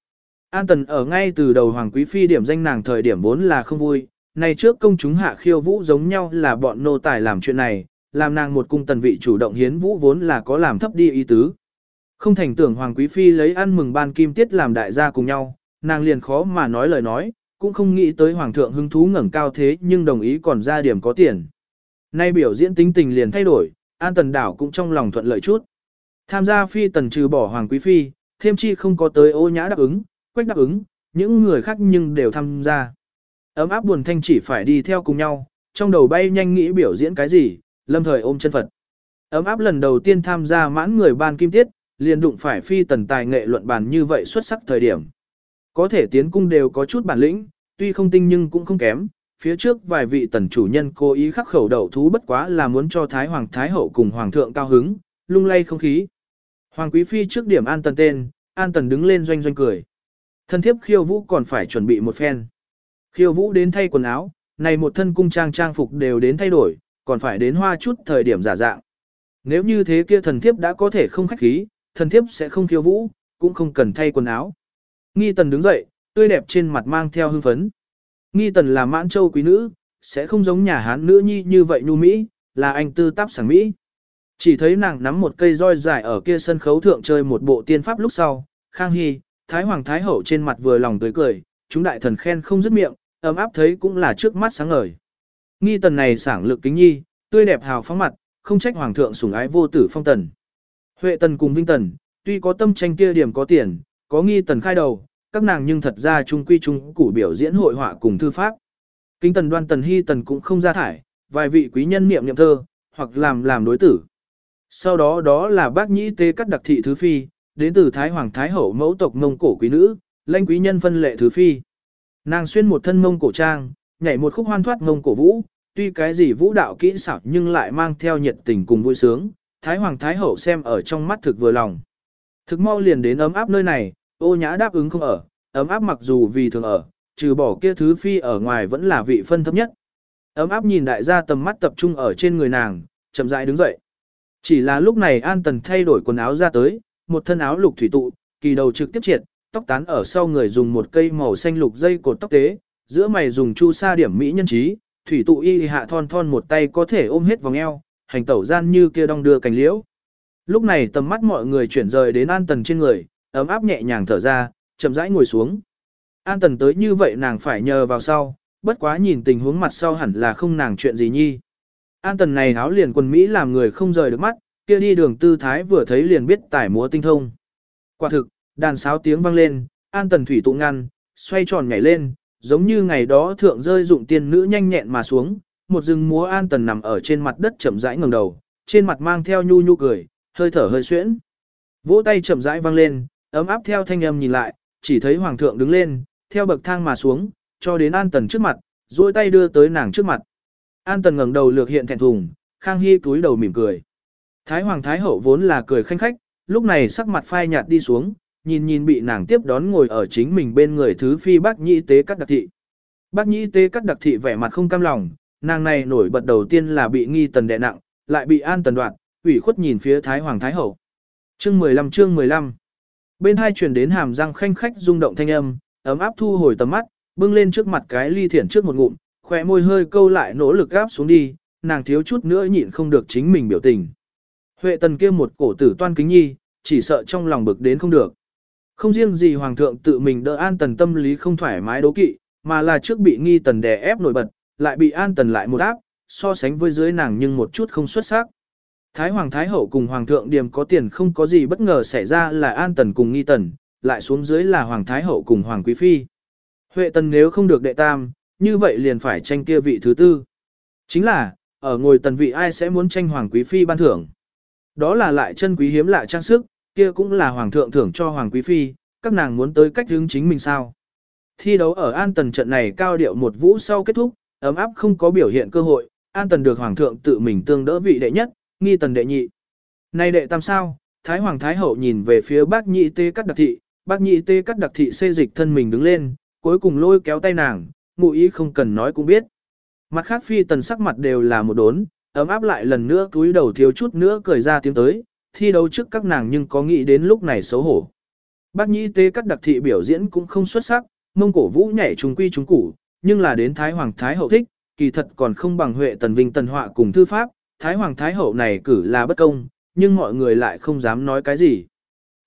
An tần ở ngay từ đầu hoàng quý phi điểm danh nàng thời điểm vốn là không vui, nay trước công chúng hạ khiêu vũ giống nhau là bọn nô tài làm chuyện này, làm nàng một cung tần vị chủ động hiến vũ vốn là có làm thấp đi ý tứ. Không thành tưởng hoàng quý phi lấy ăn mừng ban kim tiết làm đại gia cùng nhau, nàng liền khó mà nói lời nói, cũng không nghĩ tới hoàng thượng hứng thú ngẩng cao thế nhưng đồng ý còn ra điểm có tiền. Nay biểu diễn tính tình liền thay đổi, an tần đảo cũng trong lòng thuận lợi chút. Tham gia phi tần trừ bỏ hoàng quý phi, thêm chi không có tới ô nhã đáp ứng, quách đáp ứng, những người khác nhưng đều tham gia. Ấm áp buồn thanh chỉ phải đi theo cùng nhau, trong đầu bay nhanh nghĩ biểu diễn cái gì, lâm thời ôm chân Phật. Ấm áp lần đầu tiên tham gia mãn người ban kim tiết, liền đụng phải phi tần tài nghệ luận bàn như vậy xuất sắc thời điểm. Có thể tiến cung đều có chút bản lĩnh, tuy không tinh nhưng cũng không kém. Phía trước vài vị tần chủ nhân cố ý khắc khẩu đậu thú bất quá là muốn cho Thái Hoàng Thái Hậu cùng Hoàng thượng cao hứng, lung lay không khí. Hoàng Quý Phi trước điểm an tần tên, an tần đứng lên doanh doanh cười. Thân thiếp khiêu vũ còn phải chuẩn bị một phen. Khiêu vũ đến thay quần áo, này một thân cung trang trang phục đều đến thay đổi, còn phải đến hoa chút thời điểm giả dạng. Nếu như thế kia thần thiếp đã có thể không khách khí, thần thiếp sẽ không khiêu vũ, cũng không cần thay quần áo. Nghi tần đứng dậy, tươi đẹp trên mặt mang theo hưng phấn. Nghi tần là mãn châu quý nữ, sẽ không giống nhà hán nữ nhi như vậy nhu Mỹ, là anh tư táp sảng Mỹ. Chỉ thấy nàng nắm một cây roi dài ở kia sân khấu thượng chơi một bộ tiên pháp lúc sau, Khang Hy, Thái Hoàng Thái Hậu trên mặt vừa lòng tươi cười, chúng đại thần khen không dứt miệng, ấm áp thấy cũng là trước mắt sáng ngời. Nghi tần này sảng lực kính nhi, tươi đẹp hào phóng mặt, không trách hoàng thượng sủng ái vô tử phong tần. Huệ tần cùng vinh tần, tuy có tâm tranh kia điểm có tiền, có nghi tần khai đầu, các nàng nhưng thật ra trung quy trung củ biểu diễn hội họa cùng thư pháp. Kinh tần đoan tần hy tần cũng không ra thải, vài vị quý nhân niệm niệm thơ, hoặc làm làm đối tử. Sau đó đó là bác nhĩ tế cắt đặc thị thứ phi, đến từ Thái Hoàng Thái Hậu mẫu tộc Mông Cổ quý nữ, lãnh quý nhân phân lệ thứ phi. Nàng xuyên một thân mông cổ trang, nhảy một khúc hoan thoát mông cổ vũ, tuy cái gì vũ đạo kỹ xảo nhưng lại mang theo nhiệt tình cùng vui sướng, Thái Hoàng Thái Hậu xem ở trong mắt thực vừa lòng. Thực mau liền đến ấm áp nơi này, ô nhã đáp ứng không ở, ấm áp mặc dù vì thường ở, trừ bỏ kia thứ phi ở ngoài vẫn là vị phân thấp nhất. Ấm áp nhìn đại gia tầm mắt tập trung ở trên người nàng, chậm rãi đứng dậy. Chỉ là lúc này An Tần thay đổi quần áo ra tới, một thân áo lục thủy tụ, kỳ đầu trực tiếp triệt, tóc tán ở sau người dùng một cây màu xanh lục dây cột tóc tế, giữa mày dùng chu sa điểm mỹ nhân trí, thủy tụ y hạ thon thon một tay có thể ôm hết vòng eo, hành tẩu gian như kia đong đưa cành liễu. Lúc này tầm mắt mọi người chuyển rời đến An Tần trên người, ấm áp nhẹ nhàng thở ra, chậm rãi ngồi xuống. An Tần tới như vậy nàng phải nhờ vào sau, bất quá nhìn tình huống mặt sau hẳn là không nàng chuyện gì nhi. An Tần này áo liền quần Mỹ làm người không rời được mắt, kia đi đường tư thái vừa thấy liền biết tải múa tinh thông. Quả thực, đàn sáo tiếng vang lên, An Tần thủy tụ ngăn, xoay tròn nhảy lên, giống như ngày đó thượng rơi dụng tiên nữ nhanh nhẹn mà xuống, một rừng múa An Tần nằm ở trên mặt đất chậm rãi ngẩng đầu, trên mặt mang theo nhu nhu cười, hơi thở hơi xuyễn. Vỗ tay chậm rãi vang lên, ấm áp theo thanh âm nhìn lại, chỉ thấy hoàng thượng đứng lên, theo bậc thang mà xuống, cho đến An Tần trước mặt, duỗi tay đưa tới nàng trước mặt. An Tần ngẩng đầu lược hiện thẹn thùng, Khang Hy cúi đầu mỉm cười. Thái Hoàng Thái Hậu vốn là cười khanh khách, lúc này sắc mặt phai nhạt đi xuống, nhìn nhìn bị nàng tiếp đón ngồi ở chính mình bên người thứ phi bác nhĩ tế cắt đặc thị. Bác nhĩ tế cắt đặc thị vẻ mặt không cam lòng, nàng này nổi bật đầu tiên là bị nghi tần đệ nặng, lại bị an tần đoạt, ủy khuất nhìn phía Thái Hoàng Thái Hậu. Chương 15 chương 15 Bên hai truyền đến hàm răng khanh khách rung động thanh âm, ấm áp thu hồi tầm mắt, bưng lên trước mặt cái ly thiển trước một ngụm, khỏe môi hơi câu lại nỗ lực gáp xuống đi, nàng thiếu chút nữa nhịn không được chính mình biểu tình. Huệ tần kia một cổ tử toan kính nhi, chỉ sợ trong lòng bực đến không được. Không riêng gì hoàng thượng tự mình đỡ an tần tâm lý không thoải mái đố kỵ, mà là trước bị nghi tần đè ép nổi bật, lại bị an tần lại một áp, so sánh với dưới nàng nhưng một chút không xuất sắc. Thái hoàng thái hậu cùng hoàng thượng điềm có tiền không có gì bất ngờ xảy ra là an tần cùng nghi tần, lại xuống dưới là hoàng thái hậu cùng hoàng quý phi. Huệ tần nếu không được đệ tam, như vậy liền phải tranh kia vị thứ tư. Chính là, ở ngồi tần vị ai sẽ muốn tranh hoàng quý phi ban thưởng. Đó là lại chân quý hiếm lạ trang sức, kia cũng là hoàng thượng thưởng cho hoàng quý phi, các nàng muốn tới cách hướng chính mình sao. Thi đấu ở An Tần trận này cao điệu một vũ sau kết thúc, ấm áp không có biểu hiện cơ hội, An Tần được hoàng thượng tự mình tương đỡ vị đệ nhất, nghi tần đệ nhị. Nay đệ tam sao, Thái Hoàng Thái Hậu nhìn về phía bác nhị tê cắt đặc thị, bác nhị tê cắt đặc thị xê dịch thân mình đứng lên, cuối cùng lôi kéo tay nàng, ngụ ý không cần nói cũng biết. Mặt khác phi tần sắc mặt đều là một đốn, ấm áp lại lần nữa cúi đầu thiếu chút nữa cười ra tiếng tới, thi đấu trước các nàng nhưng có nghĩ đến lúc này xấu hổ. Bác nhị tê cắt đặc thị biểu diễn cũng không xuất sắc, mông cổ vũ nhảy trùng quy trùng củ, nhưng là đến Thái Hoàng Thái Hậu thích, kỳ thật còn không bằng Huệ Tần Vinh Tần Họa cùng thư pháp, Thái Hoàng Thái Hậu này cử là bất công, nhưng mọi người lại không dám nói cái gì.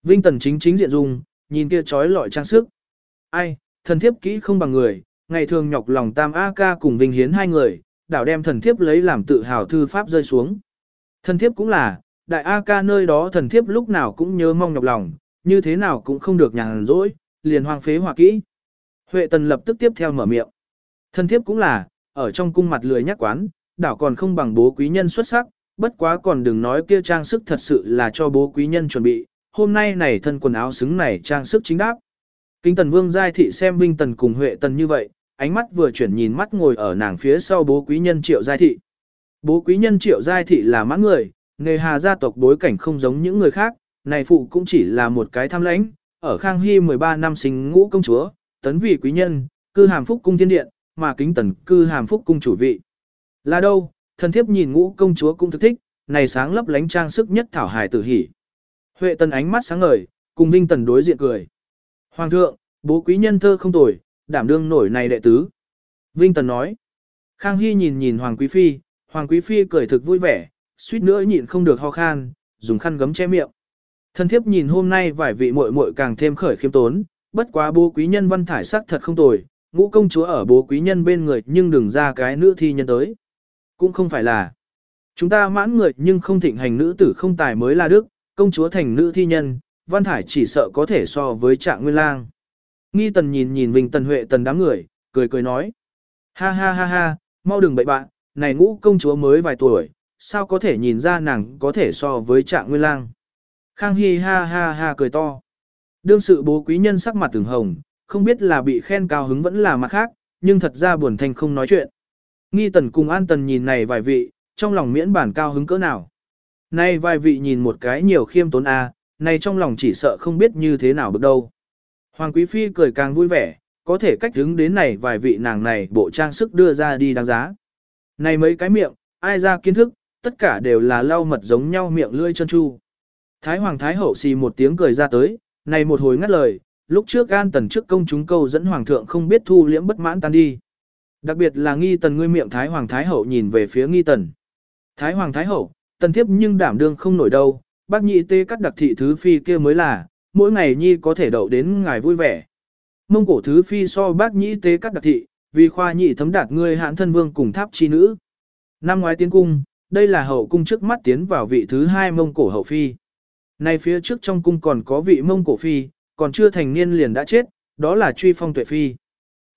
Vinh Tần chính chính diện dung, nhìn kia trói lọi trang sức. Ai, thần thiếp kỹ không bằng người, ngày thường nhọc lòng Tam A Ca cùng Vinh Hiến hai người, đảo đem thần thiếp lấy làm tự hào thư pháp rơi xuống. Thần thiếp cũng là, đại A ca nơi đó thần thiếp lúc nào cũng nhớ mong nhọc lòng, như thế nào cũng không được nhàn rỗi, liền hoang phế hòa kỹ. Huệ tần lập tức tiếp theo mở miệng. Thần thiếp cũng là, ở trong cung mặt lười nhắc quán, đảo còn không bằng bố quý nhân xuất sắc, bất quá còn đừng nói kia trang sức thật sự là cho bố quý nhân chuẩn bị, hôm nay này thân quần áo xứng này trang sức chính đáp. Kinh tần vương giai thị xem vinh tần cùng Huệ tần như vậy, ánh mắt vừa chuyển nhìn mắt ngồi ở nàng phía sau bố quý nhân triệu giai thị. Bố quý nhân triệu giai thị là mã người, nghề hà gia tộc bối cảnh không giống những người khác, này phụ cũng chỉ là một cái tham lãnh, ở Khang Hy 13 năm sinh ngũ công chúa, tấn vị quý nhân, cư hàm phúc cung thiên điện, mà kính tần cư hàm phúc cung chủ vị. Là đâu, thần thiếp nhìn ngũ công chúa cũng thức thích, này sáng lấp lánh trang sức nhất thảo hài tử hỉ. Huệ tần ánh mắt sáng ngời, cùng Vinh tần đối diện cười. Hoàng thượng, bố quý nhân thơ không tồi, đảm đương nổi này đệ tứ. Vinh tần nói. Khang Hy nhìn nhìn Hoàng Quý Phi, Hoàng Quý Phi cười thực vui vẻ, suýt nữa nhịn không được ho khan, dùng khăn gấm che miệng. Thân thiếp nhìn hôm nay vài vị muội muội càng thêm khởi khiêm tốn, bất quá bố quý nhân văn thải sắc thật không tồi, ngũ công chúa ở bố quý nhân bên người nhưng đừng ra cái nữ thi nhân tới. Cũng không phải là. Chúng ta mãn người nhưng không thịnh hành nữ tử không tài mới là đức, công chúa thành nữ thi nhân, văn thải chỉ sợ có thể so với trạng nguyên lang. Nghi tần nhìn nhìn Vinh Tần Huệ tần đám người, cười cười nói. Ha ha ha ha, mau đừng bậy bạn, này ngũ công chúa mới vài tuổi, sao có thể nhìn ra nàng có thể so với trạng nguyên lang. Khang Hy ha ha ha cười to. Đương sự bố quý nhân sắc mặt từng hồng, không biết là bị khen cao hứng vẫn là mặt khác, nhưng thật ra buồn thanh không nói chuyện. Nghi tần cùng an tần nhìn này vài vị, trong lòng miễn bản cao hứng cỡ nào. Nay vài vị nhìn một cái nhiều khiêm tốn à, a, này trong lòng chỉ sợ không biết như thế nào bước đâu. Hoàng Quý Phi cười càng vui vẻ, có thể cách hứng đến này vài vị nàng này bộ trang sức đưa ra đi đáng giá. Này mấy cái miệng, ai ra kiến thức, tất cả đều là lau mật giống nhau miệng lươi chân chu. Thái Hoàng Thái Hậu xì một tiếng cười ra tới, này một hồi ngắt lời, lúc trước gan tần trước công chúng câu dẫn Hoàng thượng không biết thu liễm bất mãn tan đi. Đặc biệt là nghi tần ngươi miệng Thái Hoàng Thái Hậu nhìn về phía nghi tần. Thái Hoàng Thái Hậu, tần thiếp nhưng đảm đương không nổi đâu, bác nhị tê cắt đặc thị thứ phi kia mới là, mỗi ngày nhi có thể đậu đến ngài vui vẻ. Mông cổ thứ phi so bác nhị tê cắt đặc thị, vì khoa nhị thấm đạt ngươi hãn thân vương cùng tháp chi nữ. Năm ngoái tiến cung, đây là hậu cung trước mắt tiến vào vị thứ hai mông cổ hậu phi. Nay phía trước trong cung còn có vị mông cổ phi, còn chưa thành niên liền đã chết, đó là truy phong tuệ phi.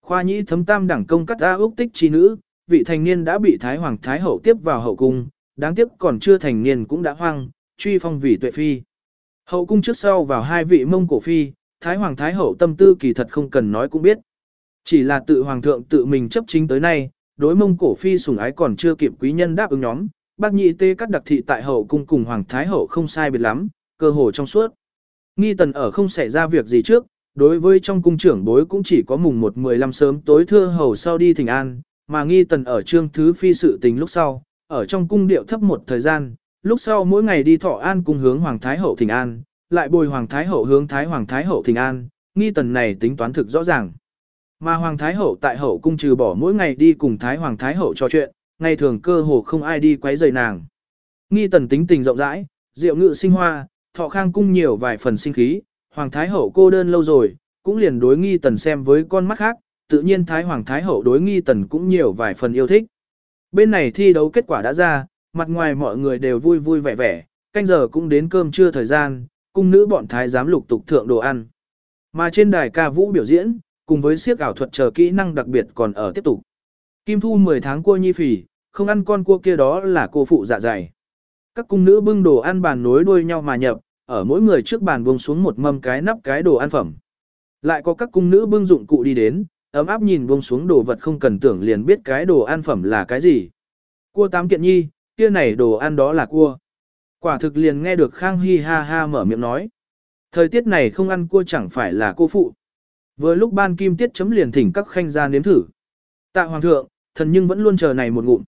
Khoa nhĩ thấm tam đẳng công cắt A ước tích chi nữ, vị thành niên đã bị Thái Hoàng Thái Hậu tiếp vào hậu cung, đáng tiếc còn chưa thành niên cũng đã hoang, truy phong vì tuệ phi. Hậu cung trước sau vào hai vị mông cổ phi, Thái Hoàng Thái Hậu tâm tư kỳ thật không cần nói cũng biết. Chỉ là tự Hoàng thượng tự mình chấp chính tới nay, đối mông cổ phi sủng ái còn chưa kịp quý nhân đáp ứng nhóm, bác nhị tê cắt đặc thị tại hậu cung cùng Hoàng Thái Hậu không sai biệt lắm, cơ hồ trong suốt. Nghi tần ở không xảy ra việc gì trước, đối với trong cung trưởng bối cũng chỉ có mùng 1-15 sớm tối thưa hầu sau đi thỉnh an, mà nghi tần ở trương thứ phi sự tình lúc sau, ở trong cung điệu thấp một thời gian, lúc sau mỗi ngày đi thọ an cung hướng Hoàng Thái Hậu thỉnh an, lại bồi Hoàng Thái Hậu hướng Thái Hoàng Thái Hậu thỉnh an, nghi tần này tính toán thực rõ ràng. Mà Hoàng Thái Hậu tại hậu cung trừ bỏ mỗi ngày đi cùng Thái Hoàng Thái Hậu trò chuyện, ngày thường cơ hồ không ai đi quấy rầy nàng. Nghi tần tính tình rộng rãi, diệu ngự sinh hoa, thọ khang cung nhiều vài phần sinh khí, Hoàng Thái Hậu cô đơn lâu rồi, cũng liền đối nghi tần xem với con mắt khác, tự nhiên Thái Hoàng Thái Hậu đối nghi tần cũng nhiều vài phần yêu thích. Bên này thi đấu kết quả đã ra, mặt ngoài mọi người đều vui vui vẻ vẻ, canh giờ cũng đến cơm trưa thời gian, cung nữ bọn thái giám lục tục thượng đồ ăn. Mà trên đài ca vũ biểu diễn, cùng với siếc ảo thuật chờ kỹ năng đặc biệt còn ở tiếp tục. Kim thu 10 tháng cua nhi phỉ, không ăn con cua kia đó là cô phụ dạ dày. Các cung nữ bưng đồ ăn bàn nối đuôi nhau mà nhập, ở mỗi người trước bàn buông xuống một mâm cái nắp cái đồ ăn phẩm. Lại có các cung nữ bưng dụng cụ đi đến, ấm áp nhìn buông xuống đồ vật không cần tưởng liền biết cái đồ ăn phẩm là cái gì. Cua tám kiện nhi, kia này đồ ăn đó là cua. Quả thực liền nghe được Khang Hi ha ha mở miệng nói. Thời tiết này không ăn cua chẳng phải là cô phụ. Vừa lúc ban kim tiết chấm liền thỉnh các khanh gia nếm thử. Tạ hoàng thượng, thần nhưng vẫn luôn chờ này một ngụm.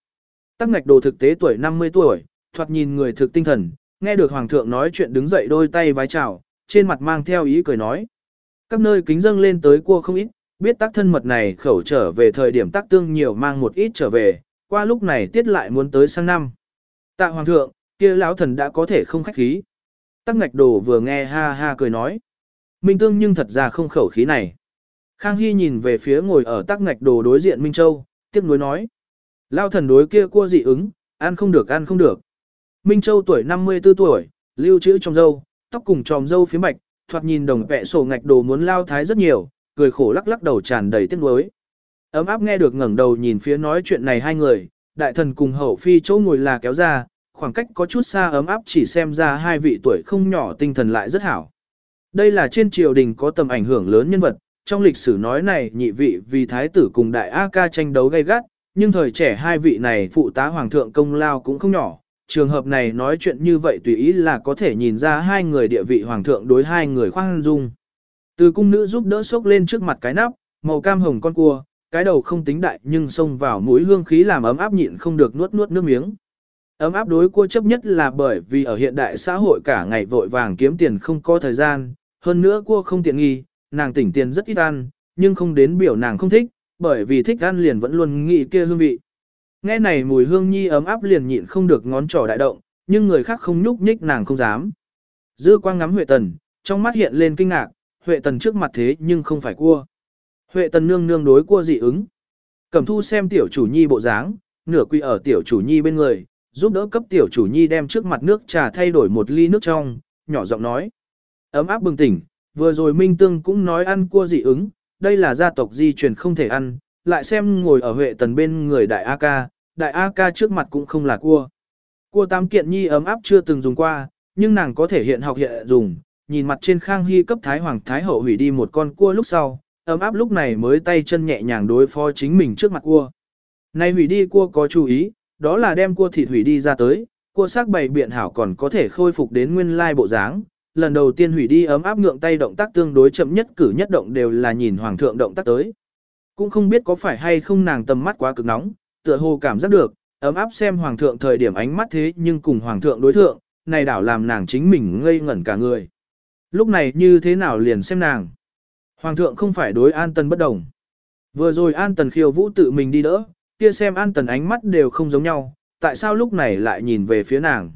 Tắc ngạch đồ thực tế tuổi 50 tuổi, thoạt nhìn người thực tinh thần, nghe được hoàng thượng nói chuyện đứng dậy đôi tay vái chào, trên mặt mang theo ý cười nói. Các nơi kính dâng lên tới cua không ít, biết tác thân mật này khẩu trở về thời điểm tác tương nhiều mang một ít trở về, qua lúc này tiết lại muốn tới sang năm. Tạ hoàng thượng, kia lão thần đã có thể không khách khí. Tắc ngạch đồ vừa nghe ha ha cười nói. Minh tương nhưng thật ra không khẩu khí này. Khang Hy nhìn về phía ngồi ở tắc ngạch đồ đối diện Minh Châu, tiếc nuối nói. Lao thần đối kia cua dị ứng, ăn không được ăn không được. Minh Châu tuổi 54 tuổi, lưu trữ trong dâu, tóc cùng tròm dâu phía bạch, thoạt nhìn đồng vẽ sổ ngạch đồ muốn lao thái rất nhiều, cười khổ lắc lắc đầu tràn đầy tiếc nuối. Ấm áp nghe được ngẩng đầu nhìn phía nói chuyện này hai người, đại thần cùng hậu phi chỗ ngồi là kéo ra, khoảng cách có chút xa ấm áp chỉ xem ra hai vị tuổi không nhỏ tinh thần lại rất hảo. Đây là trên triều đình có tầm ảnh hưởng lớn nhân vật, trong lịch sử nói này nhị vị vì thái tử cùng đại A ca tranh đấu gay gắt, nhưng thời trẻ hai vị này phụ tá hoàng thượng công lao cũng không nhỏ. Trường hợp này nói chuyện như vậy tùy ý là có thể nhìn ra hai người địa vị hoàng thượng đối hai người khoan dung. Từ cung nữ giúp đỡ sốc lên trước mặt cái nắp, màu cam hồng con cua, cái đầu không tính đại nhưng xông vào mũi hương khí làm ấm áp nhịn không được nuốt nuốt nước miếng. Ấm áp đối cua chấp nhất là bởi vì ở hiện đại xã hội cả ngày vội vàng kiếm tiền không có thời gian, hơn nữa cua không tiện nghi, nàng tỉnh tiền rất ít ăn, nhưng không đến biểu nàng không thích, bởi vì thích ăn liền vẫn luôn nghĩ kia hương vị. Nghe này mùi hương nhi ấm áp liền nhịn không được ngón trỏ đại động, nhưng người khác không nhúc nhích nàng không dám. Dư quang ngắm Huệ Tần, trong mắt hiện lên kinh ngạc, Huệ Tần trước mặt thế nhưng không phải cua. Huệ Tần nương nương đối cua dị ứng. Cẩm thu xem tiểu chủ nhi bộ dáng, nửa quy ở tiểu chủ nhi bên người, giúp đỡ cấp tiểu chủ nhi đem trước mặt nước trà thay đổi một ly nước trong, nhỏ giọng nói. Ấm áp bừng tỉnh, vừa rồi Minh Tương cũng nói ăn cua dị ứng, đây là gia tộc di truyền không thể ăn, lại xem ngồi ở Huệ Tần bên người đại A ca, đại A ca trước mặt cũng không là cua. Cua tám kiện nhi ấm áp chưa từng dùng qua, nhưng nàng có thể hiện học hiện dùng, nhìn mặt trên khang hy cấp thái hoàng thái hậu hủy đi một con cua lúc sau, ấm áp lúc này mới tay chân nhẹ nhàng đối phó chính mình trước mặt cua. Nay hủy đi cua có chú ý, đó là đem cua thịt hủy đi ra tới, cua xác bày biện hảo còn có thể khôi phục đến nguyên lai bộ dáng. Lần đầu tiên hủy đi ấm áp ngượng tay động tác tương đối chậm nhất cử nhất động đều là nhìn hoàng thượng động tác tới. Cũng không biết có phải hay không nàng tầm mắt quá cực nóng, tựa hồ cảm giác được, ấm áp xem hoàng thượng thời điểm ánh mắt thế nhưng cùng hoàng thượng đối thượng, này đảo làm nàng chính mình ngây ngẩn cả người. Lúc này như thế nào liền xem nàng. Hoàng thượng không phải đối an tần bất đồng. Vừa rồi an tần khiêu vũ tự mình đi đỡ, kia xem an tần ánh mắt đều không giống nhau, tại sao lúc này lại nhìn về phía nàng.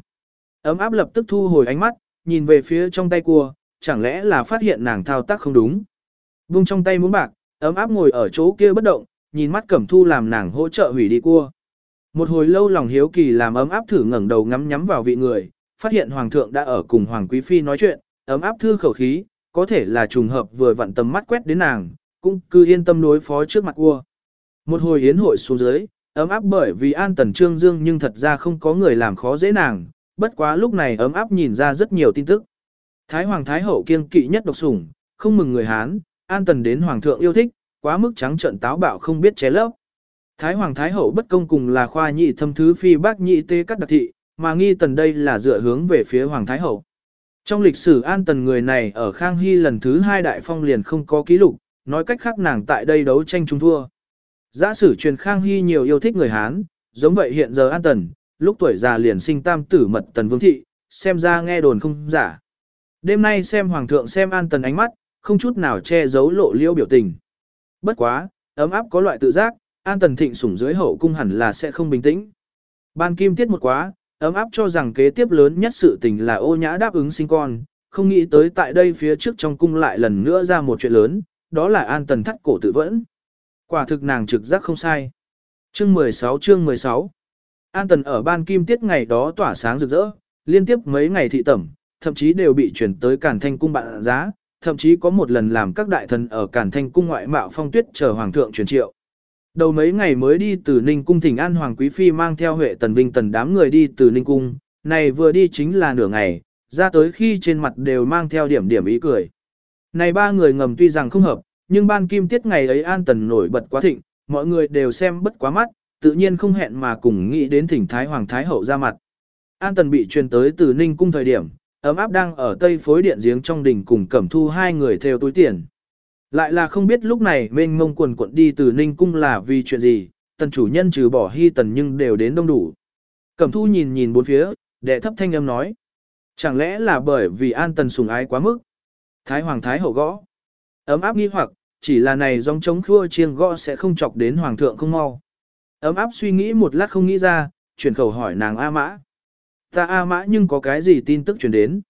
Ấm áp lập tức thu hồi ánh mắt, nhìn về phía trong tay cua, chẳng lẽ là phát hiện nàng thao tác không đúng. Vung trong tay muốn bạc, ấm áp ngồi ở chỗ kia bất động, nhìn mắt cẩm thu làm nàng hỗ trợ hủy đi cua. Một hồi lâu lòng hiếu kỳ làm ấm áp thử ngẩng đầu ngắm nhắm vào vị người, phát hiện hoàng thượng đã ở cùng hoàng quý phi nói chuyện, ấm áp thư khẩu khí, có thể là trùng hợp vừa vặn tầm mắt quét đến nàng, cũng cứ yên tâm đối phó trước mặt cua. Một hồi yến hội xuống dưới, ấm áp bởi vì an tần trương dương nhưng thật ra không có người làm khó dễ nàng, bất quá lúc này ấm áp nhìn ra rất nhiều tin tức. Thái hoàng thái hậu kiêng kỵ nhất độc sủng, không mừng người Hán, an tần đến hoàng thượng yêu thích, quá mức trắng trợn táo bạo không biết chế lấp. Thái hoàng thái hậu bất công cùng là khoa nhị thâm thứ phi bác nhị tê cắt đặc thị, mà nghi tần đây là dựa hướng về phía hoàng thái hậu. Trong lịch sử an tần người này ở Khang Hy lần thứ hai đại phong liền không có ký lục, nói cách khác nàng tại đây đấu tranh trung thua. Giả sử truyền Khang Hy nhiều yêu thích người Hán, giống vậy hiện giờ an tần, lúc tuổi già liền sinh tam tử mật tần vương thị, xem ra nghe đồn không giả. Đêm nay xem hoàng thượng xem an tần ánh mắt, không chút nào che giấu lộ liễu biểu tình. Bất quá, ấm áp có loại tự giác, an tần thịnh sủng dưới hậu cung hẳn là sẽ không bình tĩnh. Ban kim tiết một quá, ấm áp cho rằng kế tiếp lớn nhất sự tình là ô nhã đáp ứng sinh con, không nghĩ tới tại đây phía trước trong cung lại lần nữa ra một chuyện lớn, đó là an tần thắt cổ tự vẫn. Quả thực nàng trực giác không sai. Chương 16 chương 16 An tần ở ban kim tiết ngày đó tỏa sáng rực rỡ, liên tiếp mấy ngày thị tẩm, thậm chí đều bị chuyển tới cản thanh cung bạn giá, thậm chí có một lần làm các đại thần ở cản thanh cung ngoại mạo phong tuyết chờ hoàng thượng truyền triệu. Đầu mấy ngày mới đi từ Ninh Cung Thỉnh An Hoàng Quý Phi mang theo Huệ Tần Vinh Tần đám người đi từ Ninh Cung, này vừa đi chính là nửa ngày, ra tới khi trên mặt đều mang theo điểm điểm ý cười. Này ba người ngầm tuy rằng không hợp, nhưng ban kim tiết ngày ấy An Tần nổi bật quá thịnh, mọi người đều xem bất quá mắt, tự nhiên không hẹn mà cùng nghĩ đến thỉnh Thái Hoàng Thái Hậu ra mặt. An Tần bị truyền tới từ Ninh Cung thời điểm, ấm áp đang ở tây phối điện giếng trong đình cùng cẩm thu hai người theo túi tiền. Lại là không biết lúc này mênh mông quần quận đi từ Ninh Cung là vì chuyện gì, tần chủ nhân trừ bỏ hy tần nhưng đều đến đông đủ. Cẩm thu nhìn nhìn bốn phía, đệ thấp thanh âm nói. Chẳng lẽ là bởi vì an tần sùng ái quá mức? Thái hoàng thái hậu gõ. Ấm áp nghi hoặc, chỉ là này dòng chống khua chiêng gõ sẽ không chọc đến hoàng thượng không mau. Ấm áp suy nghĩ một lát không nghĩ ra, chuyển khẩu hỏi nàng A Mã. Ta A Mã nhưng có cái gì tin tức chuyển đến?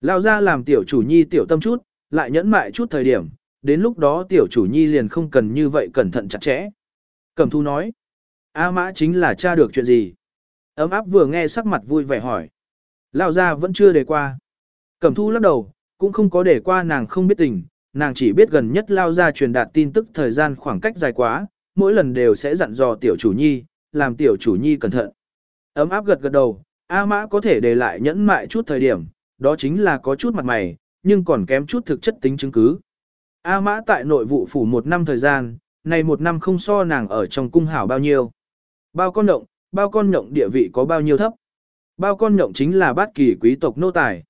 Lao ra làm tiểu chủ nhi tiểu tâm chút, lại nhẫn mại chút thời điểm, đến lúc đó tiểu chủ nhi liền không cần như vậy cẩn thận chặt chẽ. Cẩm thu nói, A mã chính là cha được chuyện gì? Ấm áp vừa nghe sắc mặt vui vẻ hỏi. Lao ra vẫn chưa đề qua. Cẩm thu lắc đầu, cũng không có để qua nàng không biết tình, nàng chỉ biết gần nhất Lao ra truyền đạt tin tức thời gian khoảng cách dài quá, mỗi lần đều sẽ dặn dò tiểu chủ nhi, làm tiểu chủ nhi cẩn thận. Ấm áp gật gật đầu, A mã có thể để lại nhẫn mại chút thời điểm, đó chính là có chút mặt mày, nhưng còn kém chút thực chất tính chứng cứ. A mã tại nội vụ phủ một năm thời gian, này một năm không so nàng ở trong cung hảo bao nhiêu. Bao con nhộng, bao con nhộng địa vị có bao nhiêu thấp. Bao con nhộng chính là bát kỳ quý tộc nô tài.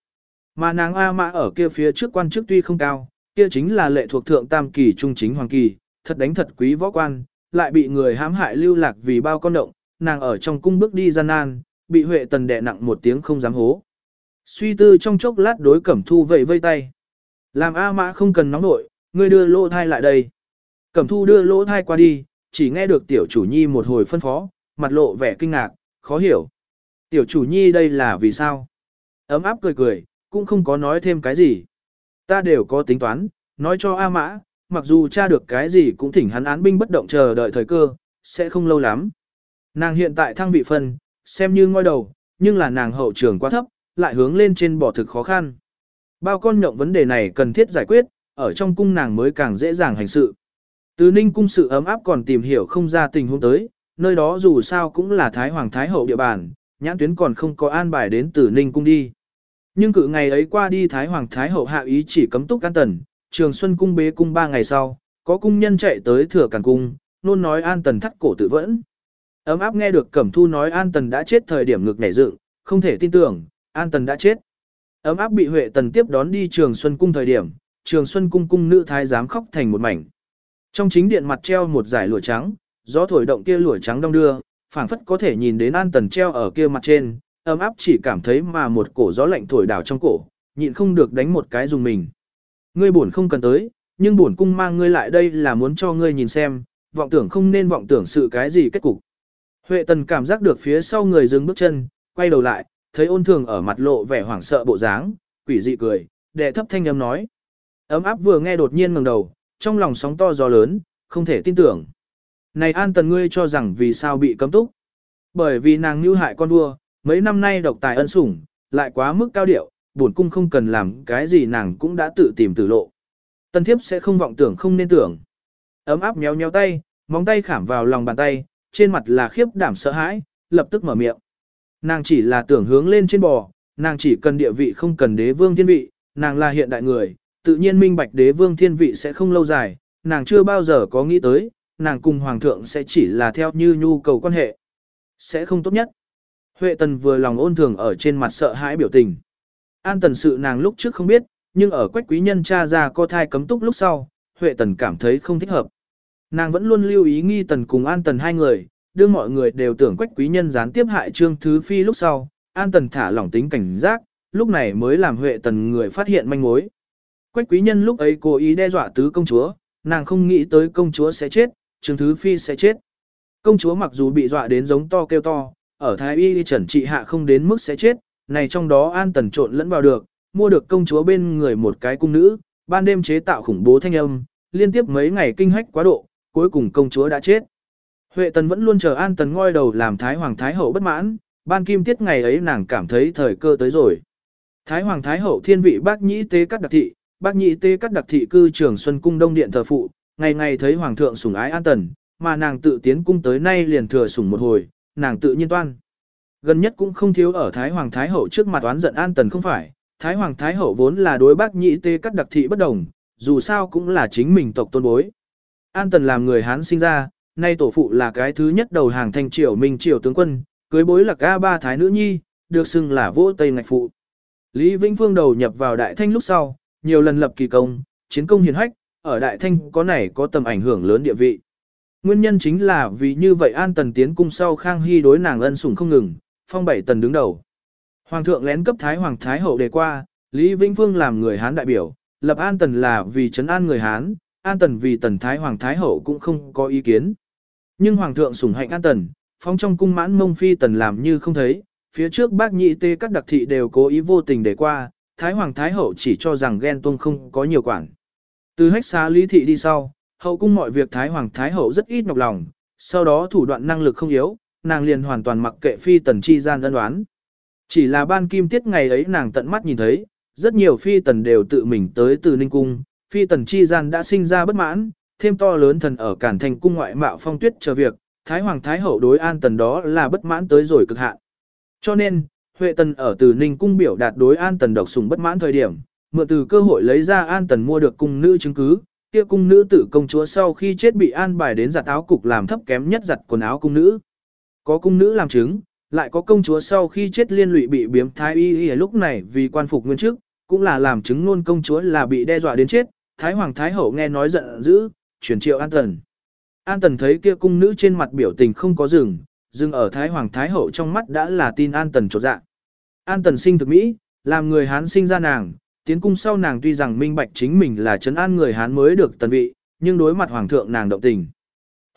Mà nàng A mã ở kia phía trước quan chức tuy không cao, kia chính là lệ thuộc thượng tam kỳ trung chính hoàng kỳ, thật đánh thật quý võ quan, lại bị người hãm hại lưu lạc vì bao con động, nàng ở trong cung bước đi gian nan, bị Huệ Tần đè nặng một tiếng không dám hố. Suy tư trong chốc lát đối cẩm thu vẫy vây tay. Làm A mã không cần nóng nội, ngươi đưa lỗ thai lại đây. Cẩm thu đưa lỗ thai qua đi, chỉ nghe được tiểu chủ nhi một hồi phân phó, mặt lộ vẻ kinh ngạc, khó hiểu. Tiểu chủ nhi đây là vì sao? Ấm áp cười cười, cũng không có nói thêm cái gì. Ta đều có tính toán, nói cho A Mã, mặc dù tra được cái gì cũng thỉnh hắn án binh bất động chờ đợi thời cơ, sẽ không lâu lắm. Nàng hiện tại thăng vị phân, xem như ngôi đầu, nhưng là nàng hậu trường quá thấp, lại hướng lên trên bỏ thực khó khăn. Bao con nhộng vấn đề này cần thiết giải quyết, ở trong cung nàng mới càng dễ dàng hành sự. Từ ninh cung sự ấm áp còn tìm hiểu không ra tình huống tới, nơi đó dù sao cũng là Thái Hoàng Thái Hậu địa bàn, nhãn tuyến còn không có an bài đến từ ninh cung đi. Nhưng cự ngày ấy qua đi Thái Hoàng Thái Hậu hạ ý chỉ cấm túc can tần, trường xuân cung bế cung ba ngày sau, có cung nhân chạy tới thừa càn cung, nôn nói an tần thắt cổ tự vẫn. Ấm áp nghe được Cẩm Thu nói An Tần đã chết thời điểm ngực nhảy dựng, không thể tin tưởng, An Tần đã chết. Ấm áp bị Huệ Tần tiếp đón đi Trường Xuân Cung thời điểm, Trường Xuân Cung cung nữ thái giám khóc thành một mảnh. Trong chính điện mặt treo một dải lụa trắng, gió thổi động kia lụa trắng đông đưa, phảng phất có thể nhìn đến An Tần treo ở kia mặt trên, ấm áp chỉ cảm thấy mà một cổ gió lạnh thổi đảo trong cổ, nhịn không được đánh một cái dùng mình. Ngươi buồn không cần tới, nhưng buồn cung mang ngươi lại đây là muốn cho ngươi nhìn xem, vọng tưởng không nên vọng tưởng sự cái gì kết cục. Huệ tần cảm giác được phía sau người dừng bước chân, quay đầu lại, thấy ôn thường ở mặt lộ vẻ hoảng sợ bộ dáng, quỷ dị cười, đệ thấp thanh âm nói. Ấm áp vừa nghe đột nhiên ngẩng đầu, trong lòng sóng to gió lớn, không thể tin tưởng. Này an tần ngươi cho rằng vì sao bị cấm túc? Bởi vì nàng như hại con vua, mấy năm nay độc tài ân sủng, lại quá mức cao điệu, bổn cung không cần làm cái gì nàng cũng đã tự tìm tử lộ. Tân thiếp sẽ không vọng tưởng không nên tưởng. Ấm áp nhéo nhéo tay, móng tay khảm vào lòng bàn tay, trên mặt là khiếp đảm sợ hãi, lập tức mở miệng. Nàng chỉ là tưởng hướng lên trên bò, nàng chỉ cần địa vị không cần đế vương thiên vị, nàng là hiện đại người, tự nhiên minh bạch đế vương thiên vị sẽ không lâu dài, nàng chưa bao giờ có nghĩ tới, nàng cùng hoàng thượng sẽ chỉ là theo như nhu cầu quan hệ. Sẽ không tốt nhất. Huệ tần vừa lòng ôn thường ở trên mặt sợ hãi biểu tình. An tần sự nàng lúc trước không biết, nhưng ở quách quý nhân cha ra co thai cấm túc lúc sau, Huệ tần cảm thấy không thích hợp. Nàng vẫn luôn lưu ý nghi tần cùng an tần hai người, đưa mọi người đều tưởng quách quý nhân gián tiếp hại trương thứ phi lúc sau, an tần thả lỏng tính cảnh giác, lúc này mới làm huệ tần người phát hiện manh mối. Quách quý nhân lúc ấy cố ý đe dọa tứ công chúa, nàng không nghĩ tới công chúa sẽ chết, trương thứ phi sẽ chết. Công chúa mặc dù bị dọa đến giống to kêu to, ở thái y trần trị hạ không đến mức sẽ chết, này trong đó an tần trộn lẫn vào được, mua được công chúa bên người một cái cung nữ, ban đêm chế tạo khủng bố thanh âm, liên tiếp mấy ngày kinh hách quá độ, cuối cùng công chúa đã chết. Huệ Tần vẫn luôn chờ An Tần ngoi đầu làm Thái Hoàng Thái Hậu bất mãn, ban kim tiết ngày ấy nàng cảm thấy thời cơ tới rồi. Thái Hoàng Thái Hậu thiên vị bác nhĩ tế cắt đặc thị, bác nhĩ tế cắt đặc thị cư trưởng Xuân Cung Đông Điện thờ phụ, ngày ngày thấy Hoàng thượng sủng ái An Tần, mà nàng tự tiến cung tới nay liền thừa sủng một hồi, nàng tự nhiên toan. Gần nhất cũng không thiếu ở Thái Hoàng Thái Hậu trước mặt oán giận An Tần không phải, Thái Hoàng Thái Hậu vốn là đối bác nhĩ tế cắt đặc thị bất đồng, dù sao cũng là chính mình tộc tôn bối. An Tần làm người Hán sinh ra, nay tổ phụ là cái thứ nhất đầu hàng thành triều minh triều tướng quân, cưới bối lạc A ba thái nữ nhi, được xưng là vỗ tây ngạch phụ. Lý Vĩnh Phương đầu nhập vào đại thanh lúc sau, nhiều lần lập kỳ công, chiến công hiền hách, ở đại thanh có này có tầm ảnh hưởng lớn địa vị. Nguyên nhân chính là vì như vậy An Tần tiến cung sau Khang Hy đối nàng ân sủng không ngừng, phong bảy tần đứng đầu. Hoàng thượng lén cấp Thái Hoàng Thái Hậu đề qua, Lý Vĩnh Phương làm người Hán đại biểu, lập An Tần là vì trấn an người Hán, An Tần vì Tần Thái Hoàng Thái Hậu cũng không có ý kiến. Nhưng Hoàng thượng sủng hạnh An Tần, phong trong cung mãn mông phi Tần làm như không thấy, phía trước bác nhị tê các đặc thị đều cố ý vô tình để qua, Thái Hoàng Thái Hậu chỉ cho rằng ghen tuông không có nhiều quản. Từ hách xá lý thị đi sau, hậu cung mọi việc Thái Hoàng Thái Hậu rất ít nhọc lòng, sau đó thủ đoạn năng lực không yếu, nàng liền hoàn toàn mặc kệ phi tần chi gian ân đoán. Chỉ là ban kim tiết ngày ấy nàng tận mắt nhìn thấy, rất nhiều phi tần đều tự mình tới từ Ninh Cung, phi tần chi gian đã sinh ra bất mãn, thêm to lớn thần ở cản thành cung ngoại mạo phong tuyết chờ việc, Thái Hoàng Thái Hậu đối an tần đó là bất mãn tới rồi cực hạn. Cho nên, Huệ Tần ở từ Ninh Cung biểu đạt đối an tần độc sùng bất mãn thời điểm, mượn từ cơ hội lấy ra an tần mua được cung nữ chứng cứ, kia cung nữ tử công chúa sau khi chết bị an bài đến giặt áo cục làm thấp kém nhất giặt quần áo cung nữ. Có cung nữ làm chứng, lại có công chúa sau khi chết liên lụy bị biếm thái y y lúc này vì quan phục nguyên chức, cũng là làm chứng luôn công chúa là bị đe dọa đến chết, Thái Hoàng Thái Hậu nghe nói giận dữ, chuyển triệu An Tần. An Tần thấy kia cung nữ trên mặt biểu tình không có dừng, dừng ở Thái Hoàng Thái Hậu trong mắt đã là tin An Tần trột dạ. An Tần sinh thực Mỹ, làm người Hán sinh ra nàng, tiến cung sau nàng tuy rằng minh bạch chính mình là trấn an người Hán mới được tần vị, nhưng đối mặt Hoàng thượng nàng động tình.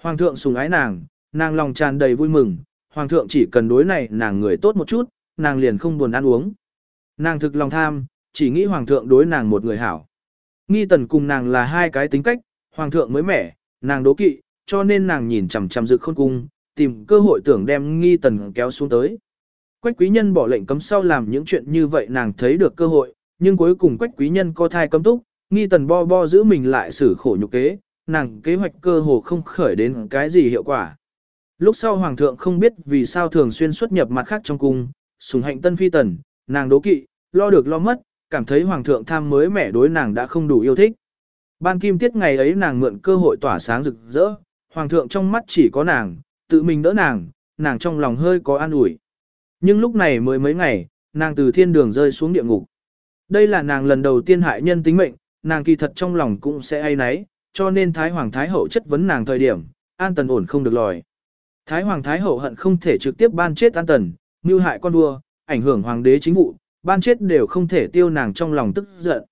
Hoàng thượng sùng ái nàng, nàng lòng tràn đầy vui mừng, Hoàng thượng chỉ cần đối này nàng người tốt một chút, nàng liền không buồn ăn uống. Nàng thực lòng tham, chỉ nghĩ Hoàng thượng đối nàng một người hảo. Nghi tần cùng nàng là hai cái tính cách, hoàng thượng mới mẻ, nàng đố kỵ, cho nên nàng nhìn chằm chằm dự khôn cung, tìm cơ hội tưởng đem nghi tần kéo xuống tới. Quách quý nhân bỏ lệnh cấm sau làm những chuyện như vậy nàng thấy được cơ hội, nhưng cuối cùng quách quý nhân co thai cấm túc, nghi tần bo bo giữ mình lại xử khổ nhục kế, nàng kế hoạch cơ hồ không khởi đến cái gì hiệu quả. Lúc sau hoàng thượng không biết vì sao thường xuyên xuất nhập mặt khác trong cung, sùng hạnh tân phi tần, nàng đố kỵ, lo được lo mất, cảm thấy hoàng thượng tham mới mẻ đối nàng đã không đủ yêu thích. Ban kim tiết ngày ấy nàng mượn cơ hội tỏa sáng rực rỡ, hoàng thượng trong mắt chỉ có nàng, tự mình đỡ nàng, nàng trong lòng hơi có an ủi. Nhưng lúc này mới mấy ngày, nàng từ thiên đường rơi xuống địa ngục. Đây là nàng lần đầu tiên hại nhân tính mệnh, nàng kỳ thật trong lòng cũng sẽ ai nấy, cho nên Thái Hoàng Thái Hậu chất vấn nàng thời điểm, an tần ổn không được lòi. Thái Hoàng Thái Hậu hận không thể trực tiếp ban chết an tần, mưu hại con vua, ảnh hưởng hoàng đế chính vụ, ban chết đều không thể tiêu nàng trong lòng tức giận.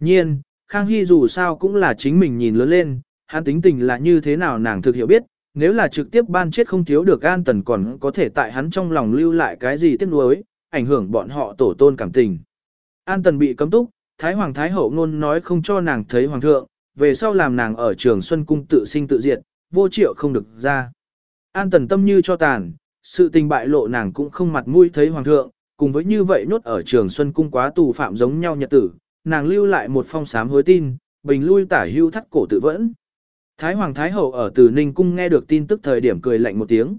Nhiên, Khang Hy dù sao cũng là chính mình nhìn lớn lên, hắn tính tình là như thế nào nàng thực hiểu biết, nếu là trực tiếp ban chết không thiếu được an tần còn có thể tại hắn trong lòng lưu lại cái gì tiếc nuối, ảnh hưởng bọn họ tổ tôn cảm tình. An tần bị cấm túc, Thái Hoàng Thái Hậu ngôn nói không cho nàng thấy Hoàng thượng, về sau làm nàng ở trường Xuân Cung tự sinh tự diệt, vô triệu không được ra. An tần tâm như cho tàn, sự tình bại lộ nàng cũng không mặt mũi thấy Hoàng thượng, cùng với như vậy nốt ở trường Xuân Cung quá tù phạm giống nhau nhật tử, nàng lưu lại một phong sám hối tin, bình lui tả hưu thắt cổ tự vẫn. Thái Hoàng Thái Hậu ở Từ Ninh Cung nghe được tin tức thời điểm cười lạnh một tiếng.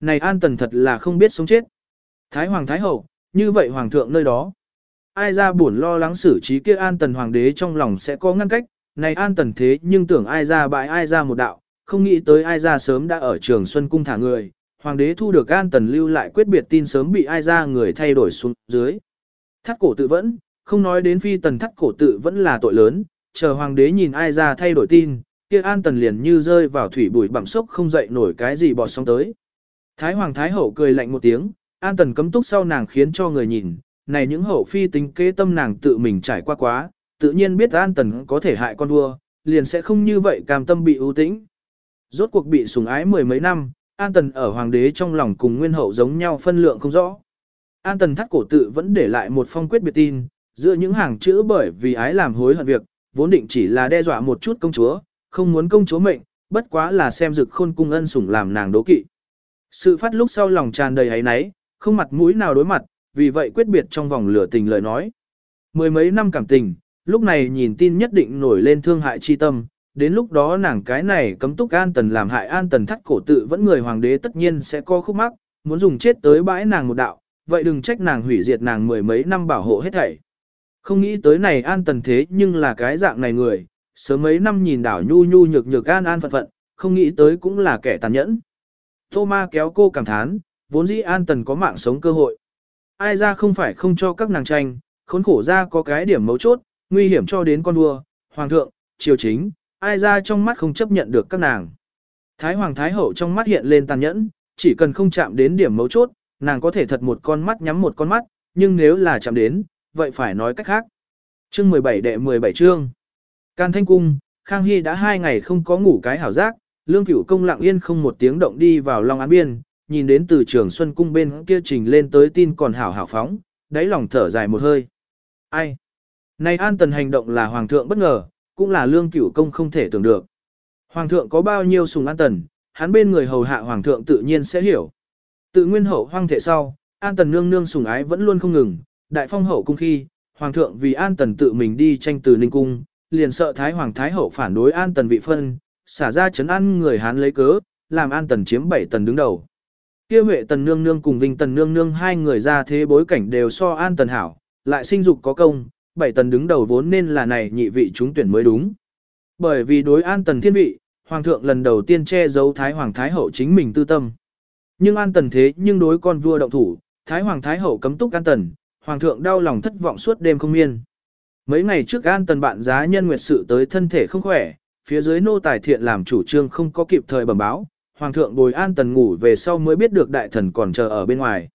Này An Tần thật là không biết sống chết. Thái Hoàng Thái Hậu, như vậy Hoàng thượng nơi đó. Ai ra buồn lo lắng xử trí kia An Tần Hoàng đế trong lòng sẽ có ngăn cách, này An Tần thế nhưng tưởng ai ra bại ai ra một đạo, không nghĩ tới ai ra sớm đã ở trường Xuân Cung thả người. Hoàng đế thu được An Tần lưu lại quyết biệt tin sớm bị ai ra người thay đổi xuống dưới. Thắt cổ tự vẫn, không nói đến phi tần thắt cổ tự vẫn là tội lớn, chờ hoàng đế nhìn ai ra thay đổi tin, kia an tần liền như rơi vào thủy bụi bặm sốc không dậy nổi cái gì bọt sóng tới. Thái hoàng thái hậu cười lạnh một tiếng, an tần cấm túc sau nàng khiến cho người nhìn, này những hậu phi tính kế tâm nàng tự mình trải qua quá, tự nhiên biết an tần có thể hại con vua, liền sẽ không như vậy cam tâm bị ưu tĩnh. Rốt cuộc bị sủng ái mười mấy năm, an tần ở hoàng đế trong lòng cùng nguyên hậu giống nhau phân lượng không rõ. An tần thắt cổ tự vẫn để lại một phong quyết biệt tin, giữa những hàng chữ bởi vì ái làm hối hận việc, vốn định chỉ là đe dọa một chút công chúa, không muốn công chúa mệnh, bất quá là xem rực khôn cung ân sủng làm nàng đố kỵ. Sự phát lúc sau lòng tràn đầy ấy náy, không mặt mũi nào đối mặt, vì vậy quyết biệt trong vòng lửa tình lời nói. Mười mấy năm cảm tình, lúc này nhìn tin nhất định nổi lên thương hại chi tâm, đến lúc đó nàng cái này cấm túc an tần làm hại an tần thắt cổ tự vẫn người hoàng đế tất nhiên sẽ có khúc mắc, muốn dùng chết tới bãi nàng một đạo, vậy đừng trách nàng hủy diệt nàng mười mấy năm bảo hộ hết thảy. Không nghĩ tới này an tần thế nhưng là cái dạng này người, sớm mấy năm nhìn đảo nhu nhu nhược nhược an an phận phận, không nghĩ tới cũng là kẻ tàn nhẫn. Tô ma kéo cô cảm thán, vốn dĩ an tần có mạng sống cơ hội. Ai ra không phải không cho các nàng tranh, khốn khổ ra có cái điểm mấu chốt, nguy hiểm cho đến con vua, hoàng thượng, triều chính, ai ra trong mắt không chấp nhận được các nàng. Thái hoàng thái hậu trong mắt hiện lên tàn nhẫn, chỉ cần không chạm đến điểm mấu chốt, nàng có thể thật một con mắt nhắm một con mắt, nhưng nếu là chạm đến, vậy phải nói cách khác. Chương 17 đệ 17 chương. Can Thanh Cung, Khang Hy đã hai ngày không có ngủ cái hảo giác, Lương Cửu Công lặng yên không một tiếng động đi vào Long Án Biên, nhìn đến từ trường Xuân Cung bên kia trình lên tới tin còn hảo hảo phóng, đáy lòng thở dài một hơi. Ai? Này an tần hành động là Hoàng thượng bất ngờ, cũng là Lương Cửu Công không thể tưởng được. Hoàng thượng có bao nhiêu sùng an tần, hắn bên người hầu hạ Hoàng thượng tự nhiên sẽ hiểu. Tự nguyên hậu hoang thể sau, an tần nương nương sùng ái vẫn luôn không ngừng, đại phong hậu cung khi, hoàng thượng vì an tần tự mình đi tranh từ ninh cung, liền sợ thái hoàng thái hậu phản đối an tần vị phân, xả ra chấn ăn người hán lấy cớ, làm an tần chiếm bảy tần đứng đầu. Kia huệ tần nương nương cùng vinh tần nương nương hai người ra thế bối cảnh đều so an tần hảo, lại sinh dục có công, bảy tần đứng đầu vốn nên là này nhị vị chúng tuyển mới đúng. Bởi vì đối an tần thiên vị, hoàng thượng lần đầu tiên che giấu thái hoàng thái hậu chính mình tư tâm. Nhưng an tần thế nhưng đối con vua động thủ, thái hoàng thái hậu cấm túc an tần, Hoàng thượng đau lòng thất vọng suốt đêm không miên. Mấy ngày trước an tần bạn giá nhân nguyệt sự tới thân thể không khỏe, phía dưới nô tài thiện làm chủ trương không có kịp thời bẩm báo, hoàng thượng bồi an tần ngủ về sau mới biết được đại thần còn chờ ở bên ngoài.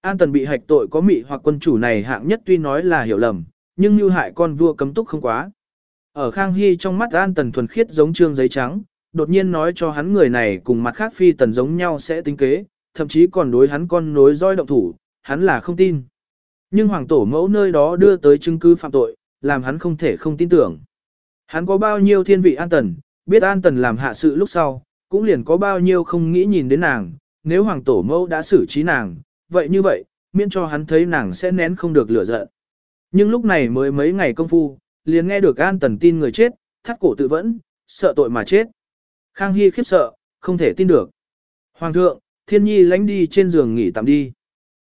An tần bị hạch tội có mị hoặc quân chủ này hạng nhất tuy nói là hiểu lầm, nhưng như hại con vua cấm túc không quá. Ở Khang Hy trong mắt an tần thuần khiết giống trương giấy trắng, đột nhiên nói cho hắn người này cùng mặt khác phi tần giống nhau sẽ tính kế, thậm chí còn đối hắn con nối roi động thủ, hắn là không tin. Nhưng hoàng tổ mẫu nơi đó đưa tới chứng cứ phạm tội, làm hắn không thể không tin tưởng. Hắn có bao nhiêu thiên vị an tần, biết an tần làm hạ sự lúc sau, cũng liền có bao nhiêu không nghĩ nhìn đến nàng, nếu hoàng tổ mẫu đã xử trí nàng, vậy như vậy, miễn cho hắn thấy nàng sẽ nén không được lửa giận. Nhưng lúc này mới mấy ngày công phu, liền nghe được An Tần tin người chết, thắt cổ tự vẫn, sợ tội mà chết. Khang Hy khiếp sợ, không thể tin được. Hoàng thượng, thiên nhi lánh đi trên giường nghỉ tạm đi.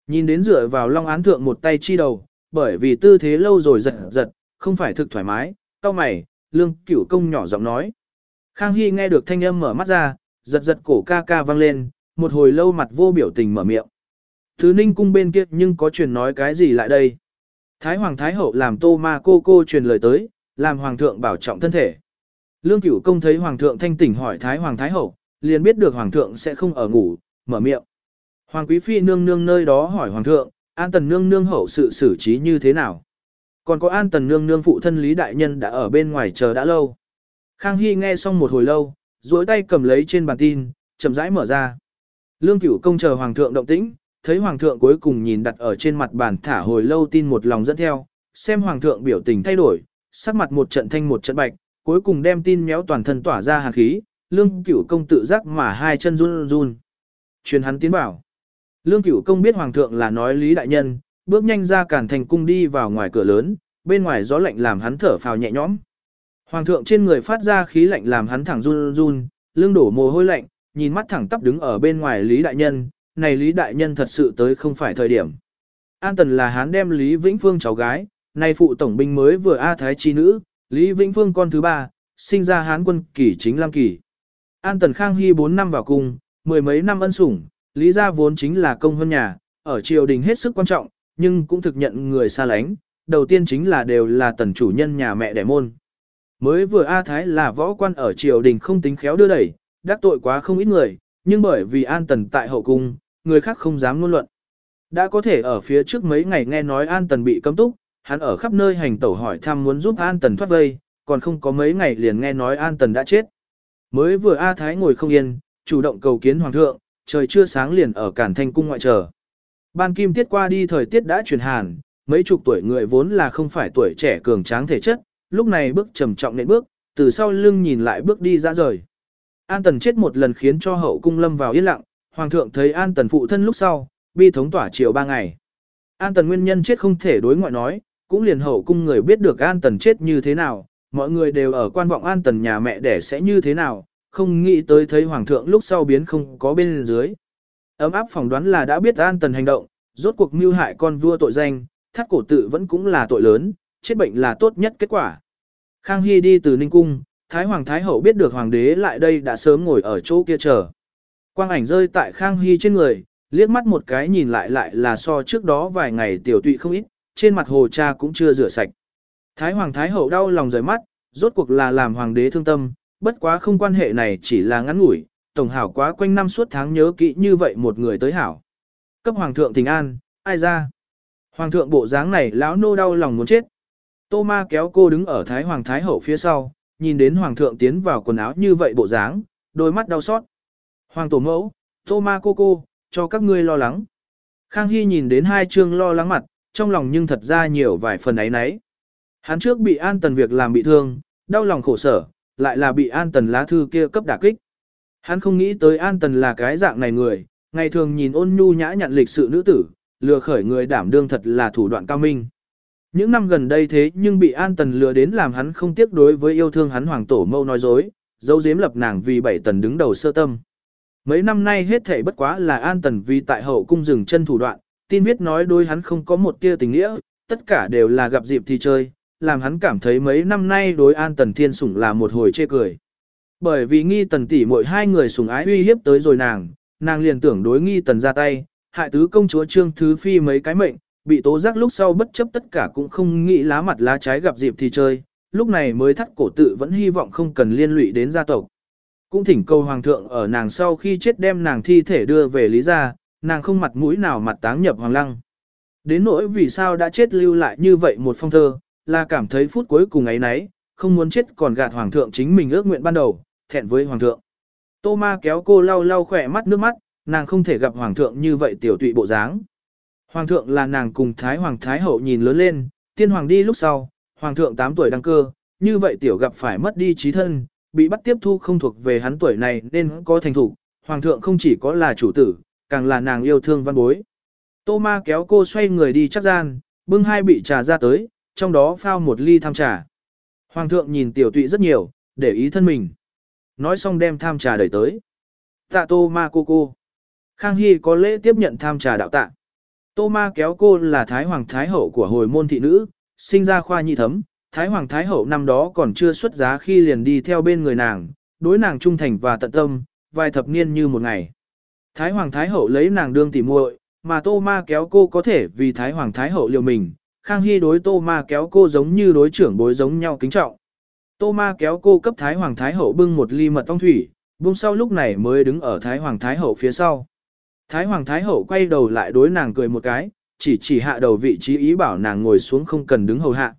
Nhìn đến dựa vào long án thượng một tay chi đầu, bởi vì tư thế lâu rồi giật giật, không phải thực thoải mái, cao mày, lương cửu công nhỏ giọng nói. Khang Hy nghe được thanh âm mở mắt ra, giật giật cổ ca ca vang lên, một hồi lâu mặt vô biểu tình mở miệng. Thứ ninh cung bên kia nhưng có truyền nói cái gì lại đây? Thái Hoàng Thái Hậu làm tô ma cô cô truyền lời tới, làm Hoàng thượng bảo trọng thân thể. Lương cửu công thấy Hoàng thượng thanh tỉnh hỏi Thái Hoàng Thái Hậu, liền biết được Hoàng thượng sẽ không ở ngủ, mở miệng. Hoàng Quý Phi nương nương nơi đó hỏi Hoàng thượng, An Tần nương nương hậu sự xử trí như thế nào? Còn có An Tần nương nương phụ thân Lý Đại Nhân đã ở bên ngoài chờ đã lâu. Khang Hy nghe xong một hồi lâu, duỗi tay cầm lấy trên bàn tin, chậm rãi mở ra. Lương cửu công chờ Hoàng thượng động tĩnh, thấy Hoàng thượng cuối cùng nhìn đặt ở trên mặt bàn thả hồi lâu tin một lòng dẫn theo, xem Hoàng thượng biểu tình thay đổi, sắc mặt một trận thanh một trận bạch, cuối cùng đem tin méo toàn thân tỏa ra hàn khí, lương cửu công tự giác mà hai chân run run. Truyền hắn tiến bảo. Lương cửu công biết Hoàng thượng là nói lý đại nhân, bước nhanh ra cản thành cung đi vào ngoài cửa lớn, bên ngoài gió lạnh làm hắn thở phào nhẹ nhõm. Hoàng thượng trên người phát ra khí lạnh làm hắn thẳng run run, lưng đổ mồ hôi lạnh, nhìn mắt thẳng tắp đứng ở bên ngoài Lý Đại Nhân, này Lý Đại Nhân thật sự tới không phải thời điểm. An Tần là hán đem Lý Vĩnh Phương cháu gái, nay phụ tổng binh mới vừa A Thái chi nữ, Lý Vĩnh Phương con thứ ba, sinh ra hán quân kỷ chính Lam kỷ. An Tần Khang Hy 4 năm vào cung, mười mấy năm ân sủng, Lý gia vốn chính là công hơn nhà, ở triều đình hết sức quan trọng, nhưng cũng thực nhận người xa lánh, đầu tiên chính là đều là tần chủ nhân nhà mẹ đẻ môn. Mới vừa A Thái là võ quan ở triều đình không tính khéo đưa đẩy, đắc tội quá không ít người, nhưng bởi vì An Tần tại hậu cung, người khác không dám ngôn luận. Đã có thể ở phía trước mấy ngày nghe nói An Tần bị cấm túc, hắn ở khắp nơi hành tẩu hỏi thăm muốn giúp An Tần thoát vây, còn không có mấy ngày liền nghe nói An Tần đã chết. Mới vừa A Thái ngồi không yên, chủ động cầu kiến Hoàng thượng, trời chưa sáng liền ở Cản Thanh Cung ngoại chờ. Ban kim tiết qua đi thời tiết đã chuyển hàn, mấy chục tuổi người vốn là không phải tuổi trẻ cường tráng thể chất, lúc này bước trầm trọng nện bước, từ sau lưng nhìn lại bước đi ra rời. An Tần chết một lần khiến cho hậu cung lâm vào yên lặng, Hoàng thượng thấy An Tần phụ thân lúc sau, bi thống tỏa chiều ba ngày. An Tần nguyên nhân chết không thể đối ngoại nói, cũng liền hậu cung người biết được An Tần chết như thế nào, mọi người đều ở quan vọng An Tần nhà mẹ đẻ sẽ như thế nào, không nghĩ tới thấy Hoàng thượng lúc sau biến không có bên dưới. Ấm áp phỏng đoán là đã biết An Tần hành động, rốt cuộc mưu hại con vua tội danh, thắt cổ tự vẫn cũng là tội lớn, chết bệnh là tốt nhất kết quả. Khang Hy đi từ Ninh Cung, Thái Hoàng Thái Hậu biết được Hoàng đế lại đây đã sớm ngồi ở chỗ kia chờ. Quang ảnh rơi tại Khang Hy trên người, liếc mắt một cái nhìn lại lại là so trước đó vài ngày tiểu tụy không ít, trên mặt hồ cha cũng chưa rửa sạch. Thái Hoàng Thái Hậu đau lòng rời mắt, rốt cuộc là làm Hoàng đế thương tâm, bất quá không quan hệ này chỉ là ngắn ngủi, tổng hảo quá quanh năm suốt tháng nhớ kỹ như vậy một người tới hảo. Cấp Hoàng thượng thỉnh an, ai ra? Hoàng thượng bộ dáng này lão nô đau lòng muốn chết. Tô ma kéo cô đứng ở Thái Hoàng Thái Hậu phía sau, nhìn đến Hoàng thượng tiến vào quần áo như vậy bộ dáng, đôi mắt đau xót. Hoàng tổ mẫu, Tô ma cô cô, cho các ngươi lo lắng. Khang Hy nhìn đến hai chương lo lắng mặt, trong lòng nhưng thật ra nhiều vài phần ấy nấy. Hắn trước bị an tần việc làm bị thương, đau lòng khổ sở, lại là bị an tần lá thư kia cấp đả kích. Hắn không nghĩ tới an tần là cái dạng này người, ngày thường nhìn ôn nhu nhã nhặn lịch sự nữ tử, lừa khởi người đảm đương thật là thủ đoạn cao minh. Những năm gần đây thế nhưng bị An Tần lừa đến làm hắn không tiếc đối với yêu thương hắn hoàng tổ mâu nói dối, dấu giếm lập nàng vì bảy tần đứng đầu sơ tâm. Mấy năm nay hết thảy bất quá là An Tần vì tại hậu cung dừng chân thủ đoạn, tin viết nói đối hắn không có một tia tình nghĩa, tất cả đều là gặp dịp thì chơi, làm hắn cảm thấy mấy năm nay đối An Tần thiên sủng là một hồi chê cười. Bởi vì nghi tần tỷ mỗi hai người sủng ái uy hiếp tới rồi nàng, nàng liền tưởng đối nghi tần ra tay, hại tứ công chúa Trương Thứ Phi mấy cái mệnh, bị tố giác lúc sau bất chấp tất cả cũng không nghĩ lá mặt lá trái gặp dịp thì chơi, lúc này mới thắt cổ tự vẫn hy vọng không cần liên lụy đến gia tộc. Cũng thỉnh cầu hoàng thượng ở nàng sau khi chết đem nàng thi thể đưa về lý gia, nàng không mặt mũi nào mặt táng nhập hoàng lăng. Đến nỗi vì sao đã chết lưu lại như vậy một phong thơ, là cảm thấy phút cuối cùng ấy nấy, không muốn chết còn gạt hoàng thượng chính mình ước nguyện ban đầu, thẹn với hoàng thượng. Tô ma kéo cô lau lau khỏe mắt nước mắt, nàng không thể gặp hoàng thượng như vậy tiểu tụy bộ dáng. Hoàng thượng là nàng cùng Thái Hoàng Thái Hậu nhìn lớn lên, tiên hoàng đi lúc sau, Hoàng thượng 8 tuổi đăng cơ, như vậy tiểu gặp phải mất đi trí thân, bị bắt tiếp thu không thuộc về hắn tuổi này nên có thành thủ, hoàng thượng không chỉ có là chủ tử, càng là nàng yêu thương văn bối. Tô ma kéo cô xoay người đi chắc gian, bưng hai bị trà ra tới, trong đó phao một ly tham trà. Hoàng thượng nhìn tiểu tụy rất nhiều, để ý thân mình. Nói xong đem tham trà đẩy tới. Tạ tô ma cô cô. Khang Hy có lễ tiếp nhận tham trà đạo tạ. Tô ma kéo cô là Thái Hoàng Thái Hậu của hồi môn thị nữ, sinh ra khoa nhi thấm. Thái Hoàng Thái Hậu năm đó còn chưa xuất giá khi liền đi theo bên người nàng, đối nàng trung thành và tận tâm, vài thập niên như một ngày. Thái Hoàng Thái Hậu lấy nàng đương tỉ muội, mà Tô Ma kéo cô có thể vì Thái Hoàng Thái Hậu liều mình, Khang Hy đối Tô Ma kéo cô giống như đối trưởng bối giống nhau kính trọng. Tô Ma kéo cô cấp Thái Hoàng Thái Hậu bưng một ly mật ong thủy, buông sau lúc này mới đứng ở Thái Hoàng Thái Hậu phía sau. Thái Hoàng Thái Hậu quay đầu lại đối nàng cười một cái, chỉ chỉ hạ đầu vị trí ý bảo nàng ngồi xuống không cần đứng hầu hạ.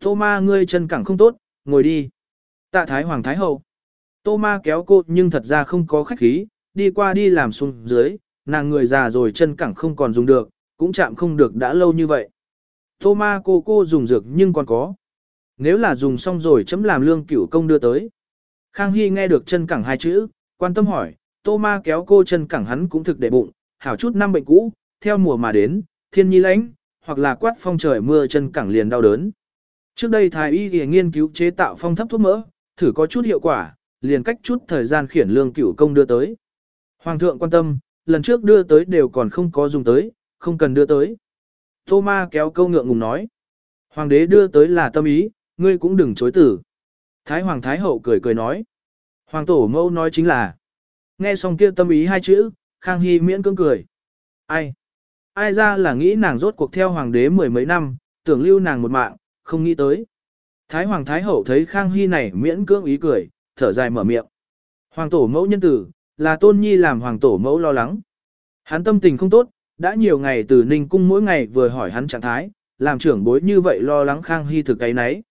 Tô Ma ngươi chân cẳng không tốt, ngồi đi. Tạ Thái Hoàng Thái Hậu. Tô Ma kéo cô nhưng thật ra không có khách khí, đi qua đi làm xuống dưới, nàng người già rồi chân cẳng không còn dùng được, cũng chạm không được đã lâu như vậy. Tô ma cô cô dùng dược nhưng còn có. Nếu là dùng xong rồi chấm làm lương cửu công đưa tới. Khang Hy nghe được chân cẳng hai chữ, quan tâm hỏi, tô ma kéo cô chân cẳng hắn cũng thực để bụng, hảo chút năm bệnh cũ, theo mùa mà đến, thiên nhi lãnh, hoặc là quát phong trời mưa chân cẳng liền đau đớn. Trước đây thái y thì nghiên cứu chế tạo phong thấp thuốc mỡ, thử có chút hiệu quả, liền cách chút thời gian khiển lương cửu công đưa tới. Hoàng thượng quan tâm, lần trước đưa tới đều còn không có dùng tới, không cần đưa tới. Tô ma kéo câu ngượng ngùng nói. Hoàng đế đưa tới là tâm ý, ngươi cũng đừng chối tử. Thái hoàng thái hậu cười cười nói. Hoàng tổ mẫu nói chính là. Nghe xong kia tâm ý hai chữ, Khang Hy miễn cưỡng cười. Ai? Ai ra là nghĩ nàng rốt cuộc theo hoàng đế mười mấy năm, tưởng lưu nàng một mạng, không nghĩ tới. Thái hoàng thái hậu thấy Khang Hy này miễn cưỡng ý cười, thở dài mở miệng. Hoàng tổ mẫu nhân tử, là tôn nhi làm hoàng tổ mẫu lo lắng. Hắn tâm tình không tốt, đã nhiều ngày từ Ninh Cung mỗi ngày vừa hỏi hắn trạng thái, làm trưởng bối như vậy lo lắng Khang Hy thực cái nấy.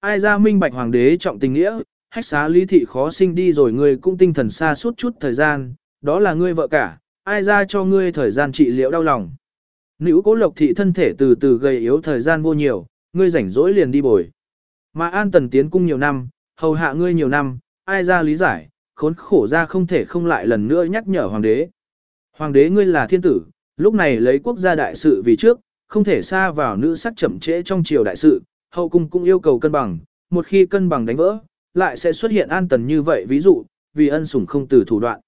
Ai ra minh bạch hoàng đế trọng tình nghĩa, hách xá lý thị khó sinh đi rồi ngươi cũng tinh thần xa suốt chút thời gian, đó là ngươi vợ cả, ai ra cho ngươi thời gian trị liệu đau lòng. Nữ cố lộc thị thân thể từ từ gầy yếu thời gian vô nhiều, ngươi rảnh rỗi liền đi bồi. Mà an tần tiến cung nhiều năm, hầu hạ ngươi nhiều năm, ai ra lý giải, khốn khổ ra không thể không lại lần nữa nhắc nhở hoàng đế. Hoàng đế ngươi là thiên tử, lúc này lấy quốc gia đại sự vì trước, không thể xa vào nữ sắc chậm trễ trong triều đại sự, hậu cung cũng yêu cầu cân bằng, một khi cân bằng đánh vỡ, lại sẽ xuất hiện an tần như vậy ví dụ, vì ân sủng không từ thủ đoạn.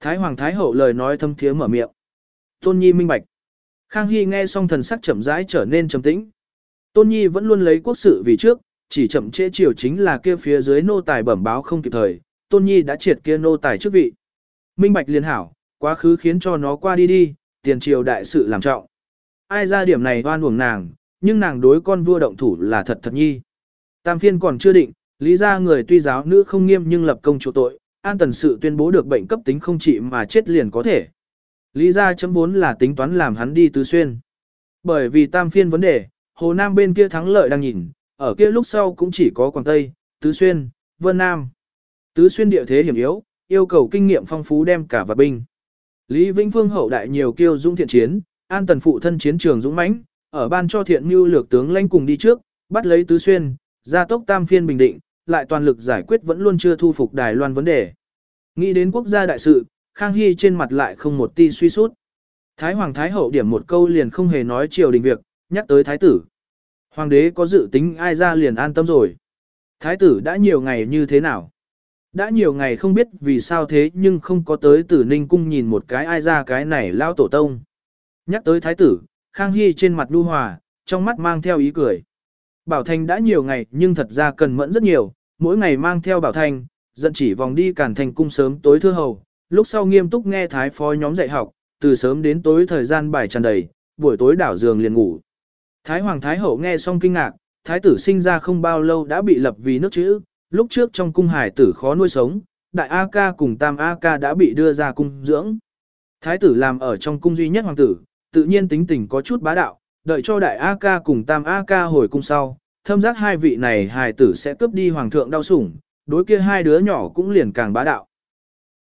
Thái hoàng thái hậu lời nói thâm thiế mở miệng. Tôn Nhi minh bạch. Khang Hy nghe xong thần sắc chậm rãi trở nên trầm tĩnh. Tôn Nhi vẫn luôn lấy quốc sự vì trước, chỉ chậm trễ triều chính là kia phía dưới nô tài bẩm báo không kịp thời, Tôn Nhi đã triệt kia nô tài chức vị. Minh bạch liên hảo, quá khứ khiến cho nó qua đi đi, tiền triều đại sự làm trọng. Ai ra điểm này oan uổng nàng, nhưng nàng đối con vua động thủ là thật thật nhi. Tam phiên còn chưa định, lý ra người tuy giáo nữ không nghiêm nhưng lập công chủ tội, an tần sự tuyên bố được bệnh cấp tính không trị mà chết liền có thể. Lý ra chấm vốn là tính toán làm hắn đi tứ xuyên. Bởi vì tam phiên vấn đề, Hồ Nam bên kia thắng lợi đang nhìn, ở kia lúc sau cũng chỉ có Quảng Tây, Tứ Xuyên, Vân Nam. Tứ Xuyên địa thế hiểm yếu, yêu cầu kinh nghiệm phong phú đem cả vật binh. Lý Vĩnh Phương hậu đại nhiều kiêu dũng thiện chiến, an tần phụ thân chiến trường dũng mãnh, ở ban cho thiện mưu lược tướng lãnh cùng đi trước, bắt lấy tứ xuyên, gia tốc tam phiên bình định, lại toàn lực giải quyết vẫn luôn chưa thu phục Đài Loan vấn đề. Nghĩ đến quốc gia đại sự, Khang Hy trên mặt lại không một ti suy sút. Thái Hoàng Thái Hậu điểm một câu liền không hề nói triều đình việc, nhắc tới Thái tử. Hoàng đế có dự tính ai ra liền an tâm rồi. Thái tử đã nhiều ngày như thế nào? Đã nhiều ngày không biết vì sao thế nhưng không có tới tử ninh cung nhìn một cái ai ra cái này lao tổ tông. Nhắc tới thái tử, Khang Hy trên mặt đu hòa, trong mắt mang theo ý cười. Bảo Thanh đã nhiều ngày nhưng thật ra cần mẫn rất nhiều, mỗi ngày mang theo Bảo Thanh, dẫn chỉ vòng đi cản thành cung sớm tối thưa hầu, lúc sau nghiêm túc nghe thái phó nhóm dạy học, từ sớm đến tối thời gian bài tràn đầy, buổi tối đảo giường liền ngủ. Thái Hoàng Thái Hậu nghe xong kinh ngạc, thái tử sinh ra không bao lâu đã bị lập vì nước chữ, lúc trước trong cung hải tử khó nuôi sống, đại A ca cùng tam A ca đã bị đưa ra cung dưỡng. Thái tử làm ở trong cung duy nhất hoàng tử, tự nhiên tính tình có chút bá đạo, đợi cho đại A ca cùng tam A ca hồi cung sau, thâm giác hai vị này hài tử sẽ cướp đi hoàng thượng đau sủng, đối kia hai đứa nhỏ cũng liền càng bá đạo.